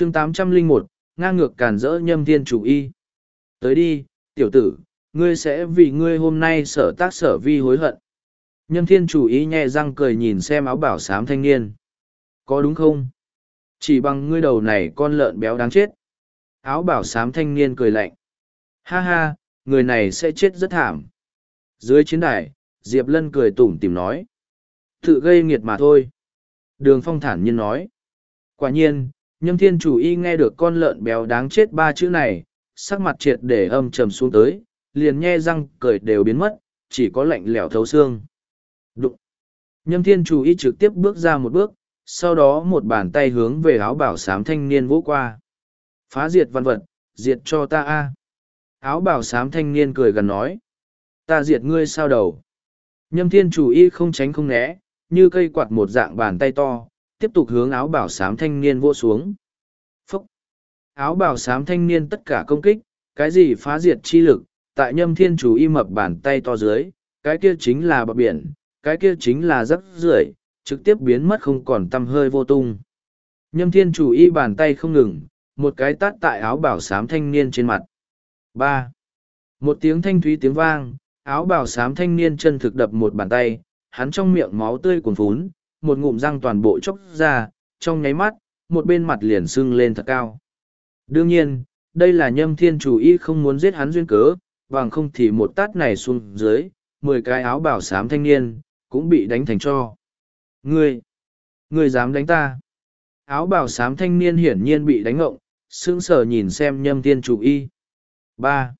chương tám trăm linh một, ngang ngược càn rỡ nhâm thiên chủ y. Tới đi, tiểu tử, ngươi sẽ vì ngươi hôm nay sở tác sở vi hối hận. Nhâm thiên chủ y nhẹ răng cười nhìn xem áo bảo sám thanh niên. Có đúng không? Chỉ bằng ngươi đầu này con lợn béo đáng chết. Áo bảo sám thanh niên cười lạnh. Ha ha, người này sẽ chết rất thảm. Dưới chiến đài, diệp lân cười tủm tìm nói. Tự gây nghiệt mà thôi. Đường phong thản nhiên nói. Quả nhiên nhâm thiên chủ y nghe được con lợn béo đáng chết ba chữ này, sắc mặt triệt để âm trầm xuống tới, liền nhe răng cười đều biến mất, chỉ có lạnh lẽo thấu xương. Đụng. Nhâm thiên chủ y trực tiếp bước ra một bước, sau đó một bàn tay hướng về áo bảo sám thanh niên vỗ qua. Phá diệt văn vật, diệt cho ta a. Áo bảo sám thanh niên cười gần nói. Ta diệt ngươi sao đầu? Nhâm thiên chủ y không tránh không né, như cây quạt một dạng bàn tay to tiếp tục hướng áo bảo sám thanh niên vỗ xuống. Phúc! Áo bảo sám thanh niên tất cả công kích, cái gì phá diệt chi lực, tại nhâm thiên chủ y mập bàn tay to dưới, cái kia chính là bọc biển, cái kia chính là rắc rưởi, trực tiếp biến mất không còn tăm hơi vô tung. Nhâm thiên chủ y bàn tay không ngừng, một cái tát tại áo bảo sám thanh niên trên mặt. Ba! Một tiếng thanh thúy tiếng vang, áo bảo sám thanh niên chân thực đập một bàn tay, hắn trong miệng máu tươi cuồn phún một ngụm răng toàn bộ chốc ra, trong nháy mắt, một bên mặt liền sưng lên thật cao. Đương nhiên, đây là nhâm thiên chủ y không muốn giết hắn duyên cớ, bằng không thì một tát này xuống dưới, mười cái áo bảo sám thanh niên, cũng bị đánh thành cho. Ngươi ngươi dám đánh ta? Áo bảo sám thanh niên hiển nhiên bị đánh ngộng, sững sờ nhìn xem nhâm thiên chủ y ba,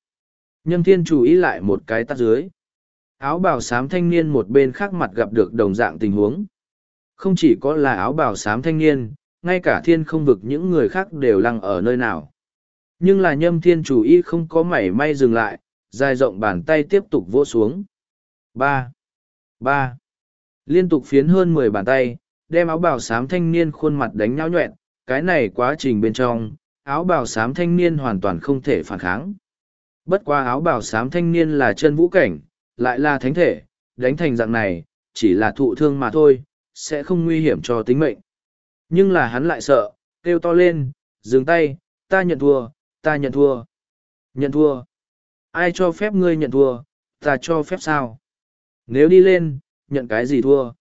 nhâm thiên chủ y lại một cái tắt dưới. Áo bảo xám thanh niên một bên khác mặt gặp được đồng dạng tình huống không chỉ có là áo bào xám thanh niên, ngay cả thiên không vực những người khác đều lăng ở nơi nào. Nhưng là nhâm thiên chủ y không có mảy may dừng lại, dài rộng bàn tay tiếp tục vỗ xuống. Ba. Ba. Liên tục phiến hơn mười bàn tay, đem áo bào xám thanh niên khuôn mặt đánh nhau nhuẹn, cái này quá trình bên trong, áo bào xám thanh niên hoàn toàn không thể phản kháng. Bất qua áo bào xám thanh niên là chân vũ cảnh, lại là thánh thể, đánh thành dạng này, chỉ là thụ thương mà thôi sẽ không nguy hiểm cho tính mệnh. Nhưng là hắn lại sợ, kêu to lên, dừng tay, ta nhận thua, ta nhận thua. Nhận thua. Ai cho phép ngươi nhận thua, ta cho phép sao? Nếu đi lên, nhận cái gì thua?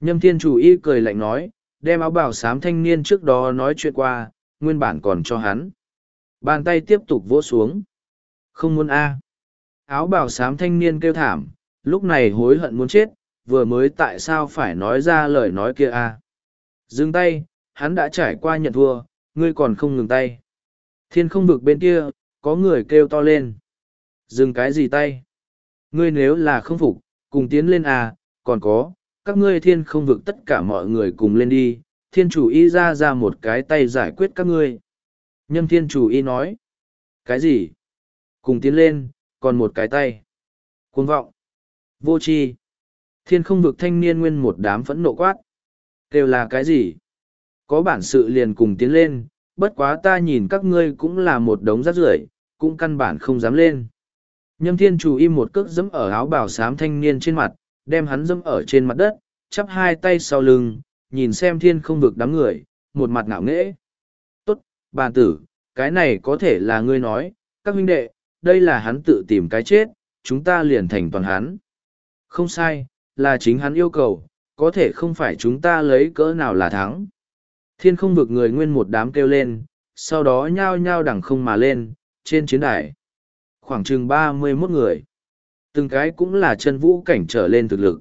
Nhâm thiên chủ y cười lạnh nói, đem áo bảo sám thanh niên trước đó nói chuyện qua, nguyên bản còn cho hắn. Bàn tay tiếp tục vỗ xuống. Không muốn a. Áo bảo sám thanh niên kêu thảm, lúc này hối hận muốn chết vừa mới tại sao phải nói ra lời nói kia a dừng tay, hắn đã trải qua nhận thua, ngươi còn không ngừng tay. Thiên không vực bên kia, có người kêu to lên. Dừng cái gì tay? Ngươi nếu là không phục, cùng tiến lên à còn có, các ngươi thiên không vực tất cả mọi người cùng lên đi, thiên chủ y ra ra một cái tay giải quyết các ngươi. Nhâm thiên chủ y nói. Cái gì? Cùng tiến lên, còn một cái tay. Cuồng vọng. Vô tri thiên không vực thanh niên nguyên một đám phẫn nộ quát. Kêu là cái gì? Có bản sự liền cùng tiến lên, bất quá ta nhìn các ngươi cũng là một đống rác rưởi, cũng căn bản không dám lên. Nhâm thiên chủ im một cước dẫm ở áo bào xám thanh niên trên mặt, đem hắn dẫm ở trên mặt đất, chắp hai tay sau lưng, nhìn xem thiên không vực đám người, một mặt ngạo nghễ. Tốt, bà tử, cái này có thể là ngươi nói, các huynh đệ, đây là hắn tự tìm cái chết, chúng ta liền thành toàn hắn. Không sai là chính hắn yêu cầu, có thể không phải chúng ta lấy cỡ nào là thắng. Thiên không vực người nguyên một đám kêu lên, sau đó nhao nhao đẳng không mà lên, trên chiến đài. Khoảng chừng ba mươi mốt người. Từng cái cũng là chân vũ cảnh trở lên thực lực.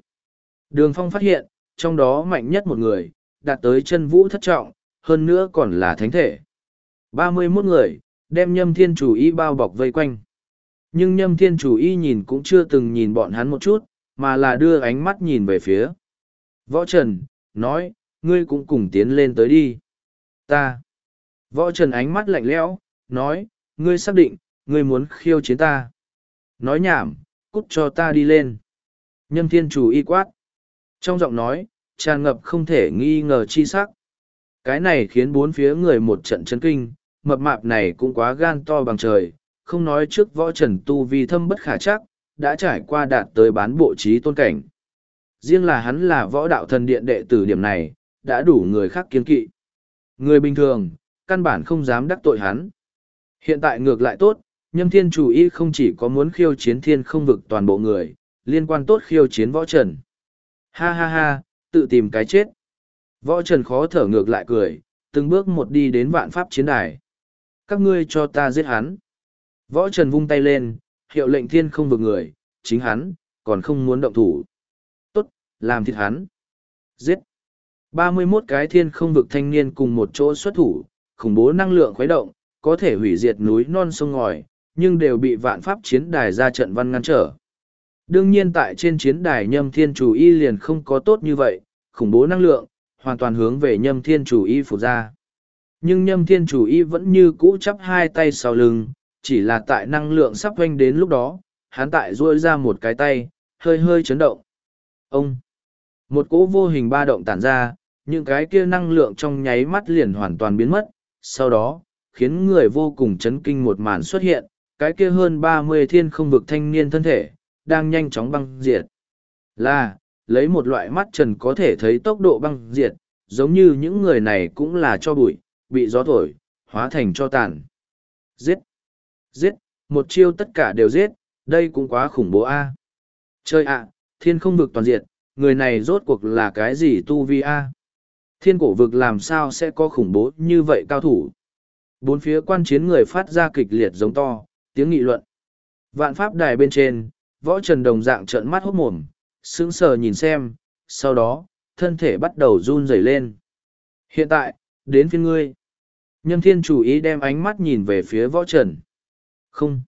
Đường phong phát hiện, trong đó mạnh nhất một người, đạt tới chân vũ thất trọng, hơn nữa còn là thánh thể. ba mươi mốt người, đem nhâm thiên chủ y bao bọc vây quanh. Nhưng nhâm thiên chủ y nhìn cũng chưa từng nhìn bọn hắn một chút mà là đưa ánh mắt nhìn về phía. Võ trần nói ngươi cũng cùng tiến lên tới đi. Ta. Võ trần ánh mắt lạnh lẽo nói ngươi xác định ngươi muốn khiêu chiến ta. Nói nhảm cút cho ta đi lên. Nhâm thiên chủ y quát. Trong giọng nói tràn ngập không thể nghi ngờ chi sắc. Cái này khiến bốn phía người một trận chấn kinh mập mạp này cũng quá gan to bằng trời không nói trước võ trần tu vi thâm bất khả chắc, đã trải qua đạt tới bán bộ trí tôn cảnh. Riêng là hắn là võ đạo thần điện đệ tử điểm này, đã đủ người khác kiên kỵ. Người bình thường, căn bản không dám đắc tội hắn. Hiện tại ngược lại tốt, nhâm thiên chủ y không chỉ có muốn khiêu chiến thiên không vực toàn bộ người, liên quan tốt khiêu chiến võ trần. Ha ha ha, tự tìm cái chết. Võ trần khó thở ngược lại cười, từng bước một đi đến vạn pháp chiến đài. Các ngươi cho ta giết hắn. Võ trần vung tay lên, hiệu lệnh thiên không vực người, chính hắn, còn không muốn động thủ. Tốt, làm thịt hắn. Giết. ba mươi 31 cái thiên không vực thanh niên cùng một chỗ xuất thủ, khủng bố năng lượng khuấy động, có thể hủy diệt núi non sông ngòi, nhưng đều bị vạn pháp chiến đài ra trận văn ngăn trở. Đương nhiên tại trên chiến đài nhâm thiên chủ y liền không có tốt như vậy, khủng bố năng lượng, hoàn toàn hướng về nhâm thiên chủ y phủ ra. Nhưng nhâm thiên chủ y vẫn như cũ chắp hai tay sau lưng, chỉ là tại năng lượng sắp quanh đến lúc đó, hắn tại duỗi ra một cái tay, hơi hơi chấn động. Ông! Một cỗ vô hình ba động tản ra, những cái kia năng lượng trong nháy mắt liền hoàn toàn biến mất, sau đó, khiến người vô cùng chấn kinh một màn xuất hiện, cái kia hơn ba mươi thiên không vực thanh niên thân thể, đang nhanh chóng băng diệt. Là, lấy một loại mắt trần có thể thấy tốc độ băng diệt, giống như những người này cũng là cho bụi, bị gió thổi, hóa thành cho tàn. Giết! Giết! Một chiêu tất cả đều giết, đây cũng quá khủng bố a. Chơi ạ, thiên không vực toàn diệt, người này rốt cuộc là cái gì tu vi a? Thiên cổ vực làm sao sẽ có khủng bố như vậy cao thủ? Bốn phía quan chiến người phát ra kịch liệt giống to, tiếng nghị luận. Vạn pháp đài bên trên, võ trần đồng dạng trợn mắt hốt mồm, sững sờ nhìn xem, sau đó, thân thể bắt đầu run rẩy lên. Hiện tại, đến phiên ngươi. Nhâm thiên chủ ý đem ánh mắt nhìn về phía võ trần. Không,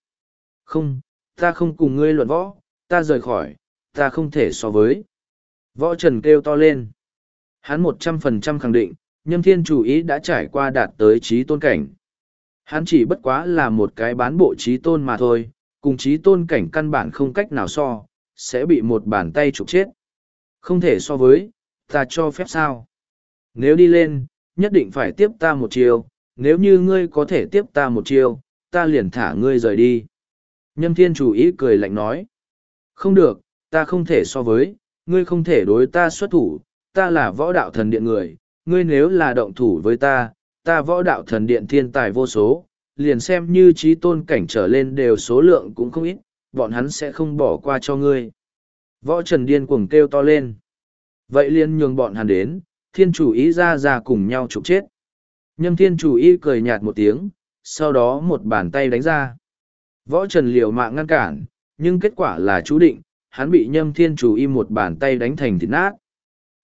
không, ta không cùng ngươi luận võ, ta rời khỏi, ta không thể so với. Võ trần kêu to lên. Hắn một trăm phần trăm khẳng định, nhâm thiên chủ ý đã trải qua đạt tới trí tôn cảnh. Hắn chỉ bất quá là một cái bán bộ trí tôn mà thôi, cùng trí tôn cảnh căn bản không cách nào so, sẽ bị một bàn tay trục chết. Không thể so với, ta cho phép sao? Nếu đi lên, nhất định phải tiếp ta một chiều, nếu như ngươi có thể tiếp ta một chiều, ta liền thả ngươi rời đi. Nhâm thiên chủ ý cười lạnh nói. Không được, ta không thể so với, ngươi không thể đối ta xuất thủ, ta là võ đạo thần điện người, ngươi nếu là động thủ với ta, ta võ đạo thần điện thiên tài vô số, liền xem như trí tôn cảnh trở lên đều số lượng cũng không ít, bọn hắn sẽ không bỏ qua cho ngươi. Võ Trần điên cuồng kêu to lên. Vậy liền nhường bọn hắn đến, thiên chủ ý ra ra cùng nhau trục chết. Nhâm thiên chủ ý cười nhạt một tiếng, sau đó một bàn tay đánh ra. Võ Trần liều mạng ngăn cản, nhưng kết quả là chú định, hắn bị nhâm thiên chủ y một bàn tay đánh thành thịt nát.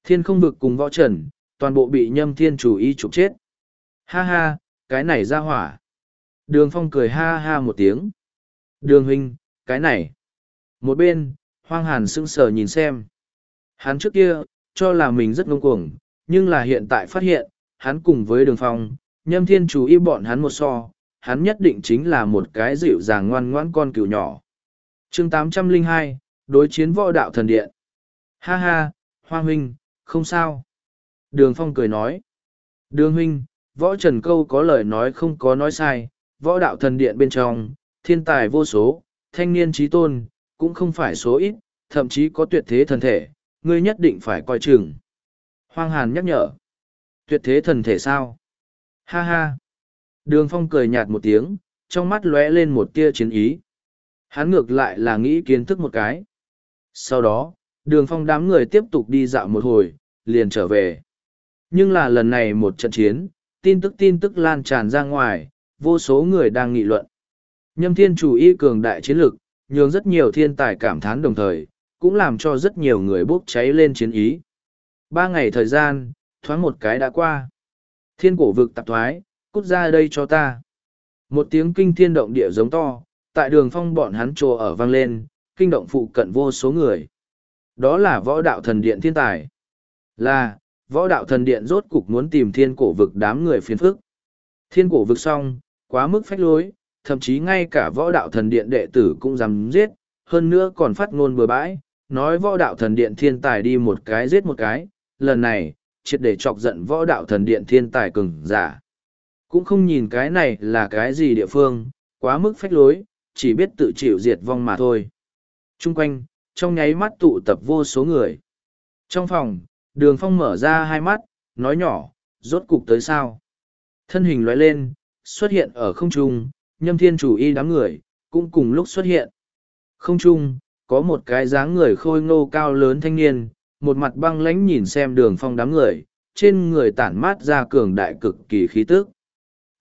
Thiên không vực cùng võ trần, toàn bộ bị nhâm thiên chủ y trục chết. Ha ha, cái này ra hỏa. Đường phong cười ha ha một tiếng. Đường huynh, cái này. Một bên, hoang hàn sững sờ nhìn xem. Hắn trước kia, cho là mình rất ngông cuồng, nhưng là hiện tại phát hiện, hắn cùng với đường phong, nhâm thiên chủ y bọn hắn một so, hắn nhất định chính là một cái dịu dàng ngoan ngoãn con cừu nhỏ. chương 802, đối chiến võ đạo thần điện. Ha ha, hoa huynh, không sao. Đường phong cười nói. Đường huynh, võ trần câu có lời nói không có nói sai, võ đạo thần điện bên trong, thiên tài vô số, thanh niên trí tôn, cũng không phải số ít, thậm chí có tuyệt thế thần thể, ngươi nhất định phải coi chừng. Hoang Hàn nhắc nhở. Tuyệt thế thần thể sao? Ha ha. Đường Phong cười nhạt một tiếng, trong mắt lóe lên một tia chiến ý. Hắn ngược lại là nghĩ kiến thức một cái. Sau đó, đường Phong đám người tiếp tục đi dạo một hồi, liền trở về. Nhưng là lần này một trận chiến, tin tức tin tức lan tràn ra ngoài, vô số người đang nghị luận. Nhâm thiên chủ y cường đại chiến lực, nhường rất nhiều thiên tài cảm thán đồng thời, cũng làm cho rất nhiều người bốc cháy lên chiến ý. Ba ngày thời gian, thoáng một cái đã qua. Thiên cổ vực tạp thoái, cút ra đây cho ta. Một tiếng kinh thiên động địa giống to, tại đường phong bọn hắn trồ ở vang lên, kinh động phụ cận vô số người. Đó là võ đạo thần điện thiên tài. Là, võ đạo thần điện rốt cục muốn tìm thiên cổ vực đám người phiền phức. Thiên cổ vực xong, quá mức phách lối, thậm chí ngay cả võ đạo thần điện đệ tử cũng dám giết, hơn nữa còn phát ngôn bừa bãi, nói võ đạo thần điện thiên tài đi một cái giết một cái, lần này, triệt để chọc giận võ đạo thần điện thiên tài cường giả. Cũng không nhìn cái này là cái gì địa phương, quá mức phách lối, chỉ biết tự chịu diệt vong mà thôi. Trung quanh, trong nháy mắt tụ tập vô số người. Trong phòng, đường phong mở ra hai mắt, nói nhỏ, rốt cục tới sao. Thân hình lóe lên, xuất hiện ở không trung, nhâm thiên chủ y đám người, cũng cùng lúc xuất hiện. Không trung, có một cái dáng người khôi ngô cao lớn thanh niên, một mặt băng lãnh nhìn xem đường phong đám người, trên người tản mát ra cường đại cực kỳ khí tức.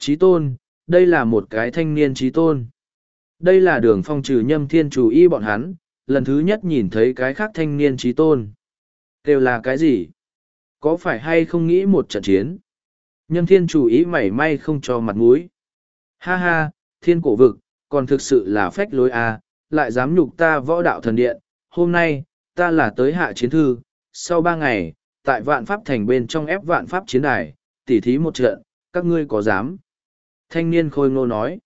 Trí tôn, đây là một cái thanh niên trí tôn. Đây là đường phong trừ nhâm thiên chủ y bọn hắn, lần thứ nhất nhìn thấy cái khác thanh niên trí tôn. Đều là cái gì? Có phải hay không nghĩ một trận chiến? Nhâm thiên chủ ý mảy may không cho mặt mũi. Ha ha, thiên cổ vực, còn thực sự là phách lối à, lại dám nhục ta võ đạo thần điện. Hôm nay, ta là tới hạ chiến thư, sau ba ngày, tại vạn pháp thành bên trong ép vạn pháp chiến đài, tỉ thí một trận, các ngươi có dám? Thanh niên khôi ngô nói.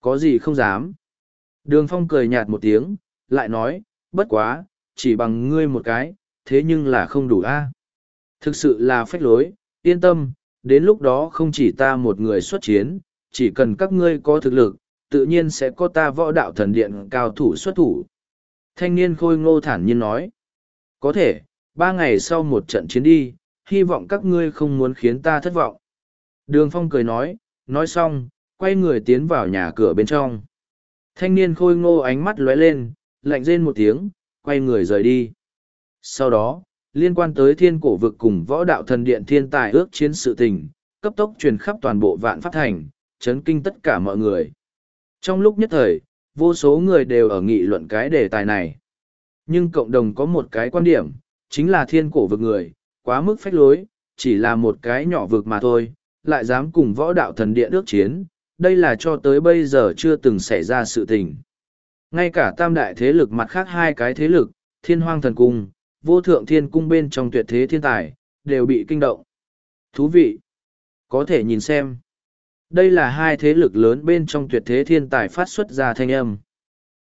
Có gì không dám? Đường phong cười nhạt một tiếng, lại nói, bất quá, chỉ bằng ngươi một cái, thế nhưng là không đủ a. Thực sự là phách lối, yên tâm, đến lúc đó không chỉ ta một người xuất chiến, chỉ cần các ngươi có thực lực, tự nhiên sẽ có ta võ đạo thần điện cao thủ xuất thủ. Thanh niên khôi ngô thản nhiên nói, có thể, ba ngày sau một trận chiến đi, hy vọng các ngươi không muốn khiến ta thất vọng. Đường Phong cười nói, nói xong, quay người tiến vào nhà cửa bên trong. Thanh niên khôi ngô ánh mắt lóe lên, lạnh rên một tiếng, quay người rời đi. Sau đó, liên quan tới thiên cổ vực cùng võ đạo thần điện thiên tài ước chiến sự tình, cấp tốc truyền khắp toàn bộ vạn phát thành, chấn kinh tất cả mọi người. Trong lúc nhất thời, vô số người đều ở nghị luận cái đề tài này. Nhưng cộng đồng có một cái quan điểm, chính là thiên cổ vực người, quá mức phách lối, chỉ là một cái nhỏ vực mà thôi, lại dám cùng võ đạo thần điện ước chiến, đây là cho tới bây giờ chưa từng xảy ra sự tình. Ngay cả tam đại thế lực mặt khác hai cái thế lực, thiên hoang thần cung, vô thượng thiên cung bên trong tuyệt thế thiên tài, đều bị kinh động. Thú vị! Có thể nhìn xem. Đây là hai thế lực lớn bên trong tuyệt thế thiên tài phát xuất ra thanh âm.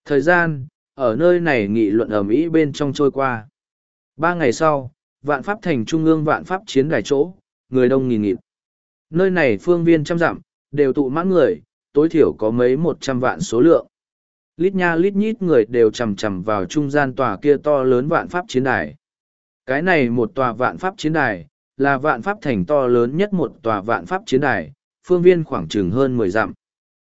Thời gian, ở nơi này nghị luận ở Mỹ bên trong trôi qua. Ba ngày sau, vạn pháp thành trung ương vạn pháp chiến đài chỗ, người đông nghìn nghịt. Nơi này phương viên trăm dặm, đều tụ mãn người, tối thiểu có mấy một trăm vạn số lượng. Lít nha lít nhít người đều chầm chầm vào trung gian tòa kia to lớn vạn pháp chiến đài. Cái này một tòa vạn pháp chiến đài, là vạn pháp thành to lớn nhất một tòa vạn pháp chiến đài, phương viên khoảng chừng hơn mười dặm.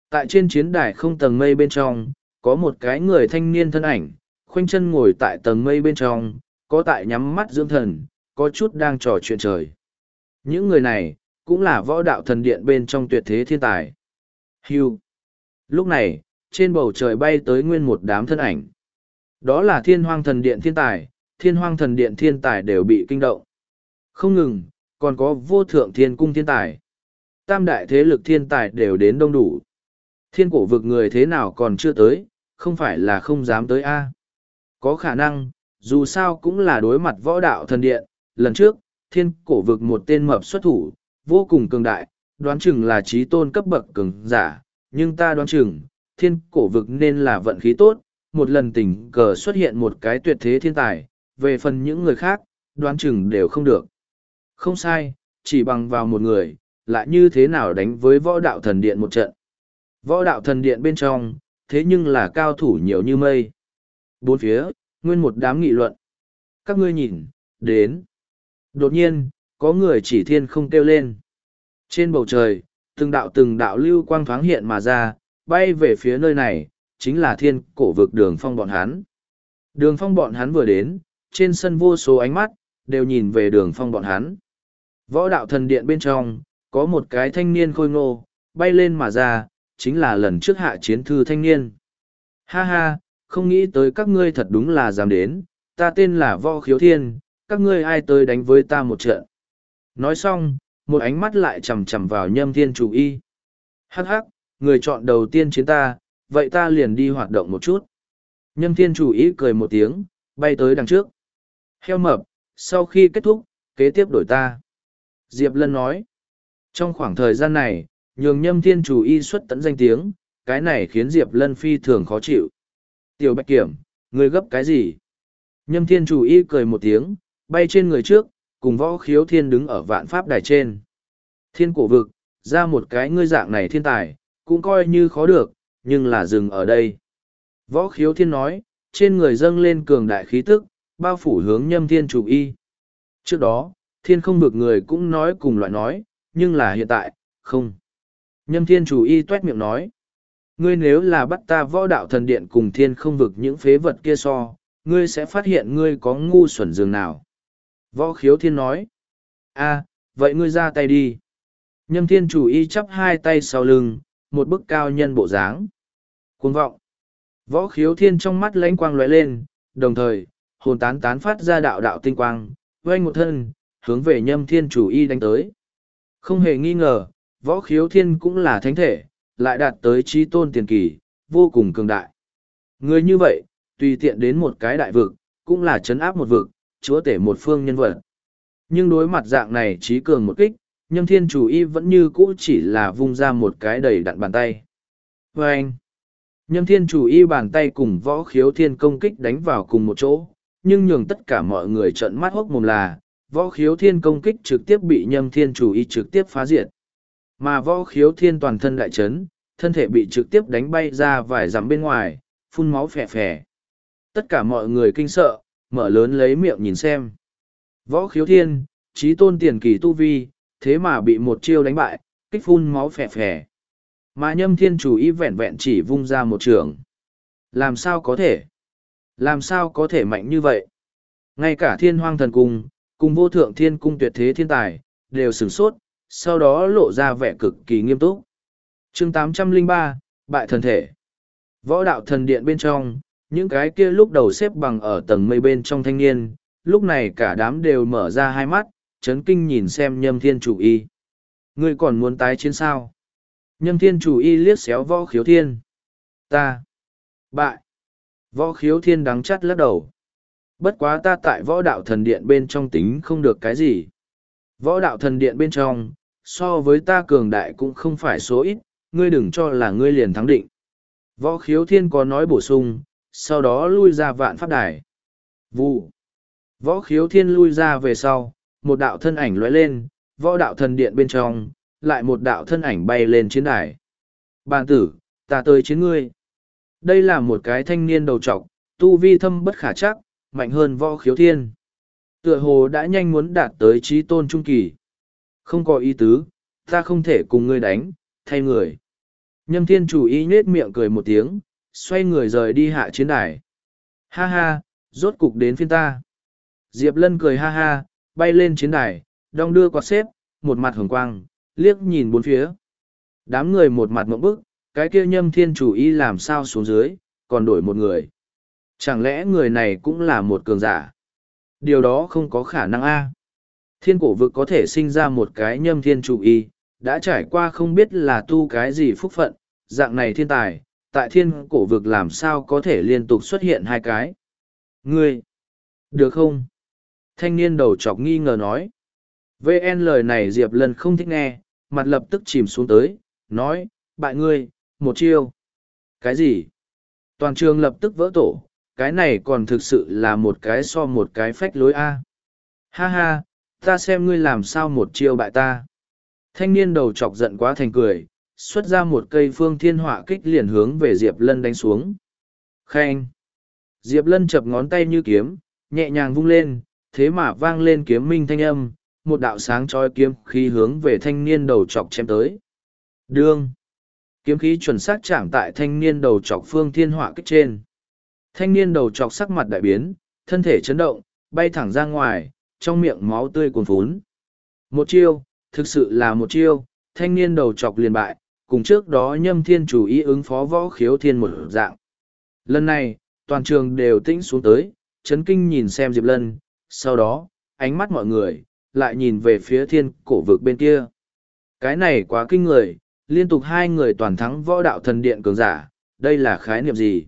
Tại trên chiến đài không tầng mây bên trong, có một cái người thanh niên thân ảnh, khoanh chân ngồi tại tầng mây bên trong, có tại nhắm mắt dưỡng thần, có chút đang trò chuyện trời. Những người này, cũng là võ đạo thần điện bên trong tuyệt thế thiên tài. Hưu. Lúc này, trên bầu trời bay tới nguyên một đám thân ảnh. Đó là thiên hoang thần điện thiên tài, thiên hoang thần điện thiên tài đều bị kinh động. Không ngừng, còn có vô thượng thiên cung thiên tài. Tam đại thế lực thiên tài đều đến đông đủ. Thiên cổ vực người thế nào còn chưa tới, không phải là không dám tới a Có khả năng, dù sao cũng là đối mặt võ đạo thần điện. Lần trước, thiên cổ vực một tên mập xuất thủ, vô cùng cường đại, đoán chừng là trí tôn cấp bậc cường giả, nhưng ta đoán chừng, thiên cổ vực nên là vận khí tốt, một lần tình cờ xuất hiện một cái tuyệt thế thiên tài, về phần những người khác, đoán chừng đều không được. Không sai, chỉ bằng vào một người, lại như thế nào đánh với võ đạo thần điện một trận. Võ đạo thần điện bên trong, thế nhưng là cao thủ nhiều như mây. Bốn phía, nguyên một đám nghị luận. Các ngươi nhìn, đến. Đột nhiên, có người chỉ thiên không kêu lên. Trên bầu trời, từng đạo từng đạo lưu quang thoáng hiện mà ra, bay về phía nơi này, chính là thiên cổ vực đường phong bọn hắn. Đường phong bọn hắn vừa đến, trên sân vô số ánh mắt, đều nhìn về đường phong bọn hắn. Võ đạo thần điện bên trong, có một cái thanh niên khôi ngô, bay lên mà ra, chính là lần trước hạ chiến thư thanh niên. Ha ha, không nghĩ tới các ngươi thật đúng là dám đến, ta tên là Võ Khiếu Thiên, các ngươi ai tới đánh với ta một trận. Nói xong, một ánh mắt lại chầm chầm vào nhâm thiên chủ y. Hắc hắc, người chọn đầu tiên chiến ta, vậy ta liền đi hoạt động một chút. Nhâm thiên chủ Y cười một tiếng, bay tới đằng trước. Heo mập, sau khi kết thúc, kế tiếp đổi ta. Diệp Lân nói. Trong khoảng thời gian này, nhường nhâm thiên chủ y xuất tận danh tiếng, cái này khiến Diệp Lân phi thường khó chịu. Tiểu Bạch Kiểm, người gấp cái gì? Nhâm thiên chủ y cười một tiếng, bay trên người trước, cùng võ khiếu thiên đứng ở vạn pháp đài trên. Thiên cổ vực, ra một cái ngươi dạng này thiên tài, cũng coi như khó được, nhưng là dừng ở đây. Võ khiếu thiên nói, trên người dâng lên cường đại khí tức, bao phủ hướng nhâm thiên chủ y. Trước đó, thiên không bực người cũng nói cùng loại nói, nhưng là hiện tại, không. Nhâm thiên chủ y tuét miệng nói. Ngươi nếu là bắt ta võ đạo thần điện cùng thiên không vực những phế vật kia so, ngươi sẽ phát hiện ngươi có ngu xuẩn dường nào. Võ khiếu thiên nói. a vậy ngươi ra tay đi. Nhâm thiên chủ y chắp hai tay sau lưng, một bức cao nhân bộ dáng. Cuồng vọng. Võ khiếu thiên trong mắt lãnh quang lóe lên, đồng thời, hồn tán tán phát ra đạo đạo tinh quang, quanh một thân, hướng về nhâm thiên chủ y đánh tới. Không hề nghi ngờ, võ khiếu thiên cũng là thánh thể, lại đạt tới trí tôn tiền kỳ, vô cùng cường đại. Người như vậy, tùy tiện đến một cái đại vực, cũng là chấn áp một vực, chúa tể một phương nhân vật. Nhưng đối mặt dạng này trí cường một kích, nhâm thiên chủ y vẫn như cũ chỉ là vung ra một cái đầy đặn bàn tay. Và anh, nhâm thiên chủ y bàn tay cùng võ khiếu thiên công kích đánh vào cùng một chỗ, nhưng nhường tất cả mọi người trợn mắt hốc mồm là, võ khiếu thiên công kích trực tiếp bị nhâm thiên chủ y trực tiếp phá diệt. Mà võ khiếu thiên toàn thân đại chấn, thân thể bị trực tiếp đánh bay ra vài dặm bên ngoài, phun máu phè phè. Tất cả mọi người kinh sợ, mở lớn lấy miệng nhìn xem. Võ khiếu thiên, trí tôn tiền kỳ tu vi, thế mà bị một chiêu đánh bại, kích phun máu phè phè. Mà nhâm thiên chủ ý vẹn vẹn chỉ vung ra một trường. Làm sao có thể? Làm sao có thể mạnh như vậy? Ngay cả thiên hoang thần cung, cùng vô thượng thiên cung tuyệt thế thiên tài, đều sửng sốt, sau đó lộ ra vẻ cực kỳ nghiêm túc. chương 803, Bại thần thể. Võ đạo thần điện bên trong, những cái kia lúc đầu xếp bằng ở tầng mây bên trong thanh niên, lúc này cả đám đều mở ra hai mắt, chấn kinh nhìn xem nhâm thiên chủ y. Ngươi còn muốn tái chiến sao? Nhâm thiên chủ y liếc xéo võ khiếu thiên. Ta. Bại. Võ khiếu thiên đắng chắt lắc đầu. Bất quá ta tại võ đạo thần điện bên trong tính không được cái gì. Võ đạo thần điện bên trong, so với ta cường đại cũng không phải số ít, ngươi đừng cho là ngươi liền thắng định. Võ khiếu thiên có nói bổ sung, sau đó lui ra vạn pháp đài. Vụ. Võ khiếu thiên lui ra về sau, một đạo thân ảnh lóe lên, võ đạo thần điện bên trong, lại một đạo thân ảnh bay lên chiến đài. Bàn tử, ta tới chiến ngươi. Đây là một cái thanh niên đầu trọc, tu vi thâm bất khả chắc, mạnh hơn võ khiếu thiên. Tựa hồ đã nhanh muốn đạt tới trí tôn trung kỳ. Không có ý tứ, ta không thể cùng ngươi đánh, thay người. Nhâm thiên chủ ý nhết miệng cười một tiếng, xoay người rời đi hạ chiến đài. Ha ha, rốt cục đến phiên ta. Diệp Lân cười ha ha, bay lên chiến đài, đong đưa quạt xếp, một mặt hồng quang, liếc nhìn bốn phía. Đám người một mặt mộng bức, cái kia nhâm thiên chủ y làm sao xuống dưới, còn đổi một người. Chẳng lẽ người này cũng là một cường giả? Điều đó không có khả năng a. Thiên cổ vực có thể sinh ra một cái nhâm thiên chủ y, đã trải qua không biết là tu cái gì phúc phận, dạng này thiên tài, tại thiên cổ vực làm sao có thể liên tục xuất hiện hai cái. Ngươi, được không? Thanh niên đầu chọc nghi ngờ nói. VN lời này Diệp Lân không thích nghe, mặt lập tức chìm xuống tới, nói, bại ngươi, một chiêu. Cái gì? Toàn trường lập tức vỡ tổ, cái này còn thực sự là một cái so một cái phách lối A. Ha ha, ta xem ngươi làm sao một chiêu bại ta. Thanh niên đầu chọc giận quá thành cười, xuất ra một cây phương thiên họa kích liền hướng về Diệp Lân đánh xuống. Khen! Diệp Lân chập ngón tay như kiếm, nhẹ nhàng vung lên, thế mà vang lên kiếm minh thanh âm, một đạo sáng trói kiếm khí hướng về thanh niên đầu chọc chém tới. Đương! Kiếm khí chuẩn xác chạm tại thanh niên đầu chọc phương thiên họa kích trên. Thanh niên đầu chọc sắc mặt đại biến, thân thể chấn động, bay thẳng ra ngoài, trong miệng máu tươi cuồn phún. Một chiêu, thực sự là một chiêu, thanh niên đầu chọc liền bại, cùng trước đó nhâm thiên chủ ý ứng phó võ khiếu thiên một dạng. Lần này, toàn trường đều tĩnh xuống tới, chấn kinh nhìn xem Diệp Lân, sau đó, ánh mắt mọi người, lại nhìn về phía thiên cổ vực bên kia. Cái này quá kinh người, liên tục hai người toàn thắng võ đạo thần điện cường giả, đây là khái niệm gì?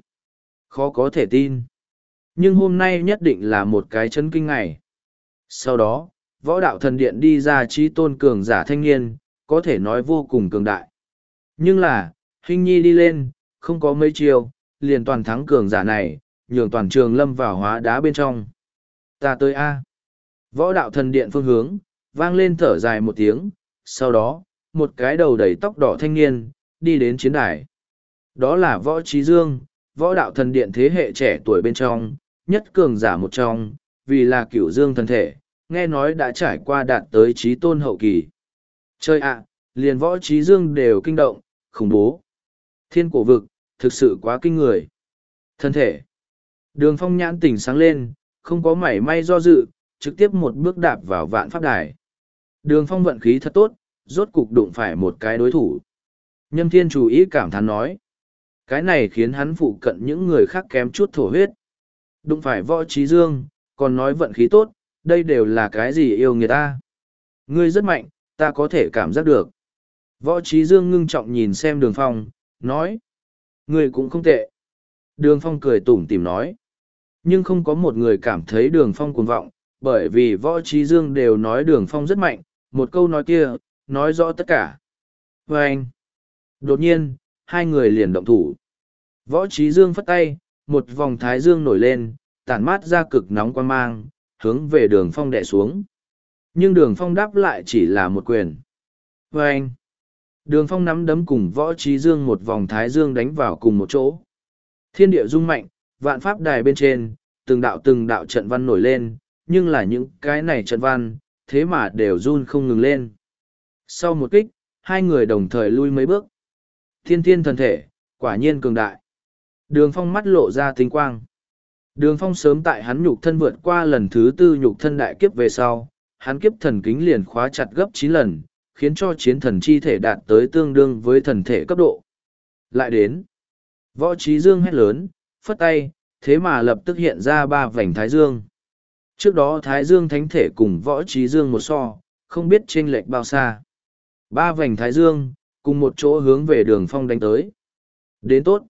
Khó có thể tin. Nhưng hôm nay nhất định là một cái chấn kinh ngày. Sau đó, võ đạo thần điện đi ra trí tôn cường giả thanh niên, có thể nói vô cùng cường đại. Nhưng là, hình nhi đi lên, không có mấy chiều liền toàn thắng cường giả này, nhường toàn trường lâm vào hóa đá bên trong. Ta tới A. Võ đạo thần điện phương hướng, vang lên thở dài một tiếng, sau đó, một cái đầu đầy tóc đỏ thanh niên, đi đến chiến đài. Đó là võ trí dương, võ đạo thần điện thế hệ trẻ tuổi bên trong, nhất cường giả một trong, vì là cửu dương thần thể, nghe nói đã trải qua đạt tới trí tôn hậu kỳ. Chơi ạ, liền võ trí dương đều kinh động, khủng bố. Thiên cổ vực, thực sự quá kinh người. Thân thể. Đường phong nhãn tỉnh sáng lên, không có mảy may do dự, trực tiếp một bước đạp vào vạn pháp đài. Đường phong vận khí thật tốt, rốt cục đụng phải một cái đối thủ. Nhâm thiên chủ ý cảm thán nói. Cái này khiến hắn phụ cận những người khác kém chút thổ huyết. Đụng phải võ trí dương, còn nói vận khí tốt, đây đều là cái gì yêu người ta. Ngươi rất mạnh, ta có thể cảm giác được. Võ trí dương ngưng trọng nhìn xem đường phong, nói. Ngươi cũng không tệ. Đường phong cười tủm tìm nói. Nhưng không có một người cảm thấy đường phong cuồng vọng, bởi vì võ trí dương đều nói đường phong rất mạnh, một câu nói kia, nói rõ tất cả. Và anh, đột nhiên, hai người liền động thủ. Võ trí dương phất tay, một vòng thái dương nổi lên, tản mát ra cực nóng quan mang, hướng về đường phong đẻ xuống. Nhưng đường phong đáp lại chỉ là một quyền. Và anh, đường phong nắm đấm cùng võ trí dương một vòng thái dương đánh vào cùng một chỗ. Thiên địa rung mạnh, vạn pháp đài bên trên, từng đạo từng đạo trận văn nổi lên, nhưng là những cái này trận văn, thế mà đều run không ngừng lên. Sau một kích, hai người đồng thời lui mấy bước. Thiên thiên thần thể, quả nhiên cường đại. Đường phong mắt lộ ra tinh quang. Đường phong sớm tại hắn nhục thân vượt qua lần thứ tư nhục thân đại kiếp về sau, hắn kiếp thần kính liền khóa chặt gấp chín lần, khiến cho chiến thần chi thể đạt tới tương đương với thần thể cấp độ. Lại đến, võ trí dương hét lớn, phất tay, thế mà lập tức hiện ra ba vành thái dương. Trước đó thái dương thánh thể cùng võ trí dương một so, không biết chênh lệch bao xa. Ba vành thái dương, cùng một chỗ hướng về đường phong đánh tới. Đến tốt.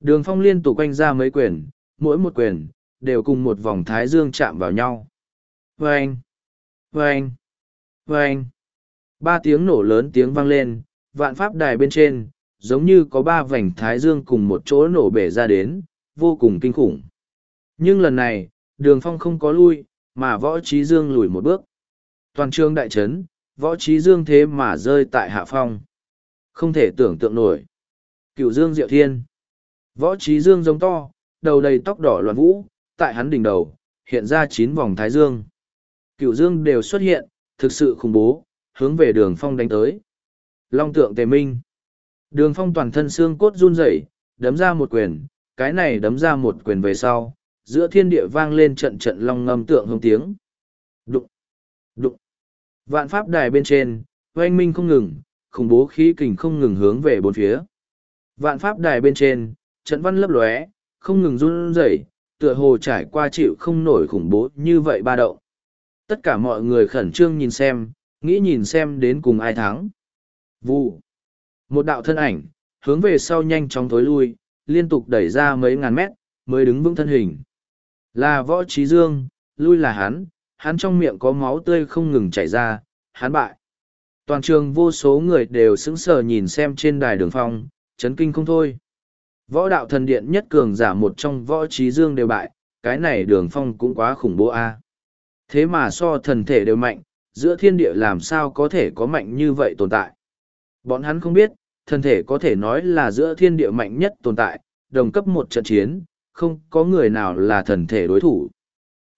Đường phong liên tục quanh ra mấy quyển, mỗi một quyển, đều cùng một vòng thái dương chạm vào nhau. Vâng! Vâng! Vâng! Ba tiếng nổ lớn tiếng vang lên, vạn pháp đài bên trên, giống như có ba vành thái dương cùng một chỗ nổ bể ra đến, vô cùng kinh khủng. Nhưng lần này, đường phong không có lui, mà võ trí dương lùi một bước. Toàn trường đại trấn, võ trí dương thế mà rơi tại hạ phong. Không thể tưởng tượng nổi. Cựu dương diệu thiên. Võ trí dương giống to, đầu đầy tóc đỏ loạn vũ, tại hắn đỉnh đầu, hiện ra chín vòng thái dương. Cựu dương đều xuất hiện, thực sự khủng bố, hướng về đường phong đánh tới. Long tượng tề minh. Đường phong toàn thân xương cốt run rẩy, đấm ra một quyền, cái này đấm ra một quyền về sau, giữa thiên địa vang lên trận trận long ngâm tượng hông tiếng. Đụng! Đụng! Vạn pháp đài bên trên, oanh minh không ngừng, khủng bố khí kình không ngừng hướng về bốn phía. Vạn pháp đài bên trên, trận văn lấp lóe, không ngừng run rẩy, tựa hồ trải qua chịu không nổi khủng bố như vậy ba động. Tất cả mọi người khẩn trương nhìn xem, nghĩ nhìn xem đến cùng ai thắng. Vụ. Một đạo thân ảnh, hướng về sau nhanh chóng tối lui, liên tục đẩy ra mấy ngàn mét, mới đứng vững thân hình. Là võ trí dương, lui là hắn, hắn trong miệng có máu tươi không ngừng chảy ra, hắn bại. Toàn trường vô số người đều sững sờ nhìn xem trên đài đường phong, chấn kinh không thôi. Võ đạo thần điện nhất cường giả một trong võ trí dương đều bại, cái này đường phong cũng quá khủng bố a. Thế mà so thần thể đều mạnh, giữa thiên địa làm sao có thể có mạnh như vậy tồn tại. Bọn hắn không biết, thân thể có thể nói là giữa thiên địa mạnh nhất tồn tại, đồng cấp một trận chiến, không có người nào là thần thể đối thủ.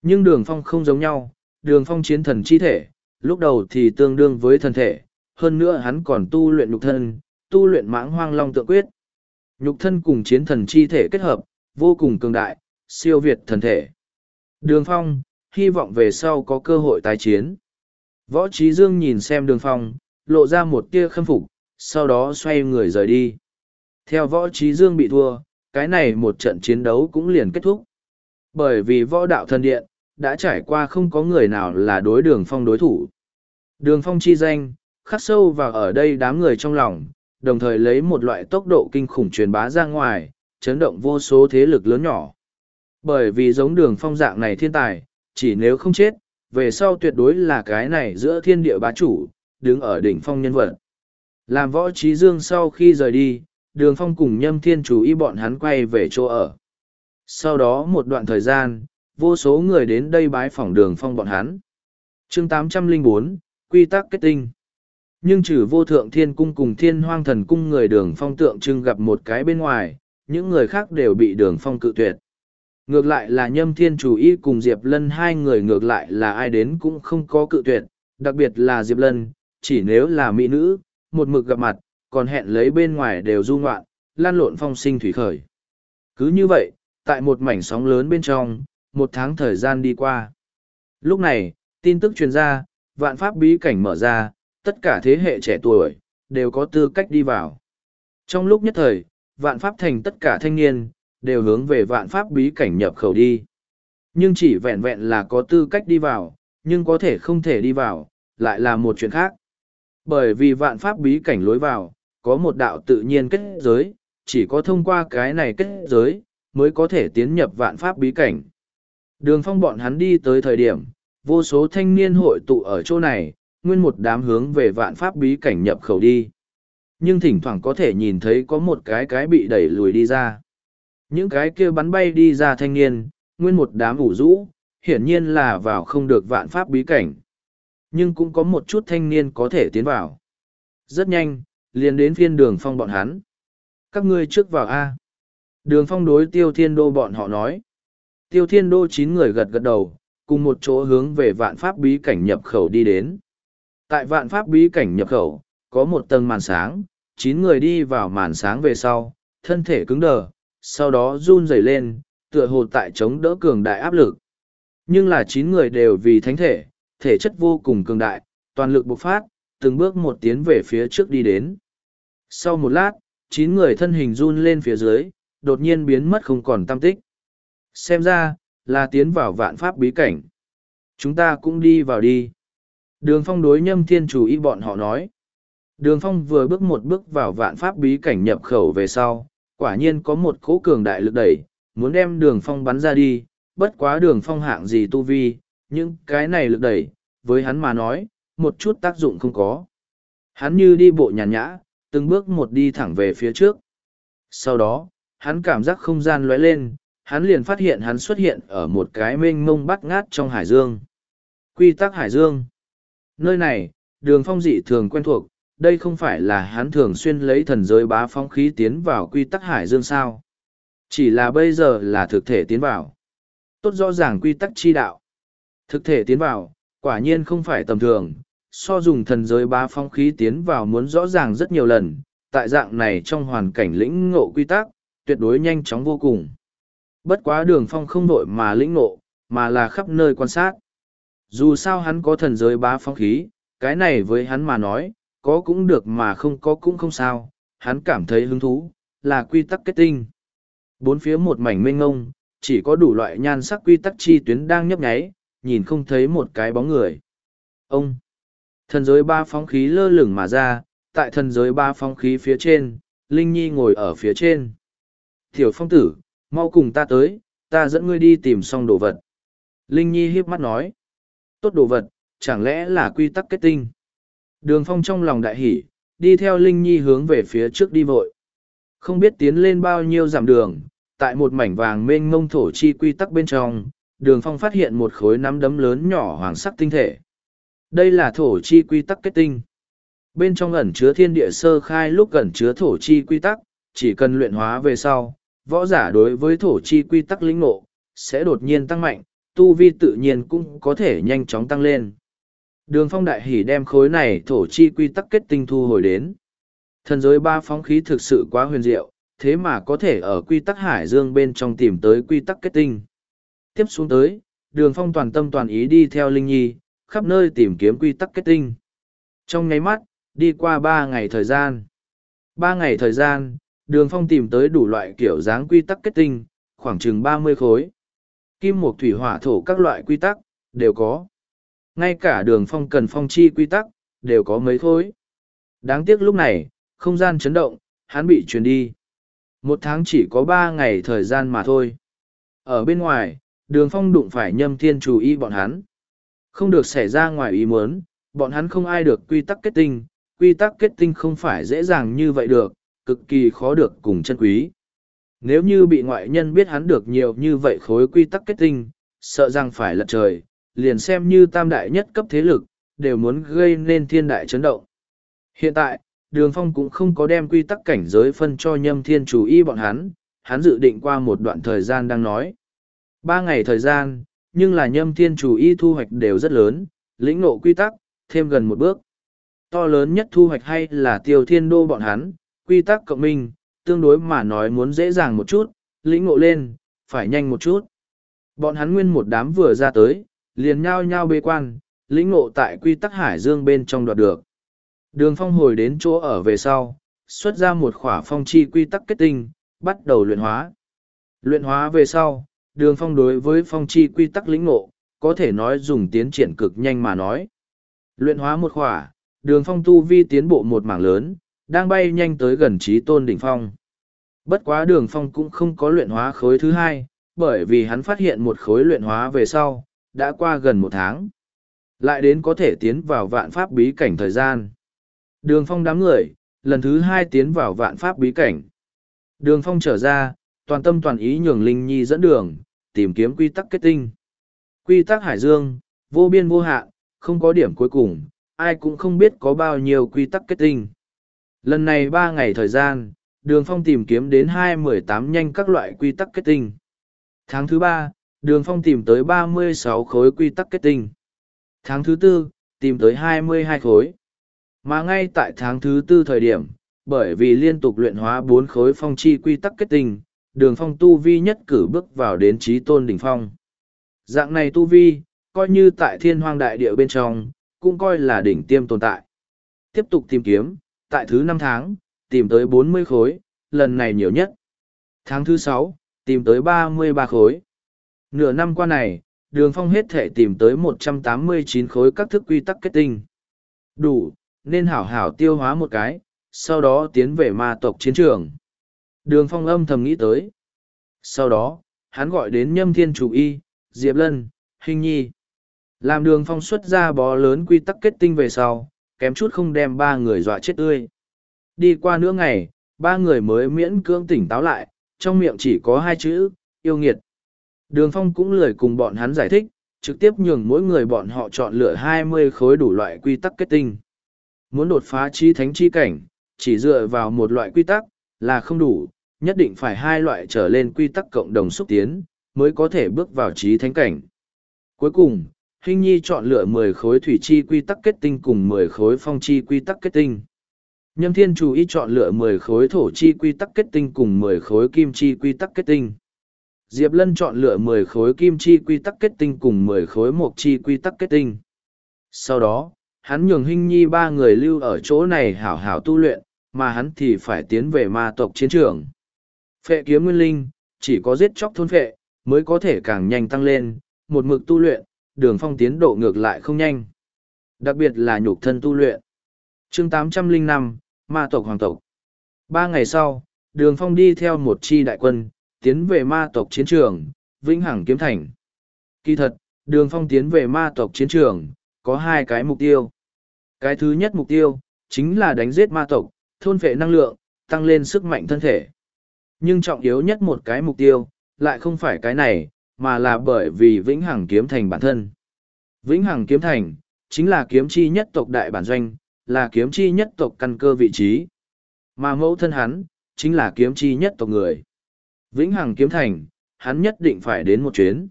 Nhưng đường phong không giống nhau, đường phong chiến thần chi thể, lúc đầu thì tương đương với thần thể, hơn nữa hắn còn tu luyện nhục thân, tu luyện mãng hoang long tự quyết. Nhục thân cùng chiến thần chi thể kết hợp, vô cùng cường đại, siêu việt thần thể. Đường phong, hy vọng về sau có cơ hội tái chiến. Võ Trí Dương nhìn xem đường phong, lộ ra một tia khâm phục, sau đó xoay người rời đi. Theo võ trí dương bị thua, cái này một trận chiến đấu cũng liền kết thúc. Bởi vì võ đạo thần điện, đã trải qua không có người nào là đối đường phong đối thủ. Đường phong chi danh, khắc sâu vào ở đây đám người trong lòng, đồng thời lấy một loại tốc độ kinh khủng truyền bá ra ngoài, chấn động vô số thế lực lớn nhỏ. Bởi vì giống đường phong dạng này thiên tài, chỉ nếu không chết, về sau tuyệt đối là cái này giữa thiên địa bá chủ, đứng ở đỉnh phong nhân vật. Làm võ trí dương sau khi rời đi, đường phong cùng nhâm thiên chủ y bọn hắn quay về chỗ ở. Sau đó một đoạn thời gian, vô số người đến đây bái phỏng đường phong bọn hắn. chương 804, Quy tắc kết tinh. Nhưng trừ vô thượng thiên cung cùng thiên hoang thần cung người đường phong tượng trưng gặp một cái bên ngoài, những người khác đều bị đường phong cự tuyệt. Ngược lại là nhâm thiên chủ y cùng Diệp Lân hai người ngược lại là ai đến cũng không có cự tuyệt, đặc biệt là Diệp Lân, chỉ nếu là mỹ nữ, một mực gặp mặt, còn hẹn lấy bên ngoài đều du ngoạn, lan lộn phong sinh thủy khởi. Cứ như vậy, tại một mảnh sóng lớn bên trong, một tháng thời gian đi qua. Lúc này, tin tức truyền ra, vạn pháp bí cảnh mở ra, tất cả thế hệ trẻ tuổi, đều có tư cách đi vào. Trong lúc nhất thời, vạn pháp thành tất cả thanh niên, đều hướng về vạn pháp bí cảnh nhập khẩu đi. Nhưng chỉ vẹn vẹn là có tư cách đi vào, nhưng có thể không thể đi vào, lại là một chuyện khác. Bởi vì vạn pháp bí cảnh lối vào, có một đạo tự nhiên kết giới, chỉ có thông qua cái này kết giới, mới có thể tiến nhập vạn pháp bí cảnh. Đường phong bọn hắn đi tới thời điểm, vô số thanh niên hội tụ ở chỗ này, nguyên một đám hướng về vạn pháp bí cảnh nhập khẩu đi. Nhưng thỉnh thoảng có thể nhìn thấy có một cái cái bị đẩy lùi đi ra. Những cái kia bắn bay đi ra thanh niên, nguyên một đám ủ rũ, hiển nhiên là vào không được vạn pháp bí cảnh. Nhưng cũng có một chút thanh niên có thể tiến vào. Rất nhanh, liền đến phiên đường phong bọn hắn. Các ngươi trước vào A. Đường phong đối tiêu thiên đô bọn họ nói. Tiêu thiên đô chín người gật gật đầu, cùng một chỗ hướng về vạn pháp bí cảnh nhập khẩu đi đến. Tại vạn pháp bí cảnh nhập khẩu, có một tầng màn sáng, chín người đi vào màn sáng về sau, thân thể cứng đờ, sau đó run rẩy lên, tựa hồ tại chống đỡ cường đại áp lực. Nhưng là chín người đều vì thánh thể, thể chất vô cùng cường đại, toàn lực bộc phát, từng bước một tiến về phía trước đi đến. Sau một lát, chín người thân hình run lên phía dưới, đột nhiên biến mất không còn tâm tích. Xem ra, là tiến vào vạn pháp bí cảnh. Chúng ta cũng đi vào đi. Đường phong đối nhâm thiên chủ ý bọn họ nói. Đường phong vừa bước một bước vào vạn pháp bí cảnh nhập khẩu về sau, quả nhiên có một cỗ cường đại lực đẩy, muốn đem đường phong bắn ra đi, bất quá đường phong hạng gì tu vi, nhưng cái này lực đẩy, với hắn mà nói, một chút tác dụng không có. Hắn như đi bộ nhàn nhã, từng bước một đi thẳng về phía trước. Sau đó, hắn cảm giác không gian lóe lên, hắn liền phát hiện hắn xuất hiện ở một cái mênh mông bắt ngát trong hải dương. Quy tắc hải dương. Nơi này, đường phong dị thường quen thuộc, đây không phải là hắn thường xuyên lấy thần giới bá phong khí tiến vào quy tắc hải dương sao. Chỉ là bây giờ là thực thể tiến vào. Tốt rõ ràng quy tắc chi đạo. Thực thể tiến vào, quả nhiên không phải tầm thường, so dùng thần giới bá phong khí tiến vào muốn rõ ràng rất nhiều lần, tại dạng này trong hoàn cảnh lĩnh ngộ quy tắc, tuyệt đối nhanh chóng vô cùng. Bất quá đường phong không nội mà lĩnh ngộ, mà là khắp nơi quan sát. Dù sao hắn có thần giới bá phong khí, cái này với hắn mà nói, có cũng được mà không có cũng không sao, hắn cảm thấy hứng thú, là quy tắc kết tinh. Bốn phía một mảnh mênh ngông, chỉ có đủ loại nhan sắc quy tắc chi tuyến đang nhấp nháy, nhìn không thấy một cái bóng người. Ông! Thần giới ba phóng khí lơ lửng mà ra, tại thần giới ba phóng khí phía trên, Linh Nhi ngồi ở phía trên. Tiểu phong tử, mau cùng ta tới, ta dẫn ngươi đi tìm xong đồ vật. Linh Nhi hiếp mắt nói. Tốt đồ vật, chẳng lẽ là quy tắc kết tinh? Đường phong trong lòng đại hỷ, đi theo Linh Nhi hướng về phía trước đi vội. Không biết tiến lên bao nhiêu dặm đường, tại một mảnh vàng mênh mông thổ chi quy tắc bên trong, đường phong phát hiện một khối nắm đấm lớn nhỏ hoàng sắc tinh thể. Đây là thổ chi quy tắc kết tinh. Bên trong ẩn chứa thiên địa sơ khai lúc ẩn chứa thổ chi quy tắc, chỉ cần luyện hóa về sau, võ giả đối với thổ chi quy tắc lĩnh ngộ, sẽ đột nhiên tăng mạnh, tu vi tự nhiên cũng có thể nhanh chóng tăng lên. Đường phong đại hỉ đem khối này thổ chi quy tắc kết tinh thu hồi đến. Thần giới ba phóng khí thực sự quá huyền diệu, thế mà có thể ở quy tắc hải dương bên trong tìm tới quy tắc kết tinh. Tiếp xuống tới, đường phong toàn tâm toàn ý đi theo Linh Nhi, khắp nơi tìm kiếm quy tắc kết tinh. Trong nháy mắt, đi qua ba ngày thời gian. Ba ngày thời gian, đường phong tìm tới đủ loại kiểu dáng quy tắc kết tinh, khoảng chừng ba mươi khối. Kim mộc thủy hỏa thổ các loại quy tắc, đều có. Ngay cả đường phong cần phong chi quy tắc, đều có mấy khối. Đáng tiếc lúc này, không gian chấn động, hắn bị truyền đi. Một tháng chỉ có ba ngày thời gian mà thôi. Ở bên ngoài, đường phong đụng phải nhâm thiên chủ y bọn hắn. Không được xảy ra ngoài ý muốn, bọn hắn không ai được quy tắc kết tinh, quy tắc kết tinh không phải dễ dàng như vậy được, cực kỳ khó được cùng chân quý. Nếu như bị ngoại nhân biết hắn được nhiều như vậy khối quy tắc kết tinh, sợ rằng phải lật trời, liền xem như tam đại nhất cấp thế lực, đều muốn gây nên thiên đại chấn động. Hiện tại, đường phong cũng không có đem quy tắc cảnh giới phân cho nhâm thiên chủ y bọn hắn, hắn dự định qua một đoạn thời gian đang nói. Ba ngày thời gian, nhưng là nhâm thiên chủ y thu hoạch đều rất lớn, lĩnh ngộ quy tắc, thêm gần một bước. to lớn nhất thu hoạch hay là tiêu thiên đô bọn hắn, quy tắc cộng minh, tương đối mà nói muốn dễ dàng một chút, lĩnh ngộ lên, phải nhanh một chút. Bọn hắn nguyên một đám vừa ra tới, liền nhao nhao bê quan, lĩnh ngộ tại quy tắc hải dương bên trong đoạt được. Đường phong hồi đến chỗ ở về sau, xuất ra một khỏa phong chi quy tắc kết tinh, bắt đầu luyện hóa. Luyện hóa về sau, đường phong đối với phong chi quy tắc lĩnh ngộ, có thể nói dùng tiến triển cực nhanh mà nói. Luyện hóa một khỏa, đường phong tu vi tiến bộ một mảng lớn, đang bay nhanh tới gần trí tôn đỉnh phong. Bất quá đường phong cũng không có luyện hóa khối thứ hai, bởi vì hắn phát hiện một khối luyện hóa về sau, đã qua gần một tháng. Lại đến có thể tiến vào vạn pháp bí cảnh thời gian. Đường phong đám người, lần thứ hai tiến vào vạn pháp bí cảnh. Đường phong trở ra, toàn tâm toàn ý nhường Linh Nhi dẫn đường, tìm kiếm quy tắc kết tinh. Quy tắc hải dương, vô biên vô hạn, không có điểm cuối cùng, ai cũng không biết có bao nhiêu quy tắc kết tinh. Lần này ba ngày thời gian, đường phong tìm kiếm đến hai mười tám nhanh các loại quy tắc kết tinh. Tháng thứ ba, đường phong tìm tới ba mươi sáu khối quy tắc kết tinh. Tháng thứ tư, tìm tới hai mươi hai khối. Mà ngay tại tháng thứ tư thời điểm, bởi vì liên tục luyện hóa bốn khối phong chi quy tắc kết tinh, đường phong tu vi nhất cử bước vào đến trí tôn đỉnh phong. Dạng này tu vi, coi như tại thiên hoang đại địa bên trong, cũng coi là đỉnh tiêm tồn tại. Tiếp tục tìm kiếm, tại thứ năm tháng, tìm tới bốn mươi khối, lần này nhiều nhất. Tháng thứ sáu, tìm tới ba mươi ba khối. Nửa năm qua này, đường phong hết thể tìm tới một trăm tám mươi chín khối các thức quy tắc kết tinh. Đủ, nên hảo hảo tiêu hóa một cái, sau đó tiến về ma tộc chiến trường. Đường phong âm thầm nghĩ tới. Sau đó, hắn gọi đến nhâm thiên chủ y, diệp lân, hình nhi. Làm đường phong xuất ra bó lớn quy tắc kết tinh về sau, kém chút không đem ba người dọa chết tươi. Đi qua nửa ngày, ba người mới miễn cưỡng tỉnh táo lại, trong miệng chỉ có hai chữ, yêu nghiệt. Đường phong cũng lười cùng bọn hắn giải thích, trực tiếp nhường mỗi người bọn họ chọn lựa hai mươi khối đủ loại quy tắc kết tinh. Muốn đột phá chi thánh chi cảnh, chỉ dựa vào một loại quy tắc, là không đủ, nhất định phải hai loại trở lên quy tắc cộng đồng xúc tiến, mới có thể bước vào trí thánh cảnh. Cuối cùng, Hình Nhi chọn lựa mười khối thủy chi quy tắc kết tinh cùng mười khối phong chi quy tắc kết tinh. Nhâm Thiên Chủ ý chọn lựa mười khối thổ chi quy tắc kết tinh cùng mười khối kim chi quy tắc kết tinh. Diệp Lân chọn lựa mười khối kim chi quy tắc kết tinh cùng mười khối mộc chi quy tắc kết tinh. Sau đó, hắn nhường Hinh Nhi ba người lưu ở chỗ này hảo hảo tu luyện, mà hắn thì phải tiến về ma tộc chiến trường. Phệ kiếm nguyên linh, chỉ có giết chóc thôn phệ, mới có thể càng nhanh tăng lên, một mực tu luyện, đường phong tiến độ ngược lại không nhanh. Đặc biệt là nhục thân tu luyện. chương 805, Ma tộc Hoàng tộc. Ba ngày sau, đường phong đi theo một chi đại quân, tiến về ma tộc chiến trường, Vĩnh Hằng Kiếm Thành. Kỳ thật, đường phong tiến về ma tộc chiến trường, có hai cái mục tiêu. Cái thứ nhất mục tiêu, chính là đánh giết ma tộc, thôn phệ năng lượng, tăng lên sức mạnh thân thể. Nhưng trọng yếu nhất một cái mục tiêu, lại không phải cái này, mà là bởi vì Vĩnh Hằng Kiếm Thành bản thân. Vĩnh Hằng Kiếm Thành, chính là kiếm chi nhất tộc đại bản doanh, là kiếm chi nhất tộc căn cơ vị trí. Mà mẫu thân hắn, chính là kiếm chi nhất tộc người. Vĩnh Hằng Kiếm Thành, hắn nhất định phải đến một chuyến.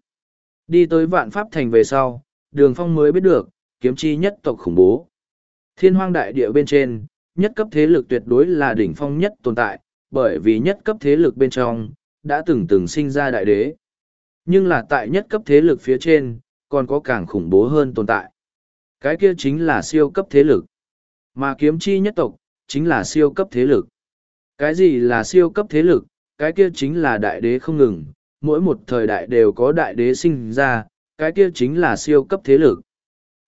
Đi tới vạn pháp thành về sau, đường phong mới biết được, kiếm chi nhất tộc khủng bố. Thiên hoang đại địa bên trên, nhất cấp thế lực tuyệt đối là đỉnh phong nhất tồn tại, bởi vì nhất cấp thế lực bên trong, đã từng từng sinh ra đại đế. Nhưng là tại nhất cấp thế lực phía trên, còn có càng khủng bố hơn tồn tại. Cái kia chính là siêu cấp thế lực. Mà kiếm chi nhất tộc, chính là siêu cấp thế lực. Cái gì là siêu cấp thế lực? Cái kia chính là đại đế không ngừng, mỗi một thời đại đều có đại đế sinh ra, cái kia chính là siêu cấp thế lực.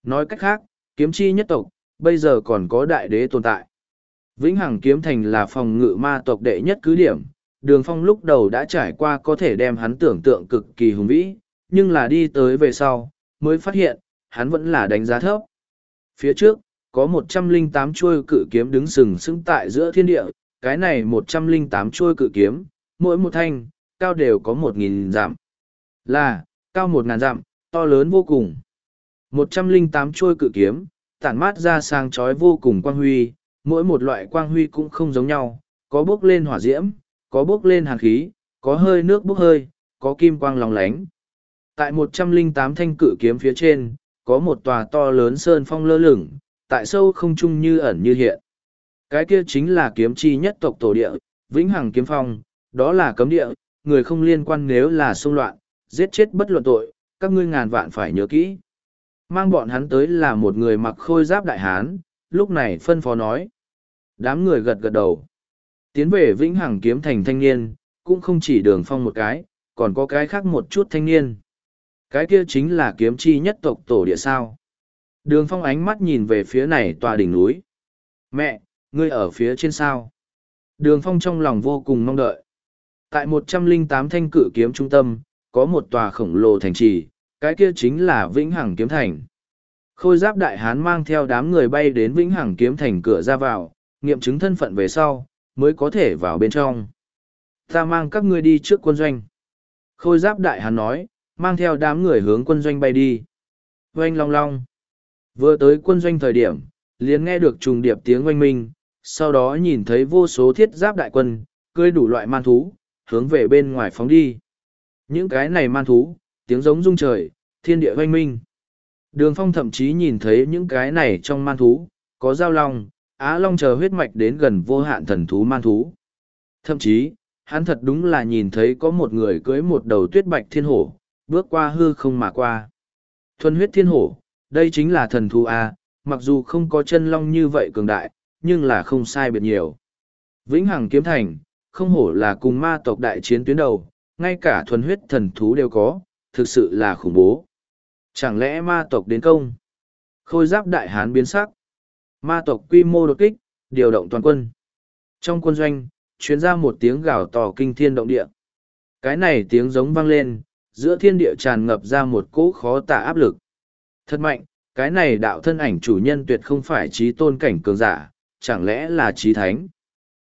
Nói cách khác, kiếm chi nhất tộc, bây giờ còn có đại đế tồn tại. Vĩnh Hằng Kiếm Thành là phòng ngự ma tộc đệ nhất cứ điểm, đường phong lúc đầu đã trải qua có thể đem hắn tưởng tượng cực kỳ hùng vĩ, nhưng là đi tới về sau, mới phát hiện, hắn vẫn là đánh giá thấp. Phía trước, có một trăm linh tám chuôi cự kiếm đứng sừng sững tại giữa thiên địa, cái này một trăm linh tám chuôi cự kiếm, mỗi một thanh, cao đều có một nghìn dặm. Là, cao một ngàn dặm, to lớn vô cùng. một trăm linh tám chuôi cự kiếm, tản mát ra sang chói vô cùng quang huy, mỗi một loại quang huy cũng không giống nhau, có bốc lên hỏa diễm, có bốc lên hàn khí, có hơi nước bốc hơi, có kim quang lòng lánh. Tại một trăm linh tám thanh cự kiếm phía trên, có một tòa to lớn sơn phong lơ lửng, tại sâu không trung như ẩn như hiện. Cái kia chính là kiếm chi nhất tộc tổ địa, vĩnh hằng kiếm phong, đó là cấm địa, người không liên quan nếu là xung loạn, giết chết bất luận tội, các ngươi ngàn vạn phải nhớ kỹ. Mang bọn hắn tới là một người mặc khôi giáp đại hán, lúc này phân phó nói. Đám người gật gật đầu. Tiến về vĩnh hằng kiếm thành thanh niên, cũng không chỉ đường phong một cái, còn có cái khác một chút thanh niên. Cái kia chính là kiếm chi nhất tộc tổ địa sao. Đường phong ánh mắt nhìn về phía này tòa đỉnh núi. Mẹ, ngươi ở phía trên sao. Đường phong trong lòng vô cùng mong đợi. Tại một trăm linh tám thanh cử kiếm trung tâm, có một tòa khổng lồ thành trì, cái kia chính là Vĩnh Hằng Kiếm Thành. Khôi giáp đại hán mang theo đám người bay đến Vĩnh Hằng Kiếm Thành cửa ra vào, nghiệm chứng thân phận về sau, mới có thể vào bên trong. Ta mang các ngươi đi trước quân doanh. Khôi giáp đại hán nói, mang theo đám người hướng quân doanh bay đi. Oanh long long. Vừa tới quân doanh thời điểm, liền nghe được trùng điệp tiếng oanh minh, sau đó nhìn thấy vô số thiết giáp đại quân, cưới đủ loại man thú, hướng về bên ngoài phóng đi. Những cái này man thú, tiếng giống rung trời, thiên địa hoanh minh. Đường phong thậm chí nhìn thấy những cái này trong man thú, có giao long, á long chờ huyết mạch đến gần vô hạn thần thú man thú. Thậm chí, hắn thật đúng là nhìn thấy có một người cưới một đầu tuyết bạch thiên hổ, bước qua hư không mà qua. Thuần huyết thiên hổ, đây chính là thần thú A, mặc dù không có chân long như vậy cường đại, nhưng là không sai biệt nhiều. Vĩnh Hằng Kiếm Thành, không hổ là cùng ma tộc đại chiến tuyến đầu, ngay cả thuần huyết thần thú đều có, thực sự là khủng bố. Chẳng lẽ ma tộc đến công? Khôi giáp đại hán biến sắc. Ma tộc quy mô đột kích, điều động toàn quân. Trong quân doanh, chuyến ra một tiếng gào to kinh thiên động địa. Cái này tiếng giống vang lên, giữa thiên địa tràn ngập ra một cỗ khó tả áp lực. Thật mạnh, cái này đạo thân ảnh chủ nhân tuyệt không phải trí tôn cảnh cường giả, chẳng lẽ là trí thánh.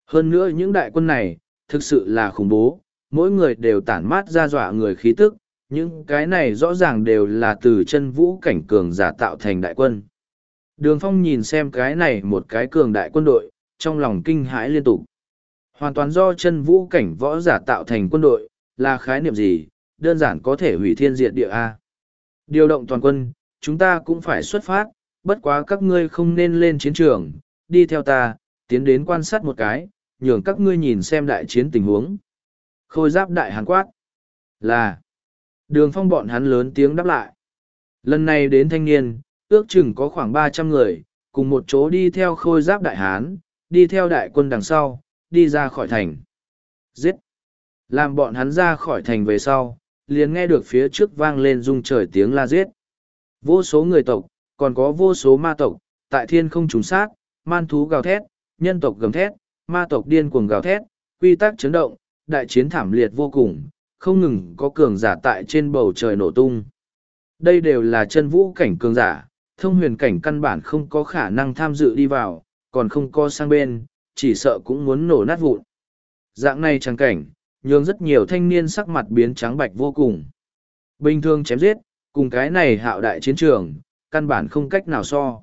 Hơn nữa những đại quân này, thực sự là khủng bố, mỗi người đều tản mát ra dọa người khí tức, những cái này rõ ràng đều là từ chân vũ cảnh cường giả tạo thành đại quân. Đường phong nhìn xem cái này một cái cường đại quân đội, trong lòng kinh hãi liên tục. Hoàn toàn do chân vũ cảnh võ giả tạo thành quân đội, là khái niệm gì, đơn giản có thể hủy thiên diệt địa A. Điều động toàn quân, chúng ta cũng phải xuất phát, bất quá các ngươi không nên lên chiến trường, đi theo ta, tiến đến quan sát một cái, nhường các ngươi nhìn xem đại chiến tình huống. Khôi giáp đại hàn quát. Là. Đường phong bọn hắn lớn tiếng đáp lại. Lần này đến thanh niên, ước chừng có khoảng ba trăm người, cùng một chỗ đi theo khôi giáp đại hán, đi theo đại quân đằng sau, đi ra khỏi thành. Giết! Làm bọn hắn ra khỏi thành về sau, liền nghe được phía trước vang lên rung trời tiếng la giết. Vô số người tộc, còn có vô số ma tộc, tại thiên không trùng sát, man thú gào thét, nhân tộc gầm thét, ma tộc điên cuồng gào thét, quy tắc chấn động, đại chiến thảm liệt vô cùng, không ngừng có cường giả tại trên bầu trời nổ tung. Đây đều là chân vũ cảnh cường giả, thông huyền cảnh căn bản không có khả năng tham dự đi vào, còn không co sang bên, chỉ sợ cũng muốn nổ nát vụn. Dạng này trắng cảnh, nhường rất nhiều thanh niên sắc mặt biến trắng bạch vô cùng. Bình thường chém giết, cùng cái này hạo đại chiến trường, căn bản không cách nào so.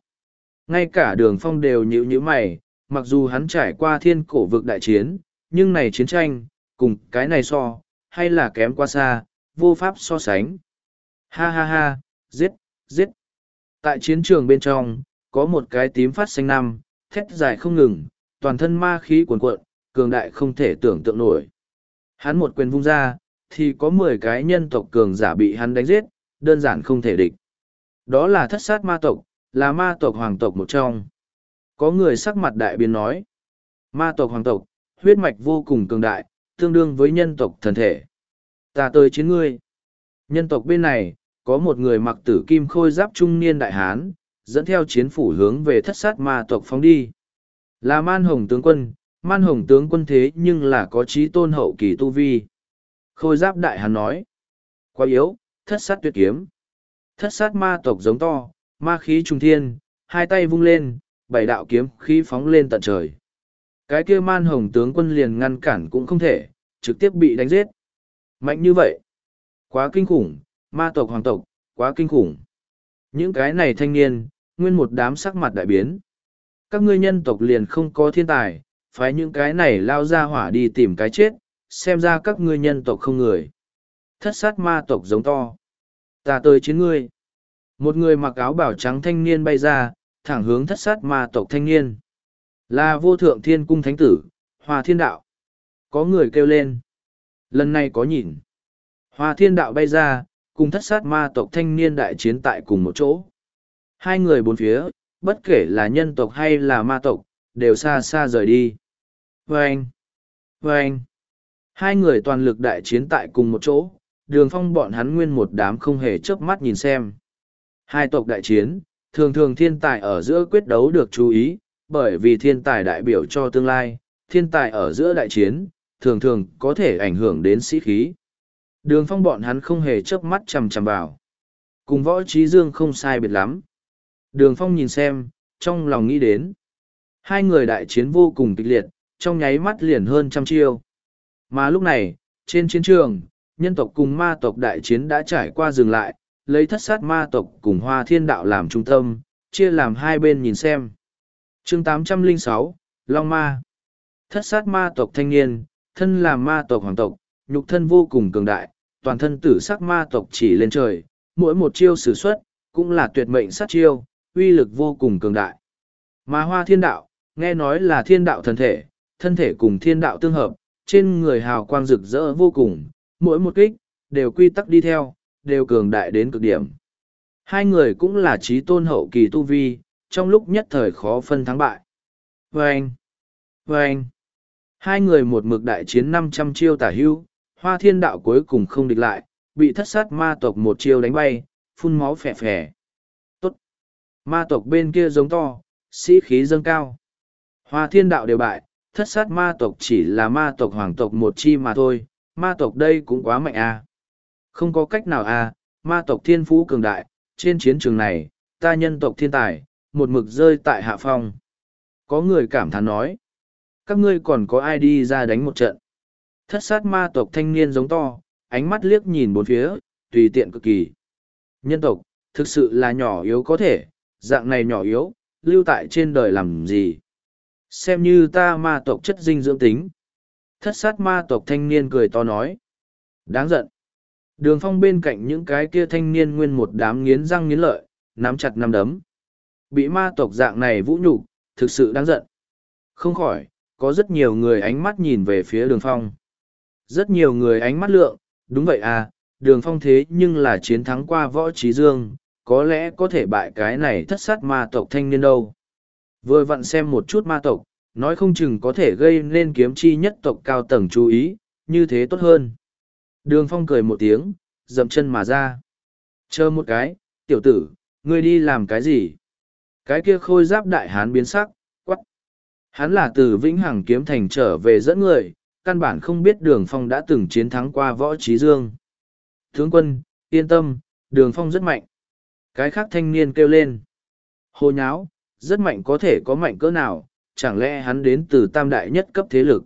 Ngay cả đường phong đều nhữ như mày, mặc dù hắn trải qua thiên cổ vực đại chiến, nhưng này chiến tranh, cùng cái này so, hay là kém quá xa, vô pháp so sánh. Ha ha ha, giết, giết. Tại chiến trường bên trong, có một cái tím phát xanh năm, thét dài không ngừng, toàn thân ma khí cuồn cuộn, cường đại không thể tưởng tượng nổi. Hắn một quyền vung ra, thì có mười cái nhân tộc cường giả bị hắn đánh giết, đơn giản không thể địch. Đó là thất sát ma tộc, là ma tộc hoàng tộc một trong. Có người sắc mặt đại biến nói. Ma tộc hoàng tộc, huyết mạch vô cùng cường đại, tương đương với nhân tộc thần thể. Ta tới chiến ngươi. Nhân tộc bên này, có một người mặc tử kim khôi giáp trung niên đại hán, dẫn theo chiến phủ hướng về thất sát ma tộc phóng đi. Là man hồng tướng quân, man hồng tướng quân thế nhưng là có trí tôn hậu kỳ tu vi. Khôi giáp đại hán nói. Quá yếu, thất sát tuyệt kiếm. Thất sát ma tộc giống to, ma khí trung thiên, hai tay vung lên, bảy đạo kiếm khí phóng lên tận trời. Cái kia man hồng tướng quân liền ngăn cản cũng không thể, trực tiếp bị đánh giết. Mạnh như vậy. Quá kinh khủng, ma tộc hoàng tộc, quá kinh khủng. Những cái này thanh niên, nguyên một đám sắc mặt đại biến. Các ngươi nhân tộc liền không có thiên tài, phái những cái này lao ra hỏa đi tìm cái chết, xem ra các ngươi nhân tộc không người. Thất sát ma tộc giống to. Ta tới chiến ngươi. Một người mặc áo bảo trắng thanh niên bay ra, thẳng hướng thất sát ma tộc thanh niên. Là vô thượng thiên cung thánh tử, hòa thiên đạo. Có người kêu lên. Lần này có nhìn. hòa thiên đạo bay ra, cùng thất sát ma tộc thanh niên đại chiến tại cùng một chỗ. Hai người bốn phía, bất kể là nhân tộc hay là ma tộc, đều xa xa rời đi. Vâng! Vâng! Hai người toàn lực đại chiến tại cùng một chỗ, đường phong bọn hắn nguyên một đám không hề chớp mắt nhìn xem. Hai tộc đại chiến, thường thường thiên tài ở giữa quyết đấu được chú ý, bởi vì thiên tài đại biểu cho tương lai, thiên tài ở giữa đại chiến, thường thường có thể ảnh hưởng đến sĩ khí. Đường phong bọn hắn không hề chớp mắt chằm chằm vào. Cùng võ trí dương không sai biệt lắm. Đường phong nhìn xem, trong lòng nghĩ đến. Hai người đại chiến vô cùng kịch liệt, trong nháy mắt liền hơn trăm chiêu. Mà lúc này, trên chiến trường, nhân tộc cùng ma tộc đại chiến đã trải qua dừng lại, lấy thất sát ma tộc cùng hoa thiên đạo làm trung tâm, chia làm hai bên nhìn xem. chương 806, Long Ma Thất sát ma tộc thanh niên, thân làm ma tộc hoàng tộc, nhục thân vô cùng cường đại, toàn thân tử sắc ma tộc chỉ lên trời, mỗi một chiêu sử xuất, cũng là tuyệt mệnh sát chiêu, uy lực vô cùng cường đại. Mà hoa thiên đạo, nghe nói là thiên đạo thân thể, thân thể cùng thiên đạo tương hợp, trên người hào quang rực rỡ vô cùng, mỗi một kích, đều quy tắc đi theo, đều cường đại đến cực điểm. Hai người cũng là trí tôn hậu kỳ tu vi, trong lúc nhất thời khó phân thắng bại. Vâng! Vâng! Hai người một mực đại chiến năm trăm chiêu tả hưu, hoa thiên đạo cuối cùng không địch lại, bị thất sát ma tộc một chiêu đánh bay, phun máu phè phè. Tốt! Ma tộc bên kia giống to, sĩ khí dâng cao. Hoa thiên đạo đều bại, thất sát ma tộc chỉ là ma tộc hoàng tộc một chi mà thôi, ma tộc đây cũng quá mạnh à. Không có cách nào à, ma tộc thiên phú cường đại, trên chiến trường này, ta nhân tộc thiên tài, một mực rơi tại hạ phong. Có người cảm thán nói, các ngươi còn có ai đi ra đánh một trận. Thất sát ma tộc thanh niên giống to, ánh mắt liếc nhìn bốn phía, tùy tiện cực kỳ. Nhân tộc, thực sự là nhỏ yếu có thể, dạng này nhỏ yếu, lưu tại trên đời làm gì. Xem như ta ma tộc chất dinh dưỡng tính. Thất sát ma tộc thanh niên cười to nói. Đáng giận. Đường phong bên cạnh những cái kia thanh niên nguyên một đám nghiến răng nghiến lợi, nắm chặt nắm đấm. Bị ma tộc dạng này vũ nhục thực sự đáng giận. Không khỏi, có rất nhiều người ánh mắt nhìn về phía đường phong. Rất nhiều người ánh mắt lượng, đúng vậy à, đường phong thế nhưng là chiến thắng qua võ trí dương, có lẽ có thể bại cái này thất sát ma tộc thanh niên đâu. Vừa vặn xem một chút ma tộc, nói không chừng có thể gây nên kiếm chi nhất tộc cao tầng chú ý, như thế tốt hơn. Đường phong cười một tiếng, dậm chân mà ra. Chờ một cái, tiểu tử, ngươi đi làm cái gì? Cái kia khôi giáp đại hán biến sắc, quắc. Hắn là từ Vĩnh Hằng kiếm thành trở về dẫn người, căn bản không biết đường phong đã từng chiến thắng qua võ trí dương. Tướng quân, yên tâm, đường phong rất mạnh. Cái khác thanh niên kêu lên. Hồ nháo, rất mạnh có thể có mạnh cỡ nào, chẳng lẽ hắn đến từ tam đại nhất cấp thế lực.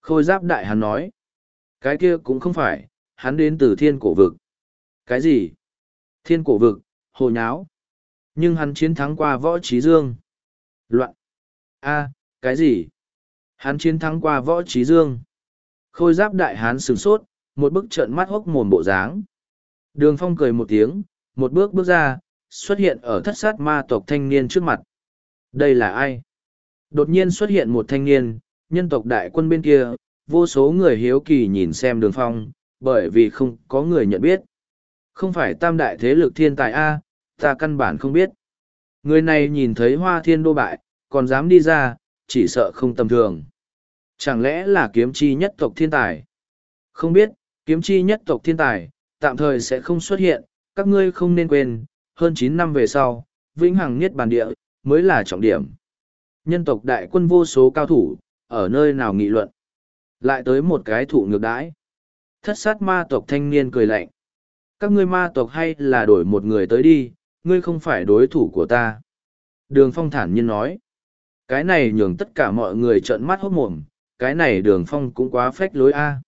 Khôi giáp đại hắn nói. Cái kia cũng không phải, hắn đến từ thiên cổ vực. Cái gì? Thiên cổ vực, hồ nháo. Nhưng hắn chiến thắng qua võ trí dương. Loạn. a cái gì? Hắn chiến thắng qua võ trí dương. Khôi giáp đại hán sửng sốt, một bức trợn mắt hốc mồm bộ dáng. Đường phong cười một tiếng, một bước bước ra, xuất hiện ở thất sát ma tộc thanh niên trước mặt. Đây là ai? Đột nhiên xuất hiện một thanh niên, nhân tộc đại quân bên kia, vô số người hiếu kỳ nhìn xem đường phong, bởi vì không có người nhận biết. Không phải tam đại thế lực thiên tài A, ta căn bản không biết. Người này nhìn thấy hoa thiên đô bại, còn dám đi ra, chỉ sợ không tầm thường. Chẳng lẽ là kiếm chi nhất tộc thiên tài? Không biết, kiếm chi nhất tộc thiên tài, tạm thời sẽ không xuất hiện, các ngươi không nên quên, hơn chín năm về sau, vĩnh hằng niết bản địa, mới là trọng điểm. Nhân tộc đại quân vô số cao thủ, ở nơi nào nghị luận. Lại tới một cái thủ ngược đãi. Thất sát ma tộc thanh niên cười lạnh. Các ngươi ma tộc hay là đổi một người tới đi, ngươi không phải đối thủ của ta. Đường phong thản nhiên nói. Cái này nhường tất cả mọi người trợn mắt hốt mồm, cái này đường phong cũng quá phách lối a.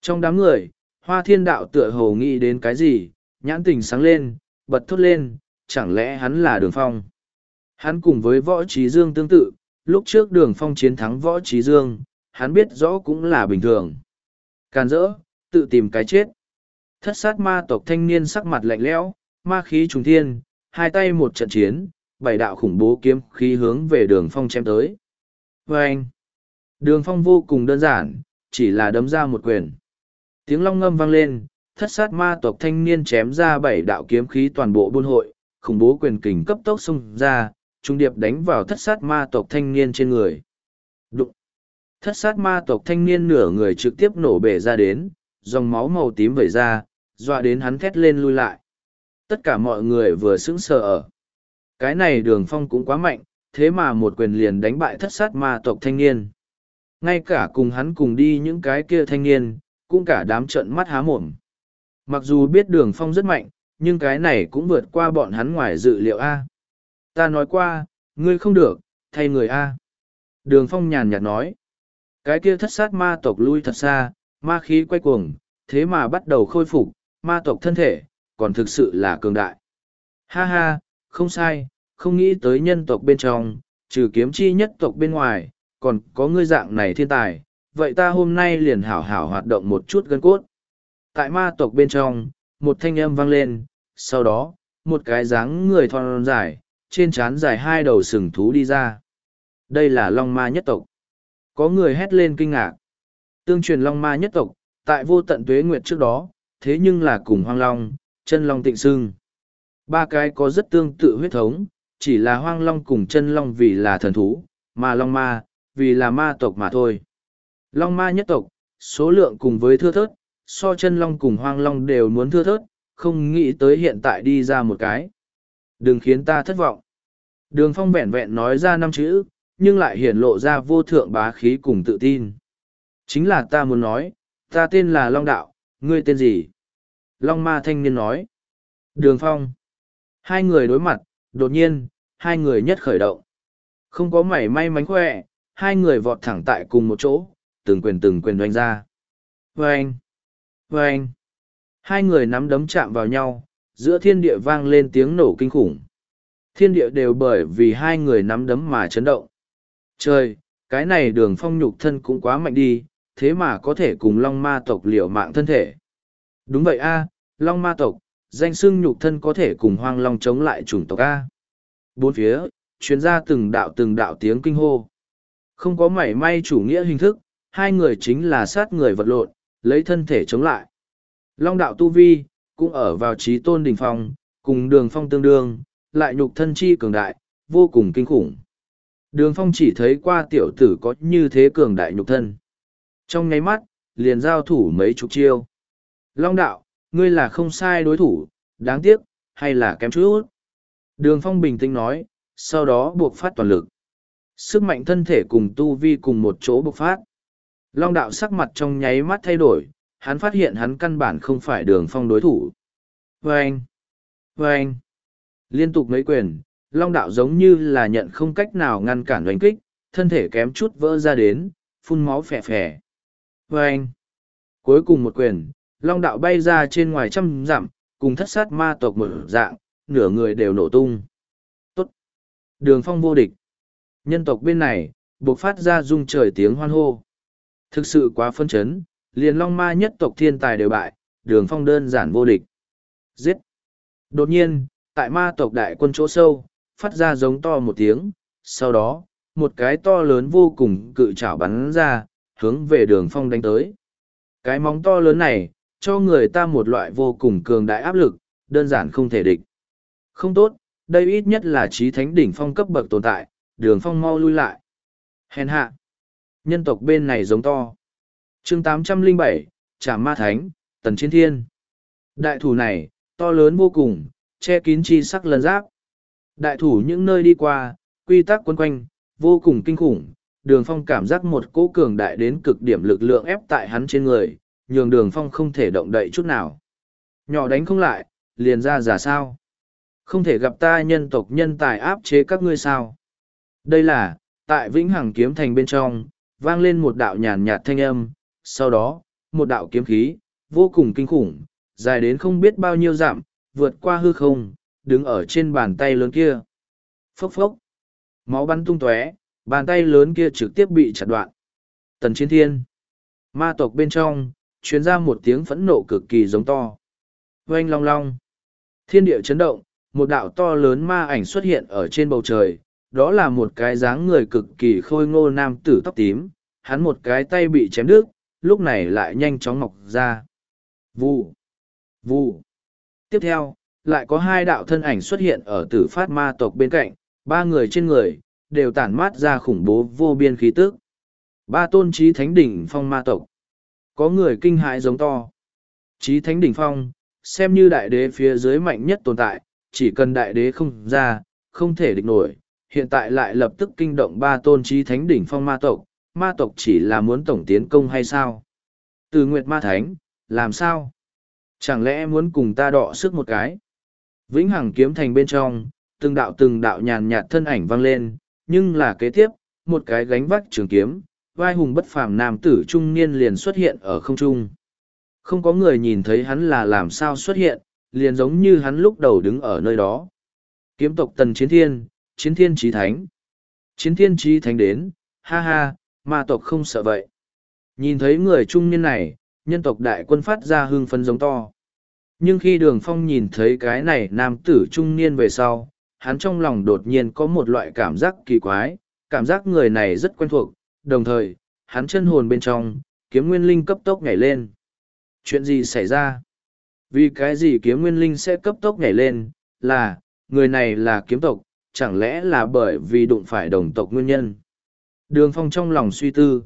Trong đám người, hoa thiên đạo tựa hồ nghĩ đến cái gì, nhãn tình sáng lên, bật thốt lên, chẳng lẽ hắn là đường phong. Hắn cùng với võ trí dương tương tự, lúc trước đường phong chiến thắng võ trí dương, hắn biết rõ cũng là bình thường. Càn rỡ, tự tìm cái chết. Thất sát ma tộc thanh niên sắc mặt lạnh lẽo, ma khí trùng thiên, hai tay một trận chiến, bảy đạo khủng bố kiếm khí hướng về đường phong chém tới. Và anh, đường phong vô cùng đơn giản, chỉ là đấm ra một quyền. Tiếng long ngâm vang lên, thất sát ma tộc thanh niên chém ra bảy đạo kiếm khí toàn bộ buôn hội, khủng bố quyền kình cấp tốc xông ra, trung điệp đánh vào thất sát ma tộc thanh niên trên người. Thất sát ma tộc thanh niên nửa người trực tiếp nổ bể ra đến, dòng máu màu tím vẩy ra, dọa đến hắn thét lên lui lại. Tất cả mọi người vừa sững sờ ở. Cái này đường phong cũng quá mạnh, thế mà một quyền liền đánh bại thất sát ma tộc thanh niên. Ngay cả cùng hắn cùng đi những cái kia thanh niên, cũng cả đám trận mắt há mồm. Mặc dù biết đường phong rất mạnh, nhưng cái này cũng vượt qua bọn hắn ngoài dự liệu A. Ta nói qua, ngươi không được, thay người A. Đường phong nhàn nhạt nói. Cái kia thất sát ma tộc lui thật xa, ma khí quay cuồng, thế mà bắt đầu khôi phục, ma tộc thân thể, còn thực sự là cường đại. Ha ha, không sai, không nghĩ tới nhân tộc bên trong, trừ kiếm chi nhất tộc bên ngoài, còn có ngươi dạng này thiên tài, vậy ta hôm nay liền hảo hảo hoạt động một chút gân cốt. Tại ma tộc bên trong, một thanh âm vang lên, sau đó, một cái dáng người thon dài, trên trán dài hai đầu sừng thú đi ra. Đây là Long Ma nhất tộc. Có người hét lên kinh ngạc. Tương truyền Long Ma nhất tộc, tại vô tận tuế nguyệt trước đó, thế nhưng là cùng Hoang Long, chân Long tịnh sưng. Ba cái có rất tương tự huyết thống, chỉ là Hoang Long cùng chân Long vì là thần thú, mà Long Ma, vì là ma tộc mà thôi. Long Ma nhất tộc, số lượng cùng với thưa thớt, so chân Long cùng Hoang Long đều muốn thưa thớt, không nghĩ tới hiện tại đi ra một cái. Đừng khiến ta thất vọng. Đường phong vẹn vẹn nói ra năm chữ, nhưng lại hiển lộ ra vô thượng bá khí cùng tự tin. Chính là ta muốn nói, ta tên là Long Đạo, ngươi tên gì? Long Ma thanh niên nói. Đường phong. Hai người đối mặt, đột nhiên, hai người nhất khởi động. Không có mảy may mánh khỏe, hai người vọt thẳng tại cùng một chỗ, từng quyền từng quyền doanh ra. Vâng! Vâng! Hai người nắm đấm chạm vào nhau, giữa thiên địa vang lên tiếng nổ kinh khủng. Thiên địa đều bởi vì hai người nắm đấm mà chấn động. Trời, cái này đường phong nhục thân cũng quá mạnh đi, thế mà có thể cùng long ma tộc liều mạng thân thể. Đúng vậy a long ma tộc, danh xưng nhục thân có thể cùng hoang long chống lại chủng tộc A. Bốn phía, chuyến ra từng đạo từng đạo tiếng kinh hô. Không có mảy may chủ nghĩa hình thức, hai người chính là sát người vật lộn, lấy thân thể chống lại. Long đạo tu vi, cũng ở vào trí tôn đỉnh phong, cùng đường phong tương đương, lại nhục thân chi cường đại, vô cùng kinh khủng. Đường phong chỉ thấy qua tiểu tử có như thế cường đại nhục thân. Trong nháy mắt, liền giao thủ mấy chục chiêu. Long đạo, ngươi là không sai đối thủ, đáng tiếc, hay là kém chút. Đường phong bình tĩnh nói, sau đó buộc phát toàn lực. Sức mạnh thân thể cùng tu vi cùng một chỗ buộc phát. Long đạo sắc mặt trong nháy mắt thay đổi, hắn phát hiện hắn căn bản không phải đường phong đối thủ. Vâng! Vâng! Liên tục mấy quyền, long đạo giống như là nhận không cách nào ngăn cản đánh kích, thân thể kém chút vỡ ra đến, phun máu phè phè. Vâng! Cuối cùng một quyền, long đạo bay ra trên ngoài trăm dặm, cùng thất sát ma tộc một dạng, nửa người đều nổ tung. Tốt! Đường phong vô địch. Nhân tộc bên này, buộc phát ra rung trời tiếng hoan hô. Thực sự quá phân chấn, liền long ma nhất tộc thiên tài đều bại, đường phong đơn giản vô địch. Giết! Đột nhiên, tại ma tộc đại quân chỗ sâu, phát ra giống to một tiếng, sau đó, một cái to lớn vô cùng cự chảo bắn ra, hướng về đường phong đánh tới. Cái móng to lớn này, cho người ta một loại vô cùng cường đại áp lực, đơn giản không thể địch. Không tốt, đây ít nhất là trí thánh đỉnh phong cấp bậc tồn tại, đường phong mau lui lại. Hèn hạ. Nhân tộc bên này giống to. chương 807, trả Ma Thánh, Tần Chiến Thiên. Đại thủ này, to lớn vô cùng, che kín chi sắc lân giáp. Đại thủ những nơi đi qua, quy tắc quấn quanh, vô cùng kinh khủng. Đường phong cảm giác một cỗ cường đại đến cực điểm lực lượng ép tại hắn trên người, nhường đường phong không thể động đậy chút nào. Nhỏ đánh không lại, liền ra giả sao. Không thể gặp ta nhân tộc nhân tài áp chế các ngươi sao. Đây là, tại Vĩnh Hằng kiếm thành bên trong, vang lên một đạo nhàn nhạt thanh âm, sau đó, một đạo kiếm khí, vô cùng kinh khủng, dài đến không biết bao nhiêu dặm, vượt qua hư không, đứng ở trên bàn tay lớn kia. Phốc phốc, máu bắn tung tóe, bàn tay lớn kia trực tiếp bị chặt đoạn. Tần chiến thiên, ma tộc bên trong, truyền ra một tiếng phẫn nộ cực kỳ giống to. Oanh long long, thiên địa chấn động, một đạo to lớn ma ảnh xuất hiện ở trên bầu trời, đó là một cái dáng người cực kỳ khôi ngô nam tử tóc tím, hắn một cái tay bị chém đứt, lúc này lại nhanh chóng mọc ra. vù vù Tiếp theo, lại có hai đạo thân ảnh xuất hiện ở tử phát ma tộc bên cạnh, ba người trên người, đều tản mát ra khủng bố vô biên khí tức. Ba tôn trí thánh đỉnh phong ma tộc. Có người kinh hãi giống to. Trí thánh đỉnh phong, xem như đại đế phía dưới mạnh nhất tồn tại, chỉ cần đại đế không ra, không thể địch nổi. Hiện tại lại lập tức kinh động ba tôn trí thánh đỉnh phong ma tộc, ma tộc chỉ là muốn tổng tiến công hay sao? Từ Nguyệt Ma Thánh, làm sao? Chẳng lẽ muốn cùng ta đọ sức một cái? Vĩnh Hằng kiếm thành bên trong, từng đạo từng đạo nhàn nhạt thân ảnh vang lên, nhưng là kế tiếp, một cái gánh vác trường kiếm, vai hùng bất phàm nam tử trung niên liền xuất hiện ở không trung. Không có người nhìn thấy hắn là làm sao xuất hiện, liền giống như hắn lúc đầu đứng ở nơi đó. Kiếm tộc tần chiến thiên, chiến thiên trí thánh. Chiến thiên trí thánh đến, ha ha, ma tộc không sợ vậy. Nhìn thấy người trung niên này, nhân tộc đại quân phát ra hương phấn giống to. Nhưng khi đường phong nhìn thấy cái này nam tử trung niên về sau, hắn trong lòng đột nhiên có một loại cảm giác kỳ quái, cảm giác người này rất quen thuộc, đồng thời, hắn chân hồn bên trong, kiếm nguyên linh cấp tốc nhảy lên. Chuyện gì xảy ra? Vì cái gì kiếm nguyên linh sẽ cấp tốc nhảy lên, là, người này là kiếm tộc, chẳng lẽ là bởi vì đụng phải đồng tộc nguyên nhân? Đường phong trong lòng suy tư.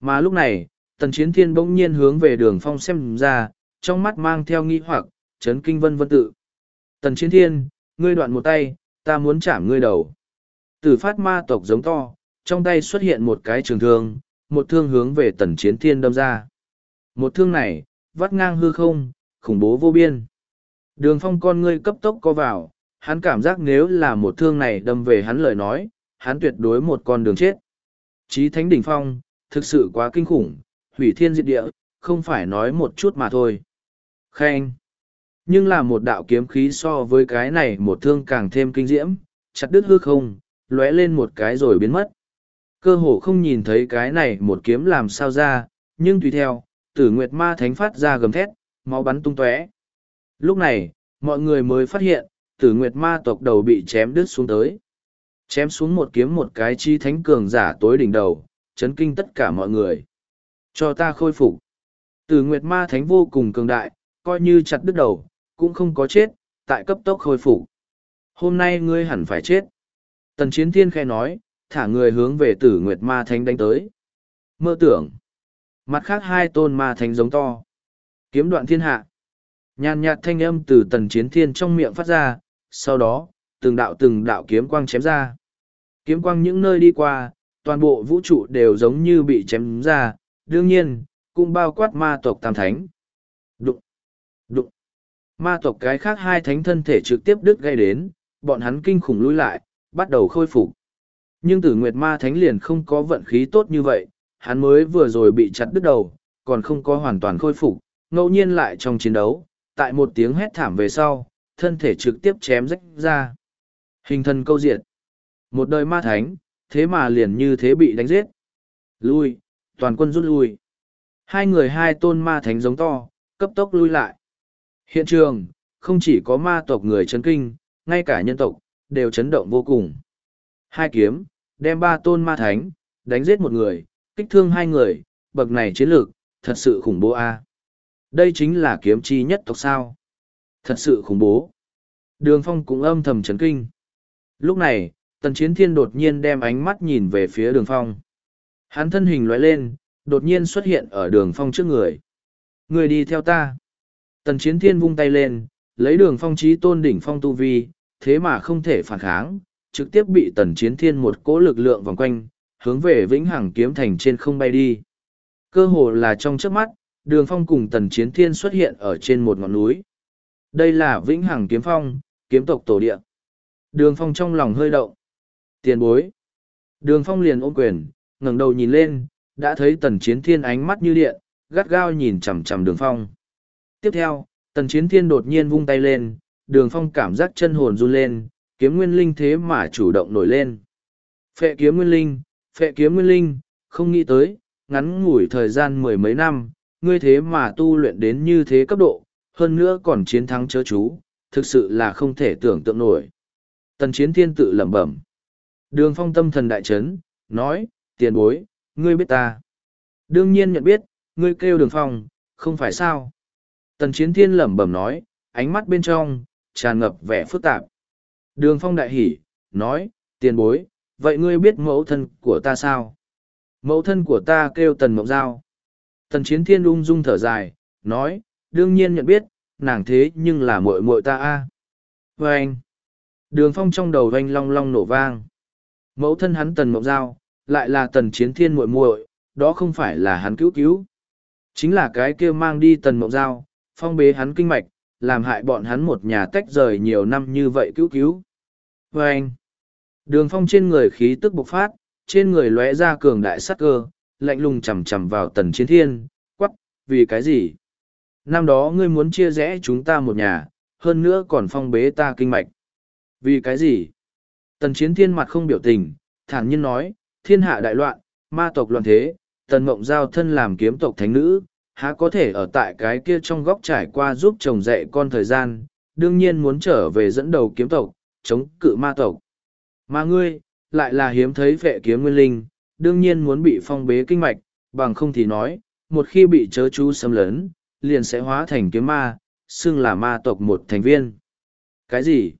Mà lúc này, tần chiến thiên bỗng nhiên hướng về đường phong xem ra, trong mắt mang theo nghi hoặc, chấn kinh vân vân tự. Tần chiến thiên, ngươi đoạn một tay, ta muốn chạm ngươi đầu. Tử phát ma tộc giống to, trong tay xuất hiện một cái trường thương, một thương hướng về tần chiến thiên đâm ra. Một thương này, vắt ngang hư không, khủng bố vô biên. Đường phong con ngươi cấp tốc co vào, hắn cảm giác nếu là một thương này đâm về hắn lời nói, hắn tuyệt đối một con đường chết. Chí thánh đỉnh phong, thực sự quá kinh khủng, hủy thiên diệt địa, không phải nói một chút mà thôi. Khen! Nhưng là một đạo kiếm khí so với cái này một thương càng thêm kinh diễm, chặt đứt hư không, lóe lên một cái rồi biến mất. Cơ hồ không nhìn thấy cái này một kiếm làm sao ra, nhưng tùy theo, tử nguyệt ma thánh phát ra gầm thét, máu bắn tung tóe. Lúc này, mọi người mới phát hiện, tử nguyệt ma tộc đầu bị chém đứt xuống tới. Chém xuống một kiếm một cái chi thánh cường giả tối đỉnh đầu, chấn kinh tất cả mọi người. Cho ta khôi phục. Tử nguyệt ma thánh vô cùng cường đại, coi như chặt đứt đầu, cũng không có chết, tại cấp tốc khôi phục. Hôm nay ngươi hẳn phải chết. Tần chiến thiên khe nói, thả người hướng về tử nguyệt ma thánh đánh tới. Mơ tưởng. Mặt khác hai tôn ma thánh giống to. Kiếm đoạn thiên hạ. Nhàn nhạt thanh âm từ tần chiến thiên trong miệng phát ra, sau đó, từng đạo từng đạo kiếm quang chém ra. Kiếm quang những nơi đi qua, toàn bộ vũ trụ đều giống như bị chém ra, đương nhiên, cũng bao quát ma tộc tam thánh. Đụng, đụng. Ma tộc cái khác hai thánh thân thể trực tiếp đứt gây đến, bọn hắn kinh khủng lui lại, bắt đầu khôi phục. Nhưng tử nguyệt ma thánh liền không có vận khí tốt như vậy, hắn mới vừa rồi bị chặt đứt đầu, còn không có hoàn toàn khôi phục, ngẫu nhiên lại trong chiến đấu, tại một tiếng hét thảm về sau, thân thể trực tiếp chém rách ra. Hình thân câu diệt. Một đời ma thánh, thế mà liền như thế bị đánh giết. Lui, toàn quân rút lui. Hai người hai tôn ma thánh giống to, cấp tốc lui lại. Hiện trường, không chỉ có ma tộc người chấn kinh, ngay cả nhân tộc, đều chấn động vô cùng. Hai kiếm, đem ba tôn ma thánh, đánh giết một người, kích thương hai người, bậc này chiến lược, thật sự khủng bố a. À? Đây chính là kiếm chi nhất tộc sao. Thật sự khủng bố. Đường phong cũng âm thầm chấn kinh. Lúc này, tần chiến thiên đột nhiên đem ánh mắt nhìn về phía đường phong. Hắn thân hình loại lên, đột nhiên xuất hiện ở đường phong trước người. Người đi theo ta. Tần chiến thiên vung tay lên, lấy đường phong trí tôn đỉnh phong tu vi, thế mà không thể phản kháng, trực tiếp bị tần chiến thiên một cỗ lực lượng vòng quanh, hướng về vĩnh hằng kiếm thành trên không bay đi. Cơ hồ là trong trước mắt, đường phong cùng tần chiến thiên xuất hiện ở trên một ngọn núi. Đây là vĩnh hằng kiếm phong, kiếm tộc tổ địa. Đường phong trong lòng hơi động. Tiền bối. Đường phong liền ôm quyền, ngẩng đầu nhìn lên, đã thấy tần chiến thiên ánh mắt như điện, gắt gao nhìn chằm chằm đường phong. Tiếp theo, tần chiến thiên đột nhiên vung tay lên, đường phong cảm giác chân hồn run lên, kiếm nguyên linh thế mà chủ động nổi lên. Phệ kiếm nguyên linh, phệ kiếm nguyên linh, không nghĩ tới, ngắn ngủi thời gian mười mấy năm, ngươi thế mà tu luyện đến như thế cấp độ, hơn nữa còn chiến thắng chớ chú, thực sự là không thể tưởng tượng nổi. Tần chiến thiên tự lẩm bẩm. Đường phong tâm thần đại chấn, nói, tiền bối, ngươi biết ta. Đương nhiên nhận biết, ngươi kêu đường phong, không phải sao. Tần chiến thiên lẩm bẩm nói, ánh mắt bên trong, tràn ngập vẻ phức tạp. Đường phong đại hỉ, nói, tiền bối, vậy ngươi biết mẫu thân của ta sao? Mẫu thân của ta kêu tần mộng giao. Tần chiến thiên ung dung thở dài, nói, đương nhiên nhận biết, nàng thế nhưng là muội muội ta a. Và anh, đường phong trong đầu anh long long nổ vang. Mẫu thân hắn tần mộng giao, lại là tần chiến thiên muội muội, đó không phải là hắn cứu cứu. Chính là cái kia mang đi tần mộng giao, phong bế hắn kinh mạch, làm hại bọn hắn một nhà tách rời nhiều năm như vậy cứu cứu. Và anh, đường phong trên người khí tức bộc phát, trên người lóe ra cường đại sắc cơ, lạnh lùng chầm chầm vào tần chiến thiên, quắc, vì cái gì? Năm đó ngươi muốn chia rẽ chúng ta một nhà, hơn nữa còn phong bế ta kinh mạch. Vì cái gì? Tần chiến thiên mặt không biểu tình, thản nhiên nói, thiên hạ đại loạn, ma tộc loạn thế, tần mộng giao thân làm kiếm tộc thánh nữ, há có thể ở tại cái kia trong góc trải qua giúp chồng dạy con thời gian, đương nhiên muốn trở về dẫn đầu kiếm tộc, chống cự ma tộc. Mà ngươi, lại là hiếm thấy vệ kiếm nguyên linh, đương nhiên muốn bị phong bế kinh mạch, bằng không thì nói, một khi bị chớ chú xâm lấn, liền sẽ hóa thành kiếm ma, xưng là ma tộc một thành viên. Cái gì?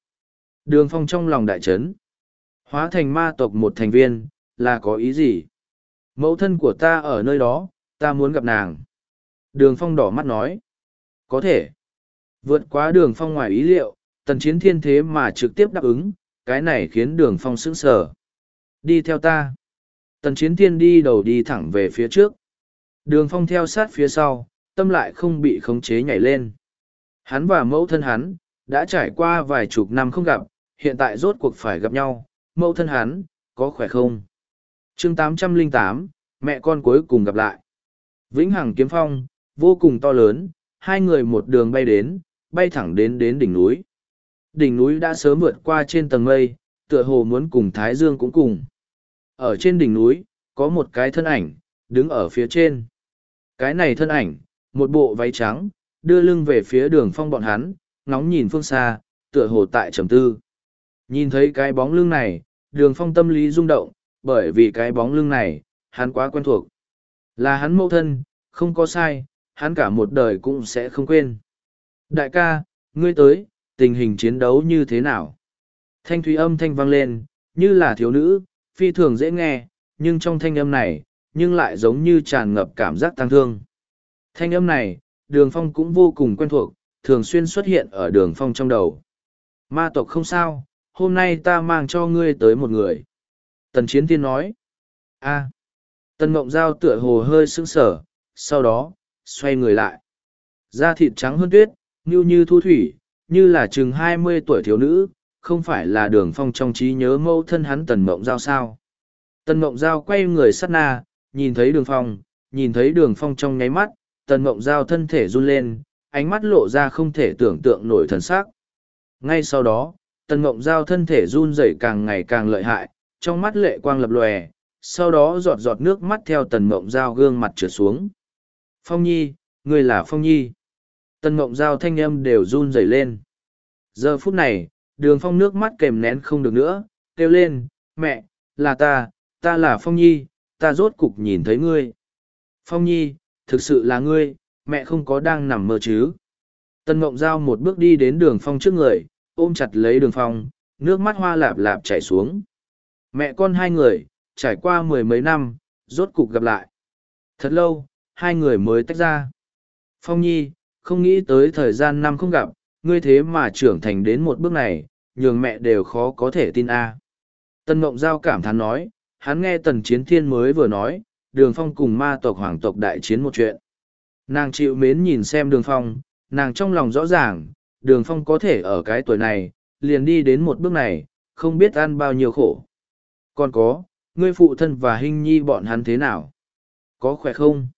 Đường phong trong lòng đại trấn. Hóa thành ma tộc một thành viên, là có ý gì? Mẫu thân của ta ở nơi đó, ta muốn gặp nàng. Đường phong đỏ mắt nói. Có thể. Vượt quá đường phong ngoài ý liệu, tần chiến thiên thế mà trực tiếp đáp ứng, cái này khiến đường phong sững sờ. Đi theo ta. Tần chiến thiên đi đầu đi thẳng về phía trước. Đường phong theo sát phía sau, tâm lại không bị khống chế nhảy lên. Hắn và mẫu thân hắn, đã trải qua vài chục năm không gặp, hiện tại rốt cuộc phải gặp nhau, mẫu thân hắn, có khỏe không? chương 808, mẹ con cuối cùng gặp lại. Vĩnh Hằng kiếm phong, vô cùng to lớn, hai người một đường bay đến, bay thẳng đến đến đỉnh núi. Đỉnh núi đã sớm vượt qua trên tầng mây, tựa hồ muốn cùng Thái Dương cũng cùng. Ở trên đỉnh núi, có một cái thân ảnh, đứng ở phía trên. Cái này thân ảnh, một bộ váy trắng, đưa lưng về phía đường phong bọn hắn, ngóng nhìn phương xa, tựa hồ tại trầm tư. Nhìn thấy cái bóng lưng này, đường phong tâm lý rung động, bởi vì cái bóng lưng này, hắn quá quen thuộc. Là hắn mẫu thân, không có sai, hắn cả một đời cũng sẽ không quên. Đại ca, ngươi tới, tình hình chiến đấu như thế nào? Thanh thúy âm thanh vang lên, như là thiếu nữ, phi thường dễ nghe, nhưng trong thanh âm này, nhưng lại giống như tràn ngập cảm giác tăng thương. Thanh âm này, đường phong cũng vô cùng quen thuộc, thường xuyên xuất hiện ở đường phong trong đầu. Ma tộc không sao, hôm nay ta mang cho ngươi tới một người. Tần chiến tiên nói. a Tần mộng giao tựa hồ hơi sững sở, sau đó, xoay người lại. Da thịt trắng hơn tuyết, như như thu thủy, như là chừng hai mươi tuổi thiếu nữ, không phải là đường phong trong trí nhớ mâu thân hắn tần mộng giao sao. Tần mộng giao quay người sát na, nhìn thấy đường phong, nhìn thấy đường phong trong nháy mắt, tần mộng giao thân thể run lên, ánh mắt lộ ra không thể tưởng tượng nổi thần sắc. Ngay sau đó, tần mộng giao thân thể run rẩy càng ngày càng lợi hại, trong mắt lệ quang lập lòe, sau đó giọt giọt nước mắt theo tần mộng giao gương mặt trượt xuống. Phong Nhi, ngươi là Phong Nhi. Tần Ngộng giao thanh âm đều run rẩy lên. Giờ phút này, đường phong nước mắt kèm nén không được nữa, kêu lên, mẹ, là ta, ta là Phong Nhi, ta rốt cục nhìn thấy ngươi. Phong Nhi, thực sự là ngươi, mẹ không có đang nằm mơ chứ. Tần Ngộng giao một bước đi đến đường phong trước người, ôm chặt lấy đường phong, nước mắt hoa lạp lạp chảy xuống. Mẹ con hai người, trải qua mười mấy năm, rốt cục gặp lại. Thật lâu, hai người mới tách ra. Phong Nhi, không nghĩ tới thời gian năm không gặp, ngươi thế mà trưởng thành đến một bước này, nhường mẹ đều khó có thể tin a. À. Tân Mộng Giao cảm thán nói, hắn nghe Tần Chiến Thiên mới vừa nói, Đường Phong cùng ma tộc hoàng tộc đại chiến một chuyện. Nàng chịu mến nhìn xem Đường Phong, nàng trong lòng rõ ràng, Đường Phong có thể ở cái tuổi này, liền đi đến một bước này, không biết ăn bao nhiêu khổ. Còn có, ngươi phụ thân và hình nhi bọn hắn thế nào? Có khỏe không?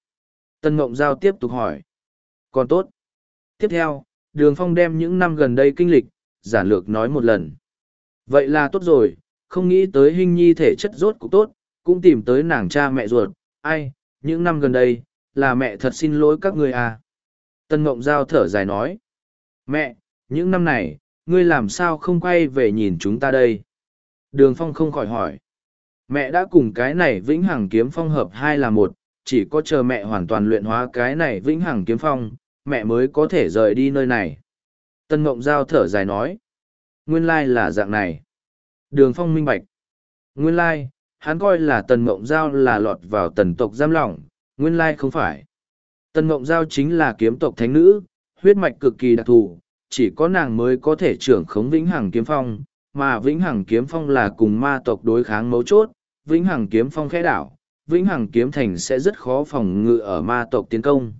Tân Ngộng Giao tiếp tục hỏi. Còn tốt. Tiếp theo, Đường Phong đem những năm gần đây kinh lịch, giản lược nói một lần. Vậy là tốt rồi, không nghĩ tới hình nhi thể chất rốt cũng tốt, cũng tìm tới nàng cha mẹ ruột. Ai, những năm gần đây, là mẹ thật xin lỗi các người à. Tân Ngộng Giao thở dài nói. Mẹ, những năm này, ngươi làm sao không quay về nhìn chúng ta đây? Đường Phong không khỏi hỏi. Mẹ đã cùng cái này vĩnh hằng kiếm phong hợp hai là một, chỉ có chờ mẹ hoàn toàn luyện hóa cái này vĩnh hằng kiếm phong, mẹ mới có thể rời đi nơi này. Tân Mộng Giao thở dài nói. Nguyên lai là dạng này. Đường Phong minh bạch. Nguyên lai, hắn coi là Tần mộng Giao là lọt vào tần tộc giam lỏng, nguyên lai không phải. Tần mộng Giao chính là kiếm tộc thánh nữ, huyết mạch cực kỳ đặc thù, chỉ có nàng mới có thể trưởng khống vĩnh hằng kiếm phong, mà vĩnh hằng kiếm phong là cùng ma tộc đối kháng mấu chốt, vĩnh hằng kiếm phong khẽ đảo, vĩnh hằng kiếm thành sẽ rất khó phòng ngự ở ma tộc tiến công.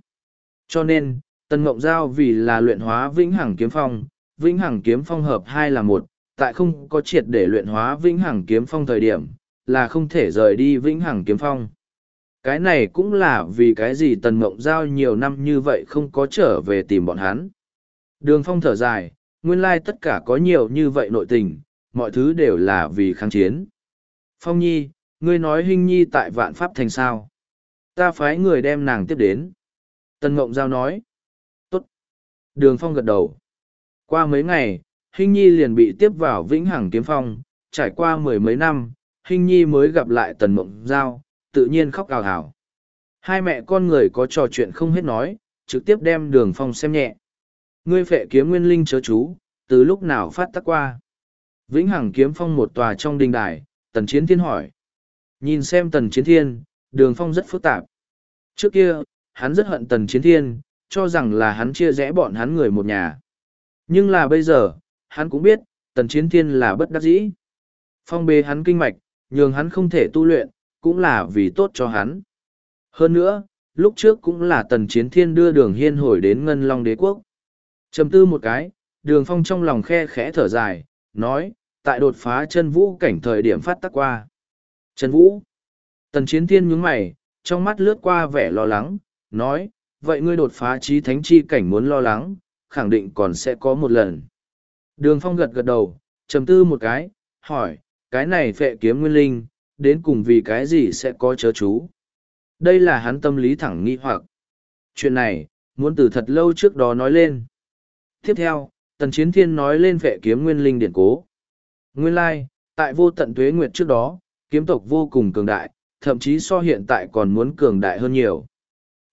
Cho nên, Tần Ngộng Giao vì là luyện hóa vĩnh hằng kiếm phong, vĩnh hằng kiếm phong hợp hai là một, tại không có triệt để luyện hóa vĩnh hằng kiếm phong thời điểm, là không thể rời đi vĩnh hằng kiếm phong. Cái này cũng là vì cái gì Tần Ngộng Giao nhiều năm như vậy không có trở về tìm bọn hắn. Đường phong thở dài, nguyên lai tất cả có nhiều như vậy nội tình, mọi thứ đều là vì kháng chiến. Phong Nhi, ngươi nói Hinh Nhi tại vạn pháp thành sao? Ta phái người đem nàng tiếp đến. Tần Ngộng Giao nói. Tốt. Đường Phong gật đầu. Qua mấy ngày, Hinh Nhi liền bị tiếp vào Vĩnh Hằng Kiếm Phong, trải qua mười mấy năm, Hinh Nhi mới gặp lại Tần Ngộng Giao, tự nhiên khóc ào ào. Hai mẹ con người có trò chuyện không hết nói, trực tiếp đem Đường Phong xem nhẹ. Ngươi phệ kiếm nguyên linh chớ chú, từ lúc nào phát tác qua? Vĩnh Hằng Kiếm Phong một tòa trong đình đài, Tần Chiến Thiên hỏi. Nhìn xem Tần Chiến Thiên, Đường Phong rất phức tạp. Trước kia, hắn rất hận Tần Chiến Thiên, cho rằng là hắn chia rẽ bọn hắn người một nhà. Nhưng là bây giờ, hắn cũng biết, Tần Chiến Thiên là bất đắc dĩ. Phong bế hắn kinh mạch, nhường hắn không thể tu luyện, cũng là vì tốt cho hắn. Hơn nữa, lúc trước cũng là Tần Chiến Thiên đưa đường hiên hồi đến Ngân Long Đế Quốc. Trầm tư một cái, đường phong trong lòng khe khẽ thở dài, nói, tại đột phá chân vũ cảnh thời điểm phát tắc qua. Trần vũ. Tần chiến thiên nhướng mày, trong mắt lướt qua vẻ lo lắng, nói, vậy ngươi đột phá trí thánh chi cảnh muốn lo lắng, khẳng định còn sẽ có một lần. Đường phong gật gật đầu, trầm tư một cái, hỏi, cái này phệ kiếm nguyên linh, đến cùng vì cái gì sẽ có chớ chú. Đây là hắn tâm lý thẳng nghi hoặc. Chuyện này, muốn từ thật lâu trước đó nói lên. Tiếp theo, Tần Chiến Thiên nói lên vệ kiếm nguyên linh điển cố. Nguyên lai, tại vô tận tuế nguyệt trước đó, kiếm tộc vô cùng cường đại, thậm chí so hiện tại còn muốn cường đại hơn nhiều.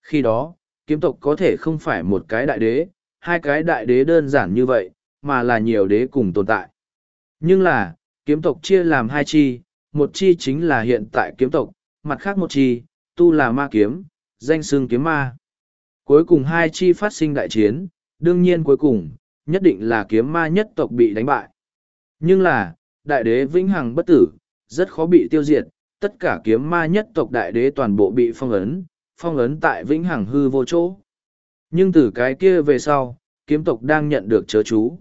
Khi đó, kiếm tộc có thể không phải một cái đại đế, hai cái đại đế đơn giản như vậy, mà là nhiều đế cùng tồn tại. Nhưng là, kiếm tộc chia làm hai chi, một chi chính là hiện tại kiếm tộc, mặt khác một chi, tu là ma kiếm, danh xương kiếm ma. Cuối cùng hai chi phát sinh đại chiến, đương nhiên cuối cùng, nhất định là kiếm ma nhất tộc bị đánh bại. Nhưng là, đại đế vĩnh hằng bất tử, rất khó bị tiêu diệt, tất cả kiếm ma nhất tộc đại đế toàn bộ bị phong ấn, phong ấn tại vĩnh hằng hư vô chỗ. Nhưng từ cái kia về sau, kiếm tộc đang nhận được chớ chú.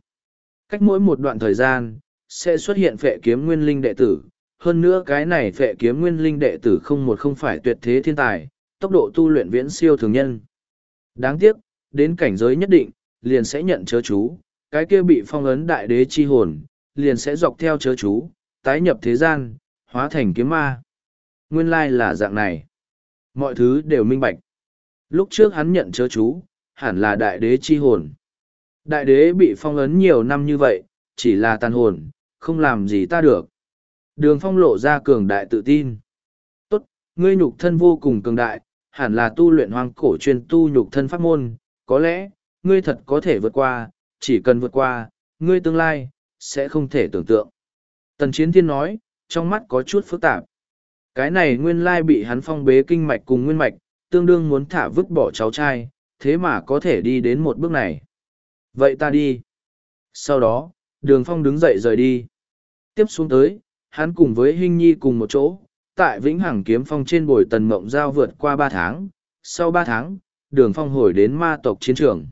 Cách mỗi một đoạn thời gian, sẽ xuất hiện phệ kiếm nguyên linh đệ tử. Hơn nữa cái này phệ kiếm nguyên linh đệ tử không một không phải tuyệt thế thiên tài, tốc độ tu luyện viễn siêu thường nhân. Đáng tiếc, đến cảnh giới nhất định, liền sẽ nhận chớ chú, cái kia bị phong ấn đại đế chi hồn, liền sẽ dọc theo chớ chú, tái nhập thế gian, hóa thành kiếm ma. Nguyên lai là dạng này. Mọi thứ đều minh bạch. Lúc trước hắn nhận chớ chú, hẳn là đại đế chi hồn. Đại đế bị phong ấn nhiều năm như vậy, chỉ là tàn hồn, không làm gì ta được. Đường phong lộ ra cường đại tự tin. Tốt, ngươi nhục thân vô cùng cường đại, hẳn là tu luyện hoang cổ chuyên tu nhục thân pháp môn, có lẽ, ngươi thật có thể vượt qua, chỉ cần vượt qua, ngươi tương lai, sẽ không thể tưởng tượng. Tần Chiến Thiên nói, trong mắt có chút phức tạp. Cái này nguyên lai bị hắn phong bế kinh mạch cùng nguyên mạch, tương đương muốn thả vứt bỏ cháu trai, thế mà có thể đi đến một bước này. Vậy ta đi. Sau đó, đường phong đứng dậy rời đi. Tiếp xuống tới, hắn cùng với Hinh Nhi cùng một chỗ, tại Vĩnh Hằng Kiếm Phong trên bồi tần mộng giao vượt qua ba tháng. Sau ba tháng, đường phong hồi đến ma tộc chiến trường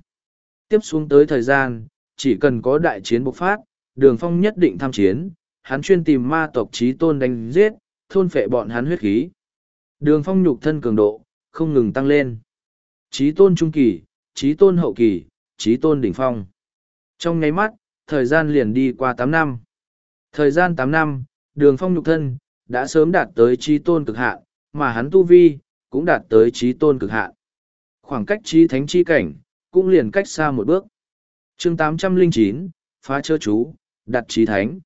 tiếp xuống tới thời gian, chỉ cần có đại chiến bộc phát, đường phong nhất định tham chiến, hắn chuyên tìm ma tộc trí tôn đánh giết, thôn phệ bọn hắn huyết khí. Đường phong nhục thân cường độ, không ngừng tăng lên. Trí tôn trung kỳ, trí tôn hậu kỳ, trí tôn đỉnh phong. Trong nháy mắt, thời gian liền đi qua tám năm. Thời gian tám năm, đường phong nhục thân, đã sớm đạt tới trí tôn cực hạn, mà hắn tu vi, cũng đạt tới trí tôn cực hạn. Khoảng cách trí thánh chi cảnh, cũng liền cách xa một bước. chương 809, phá chơ chú, đặt trí thánh.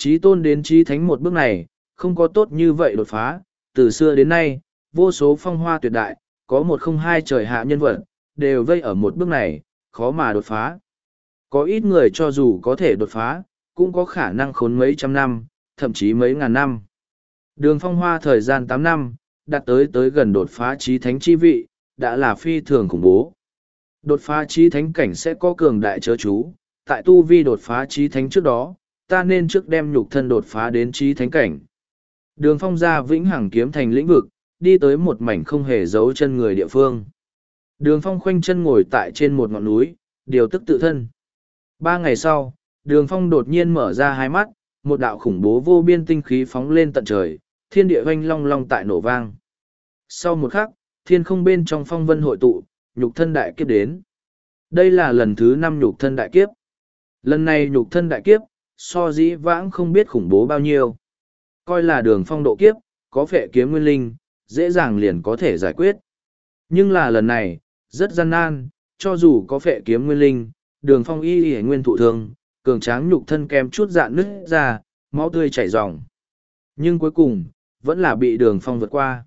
Trí tôn đến trí thánh một bước này, không có tốt như vậy đột phá, từ xưa đến nay, vô số phong hoa tuyệt đại, có một không hai trời hạ nhân vật, đều vây ở một bước này, khó mà đột phá. Có ít người cho dù có thể đột phá, cũng có khả năng khốn mấy trăm năm, thậm chí mấy ngàn năm. Đường phong hoa thời gian tám năm, đạt tới tới gần đột phá trí thánh chi vị, đã là phi thường khủng bố. Đột phá trí thánh cảnh sẽ có cường đại chớ chú, tại tu vi đột phá trí thánh trước đó, ta nên trước đem nhục thân đột phá đến trí thánh cảnh. Đường phong ra vĩnh hằng kiếm thành lĩnh vực, đi tới một mảnh không hề giấu chân người địa phương. Đường phong khoanh chân ngồi tại trên một ngọn núi, điều tức tự thân. Ba ngày sau, đường phong đột nhiên mở ra hai mắt, một đạo khủng bố vô biên tinh khí phóng lên tận trời, thiên địa oanh long long tại nổ vang. Sau một khắc, thiên không bên trong phong vân hội tụ, nhục thân đại kiếp đến. Đây là lần thứ năm nhục thân đại kiếp. Lần này nhục thân đại kiếp, so dĩ vãng không biết khủng bố bao nhiêu. Coi là đường phong độ kiếp, có phệ kiếm nguyên linh, dễ dàng liền có thể giải quyết. Nhưng là lần này, rất gian nan, cho dù có phệ kiếm nguyên linh, đường phong y y nguyên thụ thương, cường tráng nhục thân kèm chút dạn nứt ra, máu tươi chảy ròng. Nhưng cuối cùng, vẫn là bị đường phong vượt qua.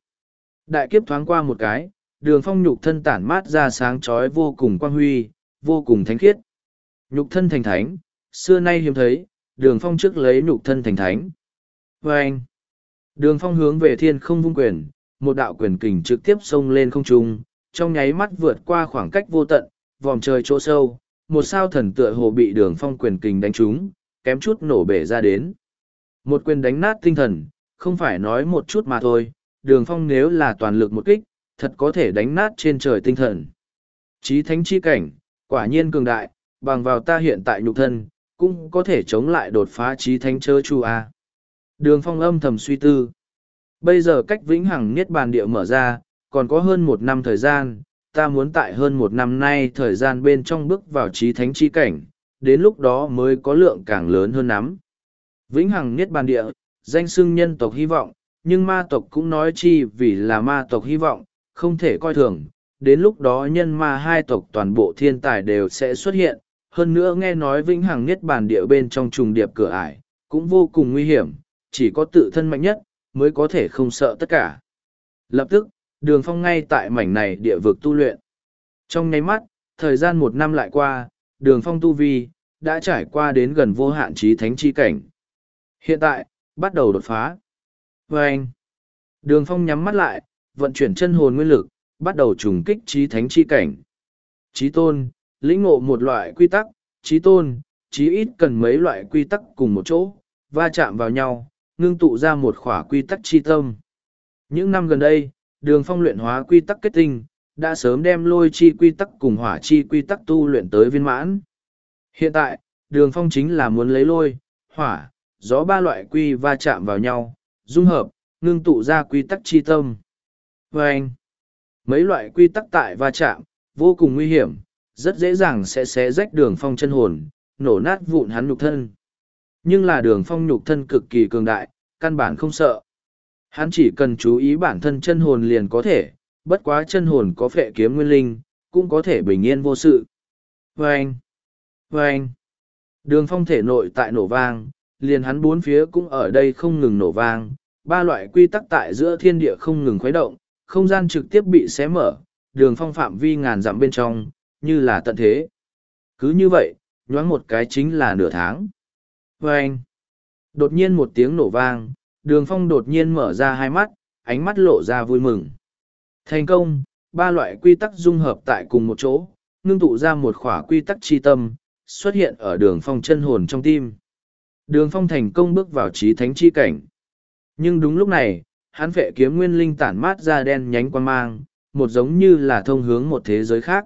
Đại kiếp thoáng qua một cái, đường phong nhục thân tản mát ra sáng chói vô cùng quang huy, vô cùng thánh khiết. Nhục thân thành thánh, xưa nay hiếm thấy, đường phong trước lấy nhục thân thành thánh. vê anh, đường phong hướng về thiên không vung quyền, một đạo quyền kình trực tiếp xông lên không trung, trong nháy mắt vượt qua khoảng cách vô tận, vòm trời chỗ sâu, một sao thần tựa hồ bị đường phong quyền kình đánh trúng, kém chút nổ bể ra đến. Một quyền đánh nát tinh thần, không phải nói một chút mà thôi, đường phong nếu là toàn lực một kích, thật có thể đánh nát trên trời tinh thần. Chí thánh chi cảnh, quả nhiên cường đại, bằng vào ta hiện tại nhục thân, cũng có thể chống lại đột phá trí thánh chớ chu A. Đường phong âm thầm suy tư. Bây giờ cách vĩnh hằng niết bàn địa mở ra, còn có hơn một năm thời gian, ta muốn tại hơn một năm nay thời gian bên trong bước vào trí thánh chi cảnh, đến lúc đó mới có lượng càng lớn hơn lắm. Vĩnh hằng niết bàn địa, danh xưng nhân tộc hy vọng, nhưng ma tộc cũng nói chi vì là ma tộc hy vọng, không thể coi thường. Đến lúc đó nhân ma hai tộc toàn bộ thiên tài đều sẽ xuất hiện, hơn nữa nghe nói vĩnh hằng niết bàn địa bên trong trùng điệp cửa ải, cũng vô cùng nguy hiểm, chỉ có tự thân mạnh nhất, mới có thể không sợ tất cả. Lập tức, đường phong ngay tại mảnh này địa vực tu luyện. Trong nháy mắt, thời gian một năm lại qua, đường phong tu vi, đã trải qua đến gần vô hạn trí thánh chi cảnh. Hiện tại, bắt đầu đột phá. Và anh, đường phong nhắm mắt lại, vận chuyển chân hồn nguyên lực, bắt đầu trùng kích trí thánh chi cảnh. Trí tôn, lĩnh ngộ một loại quy tắc, trí tôn, chí ít cần mấy loại quy tắc cùng một chỗ, va chạm vào nhau, ngưng tụ ra một khỏa quy tắc chi tâm. Những năm gần đây, đường phong luyện hóa quy tắc kết tinh, đã sớm đem lôi chi quy tắc cùng hỏa chi quy tắc tu luyện tới viên mãn. Hiện tại, đường phong chính là muốn lấy lôi, hỏa, gió ba loại quy va chạm vào nhau, dung hợp, ngưng tụ ra quy tắc chi tâm. Và anh, mấy loại quy tắc tại va chạm, vô cùng nguy hiểm, rất dễ dàng sẽ xé rách đường phong chân hồn, nổ nát vụn hắn nhục thân. Nhưng là đường phong nhục thân cực kỳ cường đại, căn bản không sợ. Hắn chỉ cần chú ý bản thân chân hồn liền có thể, bất quá chân hồn có phệ kiếm nguyên linh, cũng có thể bình yên vô sự. Vâng! Vâng! Đường phong thể nội tại nổ vang, liền hắn bốn phía cũng ở đây không ngừng nổ vang, ba loại quy tắc tại giữa thiên địa không ngừng khuấy động, không gian trực tiếp bị xé mở, đường phong phạm vi ngàn dặm bên trong, như là tận thế. Cứ như vậy, nhoáng một cái chính là nửa tháng. Vâng! Đột nhiên một tiếng nổ vang, đường phong đột nhiên mở ra hai mắt, ánh mắt lộ ra vui mừng. Thành công, ba loại quy tắc dung hợp tại cùng một chỗ, ngưng tụ ra một khỏa quy tắc chi tâm, xuất hiện ở đường phong chân hồn trong tim. Đường phong thành công bước vào trí thánh chi cảnh. Nhưng đúng lúc này, hắn vệ kiếm nguyên linh tản mát ra đen nhánh quan mang, một giống như là thông hướng một thế giới khác.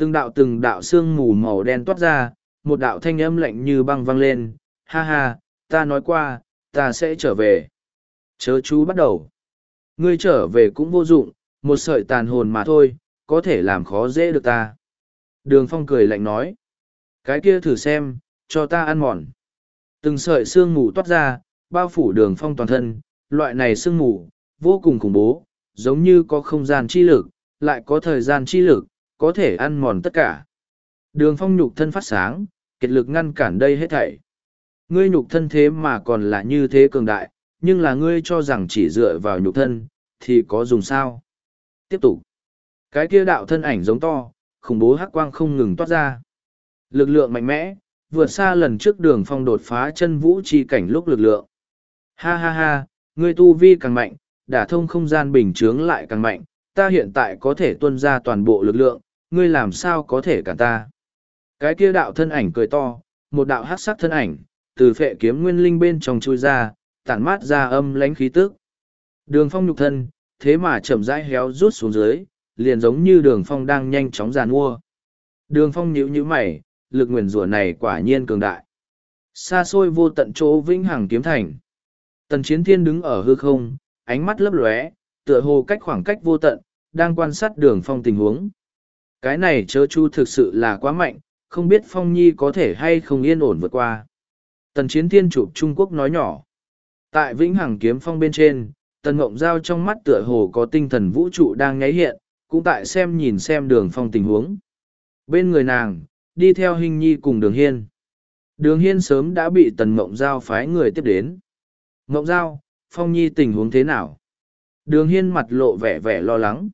Từng đạo từng đạo sương mù màu đen toát ra, một đạo thanh âm lạnh như băng vang lên, ha ha, ta nói qua, ta sẽ trở về. Chớ chú bắt đầu. Ngươi trở về cũng vô dụng, một sợi tàn hồn mà thôi, có thể làm khó dễ được ta. Đường phong cười lạnh nói. Cái kia thử xem, cho ta ăn mòn. Từng sợi sương mù toát ra, bao phủ đường phong toàn thân, loại này sương mù, vô cùng khủng bố, giống như có không gian chi lực, lại có thời gian chi lực, có thể ăn mòn tất cả. Đường phong nhục thân phát sáng, kiệt lực ngăn cản đây hết thảy. Ngươi nhục thân thế mà còn là như thế cường đại, nhưng là ngươi cho rằng chỉ dựa vào nhục thân, thì có dùng sao. Tiếp tục. Cái kia đạo thân ảnh giống to, khủng bố hắc quang không ngừng toát ra. Lực lượng mạnh mẽ, vượt xa lần trước đường phong đột phá chân vũ chi cảnh lúc lực lượng. Ha ha ha, ngươi tu vi càng mạnh, đả thông không gian bình chướng lại càng mạnh, ta hiện tại có thể tuân ra toàn bộ lực lượng, ngươi làm sao có thể cản ta. Cái kia đạo thân ảnh cười to, một đạo hát sắc thân ảnh, từ phệ kiếm nguyên linh bên trong chui ra, tản mát ra âm lánh khí tức. Đường phong nhục thân, thế mà chậm rãi héo rút xuống dưới, liền giống như đường phong đang nhanh chóng giàn mua. Đường phong nhíu nhíu mày, lực nguyền rủa này quả nhiên cường đại. Xa xôi vô tận chỗ vĩnh hằng kiếm thành. Tần chiến thiên đứng ở hư không, ánh mắt lấp lóe, tựa hồ cách khoảng cách vô tận, đang quan sát đường phong tình huống. Cái này chớ chu thực sự là quá mạnh, không biết phong nhi có thể hay không yên ổn vượt qua. Tần chiến thiên chụp Trung Quốc nói nhỏ. Tại vĩnh hằng kiếm phong bên trên, tần ngộng giao trong mắt tựa hồ có tinh thần vũ trụ đang nháy hiện, cũng tại xem nhìn xem đường phong tình huống. Bên người nàng, đi theo hình nhi cùng đường hiên. Đường hiên sớm đã bị tần ngộng giao phái người tiếp đến. ngộng giao, phong nhi tình huống thế nào? Đường hiên mặt lộ vẻ vẻ lo lắng.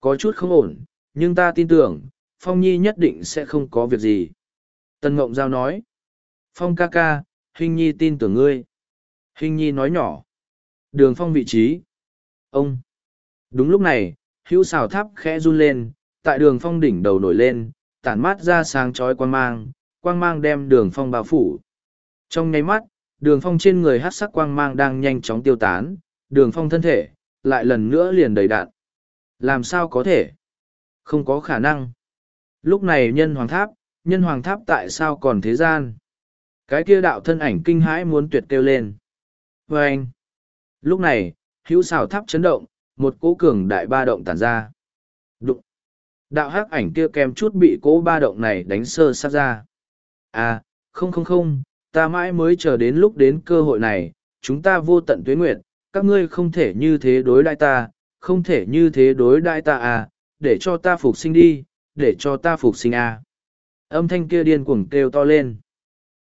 Có chút không ổn, nhưng ta tin tưởng, phong nhi nhất định sẽ không có việc gì. Tân Ngộng giao nói. Phong ca ca, hình nhi tin tưởng ngươi. Hình nhi nói nhỏ. Đường phong vị trí. Ông. Đúng lúc này, hữu xào tháp khẽ run lên, tại đường phong đỉnh đầu nổi lên, tản mát ra sáng chói quang mang, quang mang đem đường phong bao phủ. Trong nháy mắt, đường phong trên người hát sắc quang mang đang nhanh chóng tiêu tán, đường phong thân thể, lại lần nữa liền đầy đạn. Làm sao có thể? Không có khả năng. Lúc này nhân hoàng tháp, nhân hoàng tháp tại sao còn thế gian? Cái kia đạo thân ảnh kinh hãi muốn tuyệt kêu lên. Và anh. Lúc này, hữu xào tháp chấn động, một cỗ cường đại ba động tản ra. Đụng. Đạo hắc ảnh kia kèm chút bị cỗ ba động này đánh sơ sát ra. À, không không không, ta mãi mới chờ đến lúc đến cơ hội này, chúng ta vô tận tuyến nguyện, các ngươi không thể như thế đối đãi ta, không thể như thế đối đãi ta à, để cho ta phục sinh đi, để cho ta phục sinh à. Âm thanh kia điên cuồng kêu to lên.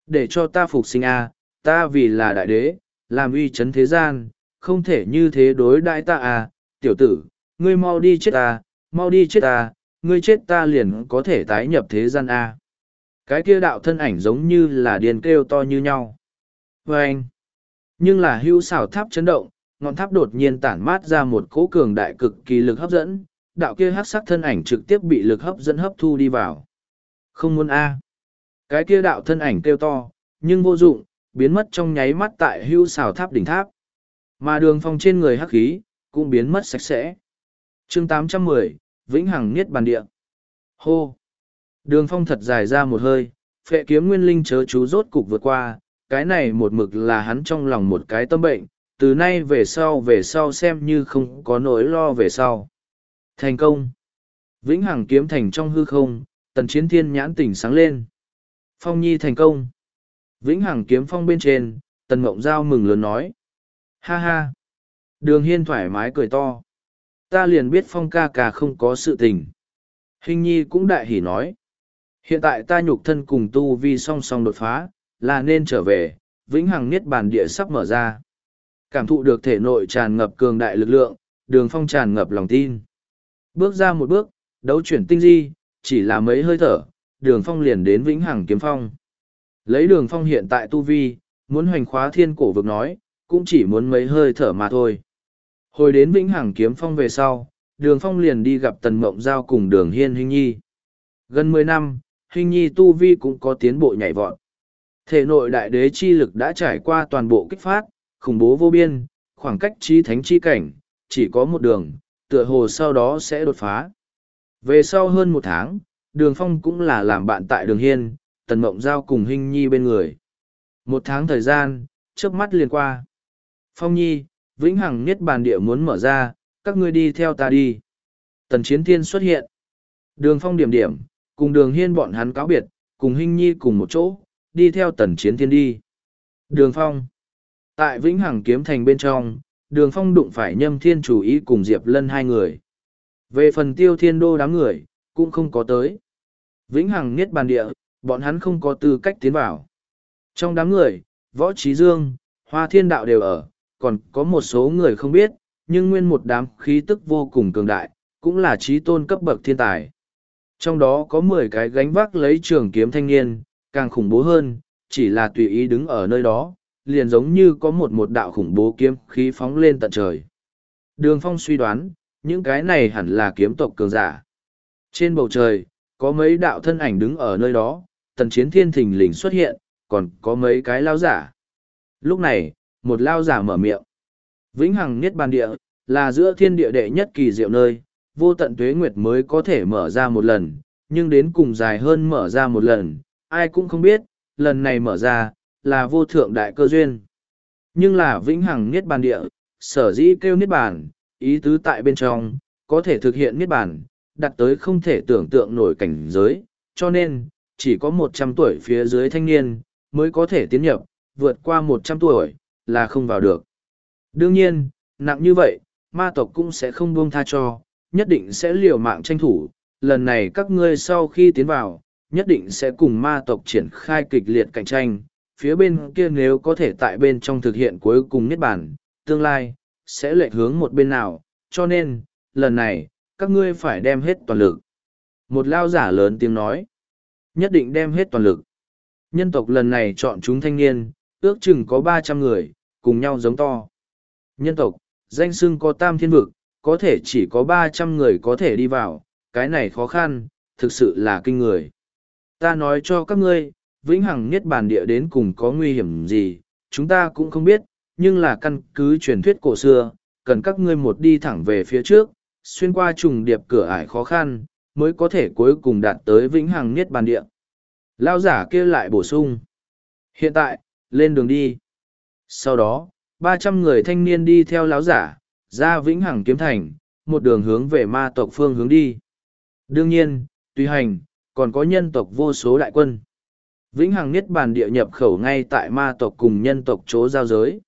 Để cho ta phục sinh à, ta vì là đại đế, làm uy chấn thế gian, không thể như thế đối đại ta à, tiểu tử, ngươi mau đi chết ta, mau đi chết ta, ngươi chết ta liền có thể tái nhập thế gian A. Cái kia đạo thân ảnh giống như là điên kêu to như nhau. Và anh, nhưng là hưu xảo tháp chấn động, ngọn tháp đột nhiên tản mát ra một cỗ cường đại cực kỳ lực hấp dẫn, đạo kia hát sắc thân ảnh trực tiếp bị lực hấp dẫn hấp thu đi vào. Không muốn A. Cái kia đạo thân ảnh kêu to, nhưng vô dụng, biến mất trong nháy mắt tại hưu xào tháp đỉnh tháp. Mà đường phong trên người hắc khí, cũng biến mất sạch sẽ. chương 810, vĩnh hằng niết bàn địa. Hô! Đường phong thật dài ra một hơi, phệ kiếm nguyên linh chớ chú rốt cục vượt qua, cái này một mực là hắn trong lòng một cái tâm bệnh, từ nay về sau về sau xem như không có nỗi lo về sau. Thành công! Vĩnh hằng kiếm thành trong hư không, tần chiến thiên nhãn tỉnh sáng lên. Phong nhi thành công! Vĩnh hằng kiếm phong bên trên, tần mộng giao mừng lớn nói. Ha ha! Đường hiên thoải mái cười to. Ta liền biết phong ca ca không có sự tình. Hình nhi cũng đại hỉ nói. Hiện tại ta nhục thân cùng tu vi song song đột phá, là nên trở về, vĩnh hằng niết bàn địa sắp mở ra. Cảm thụ được thể nội tràn ngập cường đại lực lượng, đường phong tràn ngập lòng tin. Bước ra một bước, đấu chuyển tinh di, chỉ là mấy hơi thở, đường phong liền đến vĩnh hằng kiếm phong. Lấy đường phong hiện tại tu vi, muốn hoành khóa thiên cổ vực nói, cũng chỉ muốn mấy hơi thở mà thôi. Hồi đến Vĩnh Hằng kiếm phong về sau, đường phong liền đi gặp Tần Mộng Giao cùng đường Hiên hình Nhi. Gần mười năm, hình Nhi tu vi cũng có tiến bộ nhảy vọt. Thể nội đại đế chi lực đã trải qua toàn bộ kích phát, khủng bố vô biên, khoảng cách chi thánh chi cảnh, chỉ có một đường, tựa hồ sau đó sẽ đột phá. Về sau hơn một tháng, đường phong cũng là làm bạn tại đường hiên, tần mộng giao cùng Hinh Nhi bên người. Một tháng thời gian, trước mắt liền qua. Phong Nhi, vĩnh hằng niết bàn địa muốn mở ra, các ngươi đi theo ta đi. Tần chiến thiên xuất hiện. Đường phong điểm điểm, cùng đường hiên bọn hắn cáo biệt, cùng hình nhi cùng một chỗ, đi theo tần chiến thiên đi. Đường phong. Tại vĩnh hằng kiếm thành bên trong, đường phong đụng phải nhâm thiên chủ ý cùng diệp lân hai người. Về phần tiêu thiên đô đám người, cũng không có tới. Vĩnh hằng niết bàn địa, bọn hắn không có tư cách tiến vào. Trong đám người, Võ Trí Dương, Hoa Thiên Đạo đều ở, còn có một số người không biết, nhưng nguyên một đám khí tức vô cùng cường đại, cũng là trí tôn cấp bậc thiên tài. Trong đó có mười cái gánh vác lấy trường kiếm thanh niên, càng khủng bố hơn, chỉ là tùy ý đứng ở nơi đó, liền giống như có một một đạo khủng bố kiếm khí phóng lên tận trời. Đường Phong suy đoán, những cái này hẳn là kiếm tộc cường giả. Trên bầu trời, có mấy đạo thân ảnh đứng ở nơi đó, tần chiến thiên thình lình xuất hiện, còn có mấy cái lao giả. Lúc này, một lao giả mở miệng. Vĩnh Hằng Niết Bàn Địa, là giữa thiên địa đệ nhất kỳ diệu nơi, vô tận tuế nguyệt mới có thể mở ra một lần, nhưng đến cùng dài hơn mở ra một lần, ai cũng không biết, lần này mở ra, là vô thượng đại cơ duyên. Nhưng là Vĩnh Hằng Niết Bàn Địa, sở dĩ kêu Niết Bàn, ý tứ tại bên trong, có thể thực hiện Niết Bàn, đặt tới không thể tưởng tượng nổi cảnh giới, cho nên, chỉ có một trăm tuổi phía dưới thanh niên, mới có thể tiến nhập, vượt qua một trăm tuổi, là không vào được. Đương nhiên, nặng như vậy, ma tộc cũng sẽ không buông tha cho, nhất định sẽ liều mạng tranh thủ. Lần này các ngươi sau khi tiến vào, nhất định sẽ cùng ma tộc triển khai kịch liệt cạnh tranh. Phía bên kia nếu có thể tại bên trong thực hiện cuối cùng niết bản, tương lai, sẽ lệch hướng một bên nào, cho nên, lần này, các ngươi phải đem hết toàn lực. Một lao giả lớn tiếng nói, nhất định đem hết toàn lực. Nhân tộc lần này chọn chúng thanh niên, ước chừng có ba trăm người, cùng nhau giống to. Nhân tộc, danh xưng có tam thiên vực, có thể chỉ có ba trăm người có thể đi vào, cái này khó khăn, thực sự là kinh người. Ta nói cho các ngươi, vĩnh hằng niết bàn địa đến cùng có nguy hiểm gì, chúng ta cũng không biết, nhưng là căn cứ truyền thuyết cổ xưa, cần các ngươi một đi thẳng về phía trước, xuyên qua trùng điệp cửa ải khó khăn, mới có thể cuối cùng đạt tới vĩnh hằng niết bàn địa. Lao giả kia lại bổ sung. Hiện tại, lên đường đi. Sau đó, ba trăm người thanh niên đi theo Lão giả, ra vĩnh hằng kiếm thành, một đường hướng về ma tộc phương hướng đi. Đương nhiên, tùy hành, còn có nhân tộc vô số đại quân. Vĩnh hằng niết bàn địa nhập khẩu ngay tại ma tộc cùng nhân tộc chỗ giao giới.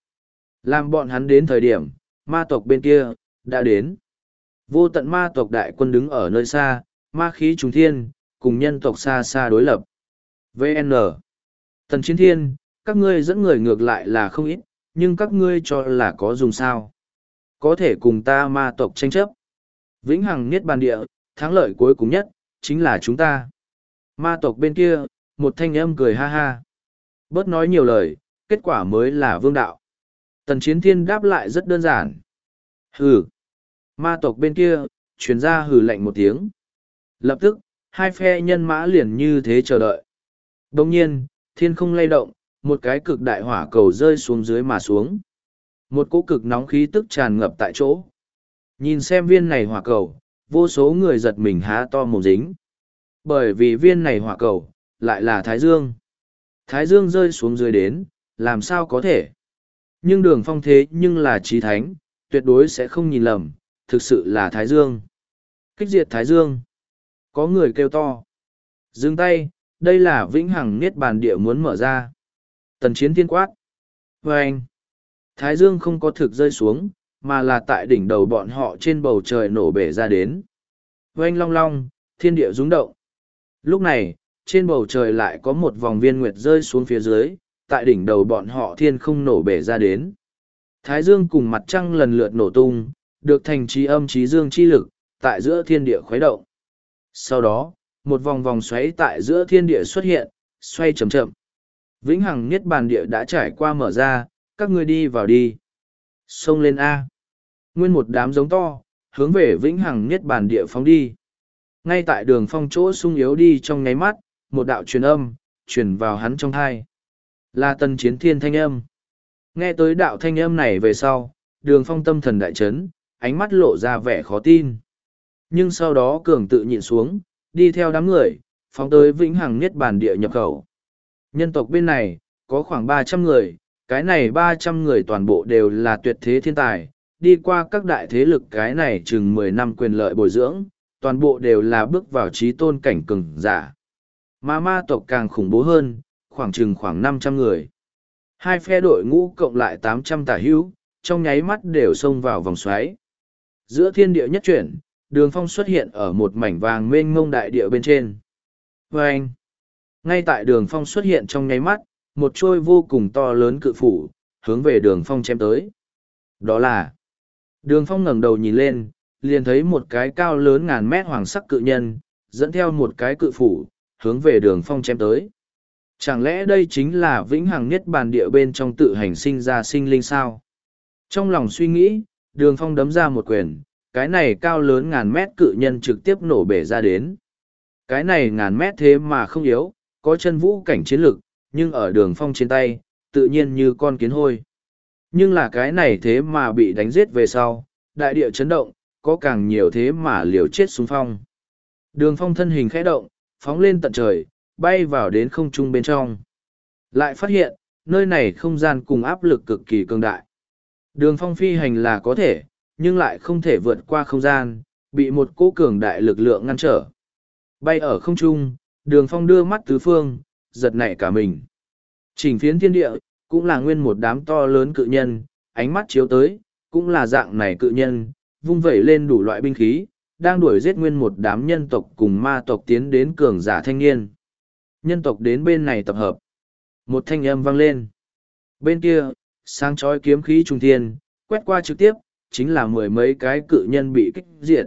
Làm bọn hắn đến thời điểm, ma tộc bên kia, đã đến. Vô tận ma tộc đại quân đứng ở nơi xa, ma khí trùng thiên, cùng nhân tộc xa xa đối lập. VN Tần Chiến Thiên, các ngươi dẫn người ngược lại là không ít, nhưng các ngươi cho là có dùng sao. Có thể cùng ta ma tộc tranh chấp. Vĩnh Hằng Niết Bàn Địa, thắng lợi cuối cùng nhất, chính là chúng ta. Ma tộc bên kia, một thanh âm cười ha ha. Bớt nói nhiều lời, kết quả mới là vương đạo. Tần Chiến Thiên đáp lại rất đơn giản. Hừ. Ma tộc bên kia, chuyển ra hừ lạnh một tiếng. Lập tức, hai phe nhân mã liền như thế chờ đợi. Đồng nhiên, thiên không lay động, một cái cực đại hỏa cầu rơi xuống dưới mà xuống. Một cỗ cực nóng khí tức tràn ngập tại chỗ. Nhìn xem viên này hỏa cầu, vô số người giật mình há to mồm dính. Bởi vì viên này hỏa cầu, lại là Thái Dương. Thái Dương rơi xuống dưới đến, làm sao có thể? Nhưng đường phong thế nhưng là trí thánh, tuyệt đối sẽ không nhìn lầm, thực sự là Thái Dương. Kích diệt Thái Dương. Có người kêu to. Dừng tay, đây là vĩnh hằng niết bàn địa muốn mở ra. Tần chiến thiên quát. Và anh, Thái Dương không có thực rơi xuống, mà là tại đỉnh đầu bọn họ trên bầu trời nổ bể ra đến. Oanh long long, thiên địa rung động. Lúc này, trên bầu trời lại có một vòng viên nguyệt rơi xuống phía dưới, tại đỉnh đầu bọn họ thiên không nổ bể ra đến. Thái Dương cùng mặt trăng lần lượt nổ tung, được thành trí âm trí dương chi lực, tại giữa thiên địa khuấy động. Sau đó, một vòng vòng xoáy tại giữa thiên địa xuất hiện, xoay chậm chậm. Vĩnh Hằng Niết Bàn Địa đã trải qua mở ra, các ngươi đi vào đi. Xông lên A. Nguyên một đám giống to, hướng về Vĩnh Hằng Niết Bàn Địa phóng đi. Ngay tại đường phong chỗ sung yếu đi trong nháy mắt, một đạo truyền âm, truyền vào hắn trong thai. Là tần chiến thiên thanh âm. Nghe tới đạo thanh âm này về sau, đường phong tâm thần đại chấn, ánh mắt lộ ra vẻ khó tin. Nhưng sau đó cường tự nhịn xuống, đi theo đám người, phóng tới vĩnh hằng niết bàn địa nhập khẩu. Nhân tộc bên này, có khoảng ba trăm người, cái này ba trăm người toàn bộ đều là tuyệt thế thiên tài, đi qua các đại thế lực cái này chừng mười năm quyền lợi bồi dưỡng, toàn bộ đều là bước vào trí tôn cảnh cường giả. Mà ma tộc càng khủng bố hơn, khoảng chừng khoảng năm trăm người. Hai phe đội ngũ cộng lại tám trăm tả hữu, trong nháy mắt đều xông vào vòng xoáy. Giữa thiên địa nhất chuyển, đường phong xuất hiện ở một mảnh vàng mênh mông đại địa bên trên. Và anh, Ngay tại đường phong xuất hiện trong nháy mắt, một trôi vô cùng to lớn cự phủ, hướng về đường phong chém tới. Đó là, đường phong ngẩng đầu nhìn lên, liền thấy một cái cao lớn ngàn mét hoàng sắc cự nhân, dẫn theo một cái cự phủ, hướng về đường phong chém tới. Chẳng lẽ đây chính là vĩnh hằng nhất bàn địa bên trong tự hành sinh ra sinh linh sao? Trong lòng suy nghĩ, đường phong đấm ra một quyền, cái này cao lớn ngàn mét cự nhân trực tiếp nổ bể ra đến. Cái này ngàn mét thế mà không yếu, có chân vũ cảnh chiến lực, nhưng ở đường phong trên tay, tự nhiên như con kiến hôi. Nhưng là cái này thế mà bị đánh giết về sau, đại địa chấn động, có càng nhiều thế mà liều chết xuống phong. Đường phong thân hình khẽ động, phóng lên tận trời, bay vào đến không trung bên trong. Lại phát hiện, nơi này không gian cùng áp lực cực kỳ cường đại. Đường phong phi hành là có thể, nhưng lại không thể vượt qua không gian, bị một cỗ cường đại lực lượng ngăn trở. Bay ở không trung, đường phong đưa mắt tứ phương, giật nảy cả mình. Chỉnh phiến thiên địa, cũng là nguyên một đám to lớn cự nhân, ánh mắt chiếu tới, cũng là dạng này cự nhân, vung vẩy lên đủ loại binh khí, đang đuổi giết nguyên một đám nhân tộc cùng ma tộc tiến đến cường giả thanh niên. Nhân tộc đến bên này tập hợp. Một thanh âm vang lên. Bên kia, sáng chói kiếm khí trung thiên, quét qua trực tiếp, chính là mười mấy cái cự nhân bị kích diệt.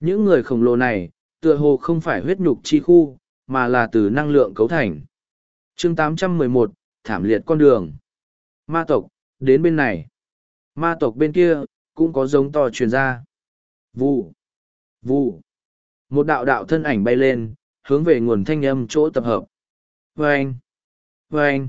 Những người khổng lồ này, tựa hồ không phải huyết nhục chi khu, mà là từ năng lượng cấu thành. chương 811, thảm liệt con đường. Ma tộc, đến bên này. Ma tộc bên kia, cũng có giống to truyền ra. Vụ, vụ. Một đạo đạo thân ảnh bay lên, hướng về nguồn thanh âm chỗ tập hợp. Vâng, vâng.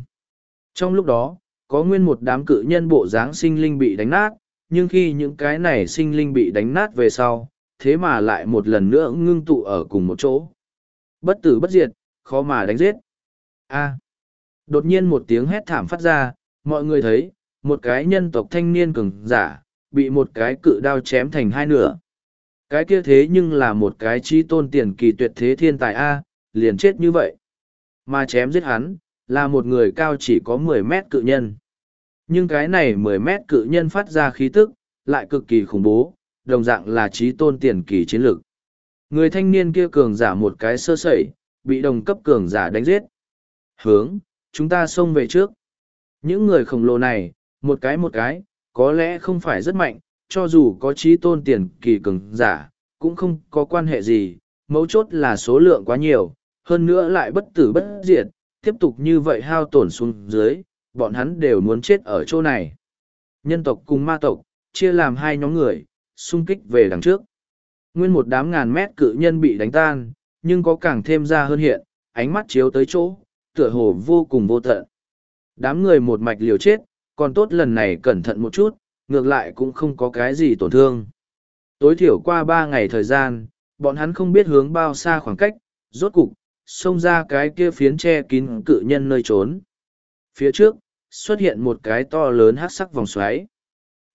Trong lúc đó, có nguyên một đám cự nhân bộ dáng sinh linh bị đánh nát, nhưng khi những cái này sinh linh bị đánh nát về sau, thế mà lại một lần nữa ngưng tụ ở cùng một chỗ. Bất tử bất diệt, khó mà đánh giết. A. Đột nhiên một tiếng hét thảm phát ra, mọi người thấy, một cái nhân tộc thanh niên cường giả, bị một cái cự đao chém thành hai nửa. Cái kia thế nhưng là một cái trí tôn tiền kỳ tuyệt thế thiên tài A, liền chết như vậy. Mà chém giết hắn, là một người cao chỉ có mười mét cự nhân. Nhưng cái này mười mét cự nhân phát ra khí tức, lại cực kỳ khủng bố, đồng dạng là trí tôn tiền kỳ chiến lược. Người thanh niên kia cường giả một cái sơ sẩy, bị đồng cấp cường giả đánh giết. Hướng, chúng ta xông về trước. Những người khổng lồ này, một cái một cái, có lẽ không phải rất mạnh, cho dù có trí tôn tiền kỳ cường giả, cũng không có quan hệ gì, mấu chốt là số lượng quá nhiều, hơn nữa lại bất tử bất diệt, tiếp tục như vậy hao tổn xuống dưới, bọn hắn đều muốn chết ở chỗ này. Nhân tộc cùng ma tộc, chia làm hai nhóm người, xung kích về đằng trước. Nguyên một đám ngàn mét cự nhân bị đánh tan, nhưng có càng thêm ra hơn hiện, ánh mắt chiếu tới chỗ, tựa hồ vô cùng vô tận. Đám người một mạch liều chết, còn tốt lần này cẩn thận một chút, ngược lại cũng không có cái gì tổn thương. Tối thiểu qua ba ngày thời gian, bọn hắn không biết hướng bao xa khoảng cách, rốt cục, xông ra cái kia phiến che kín cự nhân nơi trốn. Phía trước, xuất hiện một cái to lớn hát sắc vòng xoáy.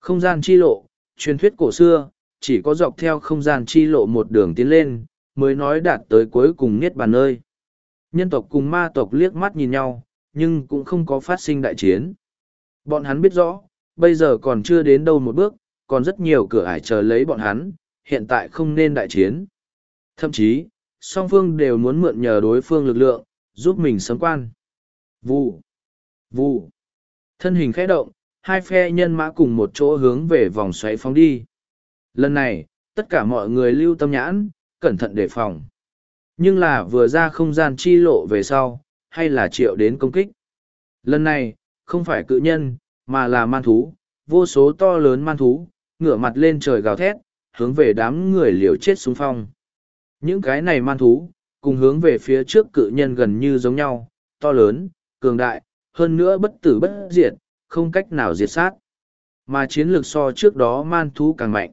Không gian chi lộ, truyền thuyết cổ xưa, chỉ có dọc theo không gian chi lộ một đường tiến lên, mới nói đạt tới cuối cùng niết bàn nơi. Nhân tộc cùng ma tộc liếc mắt nhìn nhau, nhưng cũng không có phát sinh đại chiến. Bọn hắn biết rõ, bây giờ còn chưa đến đâu một bước, còn rất nhiều cửa ải chờ lấy bọn hắn, hiện tại không nên đại chiến. Thậm chí, song phương đều muốn mượn nhờ đối phương lực lượng, giúp mình sớm quan. Vụ, vụ, thân hình khẽ động, hai phe nhân mã cùng một chỗ hướng về vòng xoáy phóng đi. Lần này, tất cả mọi người lưu tâm nhãn, cẩn thận đề phòng. Nhưng là vừa ra không gian chi lộ về sau, hay là triệu đến công kích. Lần này, không phải cự nhân, mà là man thú, vô số to lớn man thú, ngửa mặt lên trời gào thét, hướng về đám người liều chết xuống phong. Những cái này man thú, cùng hướng về phía trước cự nhân gần như giống nhau, to lớn, cường đại, hơn nữa bất tử bất diệt, không cách nào diệt sát. Mà chiến lược so trước đó man thú càng mạnh.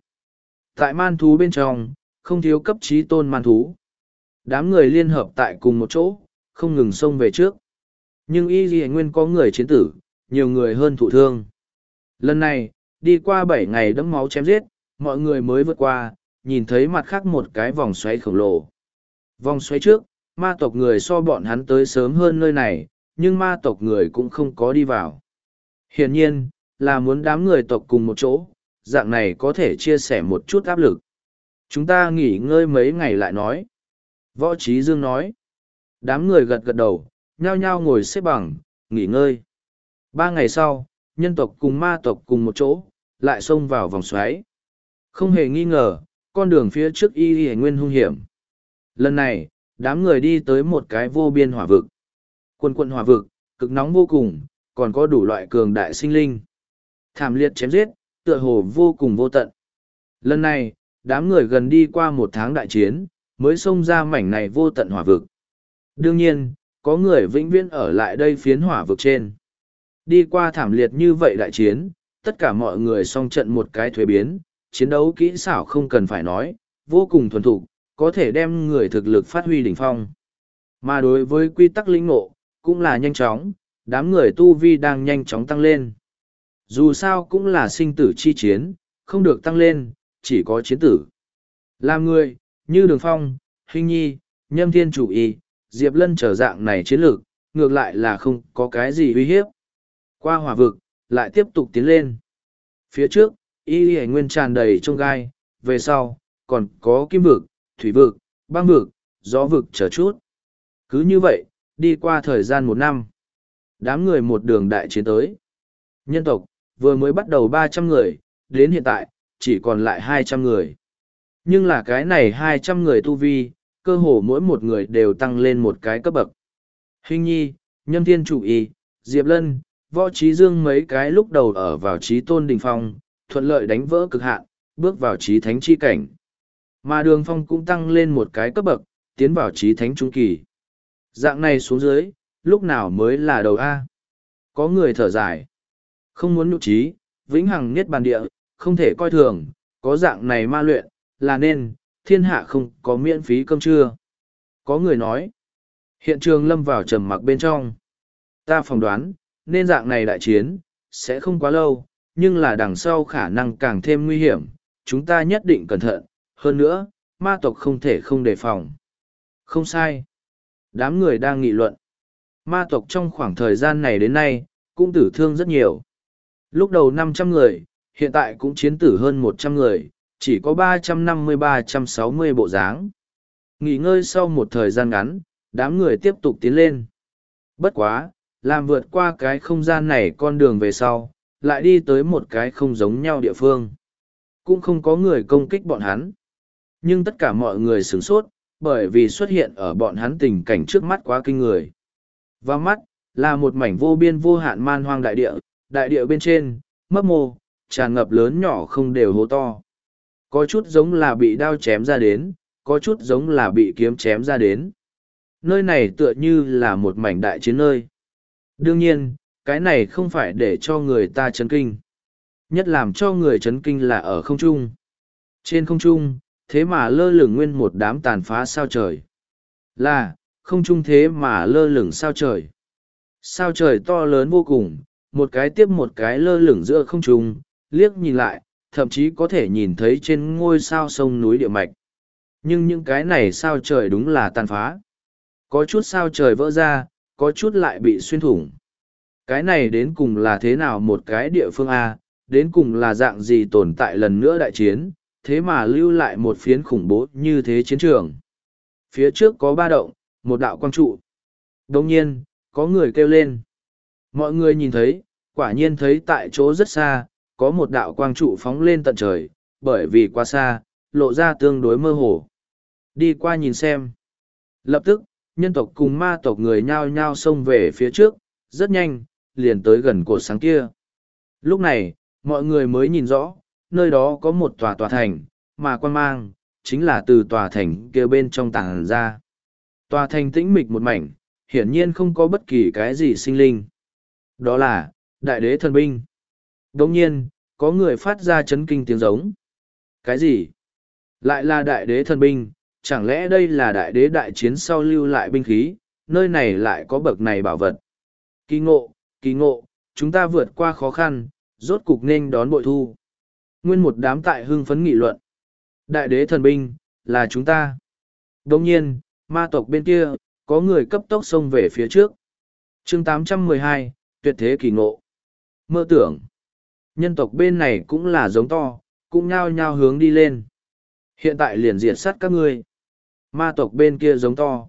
Tại man thú bên trong, không thiếu cấp trí tôn man thú. Đám người liên hợp tại cùng một chỗ, không ngừng xông về trước. Nhưng y gì nguyên có người chiến tử, nhiều người hơn thụ thương. Lần này, đi qua bảy ngày đẫm máu chém giết, mọi người mới vượt qua, nhìn thấy mặt khác một cái vòng xoáy khổng lồ. Vòng xoáy trước, ma tộc người so bọn hắn tới sớm hơn nơi này, nhưng ma tộc người cũng không có đi vào. Hiển nhiên, là muốn đám người tộc cùng một chỗ, dạng này có thể chia sẻ một chút áp lực. Chúng ta nghỉ ngơi mấy ngày lại nói. Võ Trí Dương nói. Đám người gật gật đầu, nhao nhao ngồi xếp bằng, nghỉ ngơi. Ba ngày sau, nhân tộc cùng ma tộc cùng một chỗ, lại xông vào vòng xoáy. Không hề nghi ngờ, con đường phía trước y y nguyên hung hiểm. Lần này, đám người đi tới một cái vô biên hỏa vực. Quân quân hỏa vực, cực nóng vô cùng, còn có đủ loại cường đại sinh linh. Thảm liệt chém giết, tựa hồ vô cùng vô tận. Lần này, đám người gần đi qua một tháng đại chiến, mới xông ra mảnh này vô tận hỏa vực. Đương nhiên, có người vĩnh viễn ở lại đây phiến hỏa vực trên. Đi qua thảm liệt như vậy đại chiến, tất cả mọi người song trận một cái thuế biến, chiến đấu kỹ xảo không cần phải nói, vô cùng thuần thục, có thể đem người thực lực phát huy đỉnh phong. Mà đối với quy tắc linh ngộ, cũng là nhanh chóng, đám người tu vi đang nhanh chóng tăng lên. Dù sao cũng là sinh tử chi chiến, không được tăng lên, chỉ có chiến tử. Làm người, như Đường Phong, Hình Nhi, Nhâm Thiên Chủ Y, Diệp Lân trở dạng này chiến lược, ngược lại là không có cái gì uy hiếp. Qua hỏa vực, lại tiếp tục tiến lên. Phía trước, y y nguyên tràn đầy trong gai, về sau, còn có kim vực, thủy vực, băng vực, gió vực chờ chút. Cứ như vậy, đi qua thời gian một năm. Đám người một đường đại chiến tới. Nhân tộc, vừa mới bắt đầu ba trăm người, đến hiện tại, chỉ còn lại hai trăm người. Nhưng là cái này hai trăm người tu vi, cơ hồ mỗi một người đều tăng lên một cái cấp bậc. Hình nhi, nhân thiên chủ y, Diệp Lân, võ trí dương mấy cái lúc đầu ở vào trí tôn đình phong, thuận lợi đánh vỡ cực hạn, bước vào trí thánh chi cảnh. Mà đường phong cũng tăng lên một cái cấp bậc, tiến vào trí thánh trung kỳ. Dạng này xuống dưới, lúc nào mới là đầu A. Có người thở dài. Không muốn nhụ trí, vĩnh hằng niết bàn địa, không thể coi thường, có dạng này ma luyện, là nên, thiên hạ không có miễn phí cơm trưa. Có người nói, hiện trường lâm vào trầm mặc bên trong. Ta phỏng đoán, nên dạng này đại chiến, sẽ không quá lâu, nhưng là đằng sau khả năng càng thêm nguy hiểm, chúng ta nhất định cẩn thận, hơn nữa, ma tộc không thể không đề phòng. Không sai. Đám người đang nghị luận. Ma tộc trong khoảng thời gian này đến nay, cũng tử thương rất nhiều. Lúc đầu năm trăm người, hiện tại cũng chiến tử hơn một trăm người, chỉ có ba trăm năm mươi ba trăm sáu mươi bộ dáng. Nghỉ ngơi sau một thời gian ngắn, đám người tiếp tục tiến lên. Bất quá, làm vượt qua cái không gian này con đường về sau, lại đi tới một cái không giống nhau địa phương. Cũng không có người công kích bọn hắn. Nhưng tất cả mọi người sửng sốt, bởi vì xuất hiện ở bọn hắn tình cảnh trước mắt quá kinh người. Và mắt, là một mảnh vô biên vô hạn man hoang đại địa, đại địa bên trên, mấp mô, tràn ngập lớn nhỏ không đều hố to. Có chút giống là bị đao chém ra đến, có chút giống là bị kiếm chém ra đến. Nơi này tựa như là một mảnh đại chiến nơi. Đương nhiên, cái này không phải để cho người ta chấn kinh. Nhất làm cho người chấn kinh là ở không trung. Trên không trung, thế mà lơ lửng nguyên một đám tàn phá sao trời. Là, không trung thế mà lơ lửng sao trời. Sao trời to lớn vô cùng, một cái tiếp một cái lơ lửng giữa không trung, liếc nhìn lại, thậm chí có thể nhìn thấy trên ngôi sao sông núi địa mạch. Nhưng những cái này sao trời đúng là tàn phá. Có chút sao trời vỡ ra, có chút lại bị xuyên thủng. Cái này đến cùng là thế nào một cái địa phương A, đến cùng là dạng gì tồn tại lần nữa đại chiến, thế mà lưu lại một phiến khủng bố như thế chiến trường. Phía trước có ba động, một đạo quang trụ. Đồng nhiên, có người kêu lên. Mọi người nhìn thấy, quả nhiên thấy tại chỗ rất xa, có một đạo quang trụ phóng lên tận trời, bởi vì quá xa, lộ ra tương đối mơ hồ. Đi qua nhìn xem. Lập tức, nhân tộc cùng ma tộc người nhao nhao xông về phía trước, rất nhanh, liền tới gần cột sáng kia. Lúc này, mọi người mới nhìn rõ, nơi đó có một tòa tòa thành, mà quan mang, chính là từ tòa thành kia bên trong tàng ra. Tòa thành tĩnh mịch một mảnh, hiển nhiên không có bất kỳ cái gì sinh linh. Đó là, đại đế thần binh. Đồng nhiên, có người phát ra chấn kinh tiếng giống. Cái gì? Lại là đại đế thần binh, chẳng lẽ đây là đại đế đại chiến sau lưu lại binh khí, nơi này lại có bậc này bảo vật. Kỳ ngộ, kỳ ngộ, chúng ta vượt qua khó khăn, rốt cục nên đón bội thu. Nguyên một đám tại hưng phấn nghị luận. Đại đế thần binh, là chúng ta. Đồng nhiên, ma tộc bên kia, có người cấp tốc xông về phía trước. chương 812, tuyệt thế kỳ ngộ. Mơ tưởng, nhân tộc bên này cũng là giống to, cũng nhao nhao hướng đi lên. Hiện tại liền diệt sát các ngươi. Ma tộc bên kia giống to.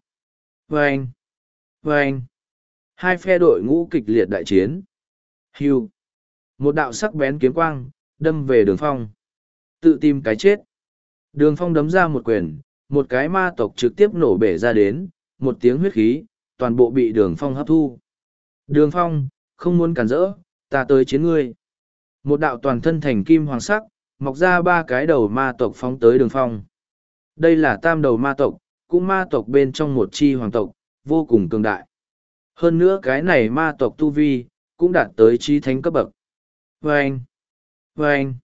Và anh, Và anh, hai phe đội ngũ kịch liệt đại chiến. Hưu. Một đạo sắc bén kiếm quang, đâm về đường phong. Tự tìm cái chết. Đường phong đấm ra một quyền, một cái ma tộc trực tiếp nổ bể ra đến, một tiếng huyết khí, toàn bộ bị đường phong hấp thu. Đường phong, không muốn cản rỡ, ta tới chiến ngươi. Một đạo toàn thân thành kim hoàng sắc, mọc ra ba cái đầu ma tộc phóng tới đường phong. Đây là tam đầu ma tộc, cũng ma tộc bên trong một chi hoàng tộc, vô cùng cường đại. Hơn nữa cái này ma tộc tu vi, cũng đạt tới chi thánh cấp bậc. Vâng! Vâng!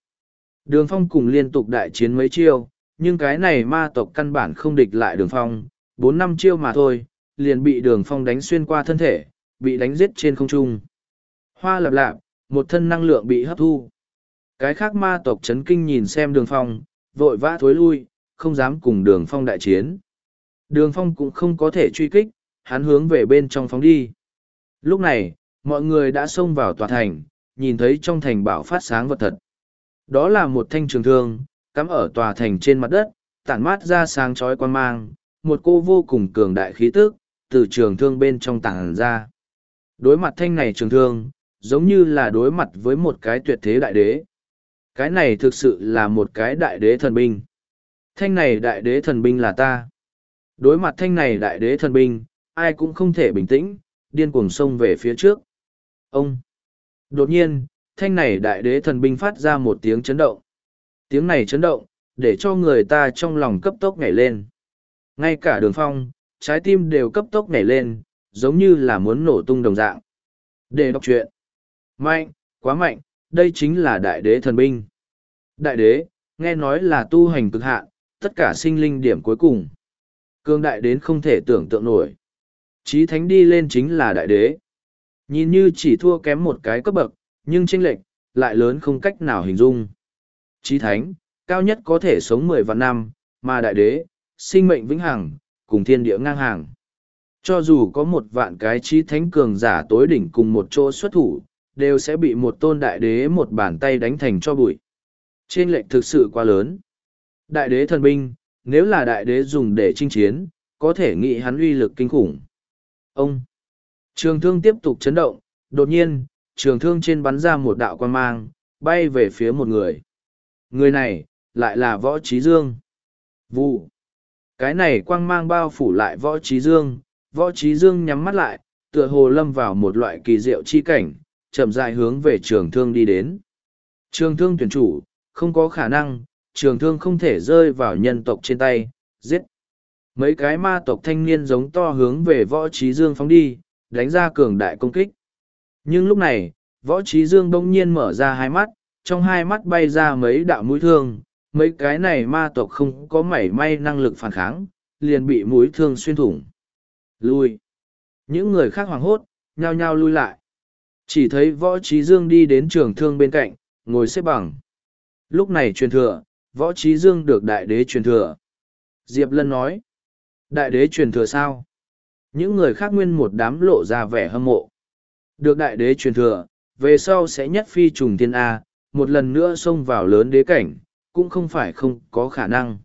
Đường phong cùng liên tục đại chiến mấy chiêu, nhưng cái này ma tộc căn bản không địch lại đường phong, bốn năm chiêu mà thôi, liền bị đường phong đánh xuyên qua thân thể, bị đánh giết trên không trung. Hoa lạp lạp, một thân năng lượng bị hấp thu. Cái khác ma tộc chấn kinh nhìn xem đường phong, vội vã thối lui, không dám cùng đường phong đại chiến. Đường phong cũng không có thể truy kích, hắn hướng về bên trong phóng đi. Lúc này, mọi người đã xông vào tòa thành, nhìn thấy trong thành bảo phát sáng vật thật. Đó là một thanh trường thương, cắm ở tòa thành trên mặt đất, tản mát ra sáng chói quan mang, một cô vô cùng cường đại khí tức, từ trường thương bên trong tảng ra. Đối mặt thanh này trường thương, giống như là đối mặt với một cái tuyệt thế đại đế. Cái này thực sự là một cái đại đế thần binh. Thanh này đại đế thần binh là ta. Đối mặt thanh này đại đế thần binh, ai cũng không thể bình tĩnh, điên cuồng xông về phía trước. Ông! Đột nhiên, thanh này đại đế thần binh phát ra một tiếng chấn động. Tiếng này chấn động, để cho người ta trong lòng cấp tốc nhảy lên. Ngay cả đường phong, trái tim đều cấp tốc nhảy lên, giống như là muốn nổ tung đồng dạng. Để đọc chuyện. Mạnh, quá mạnh, đây chính là đại đế thần binh. Đại đế, nghe nói là tu hành cực hạn, tất cả sinh linh điểm cuối cùng. Cương đại đến không thể tưởng tượng nổi. Chí thánh đi lên chính là đại đế. Nhìn như chỉ thua kém một cái cấp bậc, nhưng chênh lệch lại lớn không cách nào hình dung. Chí thánh, cao nhất có thể sống mười vạn năm, mà đại đế, sinh mệnh vĩnh hằng, cùng thiên địa ngang hàng. Cho dù có một vạn cái chí thánh cường giả tối đỉnh cùng một chỗ xuất thủ, đều sẽ bị một tôn đại đế một bàn tay đánh thành cho bụi. Trên lệnh thực sự quá lớn. Đại đế thần binh, nếu là đại đế dùng để chinh chiến, có thể nghĩ hắn uy lực kinh khủng. Ông! Trường thương tiếp tục chấn động, đột nhiên, trường thương trên bắn ra một đạo quan mang, bay về phía một người. Người này, lại là Võ Trí Dương. Vụ! Cái này quang mang bao phủ lại Võ Trí Dương, Võ Trí Dương nhắm mắt lại, tựa hồ lâm vào một loại kỳ diệu chi cảnh, chậm rãi hướng về trường thương đi đến. Trường thương tuyển chủ, không có khả năng, trường thương không thể rơi vào nhân tộc trên tay, giết. Mấy cái ma tộc thanh niên giống to hướng về võ trí dương phóng đi, đánh ra cường đại công kích. Nhưng lúc này, võ trí dương bỗng nhiên mở ra hai mắt, trong hai mắt bay ra mấy đạo mũi thương, mấy cái này ma tộc không có mảy may năng lực phản kháng, liền bị mũi thương xuyên thủng. Lui. Những người khác hoảng hốt, nhao nhao lui lại. Chỉ thấy võ trí dương đi đến trường thương bên cạnh, ngồi xếp bằng. Lúc này truyền thừa, võ trí dương được đại đế truyền thừa. Diệp Lân nói, đại đế truyền thừa sao? Những người khác nguyên một đám lộ ra vẻ hâm mộ. Được đại đế truyền thừa, về sau sẽ nhất phi trùng thiên A, một lần nữa xông vào lớn đế cảnh, cũng không phải không có khả năng.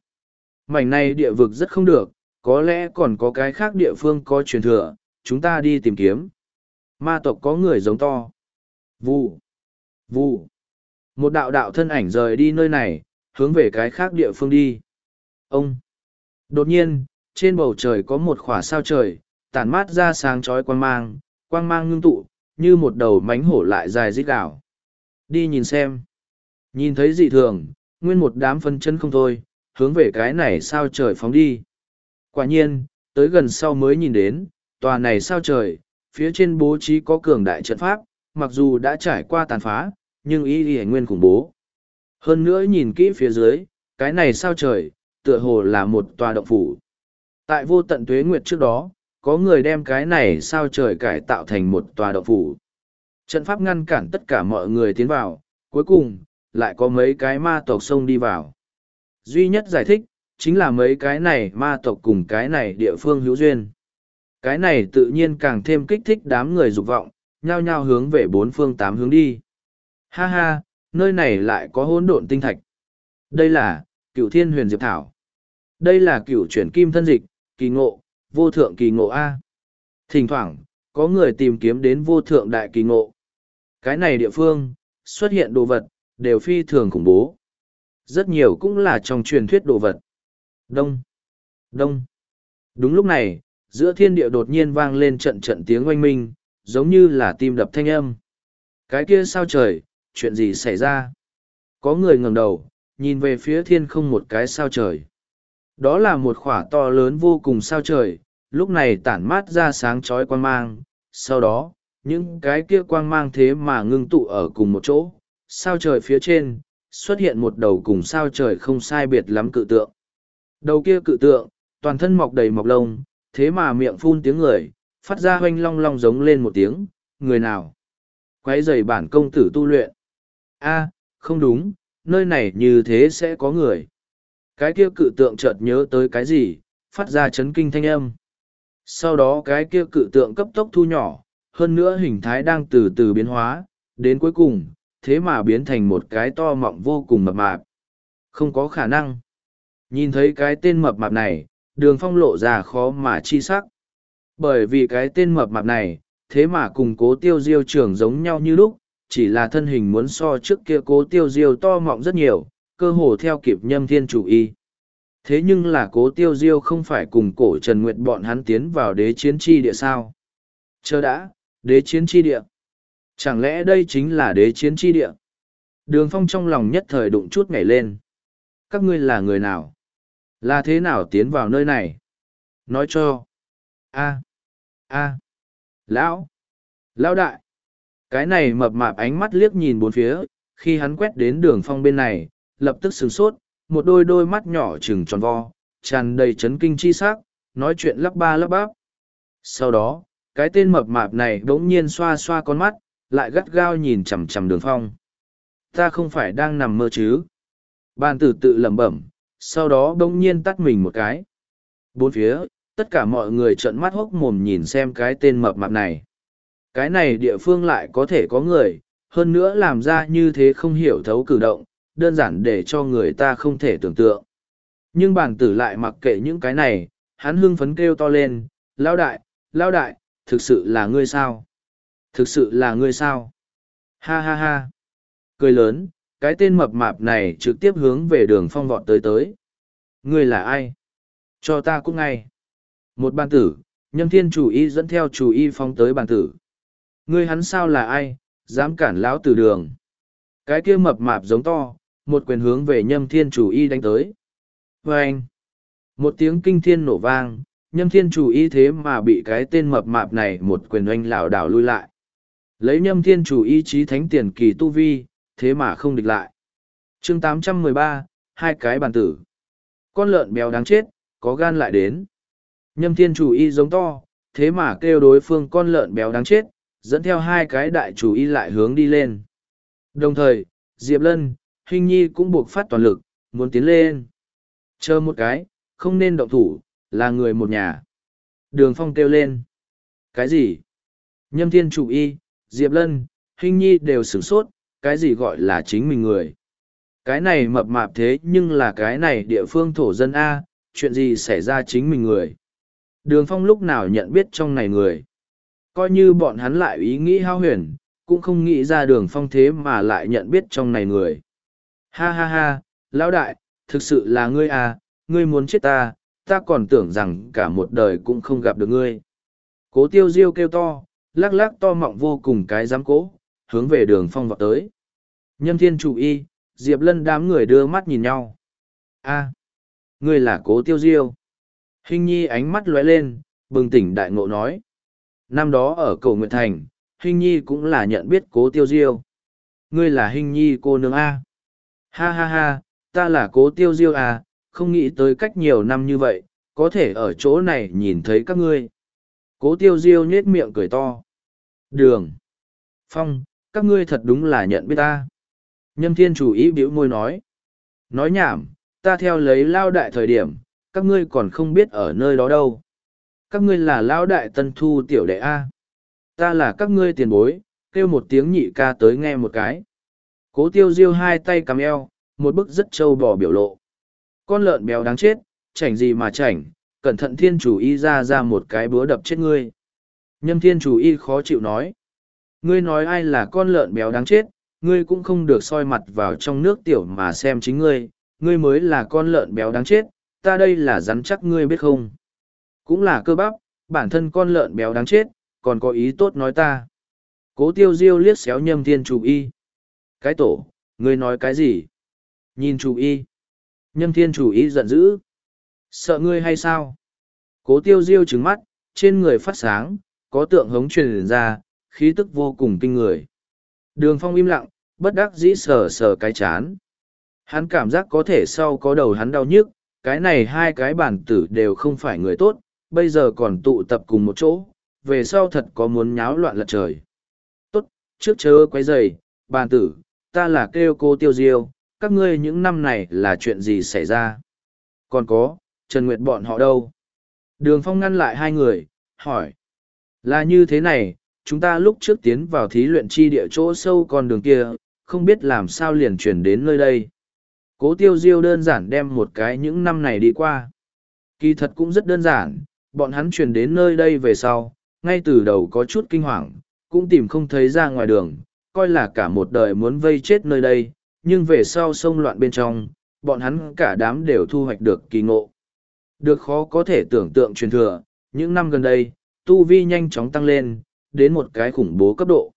Mảnh này địa vực rất không được, có lẽ còn có cái khác địa phương có truyền thừa, chúng ta đi tìm kiếm. Ma tộc có người giống to. Vụ. Vụ. Một đạo đạo thân ảnh rời đi nơi này, hướng về cái khác địa phương đi. Ông! Đột nhiên, trên bầu trời có một khỏa sao trời, tản mát ra sáng chói quang mang, quang mang ngưng tụ, như một đầu mánh hổ lại dài rít gạo. Đi nhìn xem. Nhìn thấy dị thường, nguyên một đám phân chân không thôi, hướng về cái này sao trời phóng đi. Quả nhiên, tới gần sau mới nhìn đến, tòa này sao trời, phía trên bố trí có cường đại trận pháp, mặc dù đã trải qua tàn phá, nhưng ý y nguyên khủng bố. Hơn nữa nhìn kỹ phía dưới, cái này sao trời, tựa hồ là một tòa động phủ. Tại vô tận tuế nguyệt trước đó, có người đem cái này sao trời cải tạo thành một tòa động phủ. Trận pháp ngăn cản tất cả mọi người tiến vào, cuối cùng, lại có mấy cái ma tộc xông đi vào. Duy nhất giải thích, chính là mấy cái này ma tộc cùng cái này địa phương hữu duyên. Cái này tự nhiên càng thêm kích thích đám người dục vọng, nhao nhao hướng về bốn phương tám hướng đi. Ha ha, nơi này lại có hỗn độn tinh thạch. Đây là, cửu thiên huyền diệp thảo. Đây là cửu chuyển kim thân dịch, kỳ ngộ, vô thượng kỳ ngộ A. Thỉnh thoảng, có người tìm kiếm đến vô thượng đại kỳ ngộ. Cái này địa phương, xuất hiện đồ vật, đều phi thường khủng bố. Rất nhiều cũng là trong truyền thuyết đồ vật. Đông, đông. Đúng lúc này, giữa thiên địa đột nhiên vang lên trận trận tiếng oanh minh, giống như là tim đập thanh âm. Cái kia sao trời, chuyện gì xảy ra? Có người ngẩng đầu, nhìn về phía thiên không một cái sao trời. Đó là một khỏa to lớn vô cùng sao trời, lúc này tản mát ra sáng chói quang mang, sau đó, những cái kia quang mang thế mà ngưng tụ ở cùng một chỗ, sao trời phía trên, xuất hiện một đầu cùng sao trời không sai biệt lắm cự tượng. Đầu kia cự tượng, toàn thân mọc đầy mọc lông, thế mà miệng phun tiếng người, phát ra hoanh long long giống lên một tiếng, người nào? Quấy rầy bản công tử tu luyện a không đúng, nơi này như thế sẽ có người. Cái kia cự tượng chợt nhớ tới cái gì, phát ra chấn kinh thanh âm. Sau đó cái kia cự tượng cấp tốc thu nhỏ, hơn nữa hình thái đang từ từ biến hóa, đến cuối cùng, thế mà biến thành một cái to mọng vô cùng mập mạp. Không có khả năng. Nhìn thấy cái tên mập mạp này, đường phong lộ ra khó mà chi sắc. Bởi vì cái tên mập mạp này, thế mà cùng cố tiêu diêu trưởng giống nhau như lúc, chỉ là thân hình muốn so trước kia cố tiêu diêu to mọng rất nhiều, cơ hồ theo kịp nhâm thiên chủ y. Thế nhưng là cố tiêu diêu không phải cùng cổ Trần Nguyệt bọn hắn tiến vào đế chiến chi địa sao? Chờ đã, đế chiến chi địa. Chẳng lẽ đây chính là đế chiến chi địa? Đường phong trong lòng nhất thời đụng chút nhảy lên. Các ngươi là người nào? Là thế nào tiến vào nơi này? Nói cho. a a Lão. Lão đại. Cái này mập mạp ánh mắt liếc nhìn bốn phía, khi hắn quét đến đường phong bên này, lập tức sửng sốt, một đôi đôi mắt nhỏ trừng tròn vo, tràn đầy chấn kinh chi sắc, nói chuyện lắp ba lắp bắp. Sau đó, cái tên mập mạp này bỗng nhiên xoa xoa con mắt, lại gắt gao nhìn chằm chằm đường phong. Ta không phải đang nằm mơ chứ. Bàn tử tự lẩm bẩm, sau đó bỗng nhiên tắt mình một cái. Bốn phía, tất cả mọi người trợn mắt hốc mồm nhìn xem cái tên mập mạp này. Cái này địa phương lại có thể có người, hơn nữa làm ra như thế không hiểu thấu cử động, đơn giản để cho người ta không thể tưởng tượng. Nhưng bản tử lại mặc kệ những cái này, hắn hưng phấn kêu to lên, lao đại, lao đại, thực sự là ngươi sao? Thực sự là ngươi sao? Ha ha ha! Cười lớn, cái tên mập mạp này trực tiếp hướng về đường phong vọt tới tới. Ngươi là ai? Cho ta cũng ngay. Một bàn tử, nhâm thiên chủ y dẫn theo chủ y phong tới bàn tử. Ngươi hắn sao là ai, dám cản lão từ đường. Cái kia mập mạp giống to, một quyền hướng về nhâm thiên chủ y đánh tới. Và anh, một tiếng kinh thiên nổ vang, nhâm thiên chủ y thế mà bị cái tên mập mạp này một quyền oanh lảo đảo lui lại. Lấy nhâm thiên chủ y trí thánh tiền kỳ tu vi, thế mà không địch lại. chương 813, hai cái bàn tử. Con lợn béo đáng chết, có gan lại đến. Nhâm thiên chủ y giống to, thế mà kêu đối phương con lợn béo đáng chết, dẫn theo hai cái đại chủ y lại hướng đi lên. Đồng thời, Diệp Lân, Hình Nhi cũng buộc phát toàn lực, muốn tiến lên. Chờ một cái, không nên động thủ, là người một nhà. Đường Phong kêu lên. Cái gì? Nhâm Thiên chủ y, Diệp Lân, Hình Nhi đều sửng sốt, cái gì gọi là chính mình người. Cái này mập mạp thế nhưng là cái này địa phương thổ dân A, chuyện gì xảy ra chính mình người. Đường Phong lúc nào nhận biết trong này người. Coi như bọn hắn lại ý nghĩ hao huyền, cũng không nghĩ ra đường Phong thế mà lại nhận biết trong này người. Ha ha ha, lão đại, thực sự là ngươi à, ngươi muốn chết ta, ta còn tưởng rằng cả một đời cũng không gặp được ngươi. Cố tiêu diêu kêu to, lắc lắc to mọng vô cùng cái giám cố, hướng về đường phong vọt tới. Nhâm thiên chủ y, Diệp lân đám người đưa mắt nhìn nhau. a ngươi là cố tiêu diêu. Hình nhi ánh mắt lóe lên, bừng tỉnh đại ngộ nói. Năm đó ở cầu Nguyệt Thành, Hình nhi cũng là nhận biết cố tiêu diêu. Ngươi là Hình nhi cô nương A. Ha ha ha, ta là cố tiêu diêu à, không nghĩ tới cách nhiều năm như vậy, có thể ở chỗ này nhìn thấy các ngươi. Cố tiêu diêu nhết miệng cười to. Đường. Phong, các ngươi thật đúng là nhận biết ta. Nhâm thiên chủ ý biểu môi nói. Nói nhảm, ta theo lấy lao đại thời điểm, các ngươi còn không biết ở nơi đó đâu. Các ngươi là lão đại tân thu tiểu đệ A. Ta là các ngươi tiền bối, kêu một tiếng nhị ca tới nghe một cái. Cố tiêu diêu hai tay cắm eo, một bức rất trâu bò biểu lộ. Con lợn béo đáng chết, chảnh gì mà chảnh, cẩn thận thiên chủ y ra ra một cái búa đập chết ngươi. Nhâm thiên chủ y khó chịu nói. Ngươi nói ai là con lợn béo đáng chết, ngươi cũng không được soi mặt vào trong nước tiểu mà xem chính ngươi, ngươi mới là con lợn béo đáng chết, ta đây là rắn chắc ngươi biết không. Cũng là cơ bắp, bản thân con lợn béo đáng chết, còn có ý tốt nói ta. Cố tiêu diêu liếc xéo nhâm thiên chủ y. Cái tổ, ngươi nói cái gì? Nhìn chủ y. Nhâm thiên chủ y giận dữ. Sợ ngươi hay sao? Cố tiêu diêu trứng mắt, trên người phát sáng, có tượng hống truyền ra, khí tức vô cùng kinh người. Đường phong im lặng, bất đắc dĩ sờ sờ cái chán. Hắn cảm giác có thể sau có đầu hắn đau nhức, cái này hai cái bản tử đều không phải người tốt, bây giờ còn tụ tập cùng một chỗ, về sau thật có muốn nháo loạn lật trời. Tốt, trước chớ quấy giày, bàn tử, ta là kêu cô tiêu diêu, các ngươi những năm này là chuyện gì xảy ra? Còn có, Trần Nguyệt bọn họ đâu? Đường Phong ngăn lại hai người, hỏi. Là như thế này, chúng ta lúc trước tiến vào thí luyện chi địa chỗ sâu con đường kia, không biết làm sao liền chuyển đến nơi đây. Cố tiêu diêu đơn giản đem một cái những năm này đi qua. Kỳ thật cũng rất đơn giản, bọn hắn chuyển đến nơi đây về sau, ngay từ đầu có chút kinh hoàng, cũng tìm không thấy ra ngoài đường, coi là cả một đời muốn vây chết nơi đây, nhưng về sau sông loạn bên trong, bọn hắn cả đám đều thu hoạch được kỳ ngộ. Được khó có thể tưởng tượng truyền thừa, những năm gần đây, tu vi nhanh chóng tăng lên, đến một cái khủng bố cấp độ.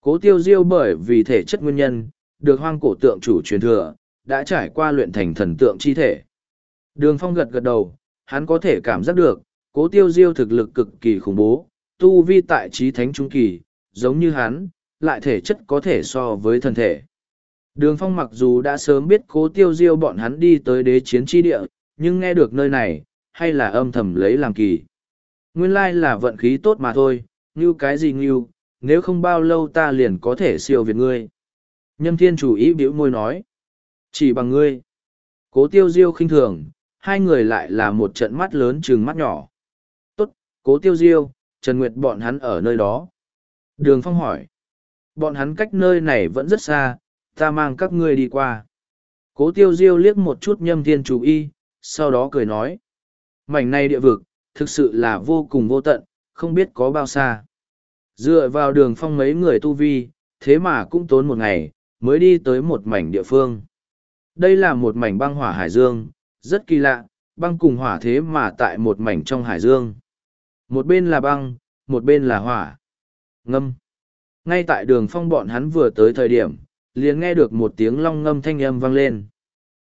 Cố tiêu diêu bởi vì thể chất nguyên nhân, được hoang cổ tượng chủ truyền thừa, đã trải qua luyện thành thần tượng chi thể. Đường phong gật gật đầu, hắn có thể cảm giác được, cố tiêu diêu thực lực cực kỳ khủng bố, tu vi tại trí thánh trung kỳ, giống như hắn, lại thể chất có thể so với thân thể. Đường phong mặc dù đã sớm biết cố tiêu diêu bọn hắn đi tới đế chiến tri địa, nhưng nghe được nơi này, hay là âm thầm lấy làm kỳ. Nguyên lai là vận khí tốt mà thôi, như cái gì như, nếu không bao lâu ta liền có thể siêu việt ngươi. Nhâm thiên chủ ý biểu môi nói. Chỉ bằng ngươi. Cố tiêu diêu khinh thường, hai người lại là một trận mắt lớn trừng mắt nhỏ. Cố tiêu diêu, Trần Nguyệt bọn hắn ở nơi đó. Đường Phong hỏi. Bọn hắn cách nơi này vẫn rất xa, ta mang các ngươi đi qua. Cố tiêu diêu liếc một chút nhâm thiên chủ y, sau đó cười nói. Mảnh này địa vực, thực sự là vô cùng vô tận, không biết có bao xa. Dựa vào đường phong mấy người tu vi, thế mà cũng tốn một ngày, mới đi tới một mảnh địa phương. Đây là một mảnh băng hỏa hải dương, rất kỳ lạ, băng cùng hỏa thế mà tại một mảnh trong hải dương. Một bên là băng, một bên là hỏa. Ngâm. Ngay tại đường phong bọn hắn vừa tới thời điểm, liền nghe được một tiếng long ngâm thanh âm vang lên.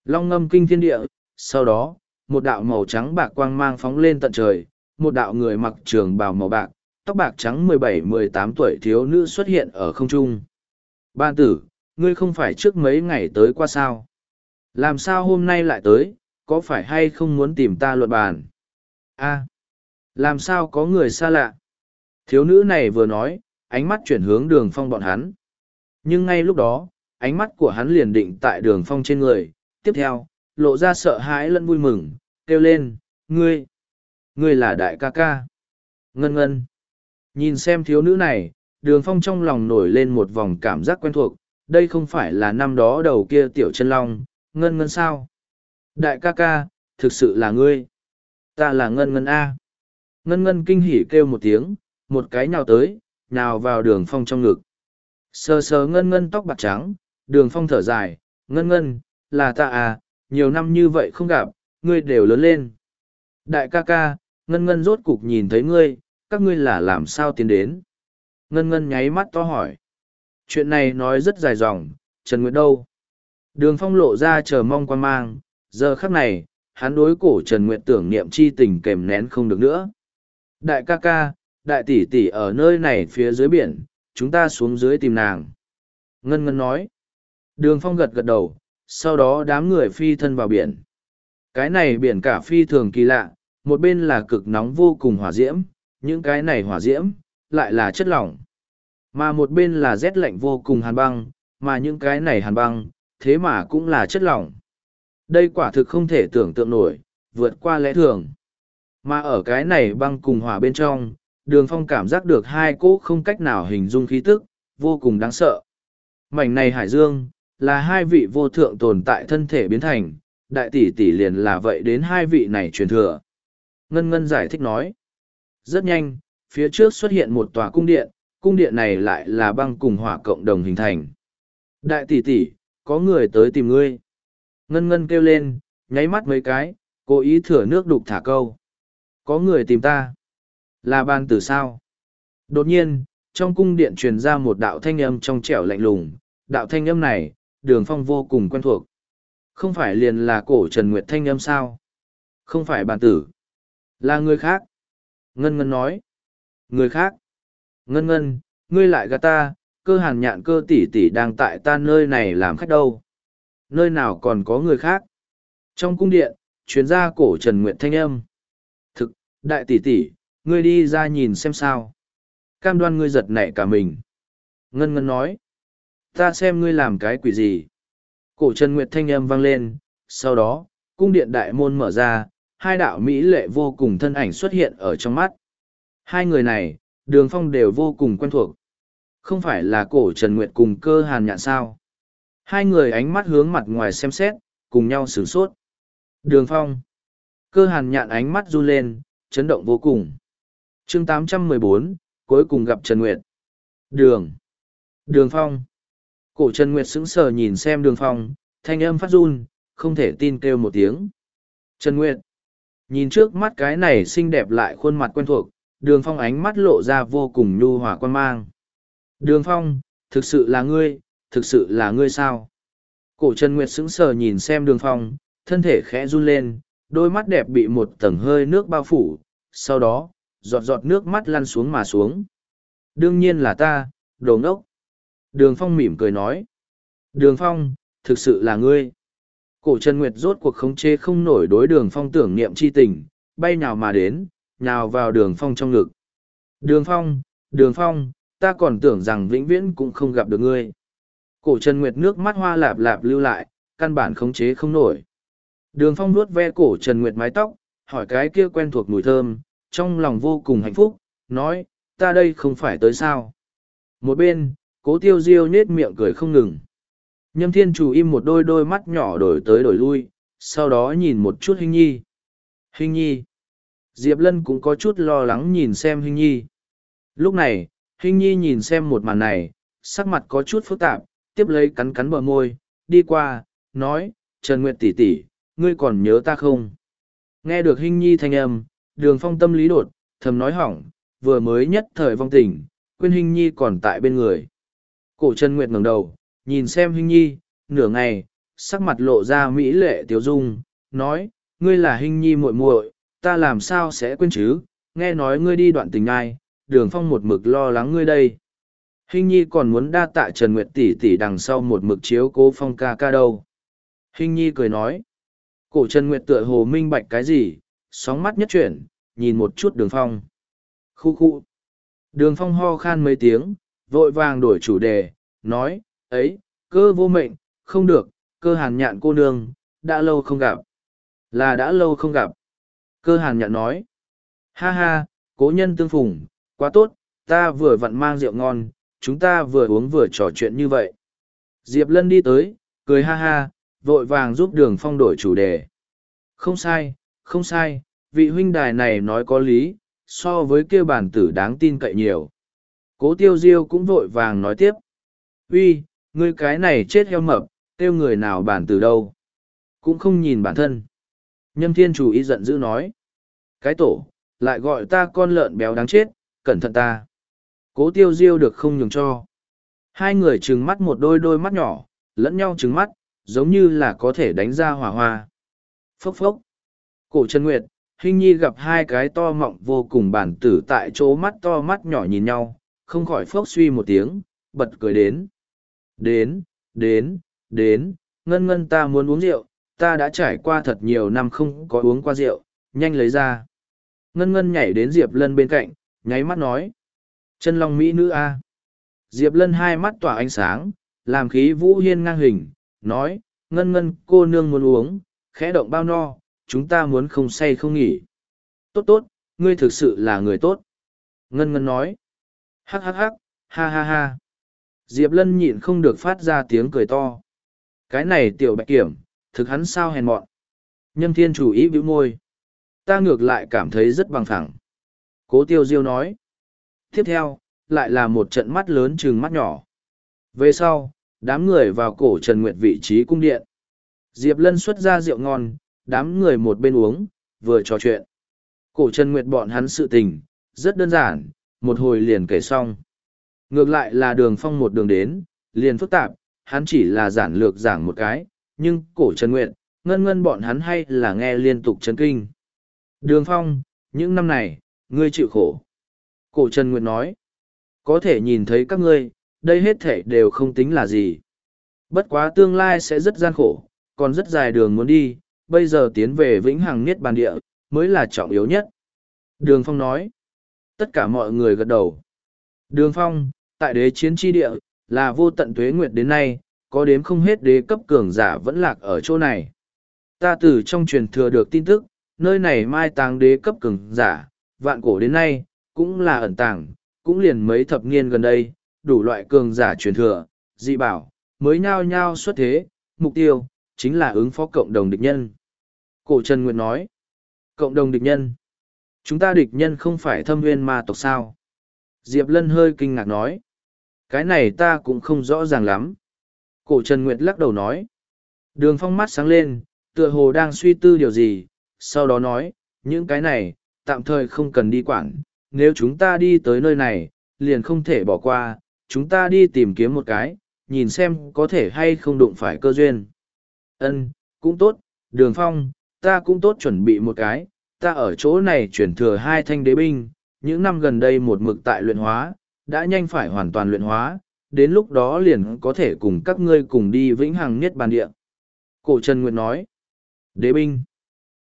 Long ngâm kinh thiên địa, sau đó, một đạo màu trắng bạc quang mang phóng lên tận trời, một đạo người mặc trường bào màu bạc, tóc bạc trắng mười bảy mười tám tuổi thiếu nữ xuất hiện ở không trung. Ban tử, ngươi không phải trước mấy ngày tới qua sao? Làm sao hôm nay lại tới, có phải hay không muốn tìm ta luận bàn? a làm sao có người xa lạ? Thiếu nữ này vừa nói, ánh mắt chuyển hướng đường phong bọn hắn. Nhưng ngay lúc đó, ánh mắt của hắn liền định tại đường phong trên người. Tiếp theo, lộ ra sợ hãi lẫn vui mừng, kêu lên, ngươi, ngươi là đại ca ca. Ngân ngân. Nhìn xem thiếu nữ này, đường phong trong lòng nổi lên một vòng cảm giác quen thuộc, đây không phải là năm đó đầu kia tiểu chân long, ngân ngân sao? Đại ca ca, thực sự là ngươi. Ta là ngân ngân A. Ngân ngân kinh hỉ kêu một tiếng, một cái nhào tới, nhào vào đường phong trong ngực. Sờ sờ ngân ngân tóc bạc trắng, đường phong thở dài, ngân ngân, là ta à, nhiều năm như vậy không gặp, ngươi đều lớn lên. Đại ca ca, ngân ngân rốt cục nhìn thấy ngươi, các ngươi là làm sao tiến đến. Ngân ngân nháy mắt to hỏi. Chuyện này nói rất dài dòng, Trần Nguyệt đâu? Đường phong lộ ra chờ mong quan mang, giờ khắc này, hắn đối cổ Trần Nguyệt tưởng niệm chi tình kèm nén không được nữa. Đại ca ca, đại tỷ tỷ ở nơi này phía dưới biển, chúng ta xuống dưới tìm nàng. Ngân Ngân nói. Đường phong gật gật đầu, sau đó đám người phi thân vào biển. Cái này biển cả phi thường kỳ lạ, một bên là cực nóng vô cùng hỏa diễm, những cái này hỏa diễm, lại là chất lỏng. Mà một bên là rét lạnh vô cùng hàn băng, mà những cái này hàn băng, thế mà cũng là chất lỏng. Đây quả thực không thể tưởng tượng nổi, vượt qua lẽ thường. Mà ở cái này băng cùng hỏa bên trong, đường phong cảm giác được hai cỗ không cách nào hình dung khí tức, vô cùng đáng sợ. Mảnh này hải dương, là hai vị vô thượng tồn tại thân thể biến thành, đại tỷ tỷ liền là vậy đến hai vị này truyền thừa. Ngân Ngân giải thích nói. Rất nhanh, phía trước xuất hiện một tòa cung điện, cung điện này lại là băng cùng hỏa cộng đồng hình thành. Đại tỷ tỷ, có người tới tìm ngươi. Ngân ngân kêu lên, nháy mắt mấy cái, cố ý thừa nước đục thả câu. Có người tìm ta. Là ban tử sao? Đột nhiên, trong cung điện truyền ra một đạo thanh âm trong trẻo lạnh lùng. Đạo thanh âm này, đường phong vô cùng quen thuộc. Không phải liền là cổ Trần Nguyệt thanh âm sao? Không phải ban tử. Là người khác. Ngân Ngân nói. Người khác. Ngân Ngân, ngươi lại gạt ta, cơ hàn nhạn cơ tỷ tỷ đang tại ta nơi này làm khách đâu. Nơi nào còn có người khác. Trong cung điện, chuyến ra cổ Trần Nguyệt thanh âm. Đại tỷ tỷ, ngươi đi ra nhìn xem sao. Cam đoan ngươi giật nảy cả mình. Ngân Ngân nói. Ta xem ngươi làm cái quỷ gì. Cổ Trần Nguyệt thanh âm vang lên, sau đó, cung điện đại môn mở ra, hai đạo Mỹ lệ vô cùng thân ảnh xuất hiện ở trong mắt. Hai người này, đường phong đều vô cùng quen thuộc. Không phải là cổ Trần Nguyệt cùng cơ hàn nhạn sao. Hai người ánh mắt hướng mặt ngoài xem xét, cùng nhau sửng sốt. Đường phong. Cơ hàn nhạn ánh mắt run lên, chấn động vô cùng. chương 814, cuối cùng gặp Trần Nguyệt. Đường. Đường phong. Cổ Trần Nguyệt sững sờ nhìn xem đường phong, thanh âm phát run, không thể tin kêu một tiếng. Trần Nguyệt. Nhìn trước mắt cái này xinh đẹp lại khuôn mặt quen thuộc, đường phong ánh mắt lộ ra vô cùng nhu hòa quan mang. Đường phong, thực sự là ngươi, thực sự là ngươi sao? Cổ Trần Nguyệt sững sờ nhìn xem đường phong, thân thể khẽ run lên, đôi mắt đẹp bị một tầng hơi nước bao phủ, sau đó, giọt giọt nước mắt lăn xuống mà xuống. Đương nhiên là ta, đồ ngốc. Đường phong mỉm cười nói. Đường phong, thực sự là ngươi. Cổ Trần Nguyệt rốt cuộc khống chế không nổi đối đường phong tưởng niệm chi tình, bay nào mà đến, nào vào đường phong trong ngực. Đường phong, đường phong, ta còn tưởng rằng vĩnh viễn cũng không gặp được ngươi. Cổ Trần Nguyệt nước mắt hoa lạp lạp lưu lại, căn bản khống chế không nổi. Đường phong nuốt ve cổ Trần Nguyệt mái tóc, hỏi cái kia quen thuộc mùi thơm, trong lòng vô cùng hạnh phúc, nói, ta đây không phải tới sao. Một bên, cố tiêu diêu nết miệng cười không ngừng. Nhâm thiên chủ im một đôi đôi mắt nhỏ đổi tới đổi lui, sau đó nhìn một chút hình nhi. Hình nhi. Diệp Lân cũng có chút lo lắng nhìn xem hình nhi. Lúc này, hình nhi nhìn xem một màn này, sắc mặt có chút phức tạp, tiếp lấy cắn cắn bờ môi, đi qua, nói, Trần Nguyệt tỷ tỷ, ngươi còn nhớ ta không? Nghe được hình nhi thanh âm, đường phong tâm lý đột, thầm nói hỏng, vừa mới nhất thời vong tình, quên hình nhi còn tại bên người. Cổ Trần Nguyệt ngẩng đầu, nhìn xem Hinh Nhi, nửa ngày, sắc mặt lộ ra mỹ lệ tiếu dung, nói, ngươi là Hinh Nhi muội muội, ta làm sao sẽ quên chứ, nghe nói ngươi đi đoạn tình ai, đường phong một mực lo lắng ngươi đây. Hinh Nhi còn muốn đa tạ Trần Nguyệt tỷ tỷ đằng sau một mực chiếu cố phong ca ca đâu. Hinh Nhi cười nói, cổ Trần Nguyệt tựa hồ minh bạch cái gì, sóng mắt nhất chuyển, nhìn một chút đường phong. Khu khu. Đường phong ho khan mấy tiếng, vội vàng đổi chủ đề, nói, ấy, cơ vô mệnh, không được, cơ hàn nhạn cô nương, đã lâu không gặp. Là đã lâu không gặp. Cơ hàn nhạn nói, ha ha, cố nhân tương phùng, quá tốt, ta vừa vặn mang rượu ngon, chúng ta vừa uống vừa trò chuyện như vậy. Diệp Lân đi tới, cười ha ha, vội vàng giúp đường phong đổi chủ đề. Không sai, không sai, vị huynh đài này nói có lý, so với kêu bản tử đáng tin cậy nhiều. Cố tiêu diêu cũng vội vàng nói tiếp. uy ngươi cái này chết heo mập, kêu người nào bản tử đâu. Cũng không nhìn bản thân. Nhâm thiên chủ ý giận dữ nói. Cái tổ, lại gọi ta con lợn béo đáng chết, cẩn thận ta. Cố tiêu diêu được không nhường cho. Hai người trừng mắt một đôi đôi mắt nhỏ, lẫn nhau trừng mắt, giống như là có thể đánh ra hỏa hoa. Phốc phốc. Cổ chân nguyệt, hình nhi gặp hai cái to mọng vô cùng bản tử tại chỗ mắt to mắt nhỏ nhìn nhau, không khỏi phốc suy một tiếng, bật cười đến. Đến, đến, đến, ngân ngân ta muốn uống rượu, ta đã trải qua thật nhiều năm không có uống qua rượu, nhanh lấy ra. Ngân ngân nhảy đến Diệp Lân bên cạnh, nháy mắt nói. Chân long Mỹ nữ A. Diệp Lân hai mắt tỏa ánh sáng, làm khí vũ hiên ngang hình, nói, ngân ngân cô nương muốn uống, khẽ động bao no, chúng ta muốn không say không nghỉ. Tốt tốt, ngươi thực sự là người tốt. Ngân ngân nói. Hắc hắc hắc, ha ha ha. Diệp Lân nhịn không được phát ra tiếng cười to. Cái này tiểu bạch kiểm, thực hắn sao hèn mọn. Nhâm thiên chủ ý bĩu môi. Ta ngược lại cảm thấy rất bằng phẳng. Cố tiêu diêu nói. Tiếp theo, lại là một trận mắt lớn chừng mắt nhỏ. Về sau, đám người vào cổ Trần Nguyệt vị trí cung điện. Diệp Lân xuất ra rượu ngon, đám người một bên uống, vừa trò chuyện. Cổ Trần Nguyệt bọn hắn sự tình, rất đơn giản, một hồi liền kể xong. Ngược lại là đường phong một đường đến, liền phức tạp, hắn chỉ là giản lược giảng một cái, nhưng cổ Trần Nguyệt, ngân ngân bọn hắn hay là nghe liên tục chấn kinh. Đường phong, những năm này, ngươi chịu khổ. Cổ Trần Nguyệt nói, có thể nhìn thấy các ngươi, đây hết thể đều không tính là gì. Bất quá tương lai sẽ rất gian khổ, còn rất dài đường muốn đi, bây giờ tiến về vĩnh hằng niết bàn địa, mới là trọng yếu nhất. Đường Phong nói, tất cả mọi người gật đầu. Đường Phong, tại đế chiến tri địa, là vô tận tuế nguyệt đến nay, có đếm không hết đế cấp cường giả vẫn lạc ở chỗ này. Ta từ trong truyền thừa được tin tức, nơi này mai táng đế cấp cường giả, vạn cổ đến nay, cũng là ẩn tàng, cũng liền mấy thập niên gần đây, đủ loại cường giả truyền thừa, dị bảo, mới nhao nhao xuất thế, mục tiêu, chính là ứng phó cộng đồng địch nhân. Cổ Trần Nguyệt nói, cộng đồng địch nhân, chúng ta địch nhân không phải thâm nguyên ma tộc sao? Diệp Lân hơi kinh ngạc nói, cái này ta cũng không rõ ràng lắm. Cổ Trần Nguyệt lắc đầu nói, đường phong mắt sáng lên, tựa hồ đang suy tư điều gì, sau đó nói, những cái này, tạm thời không cần đi quản, nếu chúng ta đi tới nơi này, liền không thể bỏ qua, chúng ta đi tìm kiếm một cái, nhìn xem có thể hay không đụng phải cơ duyên. Ân, cũng tốt, đường phong, ta cũng tốt chuẩn bị một cái, ta ở chỗ này chuyển thừa hai thanh đế binh, những năm gần đây một mực tại luyện hóa, đã nhanh phải hoàn toàn luyện hóa, đến lúc đó liền có thể cùng các ngươi cùng đi vĩnh hằng niết bàn địa. Cổ Trần Nguyệt nói, đế binh.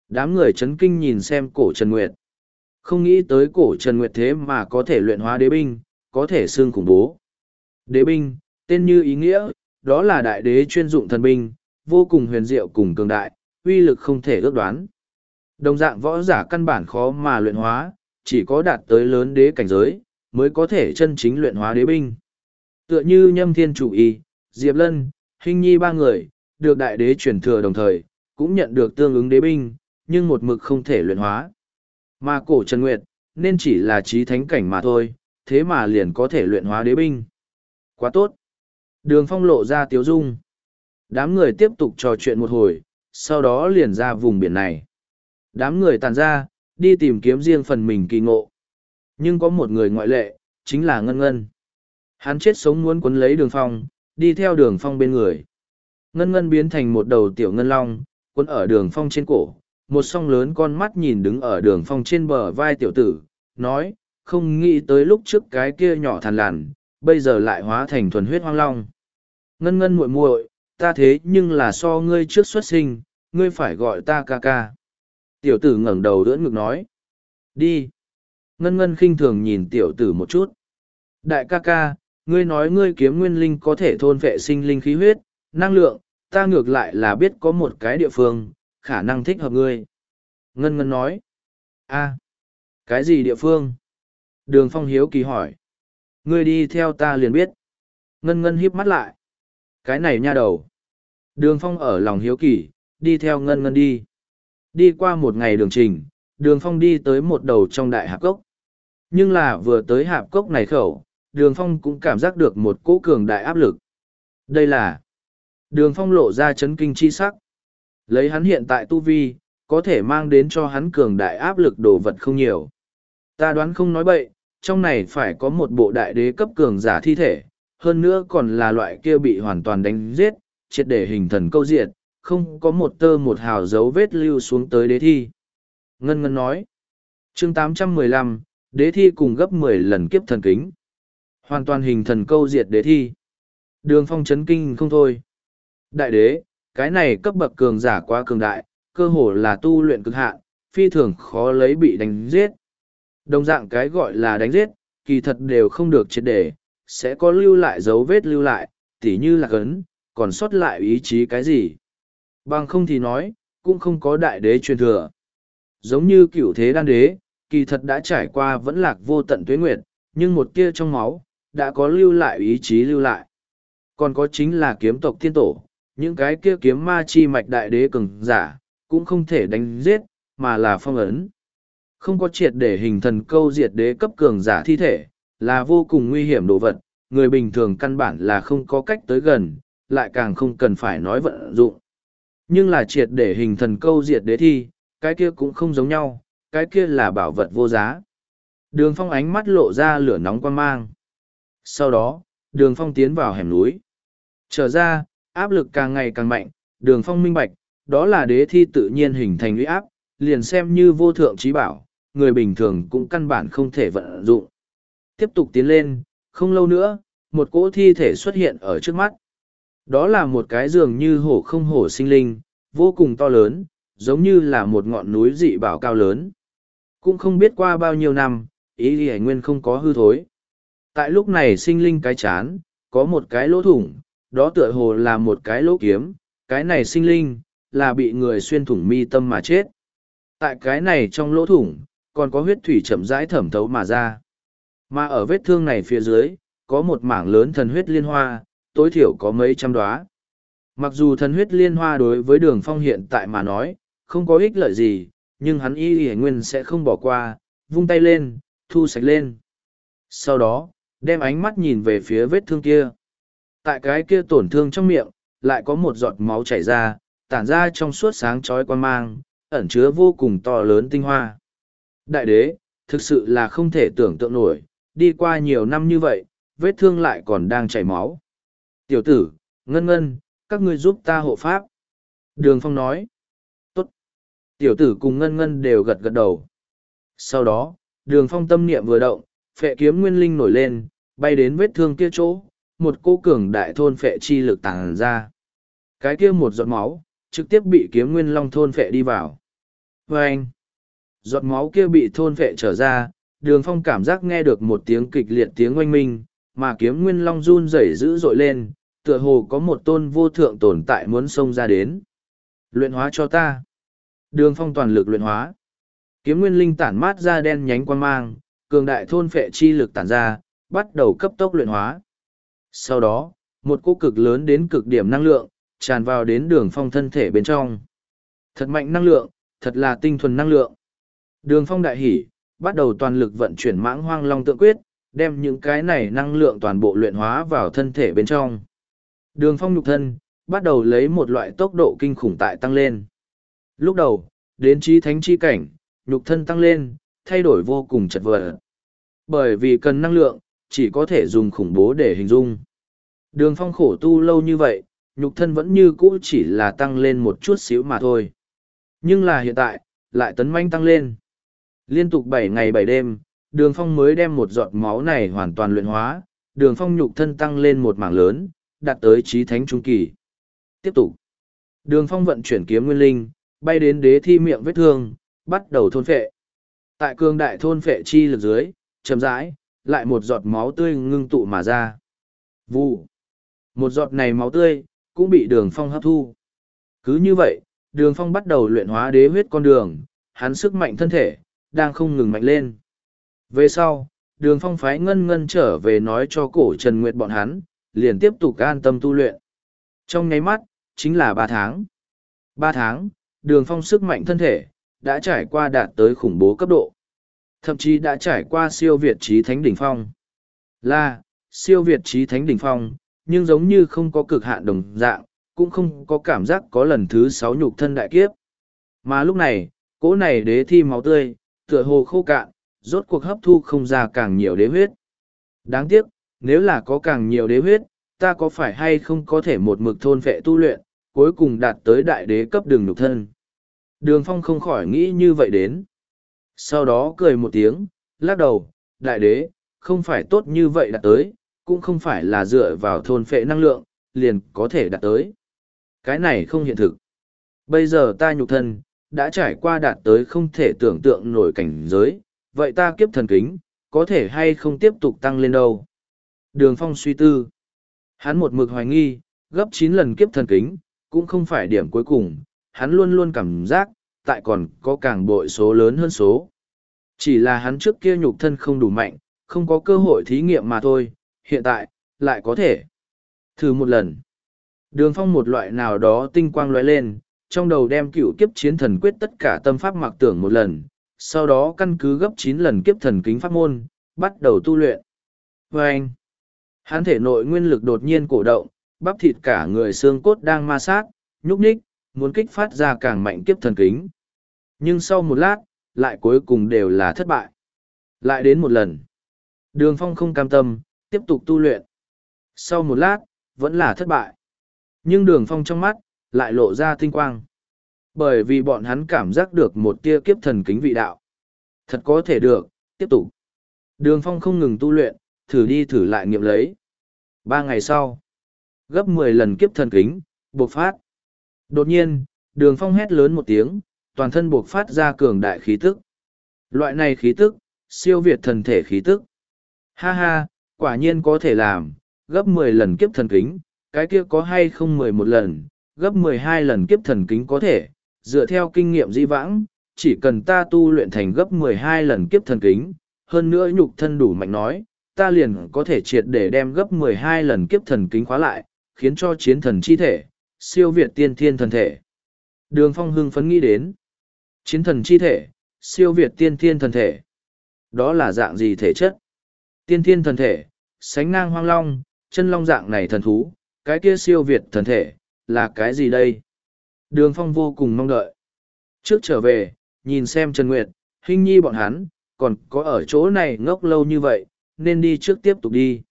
Đám người chấn kinh nhìn xem cổ Trần Nguyệt. Không nghĩ tới cổ Trần Nguyệt thế mà có thể luyện hóa đế binh, có thể xương khủng bố. Đế binh, tên như ý nghĩa, đó là đại đế chuyên dụng thần binh, vô cùng huyền diệu cùng cường đại, uy lực không thể ước đoán. Đồng dạng võ giả căn bản khó mà luyện hóa, chỉ có đạt tới lớn đế cảnh giới, mới có thể chân chính luyện hóa đế binh. Tựa như nhâm thiên chủ y, Diệp Lân, Hình Nhi ba người, được đại đế truyền thừa đồng thời, cũng nhận được tương ứng đế binh, nhưng một mực không thể luyện hóa. Mà cổ Trần Nguyệt, nên chỉ là trí thánh cảnh mà thôi, thế mà liền có thể luyện hóa đế binh. Quá tốt. Đường phong lộ ra tiếu dung. Đám người tiếp tục trò chuyện một hồi, sau đó liền ra vùng biển này. Đám người tàn ra, đi tìm kiếm riêng phần mình kỳ ngộ. Nhưng có một người ngoại lệ, chính là Ngân Ngân. Hắn chết sống muốn quấn lấy đường phong, đi theo đường phong bên người. Ngân Ngân biến thành một đầu tiểu ngân long, quấn ở đường phong trên cổ. Một song lớn con mắt nhìn đứng ở đường phong trên bờ vai tiểu tử, nói, không nghĩ tới lúc trước cái kia nhỏ thằn lằn, bây giờ lại hóa thành thuần huyết hoang long. Ngân ngân muội muội, ta thế nhưng là so ngươi trước xuất sinh, ngươi phải gọi ta ca ca. Tiểu tử ngẩng đầu đỡ ngực nói. Đi. Ngân ngân khinh thường nhìn tiểu tử một chút. Đại ca ca, ngươi nói ngươi kiếm nguyên linh có thể thôn vệ sinh linh khí huyết, năng lượng, ta ngược lại là biết có một cái địa phương, khả năng thích hợp ngươi. Ngân ngân nói. a cái gì địa phương? Đường phong hiếu kỳ hỏi. Ngươi đi theo ta liền biết. Ngân ngân híp mắt lại. Cái này nha đầu. Đường phong ở lòng hiếu kỳ, đi theo ngân ngân đi. Đi qua một ngày đường trình, đường phong đi tới một đầu trong đại hạp cốc. Nhưng là vừa tới hạp cốc này khẩu, đường phong cũng cảm giác được một cỗ cường đại áp lực. Đây là đường phong lộ ra chấn kinh chi sắc. Lấy hắn hiện tại tu vi, có thể mang đến cho hắn cường đại áp lực đồ vật không nhiều. Ta đoán không nói bậy, trong này phải có một bộ đại đế cấp cường giả thi thể, hơn nữa còn là loại kia bị hoàn toàn đánh giết, triệt để hình thần câu diệt, không có một tơ một hào dấu vết lưu xuống tới đế thi. Ngân Ngân nói, chương 815, đế thi cùng gấp 10 lần kiếp thần kính. Hoàn toàn hình thần câu diệt đế thi. Đường phong chấn kinh không thôi. Đại đế, cái này cấp bậc cường giả quá cường đại, cơ hồ là tu luyện cực hạn, phi thường khó lấy bị đánh giết. Đồng dạng cái gọi là đánh giết, kỳ thật đều không được triệt để, sẽ có lưu lại dấu vết lưu lại, tỉ như là cấn, còn sót lại ý chí cái gì. Bằng không thì nói, cũng không có đại đế truyền thừa. Giống như cựu thế đan đế, kỳ thật đã trải qua vẫn lạc vô tận tuế nguyệt, nhưng một tia trong máu, đã có lưu lại ý chí lưu lại. Còn có chính là kiếm tộc thiên tổ, những cái kia kiếm ma chi mạch đại đế cường giả, cũng không thể đánh giết, mà là phong ấn. Không có triệt để hình thần câu diệt đế cấp cường giả thi thể, là vô cùng nguy hiểm đồ vật, người bình thường căn bản là không có cách tới gần, lại càng không cần phải nói vận dụng. Nhưng là triệt để hình thần câu diệt đế thi, cái kia cũng không giống nhau, cái kia là bảo vật vô giá. Đường phong ánh mắt lộ ra lửa nóng quan mang. Sau đó, đường phong tiến vào hẻm núi. Trở ra, áp lực càng ngày càng mạnh, đường phong minh bạch, đó là đế thi tự nhiên hình thành uy áp, liền xem như vô thượng trí bảo, người bình thường cũng căn bản không thể vận dụng. Tiếp tục tiến lên, không lâu nữa, một cỗ thi thể xuất hiện ở trước mắt. Đó là một cái giường như hổ không hổ sinh linh, vô cùng to lớn, giống như là một ngọn núi dị bảo cao lớn. Cũng không biết qua bao nhiêu năm, ý hải nguyên không có hư thối. Tại lúc này sinh linh cái chán, có một cái lỗ thủng, đó tựa hồ là một cái lỗ kiếm, cái này sinh linh, là bị người xuyên thủng mi tâm mà chết. Tại cái này trong lỗ thủng, còn có huyết thủy chậm rãi thẩm thấu mà ra. Mà ở vết thương này phía dưới, có một mảng lớn thần huyết liên hoa, tối thiểu có mấy trăm đóa. Mặc dù thần huyết liên hoa đối với đường phong hiện tại mà nói, không có ích lợi gì, nhưng hắn y y nguyên sẽ không bỏ qua, vung tay lên, thu sạch lên. Sau đó, đem ánh mắt nhìn về phía vết thương kia. Tại cái kia tổn thương trong miệng, lại có một giọt máu chảy ra, tản ra trong suốt sáng chói quan mang, ẩn chứa vô cùng to lớn tinh hoa. Đại đế, thực sự là không thể tưởng tượng nổi, đi qua nhiều năm như vậy, vết thương lại còn đang chảy máu. Tiểu tử, ngân ngân, các ngươi giúp ta hộ pháp. Đường Phong nói. Tốt. Tiểu tử cùng ngân ngân đều gật gật đầu. Sau đó, đường Phong tâm niệm vừa động, phệ kiếm nguyên linh nổi lên, bay đến vết thương kia chỗ, một cô cường đại thôn phệ chi lực tàng ra. Cái kia một giọt máu, trực tiếp bị kiếm nguyên long thôn phệ đi vào. Và anh, giọt máu kia bị thôn phệ trở ra, đường phong cảm giác nghe được một tiếng kịch liệt tiếng oanh minh, mà kiếm nguyên long run rẩy dữ dội lên, tựa hồ có một tôn vô thượng tồn tại muốn xông ra đến. Luyện hóa cho ta. Đường phong toàn lực luyện hóa. Kiếm nguyên linh tản mát ra đen nhánh quan mang, cường đại thôn phệ chi lực tản ra, bắt đầu cấp tốc luyện hóa. Sau đó, một cỗ cực lớn đến cực điểm năng lượng, tràn vào đến đường phong thân thể bên trong. Thật mạnh năng lượng, thật là tinh thuần năng lượng. Đường phong đại hỉ, bắt đầu toàn lực vận chuyển mãng hoang long tượng quyết, đem những cái này năng lượng toàn bộ luyện hóa vào thân thể bên trong. Đường phong nhục thân, bắt đầu lấy một loại tốc độ kinh khủng tại tăng lên. Lúc đầu, đến trí thánh chi cảnh, nhục thân tăng lên, thay đổi vô cùng chật vật. Bởi vì cần năng lượng, chỉ có thể dùng khủng bố để hình dung. Đường phong khổ tu lâu như vậy, nhục thân vẫn như cũ chỉ là tăng lên một chút xíu mà thôi. Nhưng là hiện tại, lại tấn manh tăng lên. Liên tục bảy ngày bảy đêm, đường phong mới đem một giọt máu này hoàn toàn luyện hóa, đường phong nhục thân tăng lên một mảng lớn, đạt tới trí thánh trung kỳ. Tiếp tục, đường phong vận chuyển kiếm nguyên linh, bay đến đế thi miệng vết thương, bắt đầu thôn phệ. Tại cương đại thôn phệ chi lực dưới, chậm rãi, lại một giọt máu tươi ngưng tụ mà ra. Vụ. Một giọt này máu tươi, cũng bị đường phong hấp thu. Cứ như vậy, đường phong bắt đầu luyện hóa đế huyết con đường, hắn sức mạnh thân thể, đang không ngừng mạnh lên. Về sau, đường phong phái ngân ngân trở về nói cho cổ Trần Nguyệt bọn hắn, liền tiếp tục an tâm tu luyện. Trong nháy mắt, chính là ba tháng. Ba tháng, đường phong sức mạnh thân thể, đã trải qua đạt tới khủng bố cấp độ. Thậm chí đã trải qua siêu Việt trí thánh đỉnh phong. Là, siêu Việt trí thánh đỉnh phong, nhưng giống như không có cực hạn đồng dạng, cũng không có cảm giác có lần thứ sáu nhục thân đại kiếp. Mà lúc này, cỗ này đế thi máu tươi, tựa hồ khô cạn, rốt cuộc hấp thu không ra càng nhiều đế huyết. Đáng tiếc, nếu là có càng nhiều đế huyết, ta có phải hay không có thể một mực thôn phệ tu luyện, cuối cùng đạt tới đại đế cấp đường nhục thân. Đường phong không khỏi nghĩ như vậy đến. Sau đó cười một tiếng, lắc đầu, đại đế, không phải tốt như vậy đạt tới, cũng không phải là dựa vào thôn phệ năng lượng, liền có thể đạt tới. Cái này không hiện thực. Bây giờ ta nhục thân, đã trải qua đạt tới không thể tưởng tượng nổi cảnh giới, vậy ta kiếp thần kính, có thể hay không tiếp tục tăng lên đâu. Đường phong suy tư. Hắn một mực hoài nghi, gấp chín lần kiếp thần kính, cũng không phải điểm cuối cùng, hắn luôn luôn cảm giác, tại còn có càng bội số lớn hơn số. Chỉ là hắn trước kia nhục thân không đủ mạnh, không có cơ hội thí nghiệm mà thôi, hiện tại, lại có thể. Thử một lần. Đường phong một loại nào đó tinh quang lóe lên, trong đầu đem cựu kiếp chiến thần quyết tất cả tâm pháp mặc tưởng một lần, sau đó căn cứ gấp chín lần kiếp thần kính pháp môn, bắt đầu tu luyện. Và anh, hắn thể nội nguyên lực đột nhiên cổ động, bắp thịt cả người xương cốt đang ma sát, nhúc nhích, muốn kích phát ra càng mạnh kiếp thần kính. Nhưng sau một lát, lại cuối cùng đều là thất bại. Lại đến một lần. Đường phong không cam tâm, tiếp tục tu luyện. Sau một lát, vẫn là thất bại. Nhưng đường phong trong mắt, lại lộ ra tinh quang. Bởi vì bọn hắn cảm giác được một tia kiếp thần kính vị đạo. Thật có thể được, tiếp tục. Đường phong không ngừng tu luyện, thử đi thử lại nghiệm lấy. Ba ngày sau, gấp mười lần kiếp thần kính, bộc phát. Đột nhiên, đường phong hét lớn một tiếng, toàn thân bộc phát ra cường đại khí tức. Loại này khí tức, siêu việt thần thể khí tức. Ha ha, quả nhiên có thể làm, gấp mười lần kiếp thần kính, cái kia có hay không mười một lần, gấp mười hai lần kiếp thần kính có thể, dựa theo kinh nghiệm di vãng, chỉ cần ta tu luyện thành gấp mười hai lần kiếp thần kính, hơn nữa nhục thân đủ mạnh nói, ta liền có thể triệt để đem gấp mười hai lần kiếp thần kính khóa lại, khiến cho chiến thần chi thể, siêu việt tiên thiên thần thể. Đường phong hưng phấn nghĩ đến, chiến thần chi thể, siêu việt tiên thiên thần thể. Đó là dạng gì thể chất? Tiên thiên thần thể, sánh ngang hoang long, chân long dạng này thần thú, cái kia siêu việt thần thể, là cái gì đây? Đường phong vô cùng mong đợi. Trước trở về, nhìn xem Trần Nguyệt, Hinh Nhi bọn hắn, còn có ở chỗ này ngốc lâu như vậy, nên đi trước tiếp tục đi.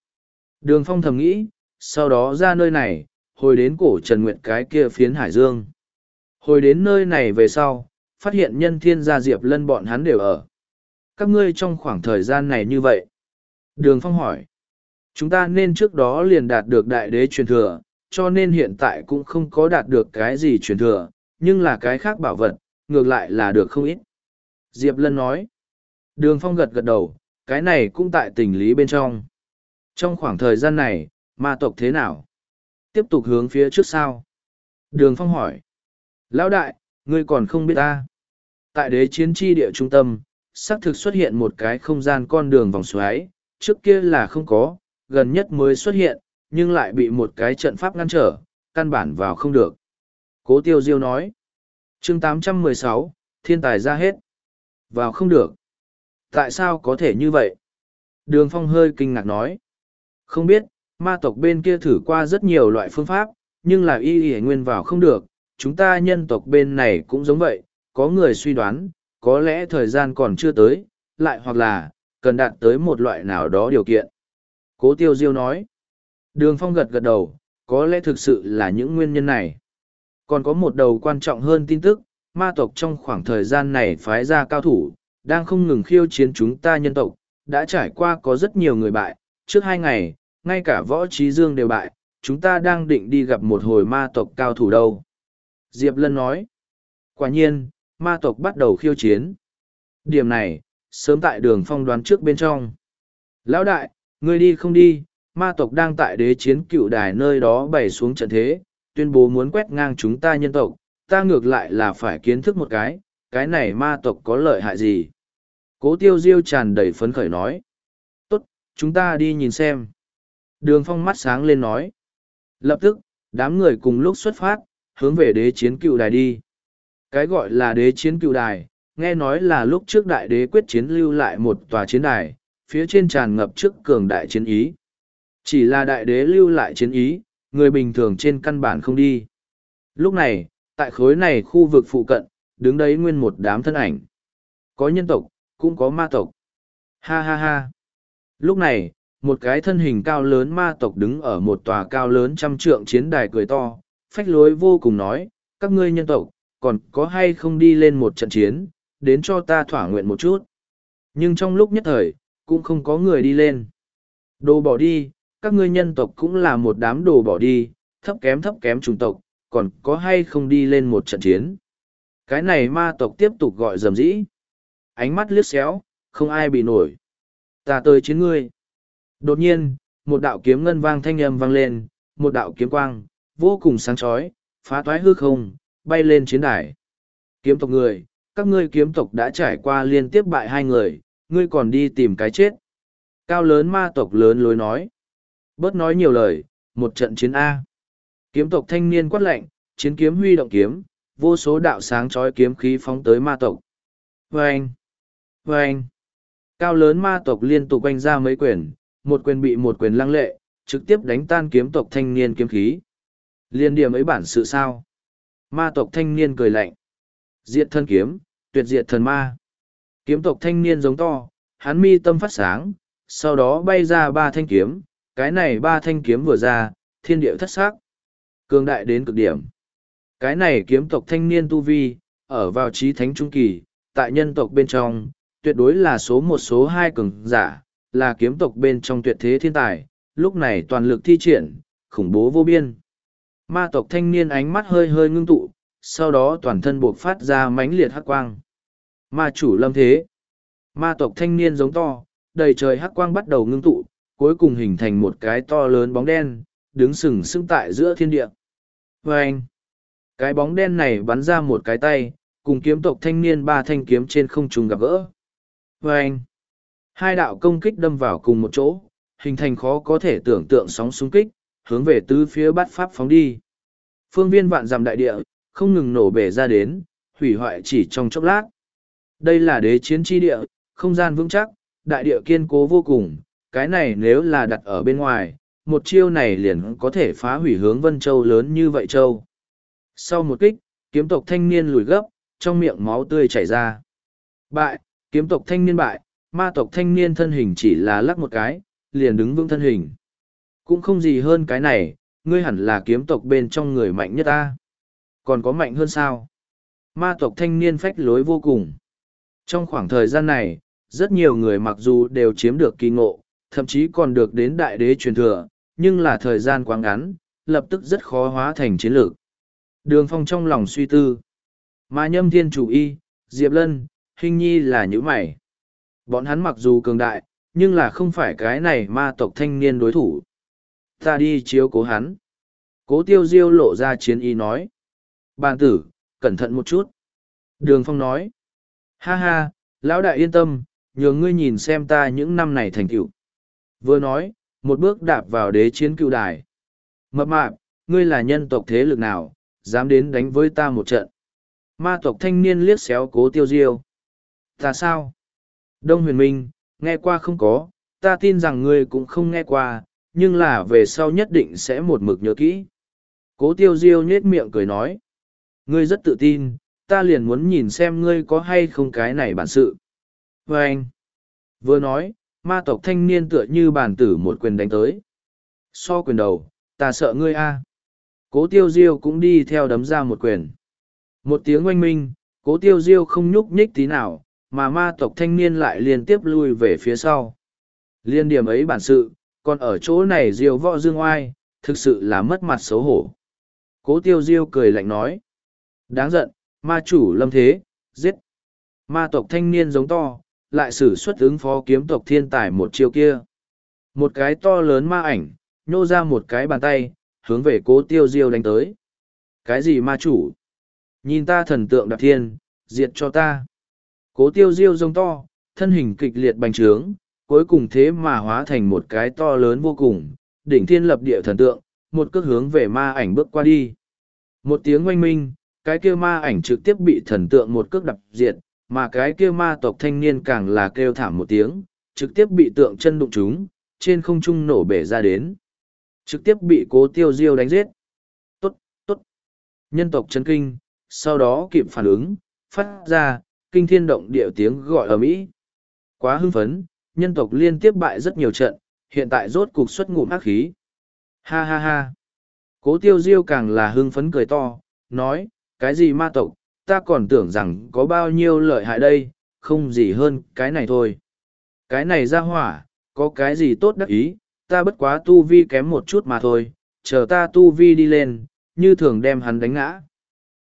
Đường phong thầm nghĩ, sau đó ra nơi này, hồi đến cổ Trần Nguyệt cái kia phiến Hải Dương. Hồi đến nơi này về sau, phát hiện nhân thiên gia Diệp Lân bọn hắn đều ở. Các ngươi trong khoảng thời gian này như vậy. Đường Phong hỏi. Chúng ta nên trước đó liền đạt được đại đế truyền thừa, cho nên hiện tại cũng không có đạt được cái gì truyền thừa, nhưng là cái khác bảo vật, ngược lại là được không ít. Diệp Lân nói. Đường Phong gật gật đầu, cái này cũng tại tình lý bên trong. Trong khoảng thời gian này, ma tộc thế nào? Tiếp tục hướng phía trước sao? Đường Phong hỏi. Lão đại, ngươi còn không biết ta. Tại đế chiến tri địa trung tâm, xác thực xuất hiện một cái không gian con đường vòng xoáy, trước kia là không có, gần nhất mới xuất hiện, nhưng lại bị một cái trận pháp ngăn trở, căn bản vào không được. Cố tiêu diêu nói. chương 816, thiên tài ra hết. Vào không được. Tại sao có thể như vậy? Đường phong hơi kinh ngạc nói. Không biết, ma tộc bên kia thử qua rất nhiều loại phương pháp, nhưng là y y nguyên vào không được. Chúng ta nhân tộc bên này cũng giống vậy, có người suy đoán, có lẽ thời gian còn chưa tới, lại hoặc là, cần đạt tới một loại nào đó điều kiện. Cố tiêu diêu nói. Đường phong gật gật đầu, có lẽ thực sự là những nguyên nhân này. Còn có một đầu quan trọng hơn tin tức, ma tộc trong khoảng thời gian này phái ra cao thủ, đang không ngừng khiêu chiến chúng ta nhân tộc, đã trải qua có rất nhiều người bại, trước hai ngày, ngay cả võ trí dương đều bại, chúng ta đang định đi gặp một hồi ma tộc cao thủ đâu. Diệp Lân nói, quả nhiên, ma tộc bắt đầu khiêu chiến. Điểm này, sớm tại đường phong đoán trước bên trong. Lão đại, ngươi đi không đi, ma tộc đang tại đế chiến cựu đài nơi đó bày xuống trận thế, tuyên bố muốn quét ngang chúng ta nhân tộc, ta ngược lại là phải kiến thức một cái, cái này ma tộc có lợi hại gì. Cố tiêu diêu tràn đầy phấn khởi nói. Tốt, chúng ta đi nhìn xem. Đường phong mắt sáng lên nói. Lập tức, đám người cùng lúc xuất phát, hướng về đế chiến cựu đài đi. Cái gọi là đế chiến cựu đài, nghe nói là lúc trước đại đế quyết chiến lưu lại một tòa chiến đài, phía trên tràn ngập trước cường đại chiến ý. Chỉ là đại đế lưu lại chiến ý, người bình thường trên căn bản không đi. Lúc này, tại khối này khu vực phụ cận, đứng đấy nguyên một đám thân ảnh. Có nhân tộc, cũng có ma tộc. Ha ha ha. Lúc này, một cái thân hình cao lớn ma tộc đứng ở một tòa cao lớn trăm trượng chiến đài cười to, phách lối vô cùng nói, các ngươi nhân tộc, còn có hay không đi lên một trận chiến, đến cho ta thỏa nguyện một chút. Nhưng trong lúc nhất thời, cũng không có người đi lên. Đồ bỏ đi, các ngươi nhân tộc cũng là một đám đồ bỏ đi, thấp kém thấp kém chủng tộc, còn có hay không đi lên một trận chiến. Cái này ma tộc tiếp tục gọi dầm dĩ. Ánh mắt liếc xéo, không ai bị nổi. Ta tới chiến ngươi. Đột nhiên, một đạo kiếm ngân vang thanh âm vang lên, một đạo kiếm quang, vô cùng sáng chói, phá toái hư không, bay lên chiến đài. Kiếm tộc người, các ngươi kiếm tộc đã trải qua liên tiếp bại hai người, ngươi còn đi tìm cái chết. Cao lớn ma tộc lớn lối nói. Bớt nói nhiều lời, một trận chiến A. Kiếm tộc thanh niên quát lạnh, chiến kiếm huy động kiếm, vô số đạo sáng chói kiếm khí phóng tới ma tộc. Vâng! Vâng! Cao lớn ma tộc liên tục quanh ra mấy quyền, một quyền bị một quyền lăng lệ, trực tiếp đánh tan kiếm tộc thanh niên kiếm khí. Liên điểm ấy bản sự sao? Ma tộc thanh niên cười lạnh. Diệt thân kiếm, tuyệt diệt thần ma. Kiếm tộc thanh niên giống to, hắn mi tâm phát sáng, sau đó bay ra ba thanh kiếm, cái này ba thanh kiếm vừa ra, thiên địa thất sắc. Cường đại đến cực điểm. Cái này kiếm tộc thanh niên tu vi, ở vào trí thánh trung kỳ, tại nhân tộc bên trong, tuyệt đối là số một số hai cường giả, là kiếm tộc bên trong tuyệt thế thiên tài, lúc này toàn lực thi triển, khủng bố vô biên. Ma tộc thanh niên ánh mắt hơi hơi ngưng tụ, sau đó toàn thân buộc phát ra mãnh liệt hắc quang. Ma chủ lâm thế. Ma tộc thanh niên giống to, đầy trời hắc quang bắt đầu ngưng tụ, cuối cùng hình thành một cái to lớn bóng đen, đứng sừng sững tại giữa thiên địa. Và anh, cái bóng đen này bắn ra một cái tay, cùng kiếm tộc thanh niên ba thanh kiếm trên không trung gặp gỡ. Và anh, hai đạo công kích đâm vào cùng một chỗ, hình thành khó có thể tưởng tượng sóng xung kích, hướng về tứ phía bát pháp phóng đi. Phương viên vạn dằm đại địa, không ngừng nổ bể ra đến, hủy hoại chỉ trong chốc lát. Đây là đế chiến tri địa, không gian vững chắc, đại địa kiên cố vô cùng, cái này nếu là đặt ở bên ngoài, một chiêu này liền có thể phá hủy hướng Vân Châu lớn như vậy Châu. Sau một kích, kiếm tộc thanh niên lùi gấp, trong miệng máu tươi chảy ra. Bại, kiếm tộc thanh niên bại, ma tộc thanh niên thân hình chỉ là lắc một cái, liền đứng vững thân hình. Cũng không gì hơn cái này, ngươi hẳn là kiếm tộc bên trong người mạnh nhất ta. Còn có mạnh hơn sao? Ma tộc thanh niên phách lối vô cùng. Trong khoảng thời gian này, rất nhiều người mặc dù đều chiếm được kỳ ngộ, thậm chí còn được đến đại đế truyền thừa, nhưng là thời gian quá ngắn, lập tức rất khó hóa thành chiến lược. Đường phong trong lòng suy tư. Mà nhâm thiên chủ y, Diệp Lân, Hình Nhi là những mày. Bọn hắn mặc dù cường đại, nhưng là không phải cái này ma tộc thanh niên đối thủ. Ta đi chiếu cố hắn. Cố tiêu diêu lộ ra chiến y nói. Bàn tử, cẩn thận một chút. Đường phong nói. Ha ha, lão đại yên tâm, nhường ngươi nhìn xem ta những năm này thành tựu. Vừa nói, một bước đạp vào đế chiến cựu đài. Mập mạp, ngươi là nhân tộc thế lực nào, dám đến đánh với ta một trận. Ma tộc thanh niên liếc xéo cố tiêu diêu. Ta sao? Đông huyền minh, nghe qua không có, ta tin rằng ngươi cũng không nghe qua, nhưng là về sau nhất định sẽ một mực nhớ kỹ. Cố tiêu diêu nhết miệng cười nói. Ngươi rất tự tin, ta liền muốn nhìn xem ngươi có hay không cái này bản sự. Và anh, vừa nói, ma tộc thanh niên tựa như bản tử một quyền đánh tới. So quyền đầu, ta sợ ngươi a. Cố tiêu diêu cũng đi theo đấm ra một quyền. Một tiếng oanh minh, cố tiêu diêu không nhúc nhích tí nào, mà ma tộc thanh niên lại liên tiếp lui về phía sau. Liên điểm ấy bản sự, còn ở chỗ này diêu võ dương oai, thực sự là mất mặt xấu hổ. Cố tiêu diêu cười lạnh nói. Đáng giận, ma chủ lâm thế, giết. Ma tộc thanh niên giống to, lại sử xuất ứng phó kiếm tộc thiên tài một chiêu kia. Một cái to lớn ma ảnh, nhô ra một cái bàn tay, hướng về cố tiêu diêu đánh tới. Cái gì ma chủ? Nhìn ta thần tượng đạp thiên, diệt cho ta. Cố tiêu diêu rông to, thân hình kịch liệt bành trướng, cuối cùng thế mà hóa thành một cái to lớn vô cùng, đỉnh thiên lập địa thần tượng, một cước hướng về ma ảnh bước qua đi. Một tiếng oanh minh, cái kia ma ảnh trực tiếp bị thần tượng một cước đập diệt, mà cái kia ma tộc thanh niên càng là kêu thảm một tiếng, trực tiếp bị tượng chân đụng chúng, trên không trung nổ bể ra đến. Trực tiếp bị cố tiêu diêu đánh giết. Tốt, tốt. Nhân tộc chấn kinh, sau đó kịp phản ứng, phát ra, kinh thiên động địa tiếng gọi ở Mỹ. Quá hưng phấn, nhân tộc liên tiếp bại rất nhiều trận, hiện tại rốt cục xuất ngụm ác khí. Ha ha ha. Cố tiêu diêu càng là hưng phấn cười to, nói, cái gì ma tộc, ta còn tưởng rằng có bao nhiêu lợi hại đây, không gì hơn cái này thôi. Cái này ra hỏa, có cái gì tốt đắc ý, ta bất quá tu vi kém một chút mà thôi, chờ ta tu vi đi lên, như thường đem hắn đánh ngã.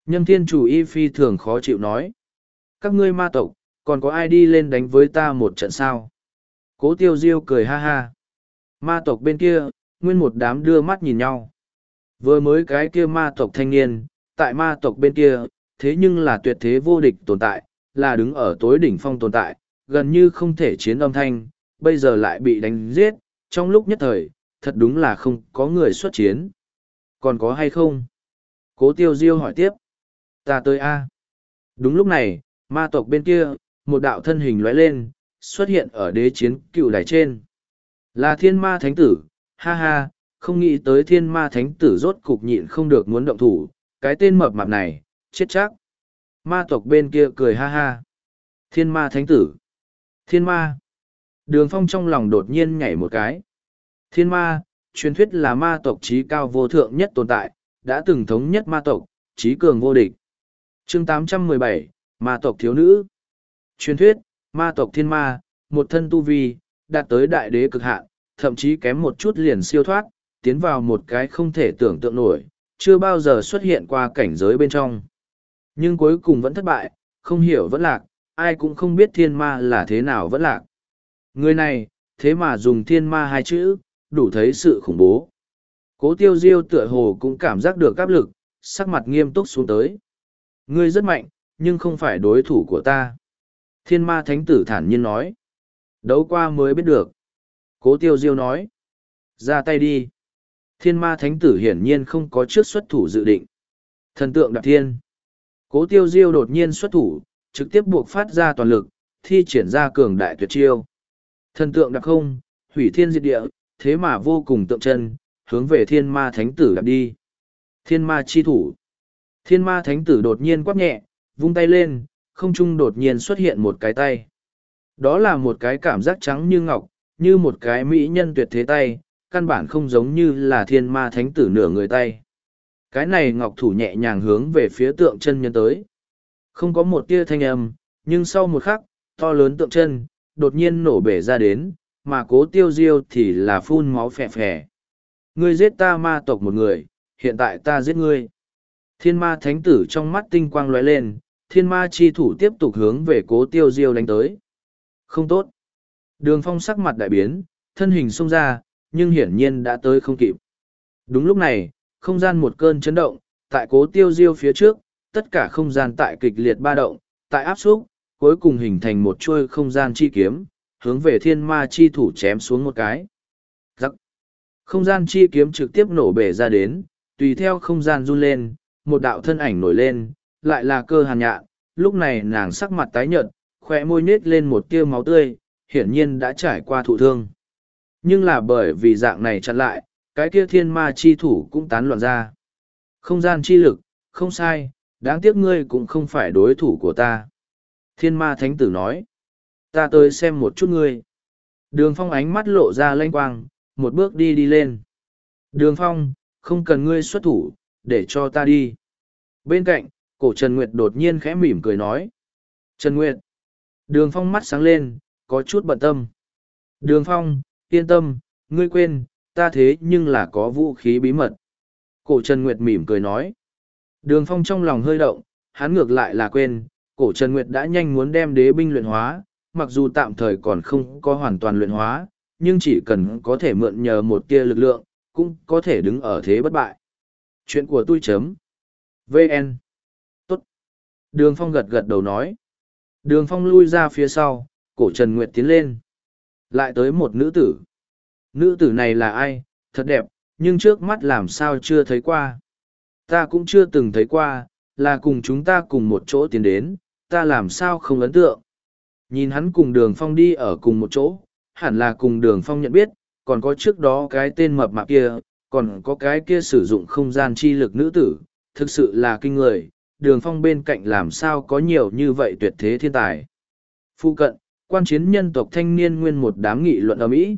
Nhâm thiên chủ y phi thường khó chịu nói. Các ngươi ma tộc, còn có ai đi lên đánh với ta một trận sao? Cố tiêu diêu cười ha ha. Ma tộc bên kia, nguyên một đám đưa mắt nhìn nhau. Vừa mới cái kia ma tộc thanh niên, tại ma tộc bên kia, thế nhưng là tuyệt thế vô địch tồn tại, là đứng ở tối đỉnh phong tồn tại, gần như không thể chiến âm thanh, bây giờ lại bị đánh giết, trong lúc nhất thời, thật đúng là không có người xuất chiến. Còn có hay không? Cố tiêu diêu hỏi tiếp. Ta tới A. Đúng lúc này, ma tộc bên kia, một đạo thân hình lóe lên, xuất hiện ở đế chiến cựu đài trên. Là thiên ma thánh tử, ha ha, không nghĩ tới thiên ma thánh tử rốt cục nhịn không được muốn động thủ, cái tên mập mạp này, chết chắc. Ma tộc bên kia cười ha ha. Thiên ma thánh tử. Thiên ma. Đường phong trong lòng đột nhiên nhảy một cái. Thiên ma, truyền thuyết là ma tộc trí cao vô thượng nhất tồn tại, đã từng thống nhất ma tộc, trí cường vô địch. chương 817, ma tộc thiếu nữ. Truyền thuyết, ma tộc thiên ma, một thân tu vi, đạt tới đại đế cực hạn, thậm chí kém một chút liền siêu thoát, tiến vào một cái không thể tưởng tượng nổi, chưa bao giờ xuất hiện qua cảnh giới bên trong. Nhưng cuối cùng vẫn thất bại, không hiểu vẫn lạc, ai cũng không biết thiên ma là thế nào vẫn lạc. Người này, thế mà dùng thiên ma hai chữ, đủ thấy sự khủng bố. Cố tiêu diêu tựa hồ cũng cảm giác được áp lực, sắc mặt nghiêm túc xuống tới. Ngươi rất mạnh, nhưng không phải đối thủ của ta. Thiên ma thánh tử thản nhiên nói. Đấu qua mới biết được. Cố tiêu diêu nói. Ra tay đi. Thiên ma thánh tử hiển nhiên không có trước xuất thủ dự định. Thần tượng đạp thiên. Cố tiêu diêu đột nhiên xuất thủ, trực tiếp buộc phát ra toàn lực, thi triển ra cường đại tuyệt chiêu. Thần tượng đặc không, hủy thiên diệt địa, thế mà vô cùng tượng chân, hướng về thiên ma thánh tử đạp đi. Thiên ma chi thủ. Thiên ma thánh tử đột nhiên quát nhẹ, vung tay lên, không trung đột nhiên xuất hiện một cái tay. Đó là một cái cảm giác trắng như ngọc, như một cái mỹ nhân tuyệt thế tay, căn bản không giống như là thiên ma thánh tử nửa người tay. Cái này ngọc thủ nhẹ nhàng hướng về phía tượng chân nhân tới. Không có một tia thanh âm, nhưng sau một khắc, to lớn tượng chân, đột nhiên nổ bể ra đến, mà cố tiêu diêu thì là phun máu phè phè. Ngươi giết ta ma tộc một người, hiện tại ta giết ngươi. Thiên ma thánh tử trong mắt tinh quang lóe lên, thiên ma chi thủ tiếp tục hướng về cố tiêu diêu đánh tới. Không tốt. Đường phong sắc mặt đại biến, thân hình xông ra, nhưng hiển nhiên đã tới không kịp. Đúng lúc này, không gian một cơn chấn động, tại cố tiêu diêu phía trước, tất cả không gian tại kịch liệt ba động, tại áp xúc, cuối cùng hình thành một chuôi không gian chi kiếm, hướng về thiên ma chi thủ chém xuống một cái. Giắc! Không gian chi kiếm trực tiếp nổ bể ra đến, tùy theo không gian run lên, một đạo thân ảnh nổi lên, lại là cơ hàn nhạn, lúc này nàng sắc mặt tái nhợt, khỏe môi nết lên một tia máu tươi, hiển nhiên đã trải qua thụ thương. Nhưng là bởi vì dạng này chặn lại, cái kia thiên ma chi thủ cũng tán loạn ra. Không gian chi lực, không sai, đáng tiếc ngươi cũng không phải đối thủ của ta. Thiên ma thánh tử nói, ta tới xem một chút ngươi. Đường phong ánh mắt lộ ra lanh quang, một bước đi đi lên. Đường phong, không cần ngươi xuất thủ, để cho ta đi. Bên cạnh, cổ Trần Nguyệt đột nhiên khẽ mỉm cười nói. Trần Nguyệt. Đường phong mắt sáng lên, có chút bận tâm. Đường phong, yên tâm, ngươi quên, ta thế nhưng là có vũ khí bí mật. Cổ Trần Nguyệt mỉm cười nói. Đường phong trong lòng hơi động, hắn ngược lại là quên, cổ Trần Nguyệt đã nhanh muốn đem đế binh luyện hóa, mặc dù tạm thời còn không có hoàn toàn luyện hóa, nhưng chỉ cần có thể mượn nhờ một tia lực lượng, cũng có thể đứng ở thế bất bại. Chuyện của tôi chấm. VN. Tốt. Đường Phong gật gật đầu nói. Đường Phong lui ra phía sau, cổ Trần Nguyệt tiến lên. Lại tới một nữ tử. Nữ tử này là ai? Thật đẹp, nhưng trước mắt làm sao chưa thấy qua. Ta cũng chưa từng thấy qua, là cùng chúng ta cùng một chỗ tiến đến, ta làm sao không ấn tượng. Nhìn hắn cùng đường phong đi ở cùng một chỗ, hẳn là cùng đường phong nhận biết, còn có trước đó cái tên mập mạp kia, còn có cái kia sử dụng không gian chi lực nữ tử, thực sự là kinh người, đường phong bên cạnh làm sao có nhiều như vậy tuyệt thế thiên tài. Phu cận, quan chiến nhân tộc thanh niên nguyên một đám nghị luận ở Mỹ.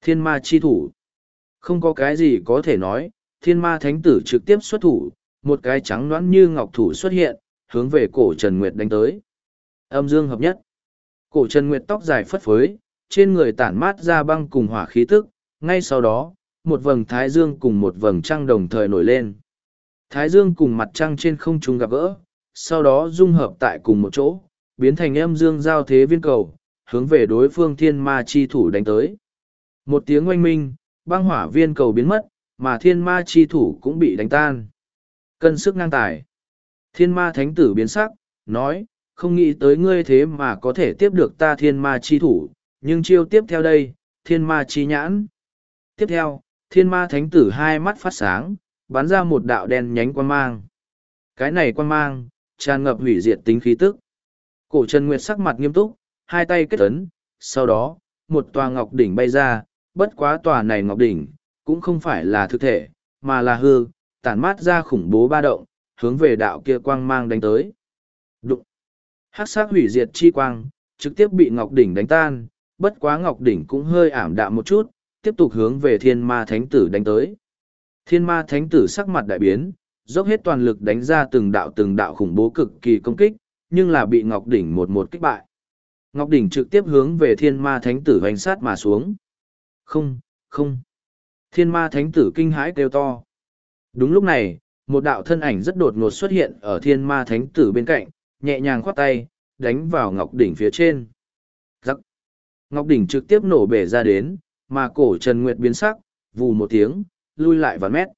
Thiên ma chi thủ. Không có cái gì có thể nói, thiên ma thánh tử trực tiếp xuất thủ, một cái trắng loãng như ngọc thủ xuất hiện, hướng về cổ Trần Nguyệt đánh tới. Âm dương hợp nhất. Cổ Trần Nguyệt tóc dài phất phới, trên người tản mát ra băng cùng hỏa khí tức, ngay sau đó, một vầng thái dương cùng một vầng trăng đồng thời nổi lên. Thái dương cùng mặt trăng trên không trung gặp gỡ, sau đó dung hợp tại cùng một chỗ, biến thành âm dương giao thế viên cầu, hướng về đối phương thiên ma chi thủ đánh tới. Một tiếng oanh minh, băng hỏa viên cầu biến mất, mà thiên ma chi thủ cũng bị đánh tan. Cân sức ngang tài. Thiên ma thánh tử biến sắc, nói, không nghĩ tới ngươi thế mà có thể tiếp được ta thiên ma chi thủ, nhưng chiêu tiếp theo đây, thiên ma chi nhãn. Tiếp theo, thiên ma thánh tử hai mắt phát sáng, bắn ra một đạo đen nhánh quan mang. Cái này quan mang, tràn ngập hủy diệt tính khí tức. Cổ Trần Nguyệt sắc mặt nghiêm túc, hai tay kết ấn, sau đó, một tòa ngọc đỉnh bay ra, bất quá tòa này ngọc đỉnh, cũng không phải là thực thể, mà là hư, tản mát ra khủng bố ba động, hướng về đạo kia quang mang đánh tới. Đụng! Hắc sắc hủy diệt chi quang, trực tiếp bị ngọc đỉnh đánh tan, bất quá ngọc đỉnh cũng hơi ảm đạm một chút, tiếp tục hướng về thiên ma thánh tử đánh tới. Thiên ma thánh tử sắc mặt đại biến, dốc hết toàn lực đánh ra từng đạo từng đạo khủng bố cực kỳ công kích, nhưng là bị Ngọc Đỉnh một một kích bại. Ngọc Đỉnh trực tiếp hướng về thiên ma thánh tử hoành sát mà xuống. Không, không. Thiên ma thánh tử kinh hãi kêu to. Đúng lúc này, một đạo thân ảnh rất đột ngột xuất hiện ở thiên ma thánh tử bên cạnh, nhẹ nhàng khoát tay, đánh vào Ngọc Đỉnh phía trên. Giắc. Ngọc Đỉnh trực tiếp nổ bể ra đến, mà cổ Trần Nguyệt biến sắc, vù một tiếng, lui lại vài mét.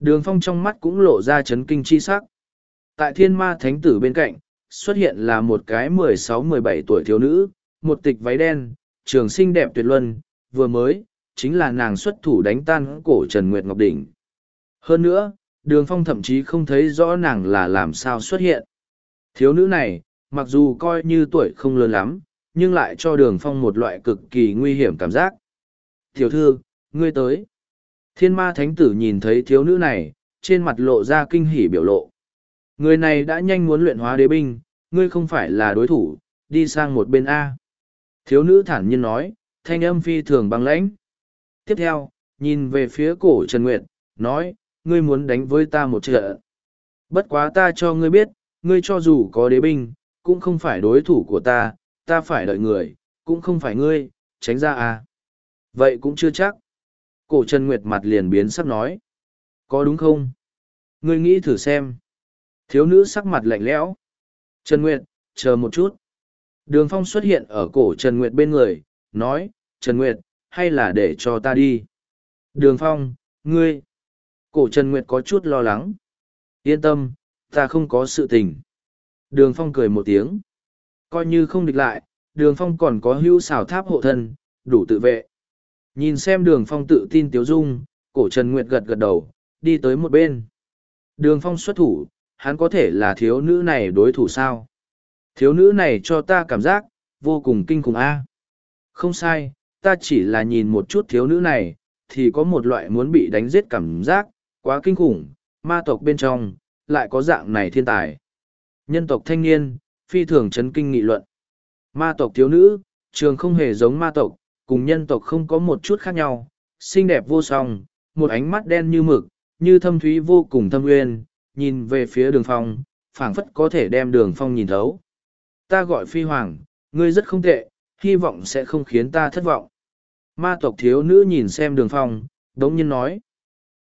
Đường phong trong mắt cũng lộ ra chấn kinh chi sắc. Tại thiên ma thánh tử bên cạnh, xuất hiện là một cái mười sáu mười bảy tuổi thiếu nữ, một tịch váy đen, trường xinh đẹp tuyệt luân, vừa mới, chính là nàng xuất thủ đánh tan cổ Trần Nguyệt Ngọc Đỉnh. Hơn nữa, đường phong thậm chí không thấy rõ nàng là làm sao xuất hiện. Thiếu nữ này, mặc dù coi như tuổi không lớn lắm, nhưng lại cho đường phong một loại cực kỳ nguy hiểm cảm giác. Tiểu thư, ngươi tới. Thiên ma thánh tử nhìn thấy thiếu nữ này, trên mặt lộ ra kinh hỉ biểu lộ. Người này đã nhanh muốn luyện hóa đế binh, ngươi không phải là đối thủ, đi sang một bên A. Thiếu nữ thản nhiên nói, thanh âm phi thường băng lãnh. Tiếp theo, nhìn về phía cổ Trần Nguyệt, nói, ngươi muốn đánh với ta một trận. Bất quá ta cho ngươi biết, ngươi cho dù có đế binh, cũng không phải đối thủ của ta, ta phải đợi người, cũng không phải ngươi, tránh ra à. Vậy cũng chưa chắc. Cổ Trần Nguyệt mặt liền biến sắc nói. Có đúng không? Ngươi nghĩ thử xem. Thiếu nữ sắc mặt lạnh lẽo. Trần Nguyệt, chờ một chút. Đường Phong xuất hiện ở cổ Trần Nguyệt bên người, nói, Trần Nguyệt, hay là để cho ta đi? Đường Phong, ngươi. Cổ Trần Nguyệt có chút lo lắng. Yên tâm, ta không có sự tình. Đường Phong cười một tiếng. Coi như không địch lại, Đường Phong còn có hưu xảo tháp hộ thân, đủ tự vệ. Nhìn xem đường phong tự tin tiếu dung, cổ Trần Nguyệt gật gật đầu, đi tới một bên. Đường phong xuất thủ, hắn có thể là thiếu nữ này đối thủ sao? Thiếu nữ này cho ta cảm giác, vô cùng kinh khủng a. Không sai, ta chỉ là nhìn một chút thiếu nữ này, thì có một loại muốn bị đánh giết cảm giác, quá kinh khủng, ma tộc bên trong, lại có dạng này thiên tài. Nhân tộc thanh niên, phi thường chấn kinh nghị luận. Ma tộc thiếu nữ, trường không hề giống ma tộc, cùng nhân tộc không có một chút khác nhau, xinh đẹp vô song, một ánh mắt đen như mực, như thâm thúy vô cùng thâm uyên, nhìn về phía đường phong, phảng phất có thể đem đường phong nhìn thấu. Ta gọi phi hoàng, ngươi rất không tệ, hy vọng sẽ không khiến ta thất vọng. Ma tộc thiếu nữ nhìn xem đường phong, đống nhiên nói.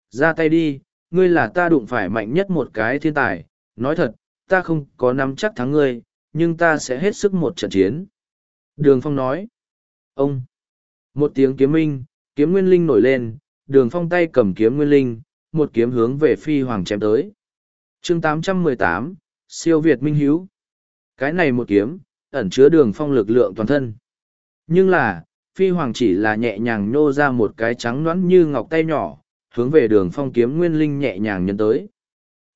Ra tay đi, ngươi là ta đụng phải mạnh nhất một cái thiên tài, nói thật, ta không có nắm chắc thắng ngươi, nhưng ta sẽ hết sức một trận chiến. Đường phong nói. Ông! Một tiếng kiếm minh, kiếm nguyên linh nổi lên, đường phong tay cầm kiếm nguyên linh, một kiếm hướng về phi hoàng chém tới. chương 818, siêu Việt Minh Hiếu. Cái này một kiếm, ẩn chứa đường phong lực lượng toàn thân. Nhưng là, phi hoàng chỉ là nhẹ nhàng nhô ra một cái trắng nõn như ngọc tay nhỏ, hướng về đường phong kiếm nguyên linh nhẹ nhàng nhân tới.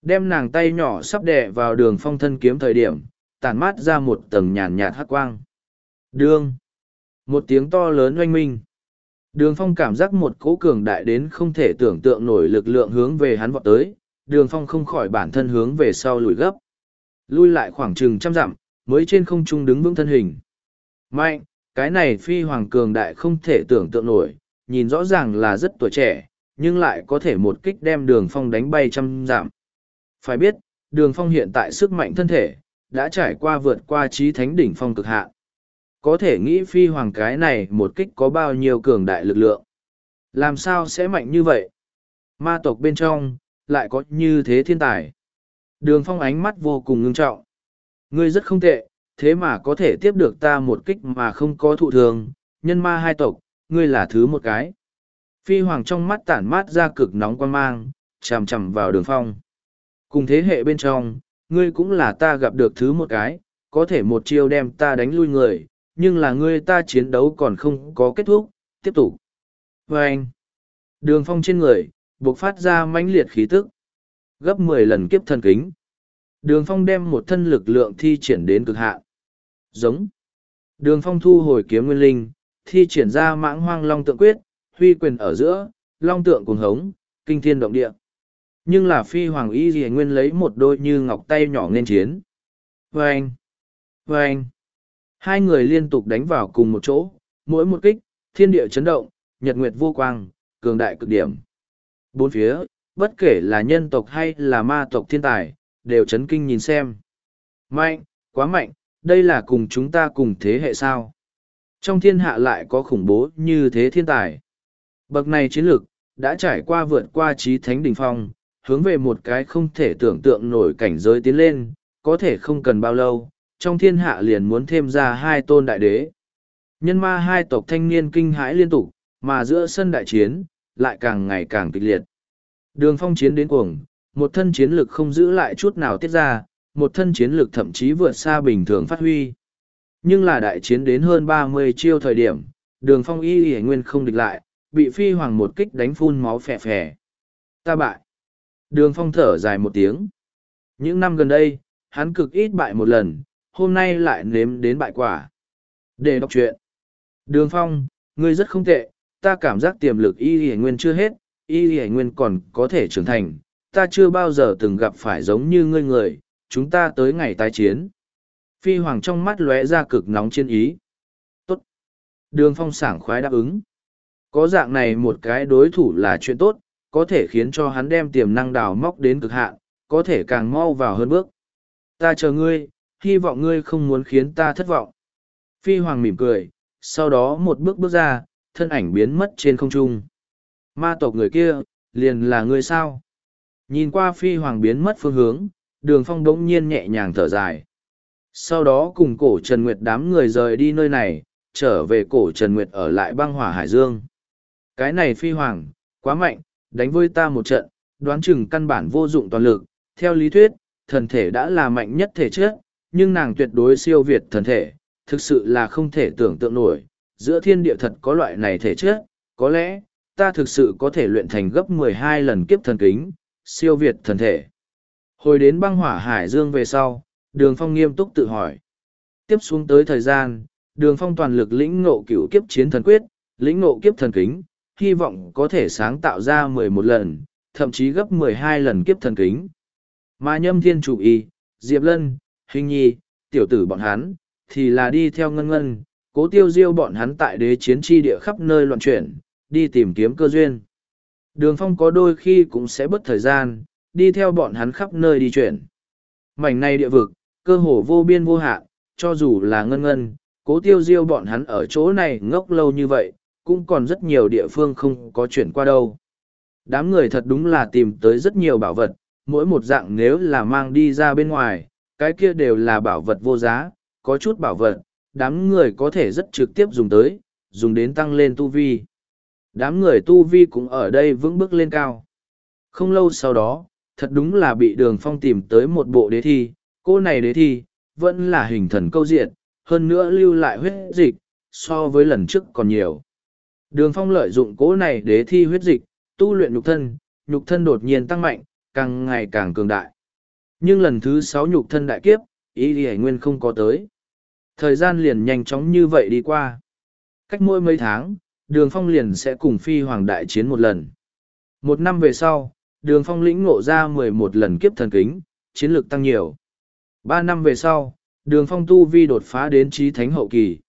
Đem nàng tay nhỏ sắp đè vào đường phong thân kiếm thời điểm, tản mát ra một tầng nhàn nhạt hắc quang. Đương! Một tiếng to lớn oanh minh. Đường phong cảm giác một cỗ cường đại đến không thể tưởng tượng nổi lực lượng hướng về hắn vọt tới, đường phong không khỏi bản thân hướng về sau lùi gấp. Lui lại khoảng chừng trăm dặm, mới trên không trung đứng vững thân hình. Mạnh, cái này phi hoàng cường đại không thể tưởng tượng nổi, nhìn rõ ràng là rất tuổi trẻ, nhưng lại có thể một kích đem đường phong đánh bay trăm dặm. Phải biết, đường phong hiện tại sức mạnh thân thể, đã trải qua vượt qua trí thánh đỉnh phong cực hạn có thể nghĩ phi hoàng cái này một kích có bao nhiêu cường đại lực lượng. Làm sao sẽ mạnh như vậy? Ma tộc bên trong, lại có như thế thiên tài. Đường phong ánh mắt vô cùng ngưng trọng. Ngươi rất không tệ, thế mà có thể tiếp được ta một kích mà không có thụ thường, nhân ma hai tộc, ngươi là thứ một cái. Phi hoàng trong mắt tản mát ra cực nóng quan mang, chằm chằm vào đường phong. Cùng thế hệ bên trong, ngươi cũng là ta gặp được thứ một cái, có thể một chiêu đem ta đánh lui người, nhưng là ngươi ta chiến đấu còn không có kết thúc, tiếp tục. Và anh, đường phong trên người, buộc phát ra mãnh liệt khí tức, gấp mười lần kiếp thần kính. Đường phong đem một thân lực lượng thi triển đến cực hạn. Giống. Đường phong thu hồi kiếm nguyên linh, thi triển ra mãng hoang long tượng quyết, huy quyền ở giữa, long tượng cuồng hống, kinh thiên động địa. Nhưng là phi hoàng y gì nguyên lấy một đôi như ngọc tay nhỏ nên chiến. Vâng! Vâng! Hai người liên tục đánh vào cùng một chỗ, mỗi một kích, thiên địa chấn động, nhật nguyệt vô quang, cường đại cực điểm. Bốn phía, bất kể là nhân tộc hay là ma tộc thiên tài, đều chấn kinh nhìn xem. Mạnh, quá mạnh, đây là cùng chúng ta cùng thế hệ sao. Trong thiên hạ lại có khủng bố như thế thiên tài. Bậc này chiến lược, đã trải qua vượt qua trí thánh đỉnh phong, hướng về một cái không thể tưởng tượng nổi cảnh giới tiến lên, có thể không cần bao lâu, trong thiên hạ liền muốn thêm ra hai tôn đại đế. Nhân ma hai tộc thanh niên kinh hãi liên tục, mà giữa sân đại chiến, lại càng ngày càng kịch liệt. Đường phong chiến đến cuồng, một thân chiến lực không giữ lại chút nào tiết ra, một thân chiến lực thậm chí vượt xa bình thường phát huy. Nhưng là đại chiến đến hơn ba mươi chiêu thời điểm, đường phong y y nguyên không địch lại, bị phi hoàng một kích đánh phun máu phè phè. Ta bại. Đường phong thở dài một tiếng. Những năm gần đây, hắn cực ít bại một lần, hôm nay lại nếm đến bại quả. Để đọc chuyện. Đường phong, ngươi rất không tệ, ta cảm giác tiềm lực y y nguyên chưa hết, y y nguyên còn có thể trưởng thành, ta chưa bao giờ từng gặp phải giống như ngươi người, chúng ta tới ngày tái chiến. Phi hoàng trong mắt lóe ra cực nóng chiến ý. Tốt. Đường phong sảng khoái đáp ứng. Có dạng này một cái đối thủ là chuyện tốt, có thể khiến cho hắn đem tiềm năng đào móc đến cực hạn, có thể càng mau vào hơn bước. Ta chờ ngươi, hy vọng ngươi không muốn khiến ta thất vọng. Phi hoàng mỉm cười, sau đó một bước bước ra, thân ảnh biến mất trên không trung. Ma tộc người kia, liền là ngươi sao? Nhìn qua phi hoàng biến mất phương hướng, đường phong đống nhiên nhẹ nhàng thở dài. Sau đó cùng cổ Trần Nguyệt đám người rời đi nơi này, trở về cổ Trần Nguyệt ở lại băng hỏa Hải Dương. Cái này phi hoàng, quá mạnh, đánh với ta một trận, đoán chừng căn bản vô dụng toàn lực. Theo lý thuyết, thần thể đã là mạnh nhất thể chất, nhưng nàng tuyệt đối siêu việt thần thể, thực sự là không thể tưởng tượng nổi. Giữa thiên địa thật có loại này thể chất, có lẽ, ta thực sự có thể luyện thành gấp mười hai lần kiếp thần kính, siêu việt thần thể. Hồi đến băng hỏa hải dương về sau, đường phong nghiêm túc tự hỏi. Tiếp xuống tới thời gian, đường phong toàn lực lĩnh ngộ cửu kiếp chiến thần quyết, lĩnh ngộ kiếp thần kính, hy vọng có thể sáng tạo ra mười một lần, thậm chí gấp mười hai lần kiếp thần kính. Mà nhâm thiên chủ y, Diệp Lân, Hình Nhi, tiểu tử bọn hắn, thì là đi theo ngân ngân, cố tiêu diêu bọn hắn tại đế chiến tri địa khắp nơi loạn chuyển, đi tìm kiếm cơ duyên. Đường phong có đôi khi cũng sẽ bất thời gian, đi theo bọn hắn khắp nơi đi chuyển. Mảnh này địa vực, cơ hồ vô biên vô hạn, cho dù là ngân ngân, cố tiêu diêu bọn hắn ở chỗ này ngốc lâu như vậy, cũng còn rất nhiều địa phương không có chuyển qua đâu. Đám người thật đúng là tìm tới rất nhiều bảo vật, mỗi một dạng nếu là mang đi ra bên ngoài, cái kia đều là bảo vật vô giá, có chút bảo vật, đám người có thể rất trực tiếp dùng tới, dùng đến tăng lên tu vi. Đám người tu vi cũng ở đây vững bước lên cao. Không lâu sau đó, thật đúng là bị đường phong tìm tới một bộ đế thi, cô này đế thi, vẫn là hình thần câu diện, hơn nữa lưu lại huyết dịch, so với lần trước còn nhiều. Đường phong lợi dụng cố này đế thi huyết dịch, tu luyện nhục thân, nhục thân đột nhiên tăng mạnh, càng ngày càng cường đại. Nhưng lần thứ sáu nhục thân đại kiếp, ý đi nguyên không có tới. Thời gian liền nhanh chóng như vậy đi qua. Cách mỗi mấy tháng, đường phong liền sẽ cùng phi hoàng đại chiến một lần. Một năm về sau, đường phong lĩnh ngộ ra mười một lần kiếp thần kính, chiến lược tăng nhiều. Ba năm về sau, đường phong tu vi đột phá đến trí thánh hậu kỳ.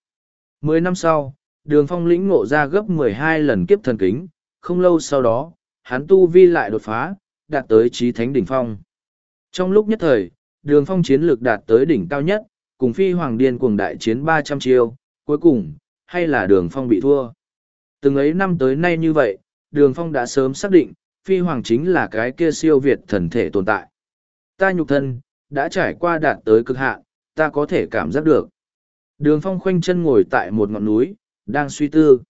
Mười năm sau, đường phong lĩnh ngộ ra gấp mười hai lần kiếp thần kính, không lâu sau đó, hắn tu vi lại đột phá, đạt tới trí thánh đỉnh phong. Trong lúc nhất thời, đường phong chiến lược đạt tới đỉnh cao nhất, cùng phi hoàng điên cuồng đại chiến ba trăm chiêu, cuối cùng, hay là đường phong bị thua. Từng ấy năm tới nay như vậy, đường phong đã sớm xác định, phi hoàng chính là cái kia siêu việt thần thể tồn tại. Ta nhục thân, đã trải qua đạt tới cực hạn, ta có thể cảm giác được. Đường phong khoanh chân ngồi tại một ngọn núi, đang suy tư.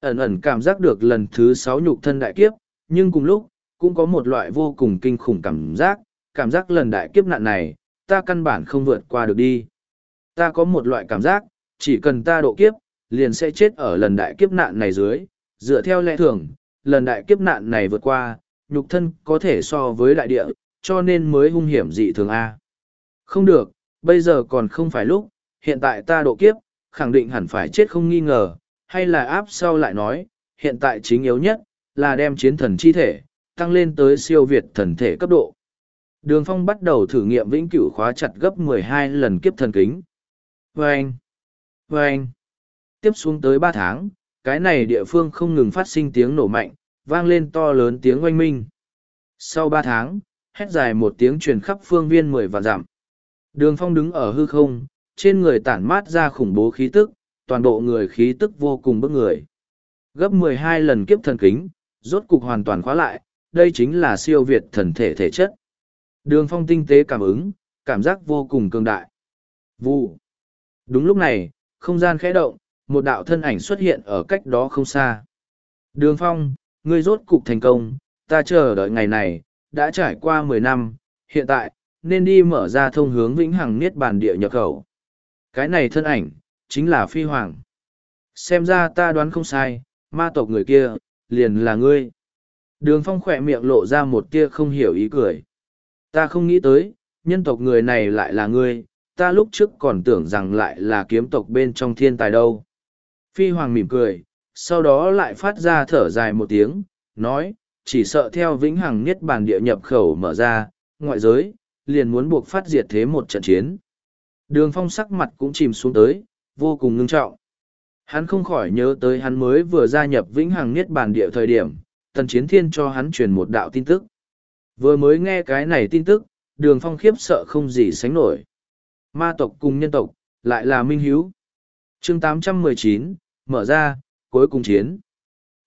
Ẩn ẩn cảm giác được lần thứ sáu nhục thân đại kiếp, nhưng cùng lúc, cũng có một loại vô cùng kinh khủng cảm giác, cảm giác lần đại kiếp nạn này, ta căn bản không vượt qua được đi. Ta có một loại cảm giác, chỉ cần ta độ kiếp, liền sẽ chết ở lần đại kiếp nạn này dưới, dựa theo lẽ thường, lần đại kiếp nạn này vượt qua, nhục thân có thể so với đại địa, cho nên mới hung hiểm dị thường A. Không được, bây giờ còn không phải lúc, hiện tại ta độ kiếp, khẳng định hẳn phải chết không nghi ngờ, hay là áp sau lại nói, hiện tại chính yếu nhất, là đem chiến thần chi thể, tăng lên tới siêu việt thần thể cấp độ. Đường phong bắt đầu thử nghiệm vĩnh cửu khóa chặt gấp 12 lần kiếp thần kính. Vâng! Vâng! Tiếp xuống tới ba tháng, cái này địa phương không ngừng phát sinh tiếng nổ mạnh, vang lên to lớn tiếng oanh minh. Sau ba tháng, hét dài một tiếng truyền khắp phương viên mười vạn dặm. Đường phong đứng ở hư không, trên người tản mát ra khủng bố khí tức, toàn bộ người khí tức vô cùng bức người. Gấp mười hai lần kiếp thần kính, rốt cục hoàn toàn khóa lại, đây chính là siêu việt thần thể thể chất. Đường phong tinh tế cảm ứng, cảm giác vô cùng cường đại. Vụ. Đúng lúc này, không gian khẽ động, một đạo thân ảnh xuất hiện ở cách đó không xa. Đường phong, ngươi rốt cục thành công, ta chờ đợi ngày này, đã trải qua mười năm, hiện tại, nên đi mở ra thông hướng vĩnh hằng niết bàn địa nhập khẩu. Cái này thân ảnh, chính là phi hoàng. Xem ra ta đoán không sai, ma tộc người kia, liền là ngươi. Đường phong khỏe miệng lộ ra một tia không hiểu ý cười. Ta không nghĩ tới, nhân tộc người này lại là ngươi, ta lúc trước còn tưởng rằng lại là kiếm tộc bên trong thiên tài đâu. Phi hoàng mỉm cười, sau đó lại phát ra thở dài một tiếng, nói, chỉ sợ theo vĩnh hằng niết bàn địa nhập khẩu mở ra, ngoại giới, liền muốn buộc phát diệt thế một trận chiến. Đường phong sắc mặt cũng chìm xuống tới, vô cùng ngưng trọng. Hắn không khỏi nhớ tới hắn mới vừa gia nhập vĩnh hằng niết bàn địa thời điểm, tần chiến thiên cho hắn truyền một đạo tin tức. Vừa mới nghe cái này tin tức, đường phong khiếp sợ không gì sánh nổi. Ma tộc cùng nhân tộc, lại là minh hiếu. chương 819, mở ra, cuối cùng chiến.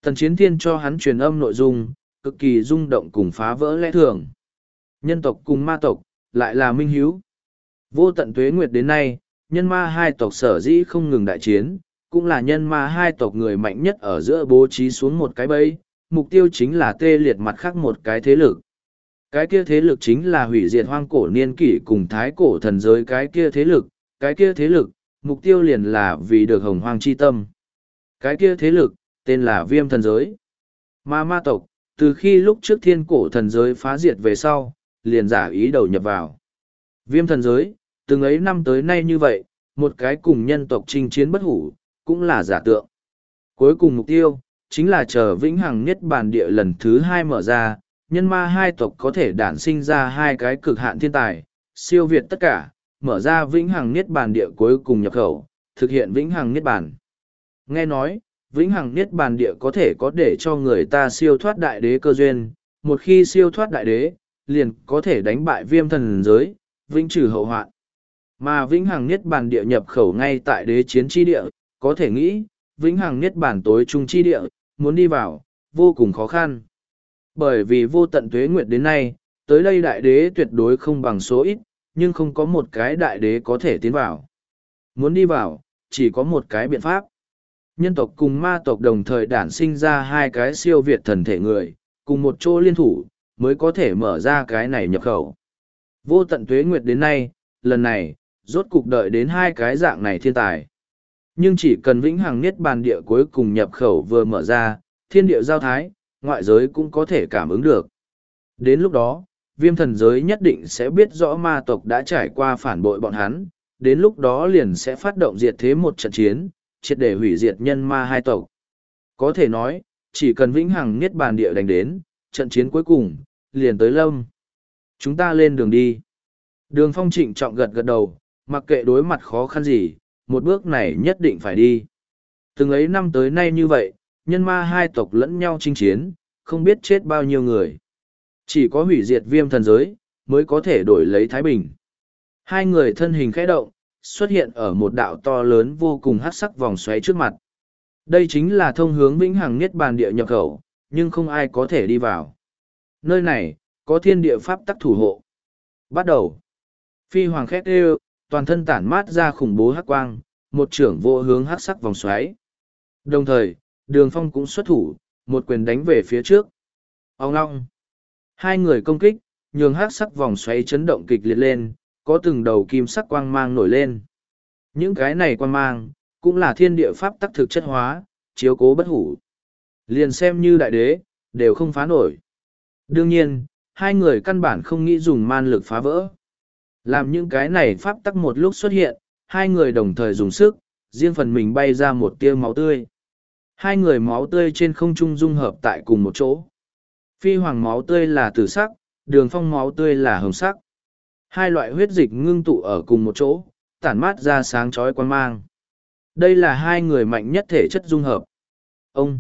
Tần chiến thiên cho hắn truyền âm nội dung, cực kỳ rung động cùng phá vỡ lẽ thường. Nhân tộc cùng ma tộc, lại là minh hiếu. Vô tận tuế nguyệt đến nay, nhân ma hai tộc sở dĩ không ngừng đại chiến, cũng là nhân ma hai tộc người mạnh nhất ở giữa bố trí xuống một cái bẫy, mục tiêu chính là tê liệt mặt khác một cái thế lực. Cái kia thế lực chính là hủy diệt hoang cổ niên kỷ cùng thái cổ thần giới cái kia thế lực, cái kia thế lực, mục tiêu liền là vì được hồng hoang chi tâm. Cái kia thế lực, tên là viêm thần giới. Ma ma tộc, từ khi lúc trước thiên cổ thần giới phá diệt về sau, liền giả ý đầu nhập vào. Viêm thần giới, từng ấy năm tới nay như vậy, một cái cùng nhân tộc chinh chiến bất hủ, cũng là giả tượng. Cuối cùng mục tiêu, chính là chờ vĩnh hằng nhất bản địa lần thứ hai mở ra, nhân ma hai tộc có thể đản sinh ra hai cái cực hạn thiên tài, siêu việt tất cả, mở ra vĩnh hằng niết bàn địa cuối cùng nhập khẩu, thực hiện vĩnh hằng niết bàn. Nghe nói, vĩnh hằng niết bàn địa có thể có để cho người ta siêu thoát đại đế cơ duyên, một khi siêu thoát đại đế, liền có thể đánh bại viêm thần giới, vĩnh trừ hậu hoạn. Mà vĩnh hằng niết bàn địa nhập khẩu ngay tại đế chiến chi địa, có thể nghĩ, vĩnh hằng niết bàn tối trung chi địa, muốn đi vào, vô cùng khó khăn. Bởi vì vô tận tuế nguyệt đến nay, tới đây đại đế tuyệt đối không bằng số ít, nhưng không có một cái đại đế có thể tiến vào. Muốn đi vào, chỉ có một cái biện pháp. Nhân tộc cùng ma tộc đồng thời đản sinh ra hai cái siêu việt thần thể người, cùng một chỗ liên thủ, mới có thể mở ra cái này nhập khẩu. Vô tận tuế nguyệt đến nay, lần này, rốt cục đợi đến hai cái dạng này thiên tài. Nhưng chỉ cần vĩnh hằng niết bàn địa cuối cùng nhập khẩu vừa mở ra, thiên địa giao thái, ngoại giới cũng có thể cảm ứng được. Đến lúc đó, viêm thần giới nhất định sẽ biết rõ ma tộc đã trải qua phản bội bọn hắn, đến lúc đó liền sẽ phát động diệt thế một trận chiến, triệt để hủy diệt nhân ma hai tộc. Có thể nói, chỉ cần vĩnh hằng niết bàn địa đánh đến, trận chiến cuối cùng, liền tới lâm. Chúng ta lên đường đi. Đường phong trịnh trọng gật gật đầu, mặc kệ đối mặt khó khăn gì, một bước này nhất định phải đi. Từng ấy năm tới nay như vậy, nhân ma hai tộc lẫn nhau chinh chiến, không biết chết bao nhiêu người. Chỉ có hủy diệt viêm thần giới, mới có thể đổi lấy Thái Bình. Hai người thân hình khẽ động, xuất hiện ở một đạo to lớn vô cùng hát sắc vòng xoáy trước mặt. Đây chính là thông hướng vĩnh hằng niết bàn địa nhập khẩu, nhưng không ai có thể đi vào. Nơi này, có thiên địa pháp tắc thủ hộ. Bắt đầu. Phi hoàng khét đều, toàn thân tản mát ra khủng bố hắc quang, một trưởng vô hướng hắc sắc vòng xoáy. Đồng thời, đường phong cũng xuất thủ, một quyền đánh về phía trước. Ông long. Hai người công kích, nhường hắc sắc vòng xoáy chấn động kịch liệt lên, có từng đầu kim sắc quang mang nổi lên. Những cái này quang mang, cũng là thiên địa pháp tắc thực chất hóa, chiếu cố bất hủ. Liền xem như đại đế, đều không phá nổi. Đương nhiên, hai người căn bản không nghĩ dùng man lực phá vỡ. Làm những cái này pháp tắc một lúc xuất hiện, hai người đồng thời dùng sức, riêng phần mình bay ra một tia máu tươi. Hai người máu tươi trên không trung dung hợp tại cùng một chỗ. Phi hoàng máu tươi là tử sắc, đường phong máu tươi là hồng sắc. Hai loại huyết dịch ngưng tụ ở cùng một chỗ, tản mát ra sáng chói quan mang. Đây là hai người mạnh nhất thể chất dung hợp. Ông,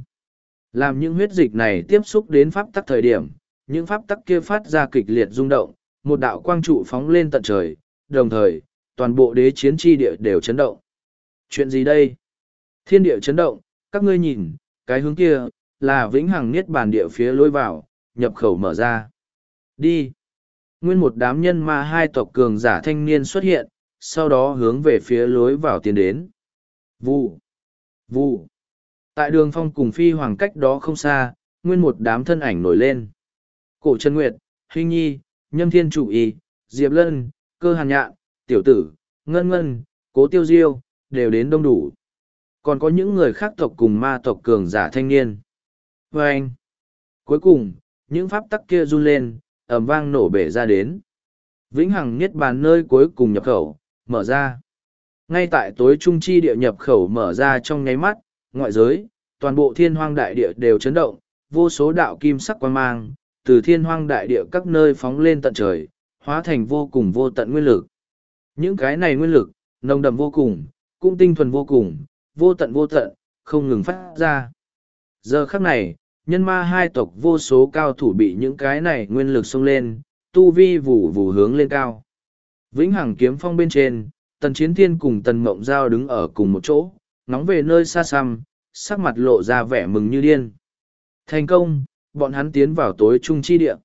làm những huyết dịch này tiếp xúc đến pháp tắc thời điểm, những pháp tắc kia phát ra kịch liệt rung động, một đạo quang trụ phóng lên tận trời, đồng thời, toàn bộ đế chiến tri địa đều chấn động. Chuyện gì đây? Thiên địa chấn động, các ngươi nhìn, cái hướng kia, là vĩnh hằng niết bàn địa phía lối vào, nhập khẩu mở ra. Đi! Nguyên một đám nhân ma hai tộc cường giả thanh niên xuất hiện, sau đó hướng về phía lối vào tiến đến. Vụ! Vụ! Tại đường phong cùng phi hoàng cách đó không xa, nguyên một đám thân ảnh nổi lên. Cổ Trần Nguyệt, Hình Nhi, Nhâm Thiên Chủ Y, Diệp Lân, Cơ Hàn Nhạn, Tiểu Tử, Ngân Ngân, Cố Tiêu Diêu, đều đến đông đủ. Còn có những người khác tộc cùng ma tộc cường giả thanh niên. Và anh, cuối cùng, những pháp tắc kia run lên, ầm vang nổ bể ra đến. Vĩnh Hằng Niết Bàn nơi cuối cùng nhập khẩu, mở ra. Ngay tại tối trung chi địa nhập khẩu mở ra trong nháy mắt, ngoại giới, toàn bộ thiên hoang đại địa đều chấn động, vô số đạo kim sắc quang mang, từ thiên hoang đại địa các nơi phóng lên tận trời, hóa thành vô cùng vô tận nguyên lực. Những cái này nguyên lực, nồng đậm vô cùng, cũng tinh thuần vô cùng, vô tận vô tận, không ngừng phát ra. Giờ khắc này, nhân ma hai tộc vô số cao thủ bị những cái này nguyên lực xông lên, tu vi vù vù hướng lên cao. Vĩnh Hằng kiếm phong bên trên, tần chiến thiên cùng tần mộng giao đứng ở cùng một chỗ, nóng về nơi xa xăm, sắc mặt lộ ra vẻ mừng như điên. Thành công, bọn hắn tiến vào tối trung chi địa.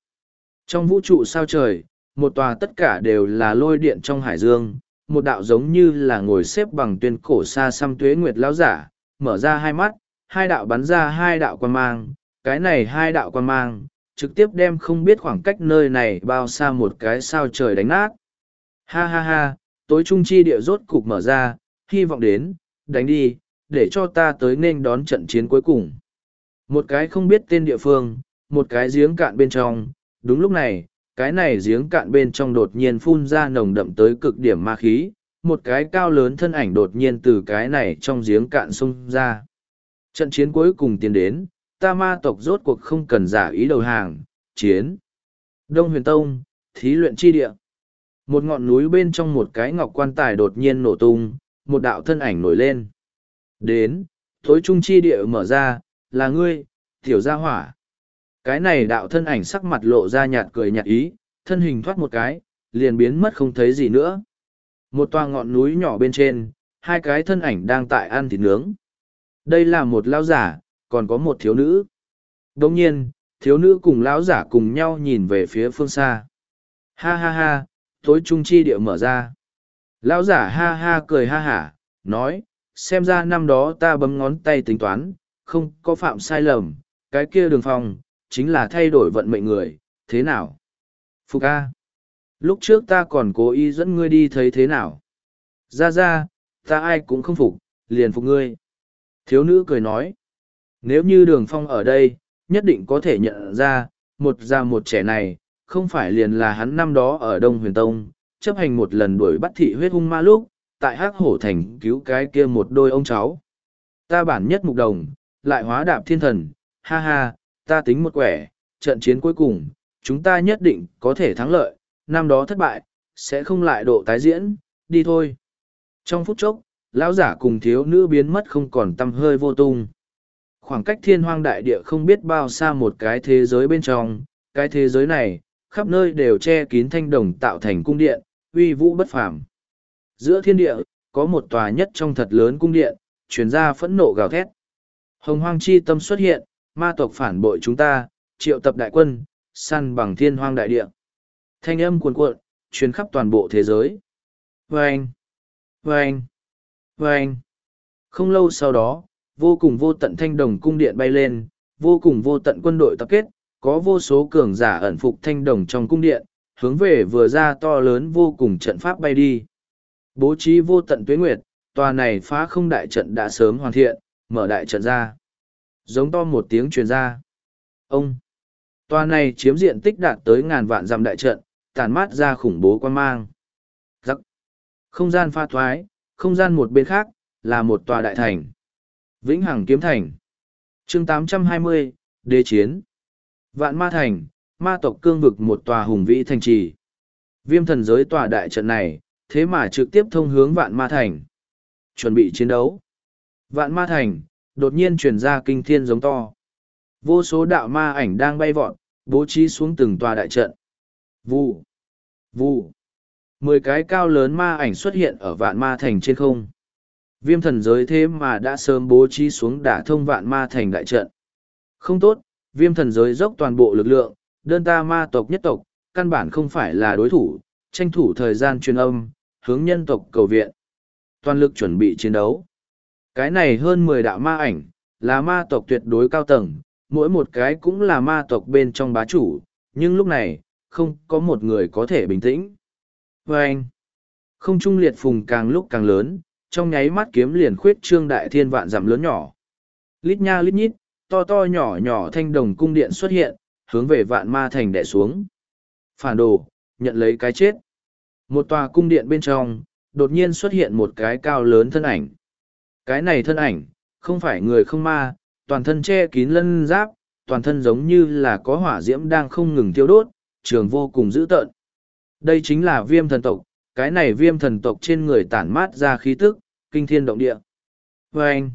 Trong vũ trụ sao trời, một tòa tất cả đều là lôi điện trong hải dương, một đạo giống như là ngồi xếp bằng tuyên cổ xa xăm tuế nguyệt lão giả, mở ra hai mắt, hai đạo bắn ra hai đạo quan mang, cái này hai đạo quan mang, trực tiếp đem không biết khoảng cách nơi này bao xa một cái sao trời đánh nát. Ha ha ha, tối trung chi địa rốt cục mở ra, hy vọng đến, đánh đi, để cho ta tới nên đón trận chiến cuối cùng. Một cái không biết tên địa phương, một cái giếng cạn bên trong, đúng lúc này, cái này giếng cạn bên trong đột nhiên phun ra nồng đậm tới cực điểm ma khí, một cái cao lớn thân ảnh đột nhiên từ cái này trong giếng cạn xông ra. Trận chiến cuối cùng tiến đến, ta ma tộc rốt cuộc không cần giả ý đầu hàng, chiến. Đông huyền tông, thí luyện chi địa. Một ngọn núi bên trong một cái ngọc quan tài đột nhiên nổ tung, một đạo thân ảnh nổi lên. Đến, thối trung chi địa mở ra, là ngươi, tiểu gia hỏa. Cái này đạo thân ảnh sắc mặt lộ ra nhạt cười nhạt ý, thân hình thoát một cái, liền biến mất không thấy gì nữa. Một toa ngọn núi nhỏ bên trên, hai cái thân ảnh đang tại ăn thịt nướng. Đây là một lao giả, còn có một thiếu nữ. Đồng nhiên, thiếu nữ cùng lão giả cùng nhau nhìn về phía phương xa. Ha ha ha, tối trung chi địa mở ra. Lão giả ha ha cười ha hả, nói, xem ra năm đó ta bấm ngón tay tính toán, không có phạm sai lầm, cái kia đường phong, chính là thay đổi vận mệnh người, thế nào? Phục A. Lúc trước ta còn cố ý dẫn ngươi đi thấy thế nào? Ra ra, ta ai cũng không phục, liền phục ngươi. Thiếu nữ cười nói. Nếu như đường phong ở đây, nhất định có thể nhận ra, một già một trẻ này, không phải liền là hắn năm đó ở Đông Huyền Tông, chấp hành một lần đuổi bắt thị huyết hung ma lúc, tại hắc hổ thành cứu cái kia một đôi ông cháu. Ta bản nhất mục đồng, lại hóa đạp thiên thần, ha ha, ta tính một quẻ, trận chiến cuối cùng, chúng ta nhất định có thể thắng lợi, năm đó thất bại, sẽ không lại độ tái diễn, đi thôi. Trong phút chốc, lão giả cùng thiếu nữ biến mất không còn tâm hơi vô tung. Khoảng cách thiên hoang đại địa không biết bao xa một cái thế giới bên trong, cái thế giới này, khắp nơi đều che kín thanh đồng tạo thành cung điện, uy vũ bất phàm. Giữa thiên địa, có một tòa nhất trong thật lớn cung điện, truyền ra phẫn nộ gào thét. Hồng hoang chi tâm xuất hiện, ma tộc phản bội chúng ta, triệu tập đại quân, săn bằng thiên hoang đại địa. Thanh âm cuồn cuộn, truyền khắp toàn bộ thế giới. Vâng! Vâng! Vâng! Không lâu sau đó, vô cùng vô tận thanh đồng cung điện bay lên, vô cùng vô tận quân đội tập kết, có vô số cường giả ẩn phục thanh đồng trong cung điện, hướng về vừa ra to lớn vô cùng trận pháp bay đi. Bố trí vô tận tuyết nguyệt, tòa này phá không đại trận đã sớm hoàn thiện, mở đại trận ra. Giống to một tiếng truyền ra. Ông! Tòa này chiếm diện tích đạt tới ngàn vạn dặm đại trận, tàn mát ra khủng bố quan mang. Giắc! Không gian pha thoái, không gian một bên khác, là một tòa đại thành. Vĩnh Hằng Kiếm Thành. chương 820, Đế Chiến Vạn Ma Thành, ma tộc cương vực một tòa hùng vĩ thành trì. Viêm thần giới tòa đại trận này, thế mà trực tiếp thông hướng Vạn Ma Thành. Chuẩn bị chiến đấu. Vạn Ma Thành, đột nhiên truyền ra kinh thiên giống to. Vô số đạo ma ảnh đang bay vọt, bố trí xuống từng tòa đại trận. Vụ, vụ. Mười cái cao lớn ma ảnh xuất hiện ở vạn ma thành trên không. Viêm thần giới thế mà đã sớm bố trí xuống đả thông vạn ma thành đại trận. Không tốt, viêm thần giới dốc toàn bộ lực lượng, đơn ta ma tộc nhất tộc, căn bản không phải là đối thủ, tranh thủ thời gian truyền âm, hướng nhân tộc cầu viện. Toàn lực chuẩn bị chiến đấu. Cái này hơn mười đạo ma ảnh, là ma tộc tuyệt đối cao tầng, mỗi một cái cũng là ma tộc bên trong bá chủ, nhưng lúc này, không có một người có thể bình tĩnh. Và anh, không trung liệt phùng càng lúc càng lớn, trong nháy mắt kiếm liền khuyết trương đại thiên vạn giảm lớn nhỏ. Lít nha lít nhít, to to nhỏ nhỏ thanh đồng cung điện xuất hiện, hướng về vạn ma thành đẻ xuống. Phản đồ, nhận lấy cái chết. Một tòa cung điện bên trong, đột nhiên xuất hiện một cái cao lớn thân ảnh. Cái này thân ảnh, không phải người không ma, toàn thân che kín lân giáp, toàn thân giống như là có hỏa diễm đang không ngừng tiêu đốt, trường vô cùng dữ tợn. Đây chính là viêm thần tộc, cái này viêm thần tộc trên người tản mát ra khí tức, kinh thiên động địa. Và anh,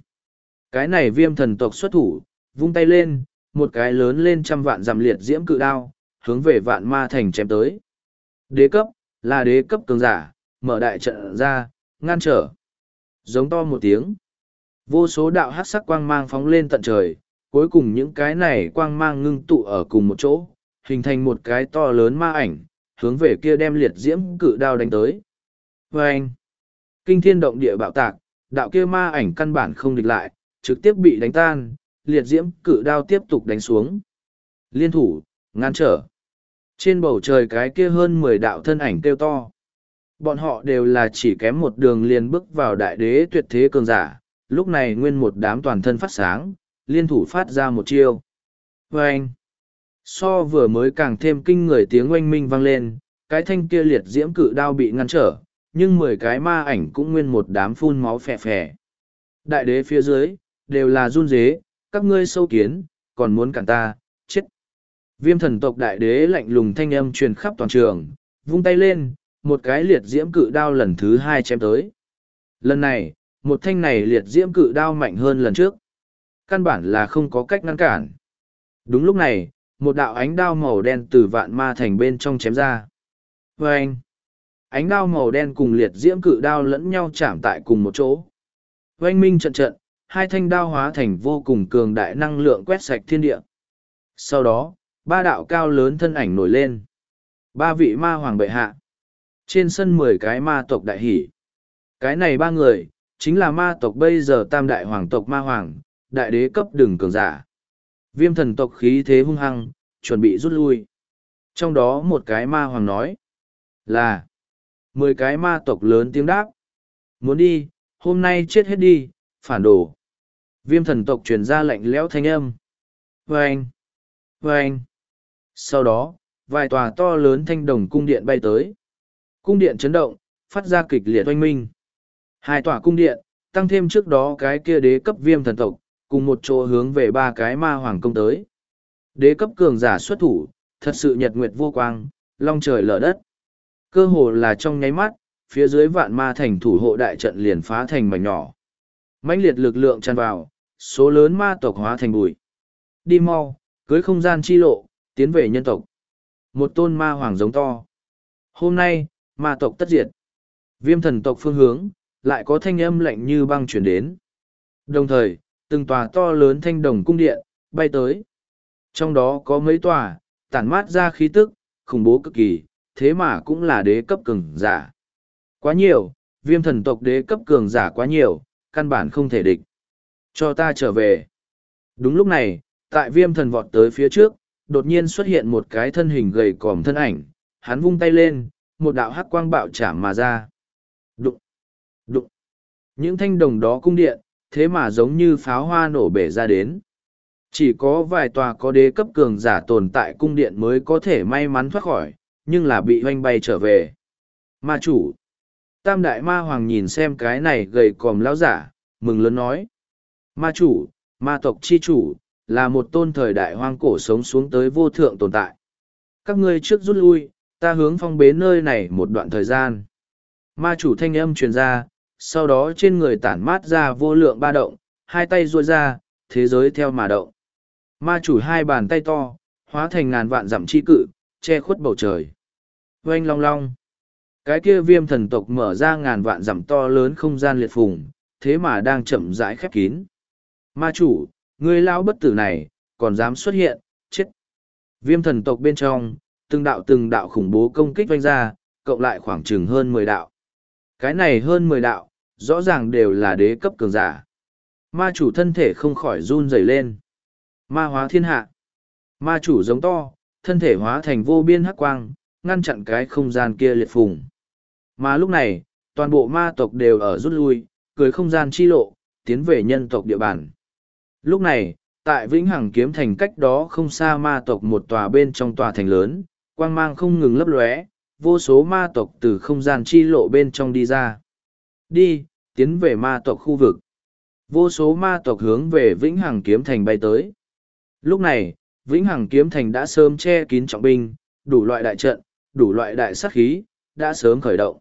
cái này viêm thần tộc xuất thủ, vung tay lên, một cái lớn lên trăm vạn giảm liệt diễm cự đao, hướng về vạn ma thành chém tới. Đế cấp, là đế cấp cường giả, mở đại trận ra, ngăn trở. Giống to một tiếng. Vô số đạo hát sắc quang mang phóng lên tận trời, cuối cùng những cái này quang mang ngưng tụ ở cùng một chỗ, hình thành một cái to lớn ma ảnh, hướng về kia đem liệt diễm cự đao đánh tới. Và anh, kinh thiên động địa bạo tạc, đạo kia ma ảnh căn bản không địch lại, trực tiếp bị đánh tan, liệt diễm cự đao tiếp tục đánh xuống. Liên thủ, ngăn trở. Trên bầu trời cái kia hơn mười đạo thân ảnh kêu to. Bọn họ đều là chỉ kém một đường liền bước vào đại đế tuyệt thế cường giả, lúc này nguyên một đám toàn thân phát sáng, liên thủ phát ra một chiêu. Và anh, so vừa mới càng thêm kinh người tiếng oanh minh vang lên, cái thanh kia liệt diễm cự đao bị ngăn trở, nhưng mười cái ma ảnh cũng nguyên một đám phun máu phè phè. Đại đế phía dưới, đều là run dế, các ngươi sâu kiến, còn muốn cản ta, chết. Viêm thần tộc đại đế lạnh lùng thanh âm truyền khắp toàn trường, vung tay lên, một cái liệt diễm cự đao lần thứ hai chém tới. Lần này, một thanh này liệt diễm cự đao mạnh hơn lần trước. Căn bản là không có cách ngăn cản. Đúng lúc này, một đạo ánh đao màu đen từ vạn ma thành bên trong chém ra. Và anh, ánh đao màu đen cùng liệt diễm cự đao lẫn nhau chạm tại cùng một chỗ. Oanh minh trận trận, hai thanh đao hóa thành vô cùng cường đại năng lượng quét sạch thiên địa. Sau đó, ba đạo cao lớn thân ảnh nổi lên. Ba vị ma hoàng bệ hạ. Trên sân mười cái ma tộc đại hỷ. Cái này ba người, chính là ma tộc bây giờ tam đại hoàng tộc ma hoàng, đại đế cấp đường cường giả. Viêm thần tộc khí thế hung hăng, chuẩn bị rút lui. Trong đó một cái ma hoàng nói là mười cái ma tộc lớn tiếng đáp. Muốn đi, hôm nay chết hết đi, phản đồ. Viêm thần tộc truyền ra lệnh lẽo thanh âm. Vâng! Vâng! Sau đó, vài tòa to lớn thanh đồng cung điện bay tới. Cung điện chấn động, phát ra kịch liệt oanh minh. Hai tòa cung điện, tăng thêm trước đó cái kia đế cấp viêm thần tộc, cùng một chỗ hướng về ba cái ma hoàng công tới. Đế cấp cường giả xuất thủ, thật sự nhật nguyệt vô quang, long trời lở đất. Cơ hồ là trong nháy mắt, phía dưới vạn ma thành thủ hộ đại trận liền phá thành mảnh nhỏ. mãnh liệt lực lượng tràn vào, số lớn ma tộc hóa thành bụi. Đi mau, cưới không gian chi lộ, tiến về nhân tộc. Một tôn ma hoàng giống to. Hôm nay, ma tộc tất diệt. Viêm thần tộc phương hướng, lại có thanh âm lạnh như băng chuyển đến. Đồng thời, từng tòa to lớn thanh đồng cung điện, bay tới. Trong đó có mấy tòa, tản mát ra khí tức, khủng bố cực kỳ, thế mà cũng là đế cấp cường giả. Quá nhiều, viêm thần tộc đế cấp cường giả quá nhiều, căn bản không thể địch. Cho ta trở về. Đúng lúc này, tại viêm thần vọt tới phía trước, đột nhiên xuất hiện một cái thân hình gầy còm thân ảnh, hắn vung tay lên, một đạo hắc quang bạo chảm mà ra. Đụng, đụng. Những thanh đồng đó cung điện, thế mà giống như pháo hoa nổ bể ra đến. Chỉ có vài tòa có đế cấp cường giả tồn tại cung điện mới có thể may mắn thoát khỏi, nhưng là bị hoanh bay trở về. Ma chủ. Tam đại ma hoàng nhìn xem cái này gầy còm lão giả, mừng lớn nói. Ma chủ, ma tộc chi chủ, là một tôn thời đại hoang cổ sống xuống tới vô thượng tồn tại. Các ngươi trước rút lui, ta hướng phong bế nơi này một đoạn thời gian. Ma chủ thanh âm truyền ra, sau đó trên người tản mát ra vô lượng ba động, hai tay ruôi ra, thế giới theo mà động. Ma chủ hai bàn tay to, hóa thành ngàn vạn dặm chi cự, che khuất bầu trời. Oanh long long. Cái kia viêm thần tộc mở ra ngàn vạn dặm to lớn không gian liệt phùng, thế mà đang chậm rãi khép kín. Ma chủ, người lao bất tử này, còn dám xuất hiện, chết. Viêm thần tộc bên trong, từng đạo từng đạo khủng bố công kích vanh ra, cộng lại khoảng chừng hơn mười đạo. Cái này hơn mười đạo, rõ ràng đều là đế cấp cường giả. Ma chủ thân thể không khỏi run rẩy lên. Ma hóa thiên hạ. Ma chủ giống to, thân thể hóa thành vô biên hắc quang, ngăn chặn cái không gian kia liệt phùng. Mà lúc này, toàn bộ ma tộc đều ở rút lui, cười không gian chi lộ, tiến về nhân tộc địa bàn. Lúc này, tại Vĩnh Hằng kiếm thành cách đó không xa ma tộc một tòa bên trong tòa thành lớn, quang mang không ngừng lấp lóe, vô số ma tộc từ không gian chi lộ bên trong đi ra. Đi, tiến về ma tộc khu vực. Vô số ma tộc hướng về Vĩnh Hằng kiếm thành bay tới. Lúc này, Vĩnh Hằng kiếm thành đã sớm che kín trọng binh, đủ loại đại trận, đủ loại đại sát khí, đã sớm khởi động.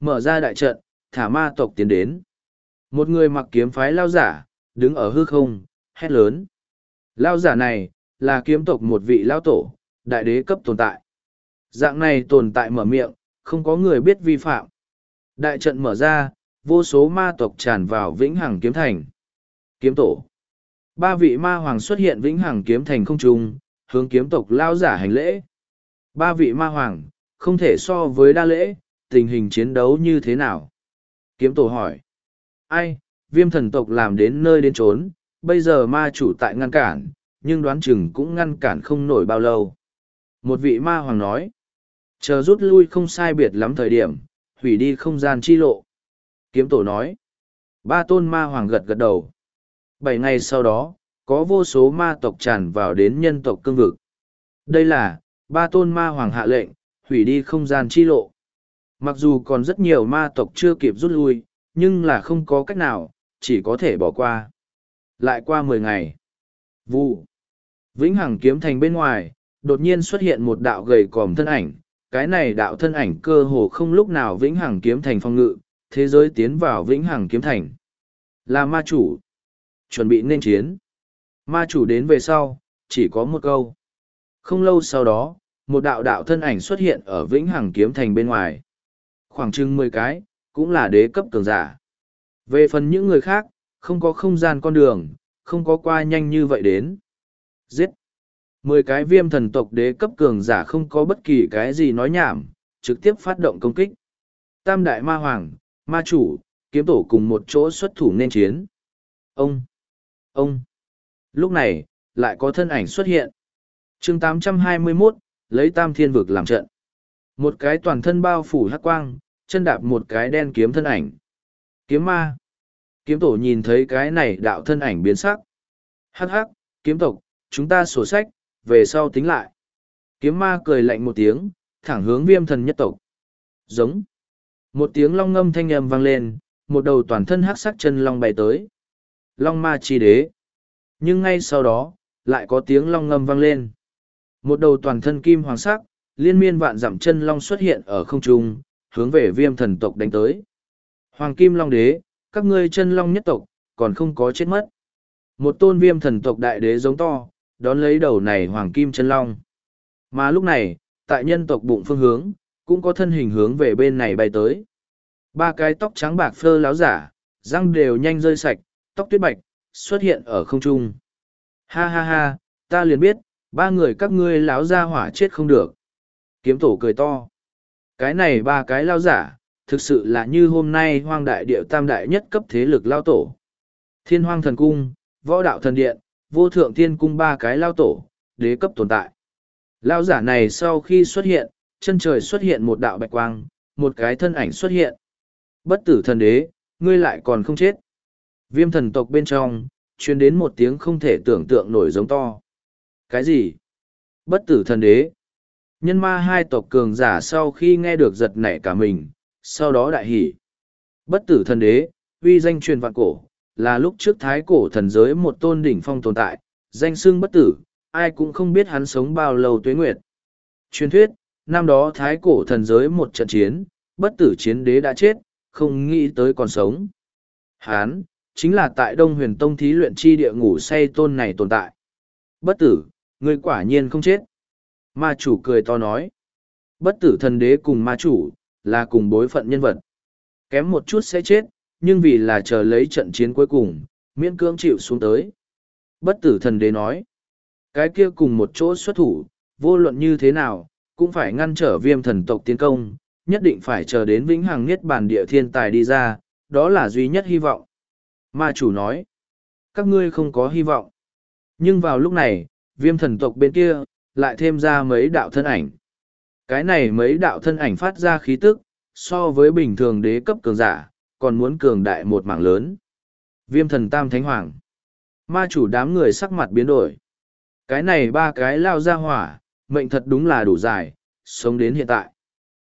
Mở ra đại trận, thả ma tộc tiến đến. Một người mặc kiếm phái lao giả, đứng ở hư không, hét lớn. Lao giả này, là kiếm tộc một vị lao tổ, đại đế cấp tồn tại. Dạng này tồn tại mở miệng, không có người biết vi phạm. Đại trận mở ra, vô số ma tộc tràn vào vĩnh hằng kiếm thành. Kiếm tổ. Ba vị ma hoàng xuất hiện vĩnh hằng kiếm thành không trung, hướng kiếm tộc lao giả hành lễ. Ba vị ma hoàng, không thể so với đa lễ, tình hình chiến đấu như thế nào? Kiếm tổ hỏi. Ai, viêm thần tộc làm đến nơi đến trốn, bây giờ ma chủ tại ngăn cản, nhưng đoán chừng cũng ngăn cản không nổi bao lâu. Một vị ma hoàng nói. Chờ rút lui không sai biệt lắm thời điểm, hủy đi không gian chi lộ. Kiếm tổ nói. Ba tôn ma hoàng gật gật đầu. Bảy ngày sau đó, có vô số ma tộc tràn vào đến nhân tộc cương vực. Đây là, ba tôn ma hoàng hạ lệnh, hủy đi không gian chi lộ. Mặc dù còn rất nhiều ma tộc chưa kịp rút lui, nhưng là không có cách nào, chỉ có thể bỏ qua. Lại qua mười ngày. Vụ. Vĩnh Hằng kiếm thành bên ngoài, đột nhiên xuất hiện một đạo gầy còm thân ảnh. Cái này đạo thân ảnh cơ hồ không lúc nào Vĩnh Hằng kiếm thành phong ngự, thế giới tiến vào Vĩnh Hằng kiếm thành. Là ma chủ. Chuẩn bị nên chiến. Ma chủ đến về sau, chỉ có một câu. Không lâu sau đó, một đạo đạo thân ảnh xuất hiện ở Vĩnh Hằng kiếm thành bên ngoài. Khoảng chừng mười cái, cũng là đế cấp cường giả. Về phần những người khác, không có không gian con đường, không có qua nhanh như vậy đến. Giết! Mười cái viêm thần tộc đế cấp cường giả không có bất kỳ cái gì nói nhảm, trực tiếp phát động công kích. Tam đại ma hoàng, ma chủ, kiếm tổ cùng một chỗ xuất thủ nên chiến. Ông! Ông! Lúc này, lại có thân ảnh xuất hiện. chương 821, lấy tam thiên vực làm trận. Một cái toàn thân bao phủ hắc quang, chân đạp một cái đen kiếm thân ảnh. Kiếm ma. Kiếm tổ nhìn thấy cái này đạo thân ảnh biến sắc. Hắc hắc, kiếm tộc, chúng ta sổ sách, về sau tính lại. Kiếm ma cười lạnh một tiếng, thẳng hướng viêm thần nhất tộc. Giống. Một tiếng long ngâm thanh âm vang lên, một đầu toàn thân hắc sắc chân long bay tới. Long ma chi đế. Nhưng ngay sau đó, lại có tiếng long ngâm vang lên. Một đầu toàn thân kim hoàng sắc, liên miên vạn dặm chân long xuất hiện ở không trung, hướng về viêm thần tộc đánh tới. Hoàng kim long đế, các ngươi chân long nhất tộc, còn không có chết mất. Một tôn viêm thần tộc đại đế giống to, đón lấy đầu này hoàng kim chân long. Mà lúc này, tại nhân tộc bụng phương hướng, cũng có thân hình hướng về bên này bay tới. Ba cái tóc trắng bạc phơ láo giả, răng đều nhanh rơi sạch, tóc tuyết bạch, xuất hiện ở không trung. Ha ha ha, ta liền biết, ba người các ngươi láo ra hỏa chết không được. Kiếm tổ cười to. Cái này ba cái lao giả, thực sự là như hôm nay hoang đại địa tam đại nhất cấp thế lực lao tổ. Thiên hoang thần cung, võ đạo thần điện, vô thượng thiên cung ba cái lao tổ, đế cấp tồn tại. Lao giả này sau khi xuất hiện, chân trời xuất hiện một đạo bạch quang, một cái thân ảnh xuất hiện. Bất tử thần đế, ngươi lại còn không chết. Viêm thần tộc bên trong, truyền đến một tiếng không thể tưởng tượng nổi giống to. Cái gì? Bất tử thần đế. Nhân ma hai tộc cường giả sau khi nghe được giật nảy cả mình, sau đó đại hỉ. Bất tử thần đế, uy danh truyền vạn cổ, là lúc trước thái cổ thần giới một tôn đỉnh phong tồn tại, danh xưng bất tử, ai cũng không biết hắn sống bao lâu tuế nguyệt. Truyền thuyết, năm đó thái cổ thần giới một trận chiến, bất tử chiến đế đã chết, không nghĩ tới còn sống. Hán, chính là tại Đông Huyền Tông thí luyện chi địa ngủ say tôn này tồn tại. Bất tử, người quả nhiên không chết. Ma chủ cười to nói. Bất tử thần đế cùng ma chủ, là cùng bối phận nhân vật. Kém một chút sẽ chết, nhưng vì là chờ lấy trận chiến cuối cùng, miễn cưỡng chịu xuống tới. Bất tử thần đế nói. Cái kia cùng một chỗ xuất thủ, vô luận như thế nào, cũng phải ngăn trở viêm thần tộc tiến công, nhất định phải chờ đến vĩnh hằng niết bàn địa thiên tài đi ra, đó là duy nhất hy vọng. Ma chủ nói, các ngươi không có hy vọng. Nhưng vào lúc này, viêm thần tộc bên kia, lại thêm ra mấy đạo thân ảnh. Cái này mấy đạo thân ảnh phát ra khí tức, so với bình thường đế cấp cường giả, còn muốn cường đại một mảng lớn. Viêm thần tam thánh hoàng. Ma chủ đám người sắc mặt biến đổi. Cái này ba cái lao ra hỏa, mệnh thật đúng là đủ dài, sống đến hiện tại.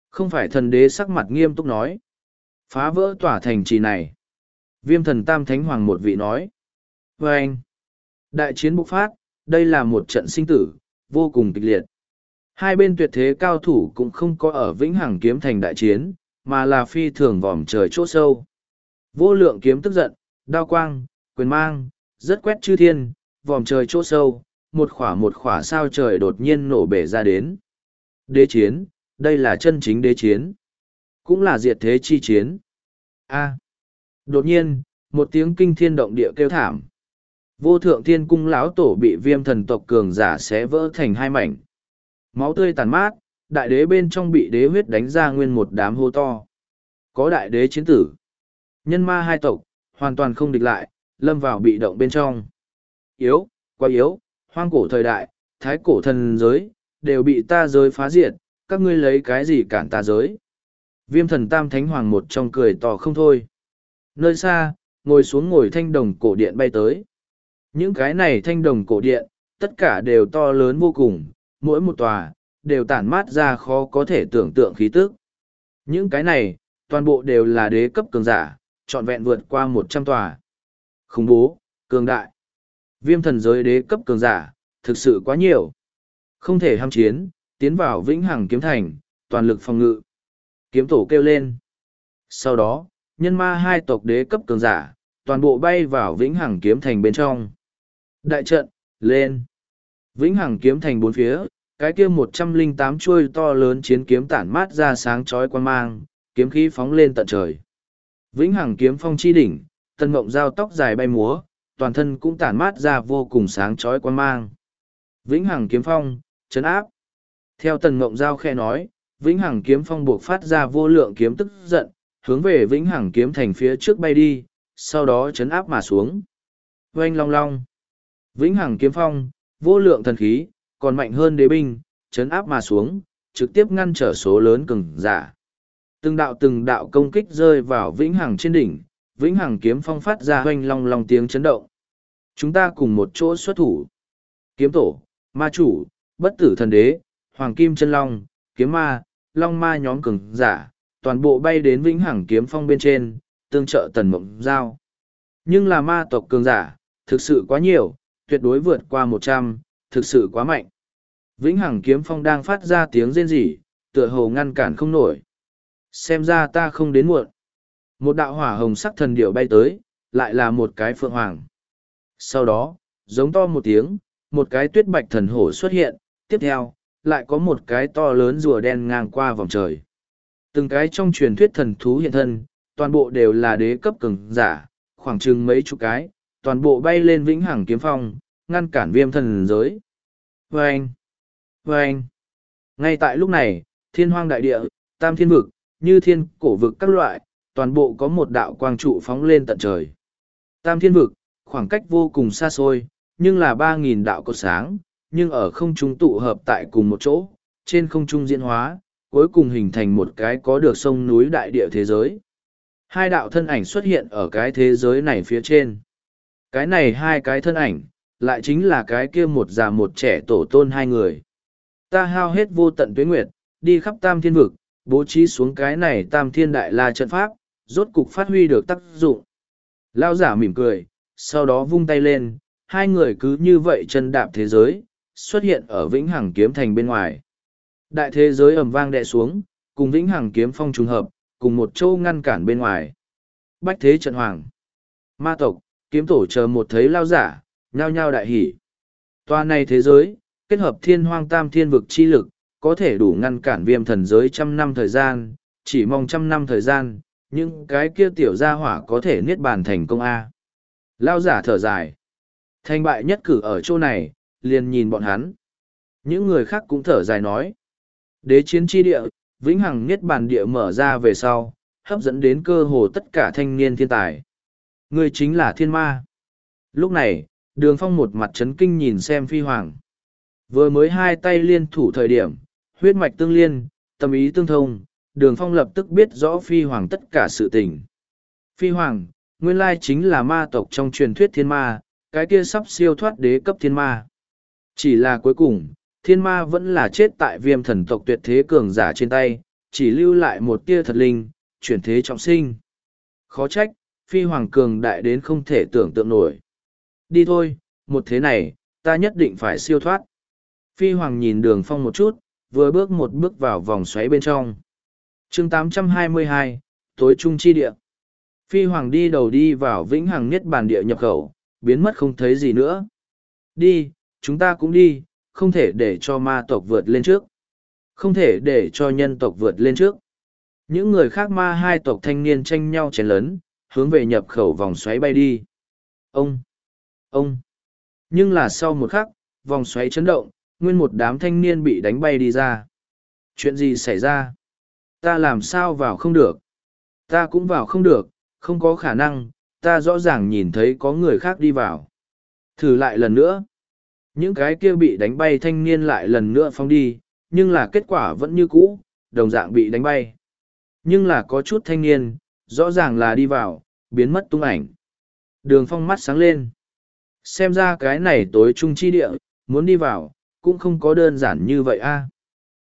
Không phải thần đế sắc mặt nghiêm túc nói. Phá vỡ tỏa thành trì này. Viêm thần tam thánh hoàng một vị nói. Và anh, đại chiến bộc phát, đây là một trận sinh tử, vô cùng kịch liệt. Hai bên tuyệt thế cao thủ cũng không có ở vĩnh hằng kiếm thành đại chiến, mà là phi thường vòm trời chỗ sâu. Vô lượng kiếm tức giận, đao quang, quyền mang, rất quét chư thiên, vòm trời chỗ sâu, một khỏa một khỏa sao trời đột nhiên nổ bể ra đến. Đế chiến, đây là chân chính đế chiến. Cũng là diệt thế chi chiến. A. À. Đột nhiên, một tiếng kinh thiên động địa kêu thảm. Vô thượng thiên cung lão tổ bị viêm thần tộc cường giả xé vỡ thành hai mảnh. Máu tươi tàn mát, đại đế bên trong bị đế huyết đánh ra nguyên một đám hô to. Có đại đế chiến tử. Nhân ma hai tộc, hoàn toàn không địch lại, lâm vào bị động bên trong. Yếu, quá yếu, hoang cổ thời đại, thái cổ thần giới, đều bị ta giới phá diệt, các ngươi lấy cái gì cản ta giới. Viêm thần tam thánh hoàng một trong cười to không thôi. Nơi xa, ngồi xuống ngồi thanh đồng cổ điện bay tới. Những cái này thanh đồng cổ điện, tất cả đều to lớn vô cùng, mỗi một tòa, đều tản mát ra khó có thể tưởng tượng khí tức. Những cái này, toàn bộ đều là đế cấp cường giả, trọn vẹn vượt qua một trăm tòa. Khủng bố, cường đại. Viêm thần giới đế cấp cường giả, thực sự quá nhiều. Không thể ham chiến, tiến vào vĩnh hằng kiếm thành, toàn lực phòng ngự. Kiếm tổ kêu lên. Sau đó, nhân ma hai tộc đế cấp cường giả, toàn bộ bay vào vĩnh hằng kiếm thành bên trong. Đại trận, lên. Vĩnh hằng kiếm thành bốn phía, cái kia một trăm linh tám chuôi to lớn chiến kiếm tản mát ra sáng chói quan mang, kiếm khí phóng lên tận trời. Vĩnh hằng kiếm phong chi đỉnh, tân mộng dao tóc dài bay múa, toàn thân cũng tản mát ra vô cùng sáng chói quan mang. Vĩnh hằng kiếm phong, chấn áp. Theo tần mộng giao khe nói, vĩnh hằng kiếm phong buộc phát ra vô lượng kiếm tức giận, hướng về vĩnh hằng kiếm thành phía trước bay đi, sau đó chấn áp mà xuống. Oanh long long. Vĩnh hằng kiếm phong, vô lượng thần khí, còn mạnh hơn đế binh, chấn áp mà xuống, trực tiếp ngăn trở số lớn cường giả. Từng đạo từng đạo công kích rơi vào vĩnh hằng trên đỉnh, vĩnh hằng kiếm phong phát ra hoanh long long tiếng chấn động. Chúng ta cùng một chỗ xuất thủ. Kiếm tổ, ma chủ, bất tử thần đế, hoàng kim chân long, kiếm ma, long ma nhóm cường giả, toàn bộ bay đến vĩnh hằng kiếm phong bên trên, tương trợ tần mộng giao. Nhưng là ma tộc cường giả, thực sự quá nhiều, tuyệt đối vượt qua một trăm, thực sự quá mạnh. Vĩnh hằng kiếm phong đang phát ra tiếng rên rỉ, tựa hồ ngăn cản không nổi. Xem ra ta không đến muộn. Một đạo hỏa hồng sắc thần điệu bay tới, lại là một cái phượng hoàng. Sau đó, giống to một tiếng, một cái tuyết bạch thần hổ xuất hiện, tiếp theo, lại có một cái to lớn rùa đen ngang qua vòng trời. Từng cái trong truyền thuyết thần thú hiện thân, toàn bộ đều là đế cấp cường giả, khoảng chừng mấy chục cái, toàn bộ bay lên vĩnh hằng kiếm phong, ngăn cản viêm thần giới. Vâng! Vâng! Ngay tại lúc này, thiên hoang đại địa, tam thiên vực, như thiên cổ vực các loại, toàn bộ có một đạo quang trụ phóng lên tận trời. Tam thiên vực, khoảng cách vô cùng xa xôi, nhưng là ba nghìn đạo cột sáng, nhưng ở không trung tụ hợp tại cùng một chỗ, trên không trung diễn hóa, cuối cùng hình thành một cái có được sông núi đại địa thế giới. Hai đạo thân ảnh xuất hiện ở cái thế giới này phía trên. Cái này hai cái thân ảnh, lại chính là cái kia một già một trẻ tổ tôn hai người. Ta hao hết vô tận tuyến nguyệt, đi khắp tam thiên vực, bố trí xuống cái này tam thiên đại la trận pháp, rốt cục phát huy được tác dụng. Lao giả mỉm cười, sau đó vung tay lên, hai người cứ như vậy chân đạp thế giới, xuất hiện ở Vĩnh Hằng Kiếm Thành bên ngoài. Đại thế giới ầm vang đè xuống, cùng Vĩnh Hằng Kiếm Phong trùng hợp, cùng một châu ngăn cản bên ngoài. Bách thế trận hoàng. Ma tộc, kiếm tổ chờ một thấy lao giả, nhao nhao đại hỉ. Toa này thế giới, kết hợp thiên hoang tam thiên vực chi lực, có thể đủ ngăn cản viêm thần giới trăm năm thời gian, chỉ mong trăm năm thời gian, nhưng cái kia tiểu gia hỏa có thể niết bàn thành công A. Lao giả thở dài. Thành bại nhất cử ở chỗ này, liền nhìn bọn hắn. Những người khác cũng thở dài nói. Đế chiến chi địa, vĩnh hằng niết bàn địa mở ra về sau, hấp dẫn đến cơ hồ tất cả thanh niên thiên tài. Người chính là thiên ma. Lúc này, đường phong một mặt chấn kinh nhìn xem phi hoàng. Vừa mới hai tay liên thủ thời điểm, huyết mạch tương liên, tâm ý tương thông, đường phong lập tức biết rõ phi hoàng tất cả sự tình. Phi hoàng, nguyên lai chính là ma tộc trong truyền thuyết thiên ma, cái kia sắp siêu thoát đế cấp thiên ma. Chỉ là cuối cùng, thiên ma vẫn là chết tại viêm thần tộc tuyệt thế cường giả trên tay, chỉ lưu lại một tia thật linh, chuyển thế trọng sinh. Khó trách, phi hoàng cường đại đến không thể tưởng tượng nổi. Đi thôi, một thế này, ta nhất định phải siêu thoát. Phi hoàng nhìn đường phong một chút, vừa bước một bước vào vòng xoáy bên trong. chương 822, tối trung chi địa. Phi hoàng đi đầu đi vào vĩnh hằng nhất bản địa nhập khẩu, biến mất không thấy gì nữa. Đi, chúng ta cũng đi, không thể để cho ma tộc vượt lên trước. Không thể để cho nhân tộc vượt lên trước. Những người khác ma hai tộc thanh niên tranh nhau chén lớn, hướng về nhập khẩu vòng xoáy bay đi. Ông! Ông! Nhưng là sau một khắc, vòng xoáy chấn động, nguyên một đám thanh niên bị đánh bay đi ra. Chuyện gì xảy ra? Ta làm sao vào không được? Ta cũng vào không được, không có khả năng, ta rõ ràng nhìn thấy có người khác đi vào. Thử lại lần nữa. Những cái kia bị đánh bay thanh niên lại lần nữa phóng đi, nhưng là kết quả vẫn như cũ, đồng dạng bị đánh bay. Nhưng là có chút thanh niên, rõ ràng là đi vào, biến mất tung ảnh. Đường phong mắt sáng lên. Xem ra cái này tối trung chi địa, muốn đi vào, cũng không có đơn giản như vậy a.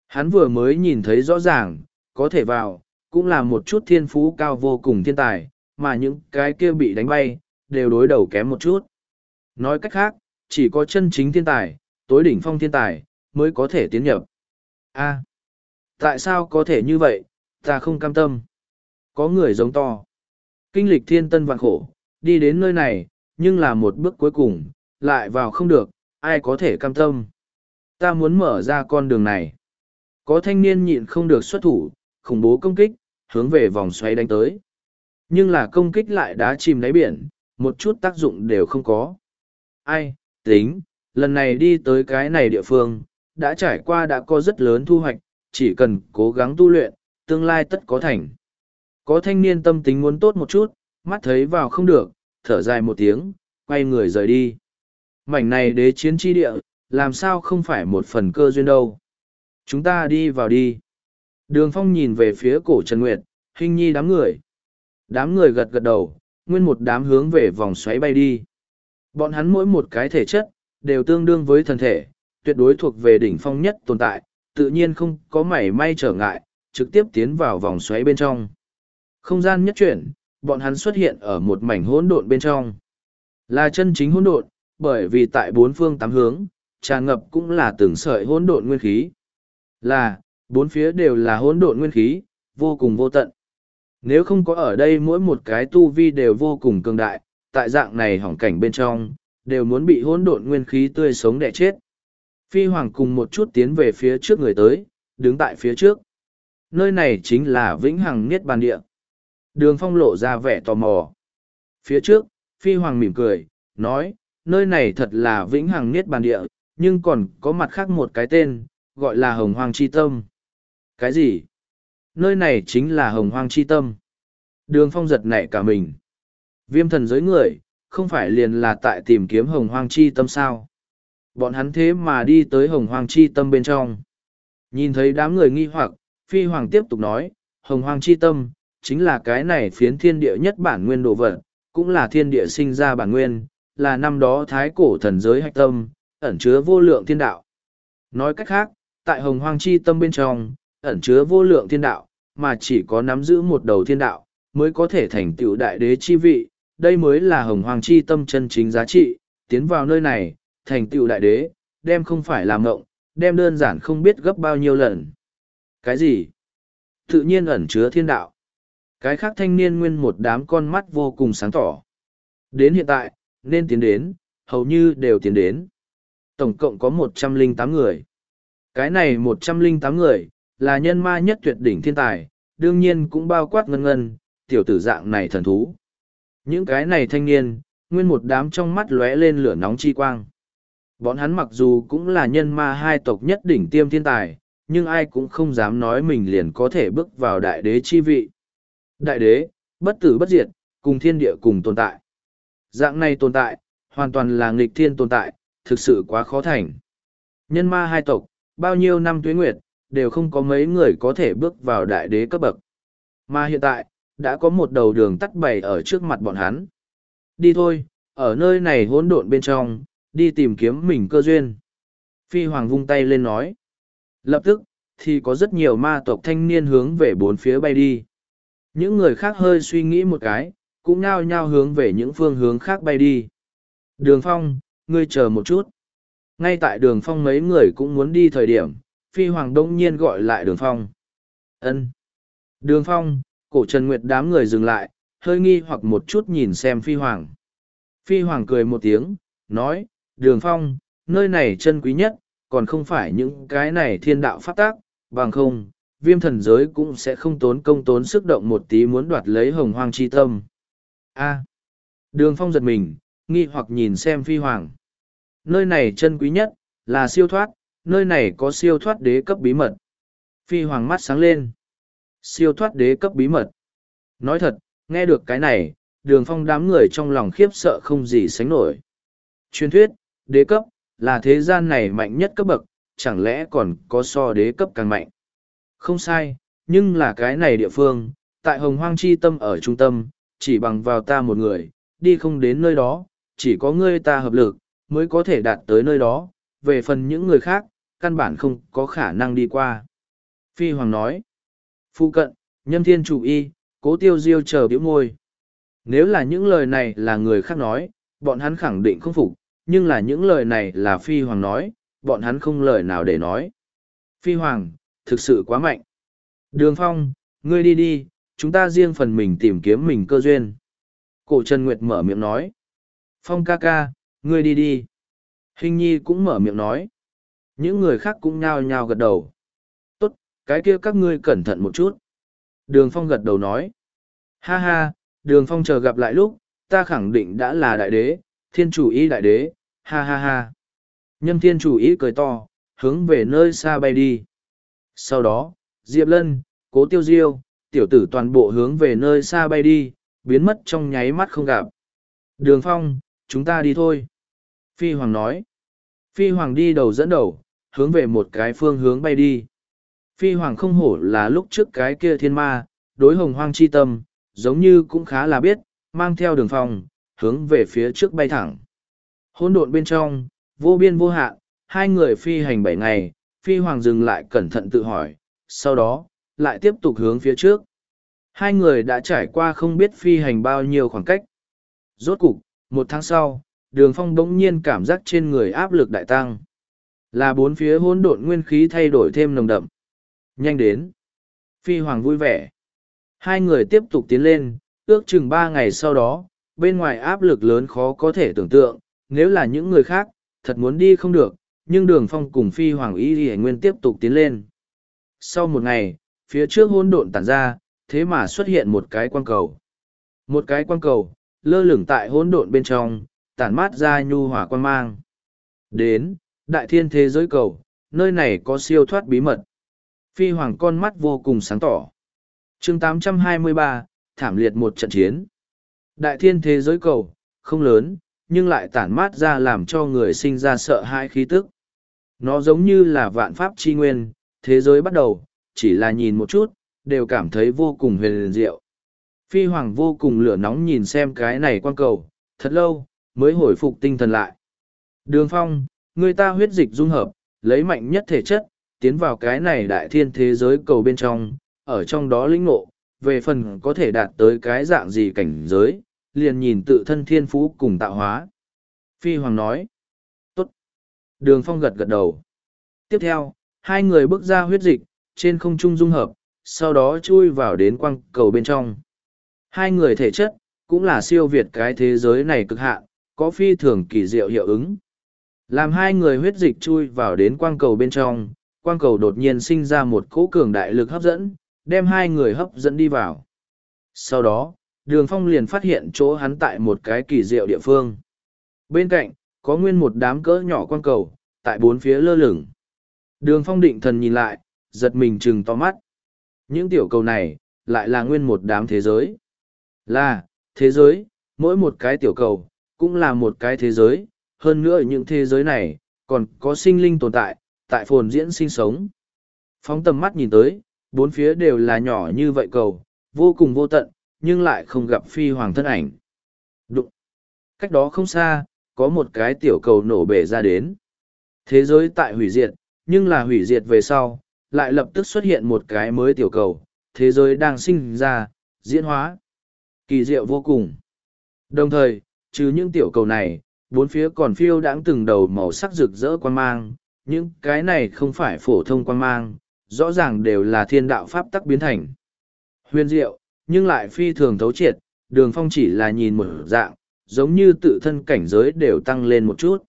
Hắn vừa mới nhìn thấy rõ ràng, có thể vào, cũng là một chút thiên phú cao vô cùng thiên tài, mà những cái kia bị đánh bay, đều đối đầu kém một chút. Nói cách khác, chỉ có chân chính thiên tài, tối đỉnh phong thiên tài, mới có thể tiến nhập. a tại sao có thể như vậy, ta không cam tâm. Có người giống to. Kinh lịch thiên tân vạn khổ, đi đến nơi này, nhưng là một bước cuối cùng, lại vào không được, ai có thể cam tâm. Ta muốn mở ra con đường này. Có thanh niên nhịn không được xuất thủ, khủng bố công kích, hướng về vòng xoay đánh tới. Nhưng là công kích lại đá chìm đáy biển, một chút tác dụng đều không có. Ai, tính, lần này đi tới cái này địa phương, đã trải qua đã có rất lớn thu hoạch, chỉ cần cố gắng tu luyện, tương lai tất có thành. Có thanh niên tâm tính muốn tốt một chút, mắt thấy vào không được, thở dài một tiếng, quay người rời đi. Mảnh này đế chiến tri địa, làm sao không phải một phần cơ duyên đâu. Chúng ta đi vào đi. Đường phong nhìn về phía cổ Trần Nguyệt, hình nhi đám người. Đám người gật gật đầu, nguyên một đám hướng về vòng xoáy bay đi. Bọn hắn mỗi một cái thể chất, đều tương đương với thần thể, tuyệt đối thuộc về đỉnh phong nhất tồn tại, tự nhiên không có mảy may trở ngại, trực tiếp tiến vào vòng xoáy bên trong. Không gian nhất chuyển, bọn hắn xuất hiện ở một mảnh hỗn độn bên trong. Là chân chính hỗn độn, bởi vì tại bốn phương tám hướng, tràn ngập cũng là từng sợi hỗn độn nguyên khí. Là, bốn phía đều là hỗn độn nguyên khí, vô cùng vô tận. Nếu không có ở đây mỗi một cái tu vi đều vô cùng cường đại, tại dạng này hỏng cảnh bên trong, đều muốn bị hỗn độn nguyên khí tươi sống đẻ chết. Phi Hoàng cùng một chút tiến về phía trước người tới, đứng tại phía trước. Nơi này chính là Vĩnh Hằng Niết Bàn Địa. Đường Phong lộ ra vẻ tò mò. Phía trước, Phi Hoàng mỉm cười, nói, nơi này thật là Vĩnh Hằng Niết Bàn Địa, nhưng còn có mặt khác một cái tên, gọi là Hồng Hoàng Chi Tâm. Cái gì? Nơi này chính là Hồng Hoàng Chi Tâm. Đường Phong giật nảy cả mình. Viêm thần giới người, không phải liền là tại tìm kiếm Hồng Hoàng Chi Tâm sao? Bọn hắn thế mà đi tới Hồng Hoàng Chi Tâm bên trong. Nhìn thấy đám người nghi hoặc, Phi Hoàng tiếp tục nói, Hồng Hoàng Chi Tâm, chính là cái này phiến thiên địa nhất bản nguyên đồ vật, cũng là thiên địa sinh ra bản nguyên, là năm đó thái cổ thần giới hạch tâm, ẩn chứa vô lượng thiên đạo. Nói cách khác, tại hồng hoang chi tâm bên trong, ẩn chứa vô lượng thiên đạo, mà chỉ có nắm giữ một đầu thiên đạo, mới có thể thành tựu đại đế chi vị, đây mới là hồng hoang chi tâm chân chính giá trị, tiến vào nơi này, thành tựu đại đế, đem không phải làm ngộng, đem đơn giản không biết gấp bao nhiêu lần. Cái gì? Tự nhiên ẩn chứa thiên đạo. Cái khác thanh niên nguyên một đám con mắt vô cùng sáng tỏ. Đến hiện tại, nên tiến đến, hầu như đều tiến đến. Tổng cộng có một trăm linh tám người. Cái này một trăm linh tám người, là nhân ma nhất tuyệt đỉnh thiên tài, đương nhiên cũng bao quát ngân ngân, tiểu tử dạng này thần thú. Những cái này thanh niên, nguyên một đám trong mắt lóe lên lửa nóng chi quang. Bọn hắn mặc dù cũng là nhân ma hai tộc nhất đỉnh tiêm thiên tài, nhưng ai cũng không dám nói mình liền có thể bước vào đại đế chi vị. Đại đế, bất tử bất diệt, cùng thiên địa cùng tồn tại. Dạng này tồn tại, hoàn toàn là nghịch thiên tồn tại, thực sự quá khó thành. Nhân ma hai tộc, bao nhiêu năm tuế nguyệt, đều không có mấy người có thể bước vào đại đế cấp bậc. Mà hiện tại, đã có một đầu đường tắt bày ở trước mặt bọn hắn. Đi thôi, ở nơi này hỗn độn bên trong, đi tìm kiếm mình cơ duyên. Phi Hoàng vung tay lên nói. Lập tức, thì có rất nhiều ma tộc thanh niên hướng về bốn phía bay đi. Những người khác hơi suy nghĩ một cái, cũng nao nhao hướng về những phương hướng khác bay đi. Đường Phong, ngươi chờ một chút. Ngay tại đường Phong mấy người cũng muốn đi thời điểm, Phi Hoàng đông nhiên gọi lại đường Phong. ân Đường Phong, cổ Trần Nguyệt đám người dừng lại, hơi nghi hoặc một chút nhìn xem Phi Hoàng. Phi Hoàng cười một tiếng, nói, đường Phong, nơi này chân quý nhất, còn không phải những cái này thiên đạo phát tác, bằng không, viêm thần giới cũng sẽ không tốn công tốn sức động một tí muốn đoạt lấy hồng hoang chi tâm. A. đường phong giật mình, nghi hoặc nhìn xem phi hoàng. Nơi này chân quý nhất, là siêu thoát, nơi này có siêu thoát đế cấp bí mật. Phi hoàng mắt sáng lên. Siêu thoát đế cấp bí mật. Nói thật, nghe được cái này, đường phong đám người trong lòng khiếp sợ không gì sánh nổi. Truyền thuyết, đế cấp, là thế gian này mạnh nhất cấp bậc, chẳng lẽ còn có so đế cấp càng mạnh. Không sai, nhưng là cái này địa phương, tại hồng hoang chi tâm ở trung tâm, chỉ bằng vào ta một người, đi không đến nơi đó, chỉ có ngươi ta hợp lực, mới có thể đạt tới nơi đó, về phần những người khác, căn bản không có khả năng đi qua. Phi Hoàng nói, Phu cận, nhâm thiên chủ y, cố tiêu diêu chờ biểu môi. Nếu là những lời này là người khác nói, bọn hắn khẳng định không phục, nhưng là những lời này là Phi Hoàng nói, bọn hắn không lời nào để nói. Phi Hoàng, thực sự quá mạnh. Đường Phong, ngươi đi đi, chúng ta riêng phần mình tìm kiếm mình cơ duyên. Cổ Trần Nguyệt mở miệng nói. Phong ca ca, ngươi đi đi. Hình nhi cũng mở miệng nói. Những người khác cũng nhao nhao gật đầu. Tốt, cái kia các ngươi cẩn thận một chút. Đường Phong gật đầu nói. Ha ha, Đường Phong chờ gặp lại lúc, ta khẳng định đã là đại đế, thiên chủ ý đại đế, ha ha ha. Nhâm thiên chủ ý cười to, hướng về nơi xa bay đi. Sau đó, Diệp Lân, Cố Tiêu Diêu, tiểu tử toàn bộ hướng về nơi xa bay đi, biến mất trong nháy mắt không gặp. Đường Phong, chúng ta đi thôi. Phi Hoàng nói. Phi Hoàng đi đầu dẫn đầu, hướng về một cái phương hướng bay đi. Phi Hoàng không hổ là lúc trước cái kia thiên ma, đối hồng hoang chi tâm, giống như cũng khá là biết, mang theo đường phong, hướng về phía trước bay thẳng. Hôn độn bên trong, vô biên vô hạn, hai người phi hành bảy ngày, phi hoàng dừng lại cẩn thận tự hỏi, sau đó, lại tiếp tục hướng phía trước. Hai người đã trải qua không biết phi hành bao nhiêu khoảng cách. Rốt cục, một tháng sau, đường phong bỗng nhiên cảm giác trên người áp lực đại tăng. Là bốn phía hỗn độn nguyên khí thay đổi thêm nồng đậm. Nhanh đến. Phi hoàng vui vẻ. Hai người tiếp tục tiến lên, ước chừng ba ngày sau đó, bên ngoài áp lực lớn khó có thể tưởng tượng, nếu là những người khác, thật muốn đi không được, nhưng đường phong cùng phi hoàng y y nguyên tiếp tục tiến lên. Sau một ngày phía trước hôn độn tản ra thế mà xuất hiện một cái quang cầu. Một cái quang cầu lơ lửng tại hỗn độn bên trong tản mát ra nhu hỏa quan mang. Đến đại thiên thế giới cầu nơi này có siêu thoát bí mật. Phi hoàng con mắt vô cùng sáng tỏ. Chương 823, thảm liệt một trận chiến. Đại thiên thế giới cầu không lớn nhưng lại tản mát ra làm cho người sinh ra sợ hãi khí tức nó giống như là vạn pháp chi nguyên, thế giới bắt đầu, chỉ là nhìn một chút, đều cảm thấy vô cùng huyền diệu. Phi Hoàng vô cùng lửa nóng nhìn xem cái này quan cầu, thật lâu, mới hồi phục tinh thần lại. Đường Phong, người ta huyết dịch dung hợp, lấy mạnh nhất thể chất, tiến vào cái này đại thiên thế giới cầu bên trong, ở trong đó lĩnh ngộ, về phần có thể đạt tới cái dạng gì cảnh giới, liền nhìn tự thân thiên phú cùng tạo hóa. Phi Hoàng nói. Tốt. Đường Phong gật gật đầu. Tiếp theo, hai người bước ra huyết dịch, trên không trung dung hợp, sau đó chui vào đến quang cầu bên trong. Hai người thể chất, cũng là siêu việt cái thế giới này cực hạn, có phi thường kỳ diệu hiệu ứng. Làm hai người huyết dịch chui vào đến quang cầu bên trong, quang cầu đột nhiên sinh ra một cỗ cường đại lực hấp dẫn, đem hai người hấp dẫn đi vào. Sau đó, đường phong liền phát hiện chỗ hắn tại một cái kỳ diệu địa phương. Bên cạnh, có nguyên một đám cỡ nhỏ quang cầu, tại bốn phía lơ lửng. Đường phong định thần nhìn lại, giật mình chừng to mắt. Những tiểu cầu này, lại là nguyên một đám thế giới. Là, thế giới, mỗi một cái tiểu cầu, cũng là một cái thế giới, hơn nữa những thế giới này, còn có sinh linh tồn tại, tại phồn diễn sinh sống. Phóng tầm mắt nhìn tới, bốn phía đều là nhỏ như vậy cầu, vô cùng vô tận, nhưng lại không gặp phi hoàng thân ảnh. Đụng! Cách đó không xa, có một cái tiểu cầu nổ bể ra đến. Thế giới tại hủy diệt, nhưng là hủy diệt về sau, lại lập tức xuất hiện một cái mới tiểu cầu, thế giới đang sinh ra, diễn hóa. Kỳ diệu vô cùng. Đồng thời, trừ những tiểu cầu này, bốn phía còn phiêu đãng từng đầu màu sắc rực rỡ quan mang, những cái này không phải phổ thông quan mang, rõ ràng đều là thiên đạo pháp tắc biến thành. Huyền diệu, nhưng lại phi thường thấu triệt, đường phong chỉ là nhìn một dạng, giống như tự thân cảnh giới đều tăng lên một chút.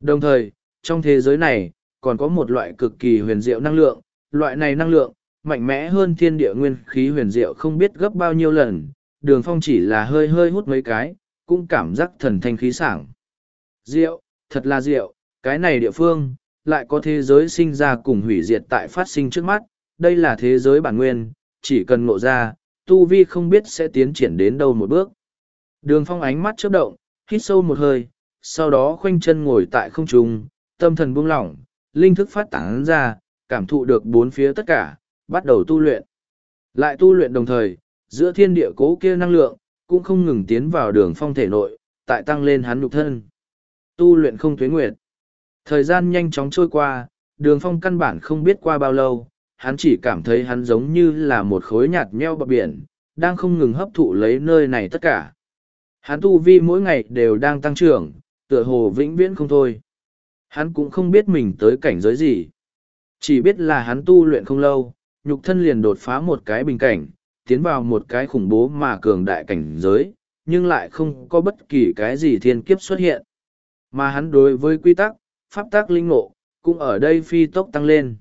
Đồng thời, trong thế giới này, còn có một loại cực kỳ huyền diệu năng lượng, loại này năng lượng, mạnh mẽ hơn thiên địa nguyên khí huyền diệu không biết gấp bao nhiêu lần, đường phong chỉ là hơi hơi hút mấy cái, cũng cảm giác thần thanh khí sảng. Diệu, thật là diệu, cái này địa phương, lại có thế giới sinh ra cùng hủy diệt tại phát sinh trước mắt, đây là thế giới bản nguyên, chỉ cần ngộ ra, tu vi không biết sẽ tiến triển đến đâu một bước. Đường phong ánh mắt chớp động, hít sâu một hơi, sau đó khoanh chân ngồi tại không trung, tâm thần buông lỏng, linh thức phát tán ra, cảm thụ được bốn phía tất cả, bắt đầu tu luyện. Lại tu luyện đồng thời, giữa thiên địa cố kia năng lượng, cũng không ngừng tiến vào đường phong thể nội, tại tăng lên hắn nhục thân. Tu luyện không tuyến nguyệt. Thời gian nhanh chóng trôi qua, đường phong căn bản không biết qua bao lâu, hắn chỉ cảm thấy hắn giống như là một khối nhạt nheo bờ biển, đang không ngừng hấp thụ lấy nơi này tất cả. Hắn tu vi mỗi ngày đều đang tăng trưởng, tựa hồ vĩnh viễn không thôi. Hắn cũng không biết mình tới cảnh giới gì. Chỉ biết là hắn tu luyện không lâu, nhục thân liền đột phá một cái bình cảnh, tiến vào một cái khủng bố mà cường đại cảnh giới, nhưng lại không có bất kỳ cái gì thiên kiếp xuất hiện. Mà hắn đối với quy tắc, pháp tắc linh ngộ, cũng ở đây phi tốc tăng lên.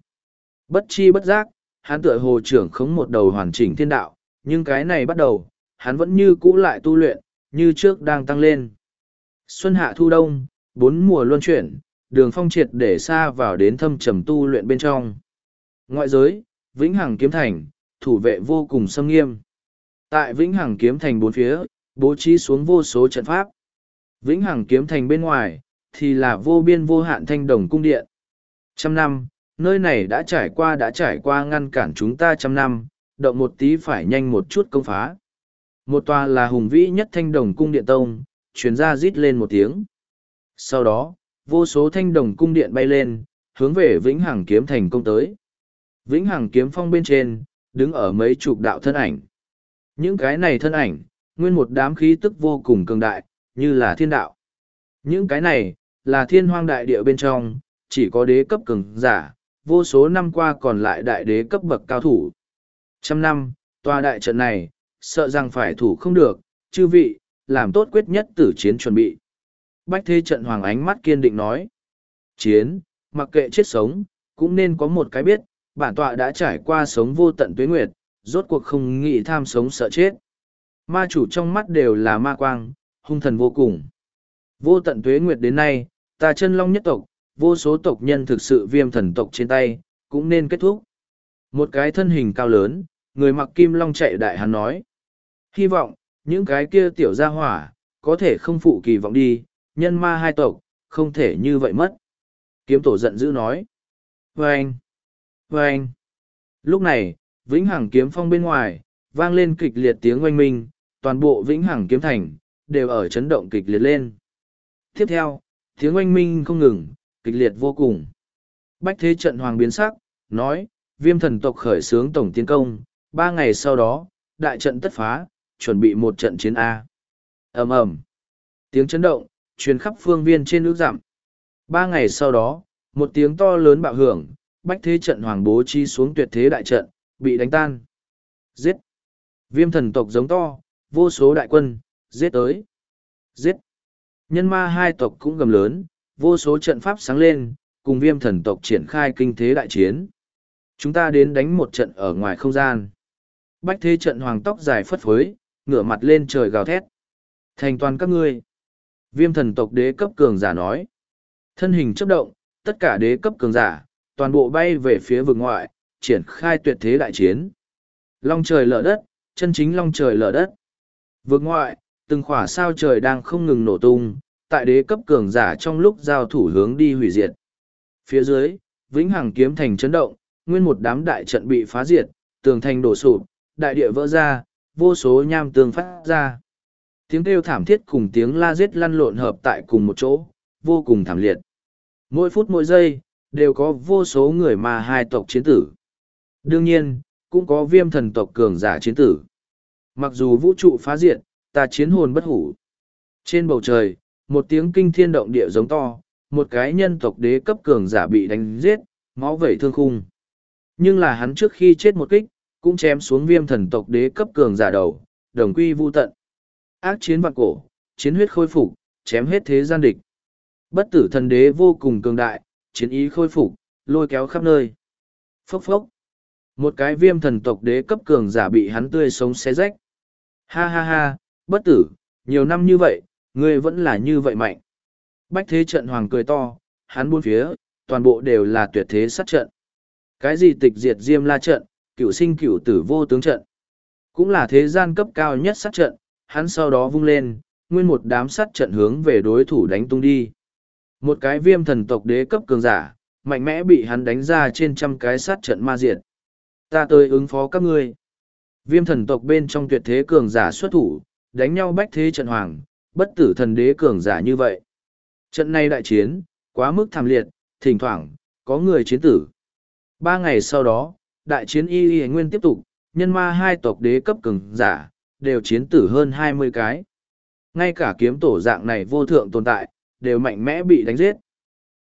Bất chi bất giác, hắn tựa hồ trưởng khống một đầu hoàn chỉnh thiên đạo, nhưng cái này bắt đầu, hắn vẫn như cũ lại tu luyện, như trước đang tăng lên. Xuân hạ thu đông, bốn mùa luân chuyển, đường phong triệt để xa vào đến thâm trầm tu luyện bên trong. Ngoại giới, vĩnh hằng kiếm thành, thủ vệ vô cùng xâm nghiêm. Tại vĩnh hằng kiếm thành bốn phía, bố trí xuống vô số trận pháp. Vĩnh hằng kiếm thành bên ngoài, thì là vô biên vô hạn thanh đồng cung điện. Trăm năm, nơi này đã trải qua đã trải qua ngăn cản chúng ta trăm năm, động một tí phải nhanh một chút công phá. Một tòa là hùng vĩ nhất thanh đồng cung điện tông, chuyến ra rít lên một tiếng. Sau đó, vô số thanh đồng cung điện bay lên, hướng về Vĩnh Hằng kiếm thành công tới. Vĩnh Hằng kiếm phong bên trên, đứng ở mấy chục đạo thân ảnh. Những cái này thân ảnh, nguyên một đám khí tức vô cùng cường đại, như là thiên đạo. Những cái này, là thiên hoang đại địa bên trong, chỉ có đế cấp cường giả, vô số năm qua còn lại đại đế cấp bậc cao thủ. Trăm năm, tòa đại trận này, sợ rằng phải thủ không được, chư vị, làm tốt quyết nhất tử chiến chuẩn bị. Bách thế trận hoàng ánh mắt kiên định nói. Chiến, mặc kệ chết sống, cũng nên có một cái biết, bản tọa đã trải qua sống vô tận tuế nguyệt, rốt cuộc không nghĩ tham sống sợ chết. Ma chủ trong mắt đều là ma quang, hung thần vô cùng. Vô tận tuế nguyệt đến nay, ta chân long nhất tộc, vô số tộc nhân thực sự viêm thần tộc trên tay, cũng nên kết thúc. Một cái thân hình cao lớn, người mặc kim long chạy đại hắn nói. Hy vọng, những cái kia tiểu gia hỏa, có thể không phụ kỳ vọng đi, nhân ma hai tộc, không thể như vậy mất. Kiếm tổ giận dữ nói. Vâng! Vâng! Lúc này, vĩnh hằng kiếm phong bên ngoài, vang lên kịch liệt tiếng oanh minh, toàn bộ vĩnh hằng kiếm thành, đều ở chấn động kịch liệt lên. Tiếp theo, tiếng oanh minh không ngừng, kịch liệt vô cùng. Bách thế trận hoàng biến sắc, nói, viêm thần tộc khởi xướng tổng tiến công, ba ngày sau đó, đại trận tất phá, chuẩn bị một trận chiến A. ầm ầm Tiếng chấn động, truyền khắp phương viên trên nước giảm. Ba ngày sau đó, một tiếng to lớn bạo hưởng, bách thế trận hoàng bố chi xuống tuyệt thế đại trận, bị đánh tan. Giết! Viêm thần tộc giống to, vô số đại quân, giết tới. Giết! Nhân ma hai tộc cũng gầm lớn, vô số trận pháp sáng lên, cùng viêm thần tộc triển khai kinh thế đại chiến. Chúng ta đến đánh một trận ở ngoài không gian. Bách thế trận hoàng tóc dài phất phới, ngửa mặt lên trời gào thét. Thành toàn các ngươi. Viêm thần tộc đế cấp cường giả nói. Thân hình chấp động, tất cả đế cấp cường giả, toàn bộ bay về phía vực ngoại, triển khai tuyệt thế đại chiến. Long trời lở đất, chân chính long trời lở đất. Vực ngoại, từng khỏa sao trời đang không ngừng nổ tung, tại đế cấp cường giả trong lúc giao thủ hướng đi hủy diệt. Phía dưới, vĩnh hằng kiếm thành chấn động, nguyên một đám đại trận bị phá diệt, tường thành đổ sụp, đại địa vỡ ra, vô số nham tường phát ra. Tiếng kêu thảm thiết cùng tiếng la giết lăn lộn hợp tại cùng một chỗ, vô cùng thảm liệt. Mỗi phút mỗi giây, đều có vô số người mà hai tộc chiến tử. Đương nhiên, cũng có viêm thần tộc cường giả chiến tử. Mặc dù vũ trụ phá diệt, ta chiến hồn bất hủ. Trên bầu trời, một tiếng kinh thiên động địa giống to, một cái nhân tộc đế cấp cường giả bị đánh giết, máu vẩy thương khung. Nhưng là hắn trước khi chết một kích, cũng chém xuống viêm thần tộc đế cấp cường giả đầu, đồng quy vu tận. Ác chiến vạn cổ, chiến huyết khôi phục, chém hết thế gian địch. Bất tử thần đế vô cùng cường đại, chiến ý khôi phục, lôi kéo khắp nơi. Phốc phốc. Một cái viêm thần tộc đế cấp cường giả bị hắn tươi sống xé rách. Ha ha ha, bất tử, nhiều năm như vậy, ngươi vẫn là như vậy mạnh. Bách thế trận hoàng cười to, hắn buôn phía, toàn bộ đều là tuyệt thế sát trận. Cái gì tịch diệt diêm la trận, cựu sinh cựu tử vô tướng trận. Cũng là thế gian cấp cao nhất sát trận, hắn sau đó vung lên, nguyên một đám sát trận hướng về đối thủ đánh tung đi. Một cái viêm thần tộc đế cấp cường giả, mạnh mẽ bị hắn đánh ra trên trăm cái sát trận ma diệt. Ta tới ứng phó các ngươi. Viêm thần tộc bên trong tuyệt thế cường giả xuất thủ, đánh nhau bách thế trận hoàng, bất tử thần đế cường giả như vậy. Trận này đại chiến, quá mức thảm liệt, thỉnh thoảng, có người chiến tử. Ba ngày sau đó, đại chiến y y nguyên tiếp tục, nhân ma hai tộc đế cấp cường giả, đều chiến tử hơn hai mươi cái. Ngay cả kiếm tổ dạng này vô thượng tồn tại, đều mạnh mẽ bị đánh giết.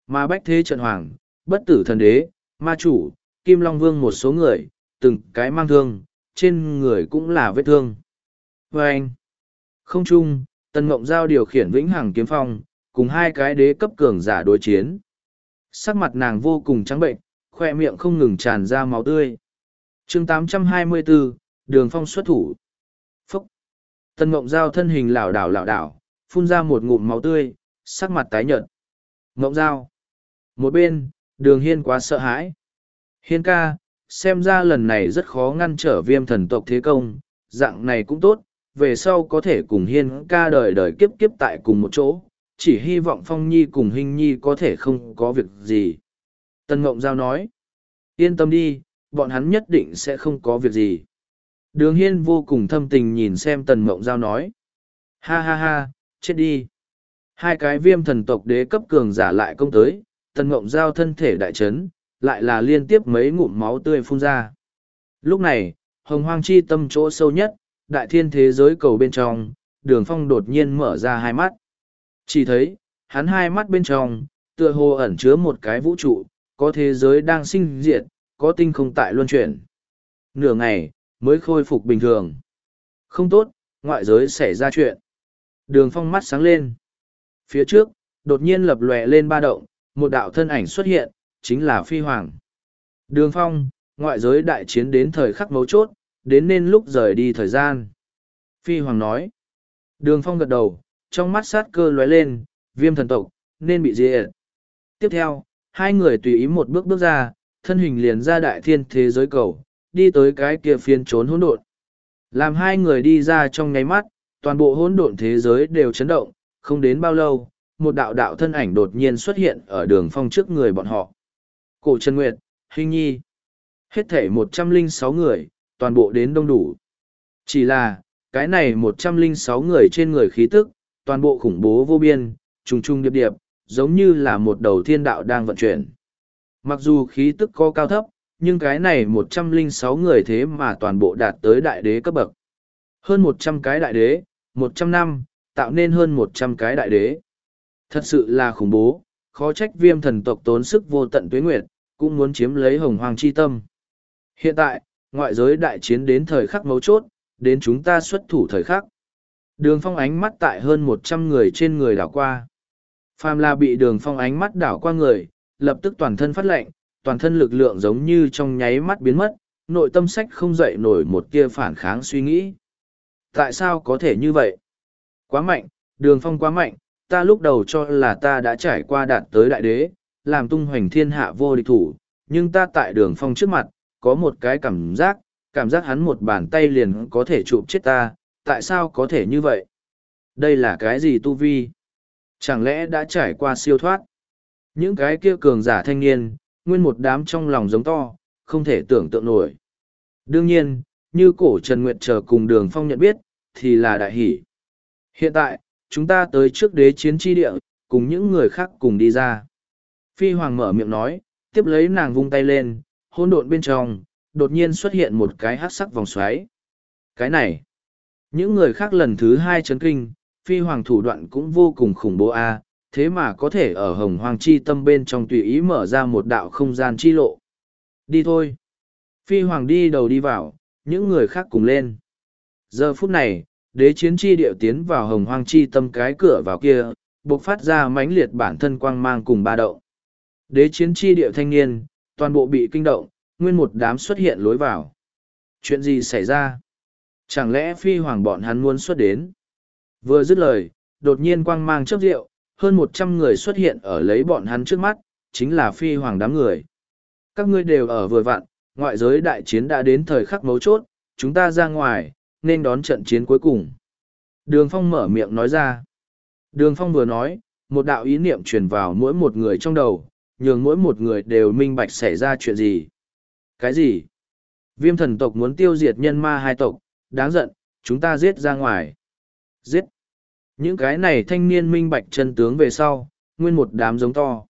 Mà bách thế trận hoàng, bất tử thần đế, ma chủ, kim long vương một số người, từng cái mang thương, trên người cũng là vết thương. Và anh, không chung, tần mộng giao điều khiển vĩnh hằng kiếm phong, cùng hai cái đế cấp cường giả đối chiến. Sắc mặt nàng vô cùng trắng bệnh, khoe miệng không ngừng tràn ra máu tươi. chương 824, đường phong xuất thủ. Phúc! Tần mộng giao thân hình lảo đảo lảo đảo, phun ra một ngụm máu tươi, sắc mặt tái nhợt. Mộng giao! Một bên, đường hiên quá sợ hãi. Hiên ca, xem ra lần này rất khó ngăn trở viêm thần tộc thế công, dạng này cũng tốt, về sau có thể cùng hiên ca đời đời kiếp kiếp tại cùng một chỗ, chỉ hy vọng Phong Nhi cùng Hình Nhi có thể không có việc gì. Tân Ngộng Giao nói, yên tâm đi, bọn hắn nhất định sẽ không có việc gì. Đường Hiên vô cùng thâm tình nhìn xem Tần Mộng Giao nói, ha ha ha, chết đi. Hai cái viêm thần tộc đế cấp cường giả lại công tới, Tần Mộng Giao thân thể đại chấn, lại là liên tiếp mấy ngụm máu tươi phun ra. Lúc này, hồng hoang chi tâm chỗ sâu nhất, đại thiên thế giới cầu bên trong, đường phong đột nhiên mở ra hai mắt. Chỉ thấy, hắn hai mắt bên trong, tựa hồ ẩn chứa một cái vũ trụ, có thế giới đang sinh diệt, có tinh không tại luân chuyển. Nửa ngày, mới khôi phục bình thường. Không tốt, ngoại giới xảy ra chuyện. Đường phong mắt sáng lên. Phía trước, đột nhiên lập lòe lên ba động, một đạo thân ảnh xuất hiện, chính là Phi Hoàng. Đường phong, ngoại giới đại chiến đến thời khắc mấu chốt, đến nên lúc rời đi thời gian. Phi Hoàng nói. Đường phong gật đầu, trong mắt sát cơ lóe lên, viêm thần tộc, nên bị diệt. Tiếp theo, hai người tùy ý một bước bước ra, thân hình liền ra đại thiên thế giới cầu, đi tới cái kia phiên trốn hỗn độn. Làm hai người đi ra trong nháy mắt, toàn bộ hỗn độn thế giới đều chấn động, không đến bao lâu, một đạo đạo thân ảnh đột nhiên xuất hiện ở đường phong trước người bọn họ. Cổ Trần Nguyệt, Hình Nhi. Hết thể một trăm linh sáu người, toàn bộ đến đông đủ. Chỉ là, cái này một trăm linh sáu người trên người khí tức, toàn bộ khủng bố vô biên, trùng trùng điệp điệp, giống như là một đầu thiên đạo đang vận chuyển. Mặc dù khí tức có cao thấp, nhưng cái này một trăm linh sáu người thế mà toàn bộ đạt tới đại đế cấp bậc. Hơn một trăm cái đại đế, một trăm năm, tạo nên hơn một trăm cái đại đế. Thật sự là khủng bố, khó trách viêm thần tộc tốn sức vô tận tuế nguyệt, cũng muốn chiếm lấy hồng hoàng chi tâm. Hiện tại, ngoại giới đại chiến đến thời khắc mấu chốt, đến chúng ta xuất thủ thời khắc. Đường phong ánh mắt tại hơn một trăm người trên người đảo qua. Phàm là bị đường phong ánh mắt đảo qua người, lập tức toàn thân phát lệnh, toàn thân lực lượng giống như trong nháy mắt biến mất, nội tâm sách không dậy nổi một tia phản kháng suy nghĩ. Tại sao có thể như vậy? Quá mạnh, đường phong quá mạnh, ta lúc đầu cho là ta đã trải qua đạt tới đại đế, làm tung hoành thiên hạ vô địch thủ, nhưng ta tại đường phong trước mặt, có một cái cảm giác, cảm giác hắn một bàn tay liền có thể chụp chết ta, tại sao có thể như vậy? Đây là cái gì tu vi? Chẳng lẽ đã trải qua siêu thoát? Những cái kia cường giả thanh niên, nguyên một đám trong lòng giống to, không thể tưởng tượng nổi. Đương nhiên, như cổ Trần Nguyệt chờ cùng đường phong nhận biết, thì là đại hỷ. Hiện tại, chúng ta tới trước đế chiến tri địa, cùng những người khác cùng đi ra. Phi Hoàng mở miệng nói, tiếp lấy nàng vung tay lên, hôn độn bên trong, đột nhiên xuất hiện một cái hát sắc vòng xoáy. Cái này, những người khác lần thứ hai chấn kinh, Phi Hoàng thủ đoạn cũng vô cùng khủng bố a à. thế mà có thể ở hồng hoàng chi tâm bên trong tùy ý mở ra một đạo không gian chi lộ. Đi thôi. Phi Hoàng đi đầu đi vào, những người khác cùng lên. Giờ phút này, đế chiến chi điệu tiến vào hồng hoang chi tâm cái cửa vào kia, bộc phát ra mãnh liệt bản thân quang mang cùng ba đậu. Đế chiến chi điệu thanh niên, toàn bộ bị kinh động, nguyên một đám xuất hiện lối vào. Chuyện gì xảy ra? Chẳng lẽ phi hoàng bọn hắn muốn xuất đến? Vừa dứt lời, đột nhiên quang mang chớp rượu, hơn một trăm người xuất hiện ở lấy bọn hắn trước mắt, chính là phi hoàng đám người. Các ngươi đều ở vừa vặn, ngoại giới đại chiến đã đến thời khắc mấu chốt, chúng ta ra ngoài, nên đón trận chiến cuối cùng. Đường Phong mở miệng nói ra. Đường Phong vừa nói, một đạo ý niệm truyền vào mỗi một người trong đầu, nhường mỗi một người đều minh bạch xảy ra chuyện gì. Cái gì? Viêm thần tộc muốn tiêu diệt nhân ma hai tộc, đáng giận, chúng ta giết ra ngoài. Giết! Những cái này thanh niên minh bạch chân tướng về sau, nguyên một đám giống to.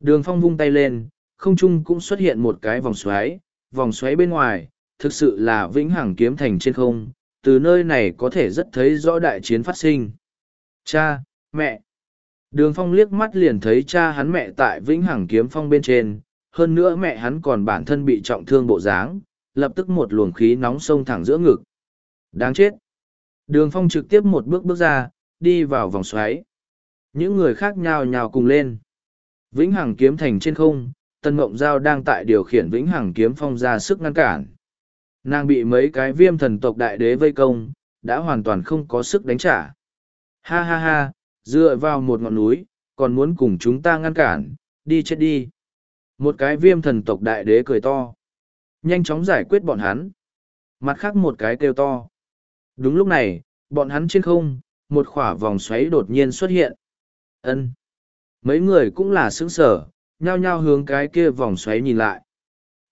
Đường Phong vung tay lên, không trung cũng xuất hiện một cái vòng xoáy, vòng xoáy bên ngoài, thực sự là vĩnh hằng kiếm thành trên không, từ nơi này có thể rất thấy rõ đại chiến phát sinh. Cha, mẹ. Đường phong liếc mắt liền thấy cha hắn mẹ tại vĩnh hằng kiếm phong bên trên, hơn nữa mẹ hắn còn bản thân bị trọng thương bộ dáng, lập tức một luồng khí nóng sông thẳng giữa ngực. Đáng chết. Đường phong trực tiếp một bước bước ra, đi vào vòng xoáy. Những người khác nhào nhào cùng lên. Vĩnh hằng kiếm thành trên không, Tân Mộng Giao đang tại điều khiển Vĩnh Hằng kiếm phong ra sức ngăn cản. Nàng bị mấy cái viêm thần tộc đại đế vây công, đã hoàn toàn không có sức đánh trả. Ha ha ha, dựa vào một ngọn núi, còn muốn cùng chúng ta ngăn cản, đi chết đi. Một cái viêm thần tộc đại đế cười to. Nhanh chóng giải quyết bọn hắn. Mặt khác một cái kêu to. Đúng lúc này, bọn hắn trên không, một khỏa vòng xoáy đột nhiên xuất hiện. ân Mấy người cũng là sững sở, nhao nhao hướng cái kia vòng xoáy nhìn lại.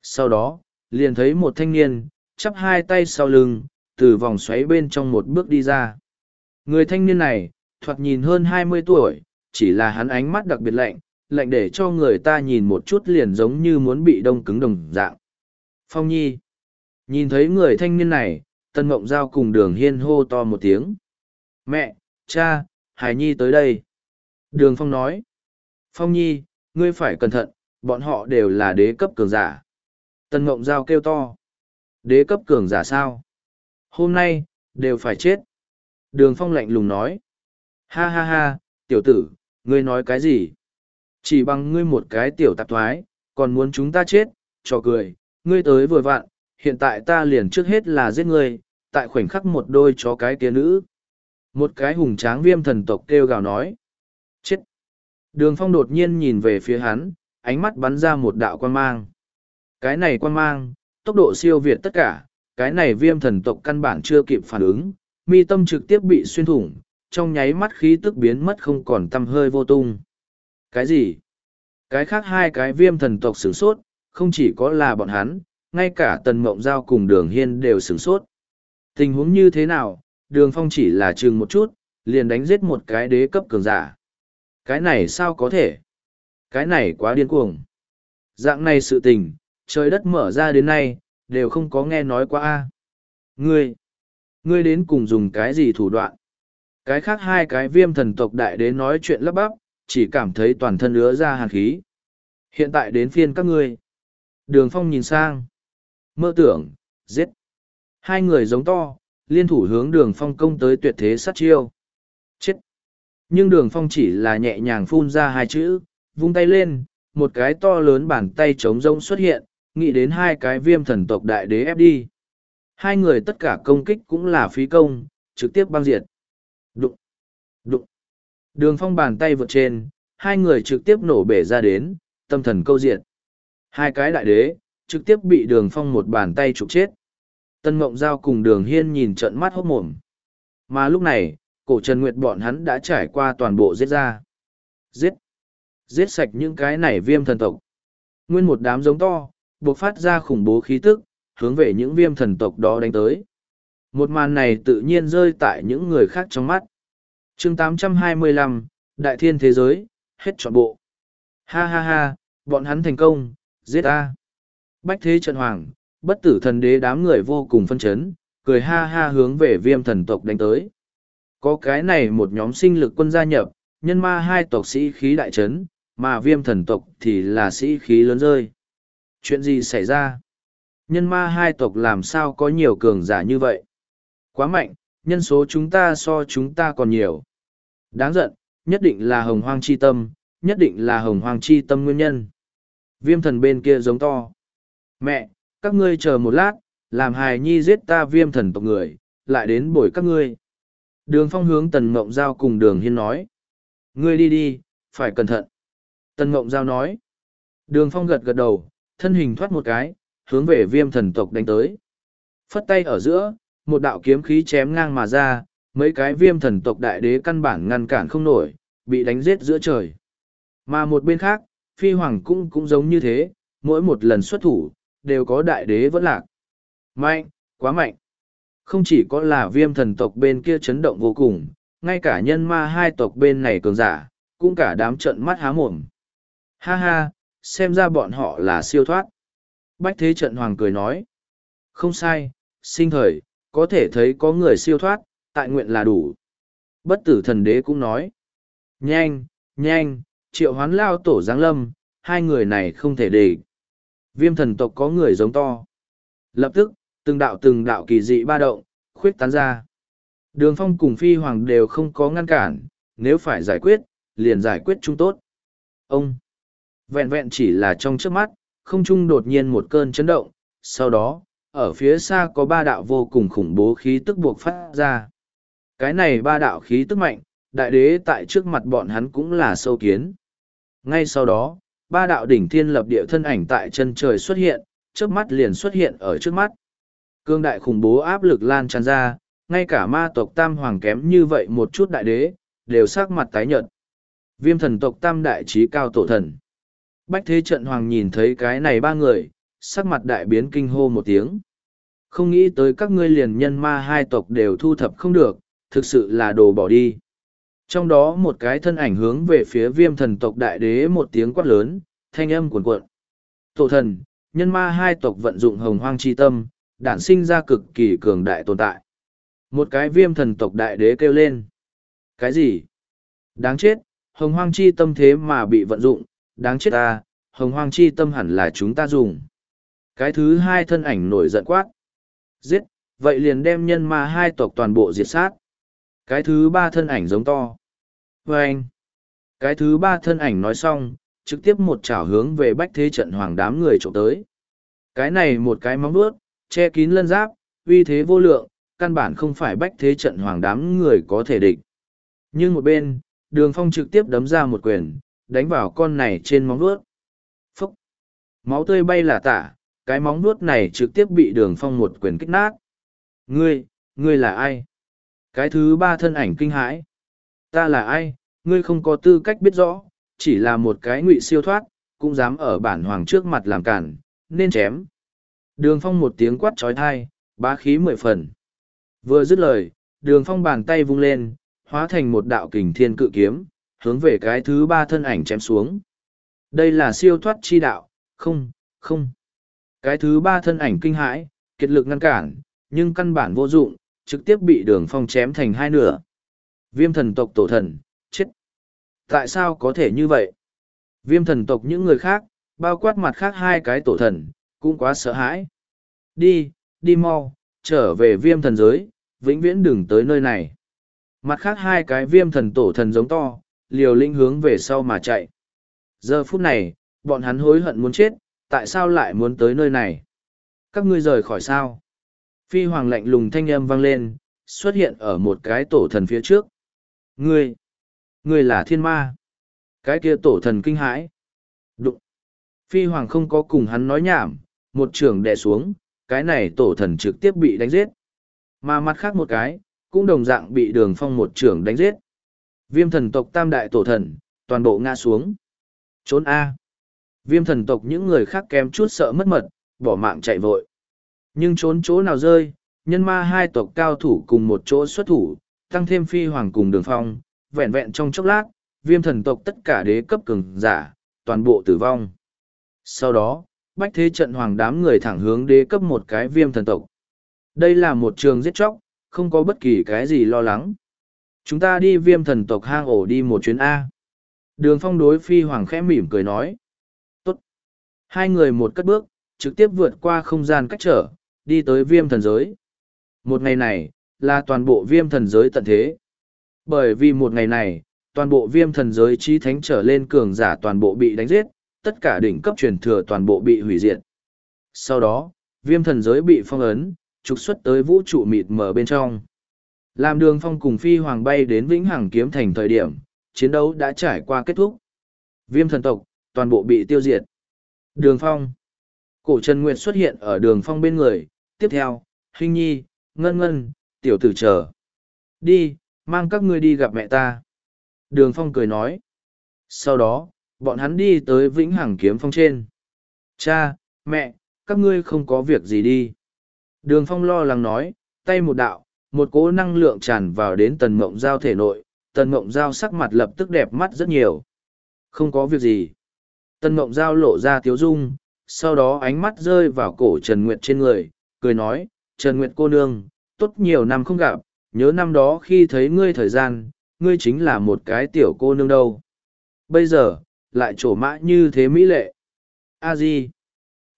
Sau đó, liền thấy một thanh niên, chắp hai tay sau lưng, từ vòng xoáy bên trong một bước đi ra. Người thanh niên này, thoạt nhìn hơn hai mươi tuổi, chỉ là hắn ánh mắt đặc biệt lạnh, lạnh để cho người ta nhìn một chút liền giống như muốn bị đông cứng đồng dạng. Phong Nhi. Nhìn thấy người thanh niên này, Tân Mộng Giao cùng đường hiên hô to một tiếng. Mẹ, cha, Hải Nhi tới đây. Đường Phong nói. Phong Nhi, ngươi phải cẩn thận, bọn họ đều là đế cấp cường giả. Tân mộng Giao kêu to. Đế cấp cường giả sao? Hôm nay, đều phải chết. Đường Phong lạnh lùng nói. Ha ha ha, tiểu tử, ngươi nói cái gì? Chỉ bằng ngươi một cái tiểu tạp thoái, còn muốn chúng ta chết, trò cười, ngươi tới vừa vặn, hiện tại ta liền trước hết là giết ngươi, tại khoảnh khắc một đôi chó cái kia nữ. Một cái hùng tráng viêm thần tộc kêu gào nói. Chết! Đường phong đột nhiên nhìn về phía hắn, ánh mắt bắn ra một đạo quan mang. Cái này quan mang, tốc độ siêu việt tất cả, cái này viêm thần tộc căn bản chưa kịp phản ứng, mi tâm trực tiếp bị xuyên thủng, trong nháy mắt khí tức biến mất không còn tăm hơi vô tung. Cái gì? Cái khác hai cái viêm thần tộc sửng sốt, không chỉ có là bọn hắn, ngay cả tần mộng giao cùng đường hiên đều sửng sốt. Tình huống như thế nào, đường phong chỉ là chừng một chút, liền đánh giết một cái đế cấp cường giả. Cái này sao có thể? Cái này quá điên cuồng. Dạng này sự tình, trời đất mở ra đến nay, đều không có nghe nói qua a. Ngươi, ngươi đến cùng dùng cái gì thủ đoạn? Cái khác hai cái viêm thần tộc đại đế nói chuyện lắp bắp, chỉ cảm thấy toàn thân ứa ra hàn khí. Hiện tại đến phiên các ngươi. Đường phong nhìn sang. Mơ tưởng, giết. Hai người giống to, liên thủ hướng đường phong công tới tuyệt thế sát chiêu. Chết. Nhưng đường phong chỉ là nhẹ nhàng phun ra hai chữ, vung tay lên, một cái to lớn bàn tay trống rông xuất hiện, nghĩ đến hai cái viêm thần tộc đại đế ép đi. Hai người tất cả công kích cũng là phí công, trực tiếp băng diệt. Đụng, đụng. Đường phong bàn tay vượt trên, hai người trực tiếp nổ bể ra đến, tâm thần câu diệt. Hai cái đại đế, trực tiếp bị đường phong một bàn tay trục chết. Tân Mộng Giao cùng đường hiên nhìn trận mắt hốt mồm. Mà lúc này, cổ Trần Nguyệt bọn hắn đã trải qua toàn bộ giết ra. Giết! Giết sạch những cái này viêm thần tộc. Nguyên một đám giống to, buộc phát ra khủng bố khí tức, hướng về những viêm thần tộc đó đánh tới. Một màn này tự nhiên rơi tại những người khác trong mắt. chương 825, Đại Thiên Thế Giới, hết trọn bộ. Ha ha ha, bọn hắn thành công, giết ta. Bách thế trận hoàng, bất tử thần đế đám người vô cùng phân chấn, cười ha ha hướng về viêm thần tộc đánh tới. Có cái này một nhóm sinh lực quân gia nhập, nhân ma hai tộc sĩ khí đại trấn, mà viêm thần tộc thì là sĩ khí lớn rơi. Chuyện gì xảy ra? Nhân ma hai tộc làm sao có nhiều cường giả như vậy? Quá mạnh, nhân số chúng ta so chúng ta còn nhiều. Đáng giận, nhất định là hồng hoang chi tâm, nhất định là hồng hoang chi tâm nguyên nhân. Viêm thần bên kia giống to. Mẹ, các ngươi chờ một lát, làm hài nhi giết ta viêm thần tộc người, lại đến bổi các ngươi. Đường phong hướng tần mộng giao cùng đường hiên nói. Ngươi đi đi, phải cẩn thận. Tần mộng giao nói. Đường phong gật gật đầu, thân hình thoát một cái, hướng về viêm thần tộc đánh tới. Phất tay ở giữa, một đạo kiếm khí chém ngang mà ra, mấy cái viêm thần tộc đại đế căn bản ngăn cản không nổi, bị đánh giết giữa trời. Mà một bên khác, phi hoàng cũng cũng giống như thế, mỗi một lần xuất thủ, đều có đại đế vẫn lạc. Mạnh, quá mạnh. Không chỉ có là viêm thần tộc bên kia chấn động vô cùng, ngay cả nhân ma hai tộc bên này cường giả, cũng cả đám trận mắt há mồm. Ha ha, xem ra bọn họ là siêu thoát. Bách Thế Trận Hoàng cười nói. Không sai, sinh thời, có thể thấy có người siêu thoát, tại nguyện là đủ. Bất tử thần đế cũng nói. Nhanh, nhanh, triệu hoán lao tổ giáng lâm, hai người này không thể để. Viêm thần tộc có người giống to. Lập tức, từng đạo từng đạo kỳ dị ba động, khuyết tán ra. Đường phong cùng phi hoàng đều không có ngăn cản, nếu phải giải quyết, liền giải quyết chúng tốt. Ông, vẹn vẹn chỉ là trong trước mắt, không trung đột nhiên một cơn chấn động, sau đó, ở phía xa có ba đạo vô cùng khủng bố khí tức buộc phát ra. Cái này ba đạo khí tức mạnh, đại đế tại trước mặt bọn hắn cũng là sâu kiến. Ngay sau đó, ba đạo đỉnh thiên lập địa thân ảnh tại chân trời xuất hiện, trước mắt liền xuất hiện ở trước mắt. Cương đại khủng bố áp lực lan tràn ra, ngay cả ma tộc tam hoàng kém như vậy một chút đại đế, đều sắc mặt tái nhợt. Viêm thần tộc tam đại trí cao tổ thần. Bách thế trận hoàng nhìn thấy cái này ba người, sắc mặt đại biến kinh hô một tiếng. Không nghĩ tới các ngươi liền nhân ma hai tộc đều thu thập không được, thực sự là đồ bỏ đi. Trong đó một cái thân ảnh hướng về phía viêm thần tộc đại đế một tiếng quát lớn, thanh âm cuồn cuộn. Tổ thần, nhân ma hai tộc vận dụng hồng hoang chi tâm, đản sinh ra cực kỳ cường đại tồn tại. Một cái viêm thần tộc đại đế kêu lên. Cái gì? Đáng chết, hồng hoang chi tâm thế mà bị vận dụng, đáng chết ta, hồng hoang chi tâm hẳn là chúng ta dùng. Cái thứ hai thân ảnh nổi giận quát. Giết, vậy liền đem nhân ma hai tộc toàn bộ diệt sát. Cái thứ ba thân ảnh giống to. Và anh. Cái thứ ba thân ảnh nói xong, trực tiếp một chảo hướng về bách thế trận hoàng đám người trộm tới. Cái này một cái móng vuốt, che kín lân giáp, uy thế vô lượng, căn bản không phải bách thế trận hoàng đám người có thể địch. Nhưng một bên, đường phong trực tiếp đấm ra một quyền, đánh vào con này trên móng vuốt. Phúc! Máu tươi bay là tả, cái móng nuốt này trực tiếp bị đường phong một quyền kích nát. Ngươi, ngươi là ai? Cái thứ ba thân ảnh kinh hãi. Ta là ai? Ngươi không có tư cách biết rõ, chỉ là một cái ngụy siêu thoát, cũng dám ở bản hoàng trước mặt làm cản, nên chém. Đường phong một tiếng quát trói thai, bá khí mười phần. Vừa dứt lời, đường phong bàn tay vung lên, hóa thành một đạo kình thiên cự kiếm, hướng về cái thứ ba thân ảnh chém xuống. Đây là siêu thoát chi đạo, không, không. Cái thứ ba thân ảnh kinh hãi, kiệt lực ngăn cản, nhưng căn bản vô dụng, trực tiếp bị đường phong chém thành hai nửa. Viêm thần tộc tổ thần, chết. Tại sao có thể như vậy? Viêm thần tộc những người khác, bao quát mặt khác hai cái tổ thần, cũng quá sợ hãi. Đi, đi mau, trở về viêm thần giới, vĩnh viễn đừng tới nơi này. Mặt khác hai cái viêm thần tổ thần giống to, liều linh hướng về sau mà chạy. Giờ phút này, bọn hắn hối hận muốn chết, tại sao lại muốn tới nơi này? Các ngươi rời khỏi sao? Phi hoàng lạnh lùng thanh âm vang lên, xuất hiện ở một cái tổ thần phía trước. Ngươi! Ngươi là thiên ma! Cái kia tổ thần kinh hãi. Đụng! Phi hoàng không có cùng hắn nói nhảm, một trường đè xuống, cái này tổ thần trực tiếp bị đánh giết. Mà mặt khác một cái, cũng đồng dạng bị đường phong một trưởng đánh giết. Viêm thần tộc tam đại tổ thần, toàn bộ ngã xuống. Trốn A. Viêm thần tộc những người khác kém chút sợ mất mật, bỏ mạng chạy vội. Nhưng trốn chỗ nào rơi, nhân ma hai tộc cao thủ cùng một chỗ xuất thủ, tăng thêm phi hoàng cùng đường phong, vẹn vẹn trong chốc lát, viêm thần tộc tất cả đế cấp cường giả, toàn bộ tử vong. Sau đó, bách thế trận hoàng đám người thẳng hướng đế cấp một cái viêm thần tộc. Đây là một trường giết chóc, không có bất kỳ cái gì lo lắng. Chúng ta đi viêm thần tộc hang ổ đi một chuyến A. Đường phong đối phi hoàng khẽ mỉm cười nói. Hai người một cất bước, trực tiếp vượt qua không gian cách trở, đi tới viêm thần giới. Một ngày này, là toàn bộ viêm thần giới tận thế. Bởi vì một ngày này, toàn bộ viêm thần giới trí thánh trở lên cường giả toàn bộ bị đánh giết, tất cả đỉnh cấp truyền thừa toàn bộ bị hủy diệt. Sau đó, viêm thần giới bị phong ấn, trục xuất tới vũ trụ mịt mờ bên trong. Làm đường phong cùng phi hoàng bay đến vĩnh hằng kiếm thành thời điểm, chiến đấu đã trải qua kết thúc. Viêm thần tộc, toàn bộ bị tiêu diệt. Đường phong. Cổ Trần Nguyệt xuất hiện ở đường phong bên người, tiếp theo, Hinh Nhi, Ngân Ngân, tiểu tử chờ. Đi, mang các ngươi đi gặp mẹ ta. Đường phong cười nói. Sau đó, bọn hắn đi tới vĩnh hằng kiếm phong trên. Cha, mẹ, các ngươi không có việc gì đi. Đường phong lo lắng nói, tay một đạo, một cỗ năng lượng tràn vào đến tần mộng giao thể nội, tần mộng giao sắc mặt lập tức đẹp mắt rất nhiều. Không có việc gì tân mộng giao lộ ra tiếu dung, sau đó ánh mắt rơi vào cổ Trần Nguyệt trên người, cười nói, Trần Nguyệt cô nương, tốt nhiều năm không gặp, nhớ năm đó khi thấy ngươi thời gian, ngươi chính là một cái tiểu cô nương đâu. Bây giờ, lại trổ mã như thế mỹ lệ. A di.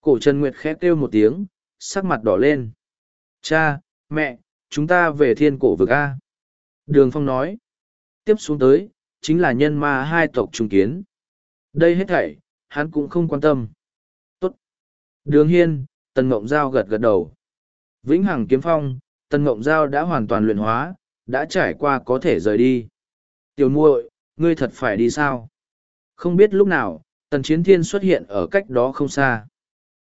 Cổ Trần Nguyệt khẽ kêu một tiếng, sắc mặt đỏ lên. Cha, mẹ, chúng ta về thiên cổ vực A. Đường Phong nói. Tiếp xuống tới, chính là nhân ma hai tộc trung kiến. Đây hết thảy, hắn cũng không quan tâm. Tốt. Đường Hiên, Tần Ngộng Giao gật gật đầu. Vĩnh Hằng Kiếm Phong, Tần Ngộng Giao đã hoàn toàn luyện hóa, đã trải qua có thể rời đi. Tiểu muội, ngươi thật phải đi sao? Không biết lúc nào, Tần Chiến Thiên xuất hiện ở cách đó không xa.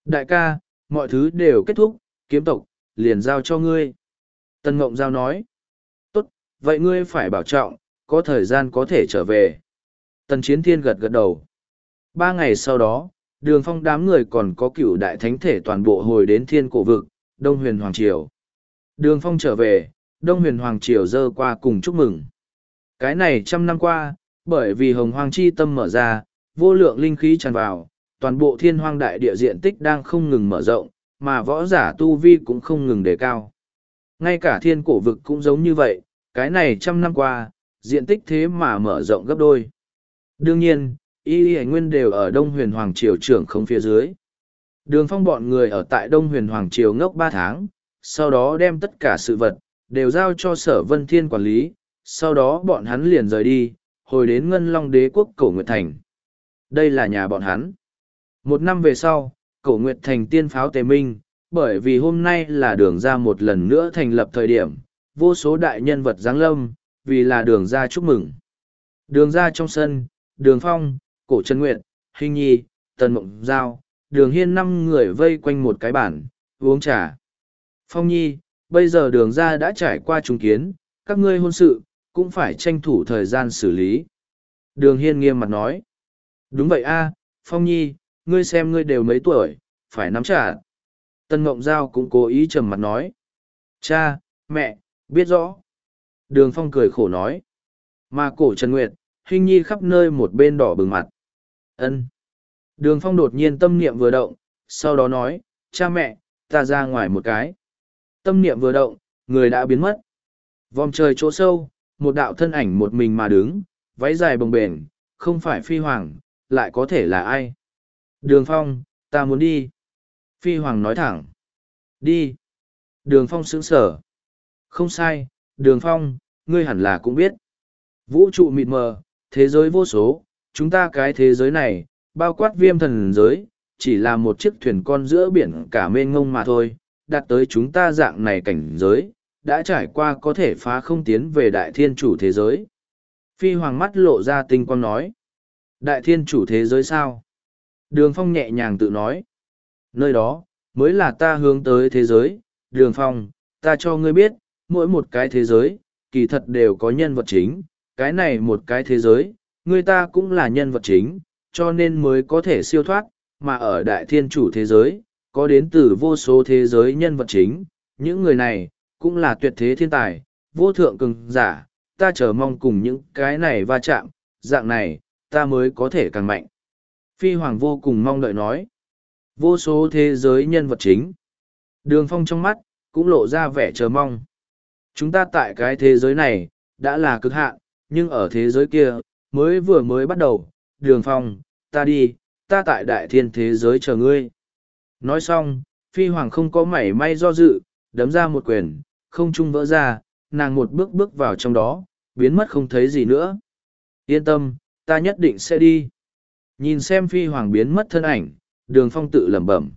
Đại ca, mọi thứ đều kết thúc, kiếm tộc, liền giao cho ngươi. Tần Ngộng Giao nói. Tốt, vậy ngươi phải bảo trọng, có thời gian có thể trở về. Tần Chiến Thiên gật gật đầu. Ba ngày sau đó, đường phong đám người còn có cựu đại thánh thể toàn bộ hồi đến thiên cổ vực, Đông huyền Hoàng Triều. Đường phong trở về, Đông huyền Hoàng Triều dơ qua cùng chúc mừng. Cái này trăm năm qua, bởi vì hồng hoang chi tâm mở ra, vô lượng linh khí tràn vào, toàn bộ thiên hoang đại địa diện tích đang không ngừng mở rộng, mà võ giả tu vi cũng không ngừng đề cao. Ngay cả thiên cổ vực cũng giống như vậy, cái này trăm năm qua, diện tích thế mà mở rộng gấp đôi. Đương nhiên, y y nguyên đều ở Đông huyền Hoàng Triều trưởng không phía dưới. Đường phong bọn người ở tại Đông huyền Hoàng Triều ngốc ba tháng, sau đó đem tất cả sự vật, đều giao cho sở vân thiên quản lý, sau đó bọn hắn liền rời đi, hồi đến Ngân Long đế quốc Cổ Nguyệt Thành. Đây là nhà bọn hắn. Một năm về sau, Cổ Nguyệt Thành tiên pháo tề minh, bởi vì hôm nay là đường ra một lần nữa thành lập thời điểm, vô số đại nhân vật giáng lâm, vì là đường ra chúc mừng. Đường ra trong sân, đường phong, cổ trần nguyện, hình nhi, tần mộng giao, đường hiên năm người vây quanh một cái bản, uống trà. Phong nhi, bây giờ đường ra đã trải qua trung kiến, các ngươi hôn sự, cũng phải tranh thủ thời gian xử lý. Đường hiên nghiêm mặt nói. Đúng vậy a Phong nhi, ngươi xem ngươi đều mấy tuổi, phải nắm trả. Tân Mộng Giao cũng cố ý trầm mặt nói. Cha, mẹ, biết rõ. Đường Phong cười khổ nói. Mà cổ Trần Nguyệt, hình nhi khắp nơi một bên đỏ bừng mặt ân Đường Phong đột nhiên tâm niệm vừa động, sau đó nói, cha mẹ, ta ra ngoài một cái. Tâm niệm vừa động, người đã biến mất. Vòng trời chỗ sâu, một đạo thân ảnh một mình mà đứng, váy dài bồng bềnh, không phải phi hoàng, lại có thể là ai? Đường phong, ta muốn đi. Phi hoàng nói thẳng. Đi. Đường phong sững sở. Không sai, đường phong, ngươi hẳn là cũng biết. Vũ trụ mịt mờ, thế giới vô số, chúng ta cái thế giới này, bao quát viêm thần giới, chỉ là một chiếc thuyền con giữa biển cả mênh ngông mà thôi, đạt tới chúng ta dạng này cảnh giới, đã trải qua có thể phá không tiến về đại thiên chủ thế giới. Phi hoàng mắt lộ ra tinh quang nói. Đại thiên chủ thế giới sao? Đường phong nhẹ nhàng tự nói. Nơi đó, mới là ta hướng tới thế giới. Đường phong, ta cho ngươi biết, mỗi một cái thế giới, kỳ thật đều có nhân vật chính. Cái này một cái thế giới, người ta cũng là nhân vật chính, cho nên mới có thể siêu thoát, mà ở đại thiên chủ thế giới, có đến từ vô số thế giới nhân vật chính. Những người này, cũng là tuyệt thế thiên tài, vô thượng cường giả, ta chờ mong cùng những cái này va chạm, dạng này, ta mới có thể càng mạnh. Phi Hoàng vô cùng mong đợi nói. Vô số thế giới nhân vật chính. Đường phong trong mắt, cũng lộ ra vẻ chờ mong. Chúng ta tại cái thế giới này, đã là cực hạn, nhưng ở thế giới kia, mới vừa mới bắt đầu. Đường phong, ta đi, ta tại đại thiên thế giới chờ ngươi. Nói xong, Phi Hoàng không có mảy may do dự, đấm ra một quyền, không trung vỡ ra, nàng một bước bước vào trong đó, biến mất không thấy gì nữa. Yên tâm, ta nhất định sẽ đi. Nhìn xem phi hoàng biến mất thân ảnh, đường phong tự lẩm bẩm.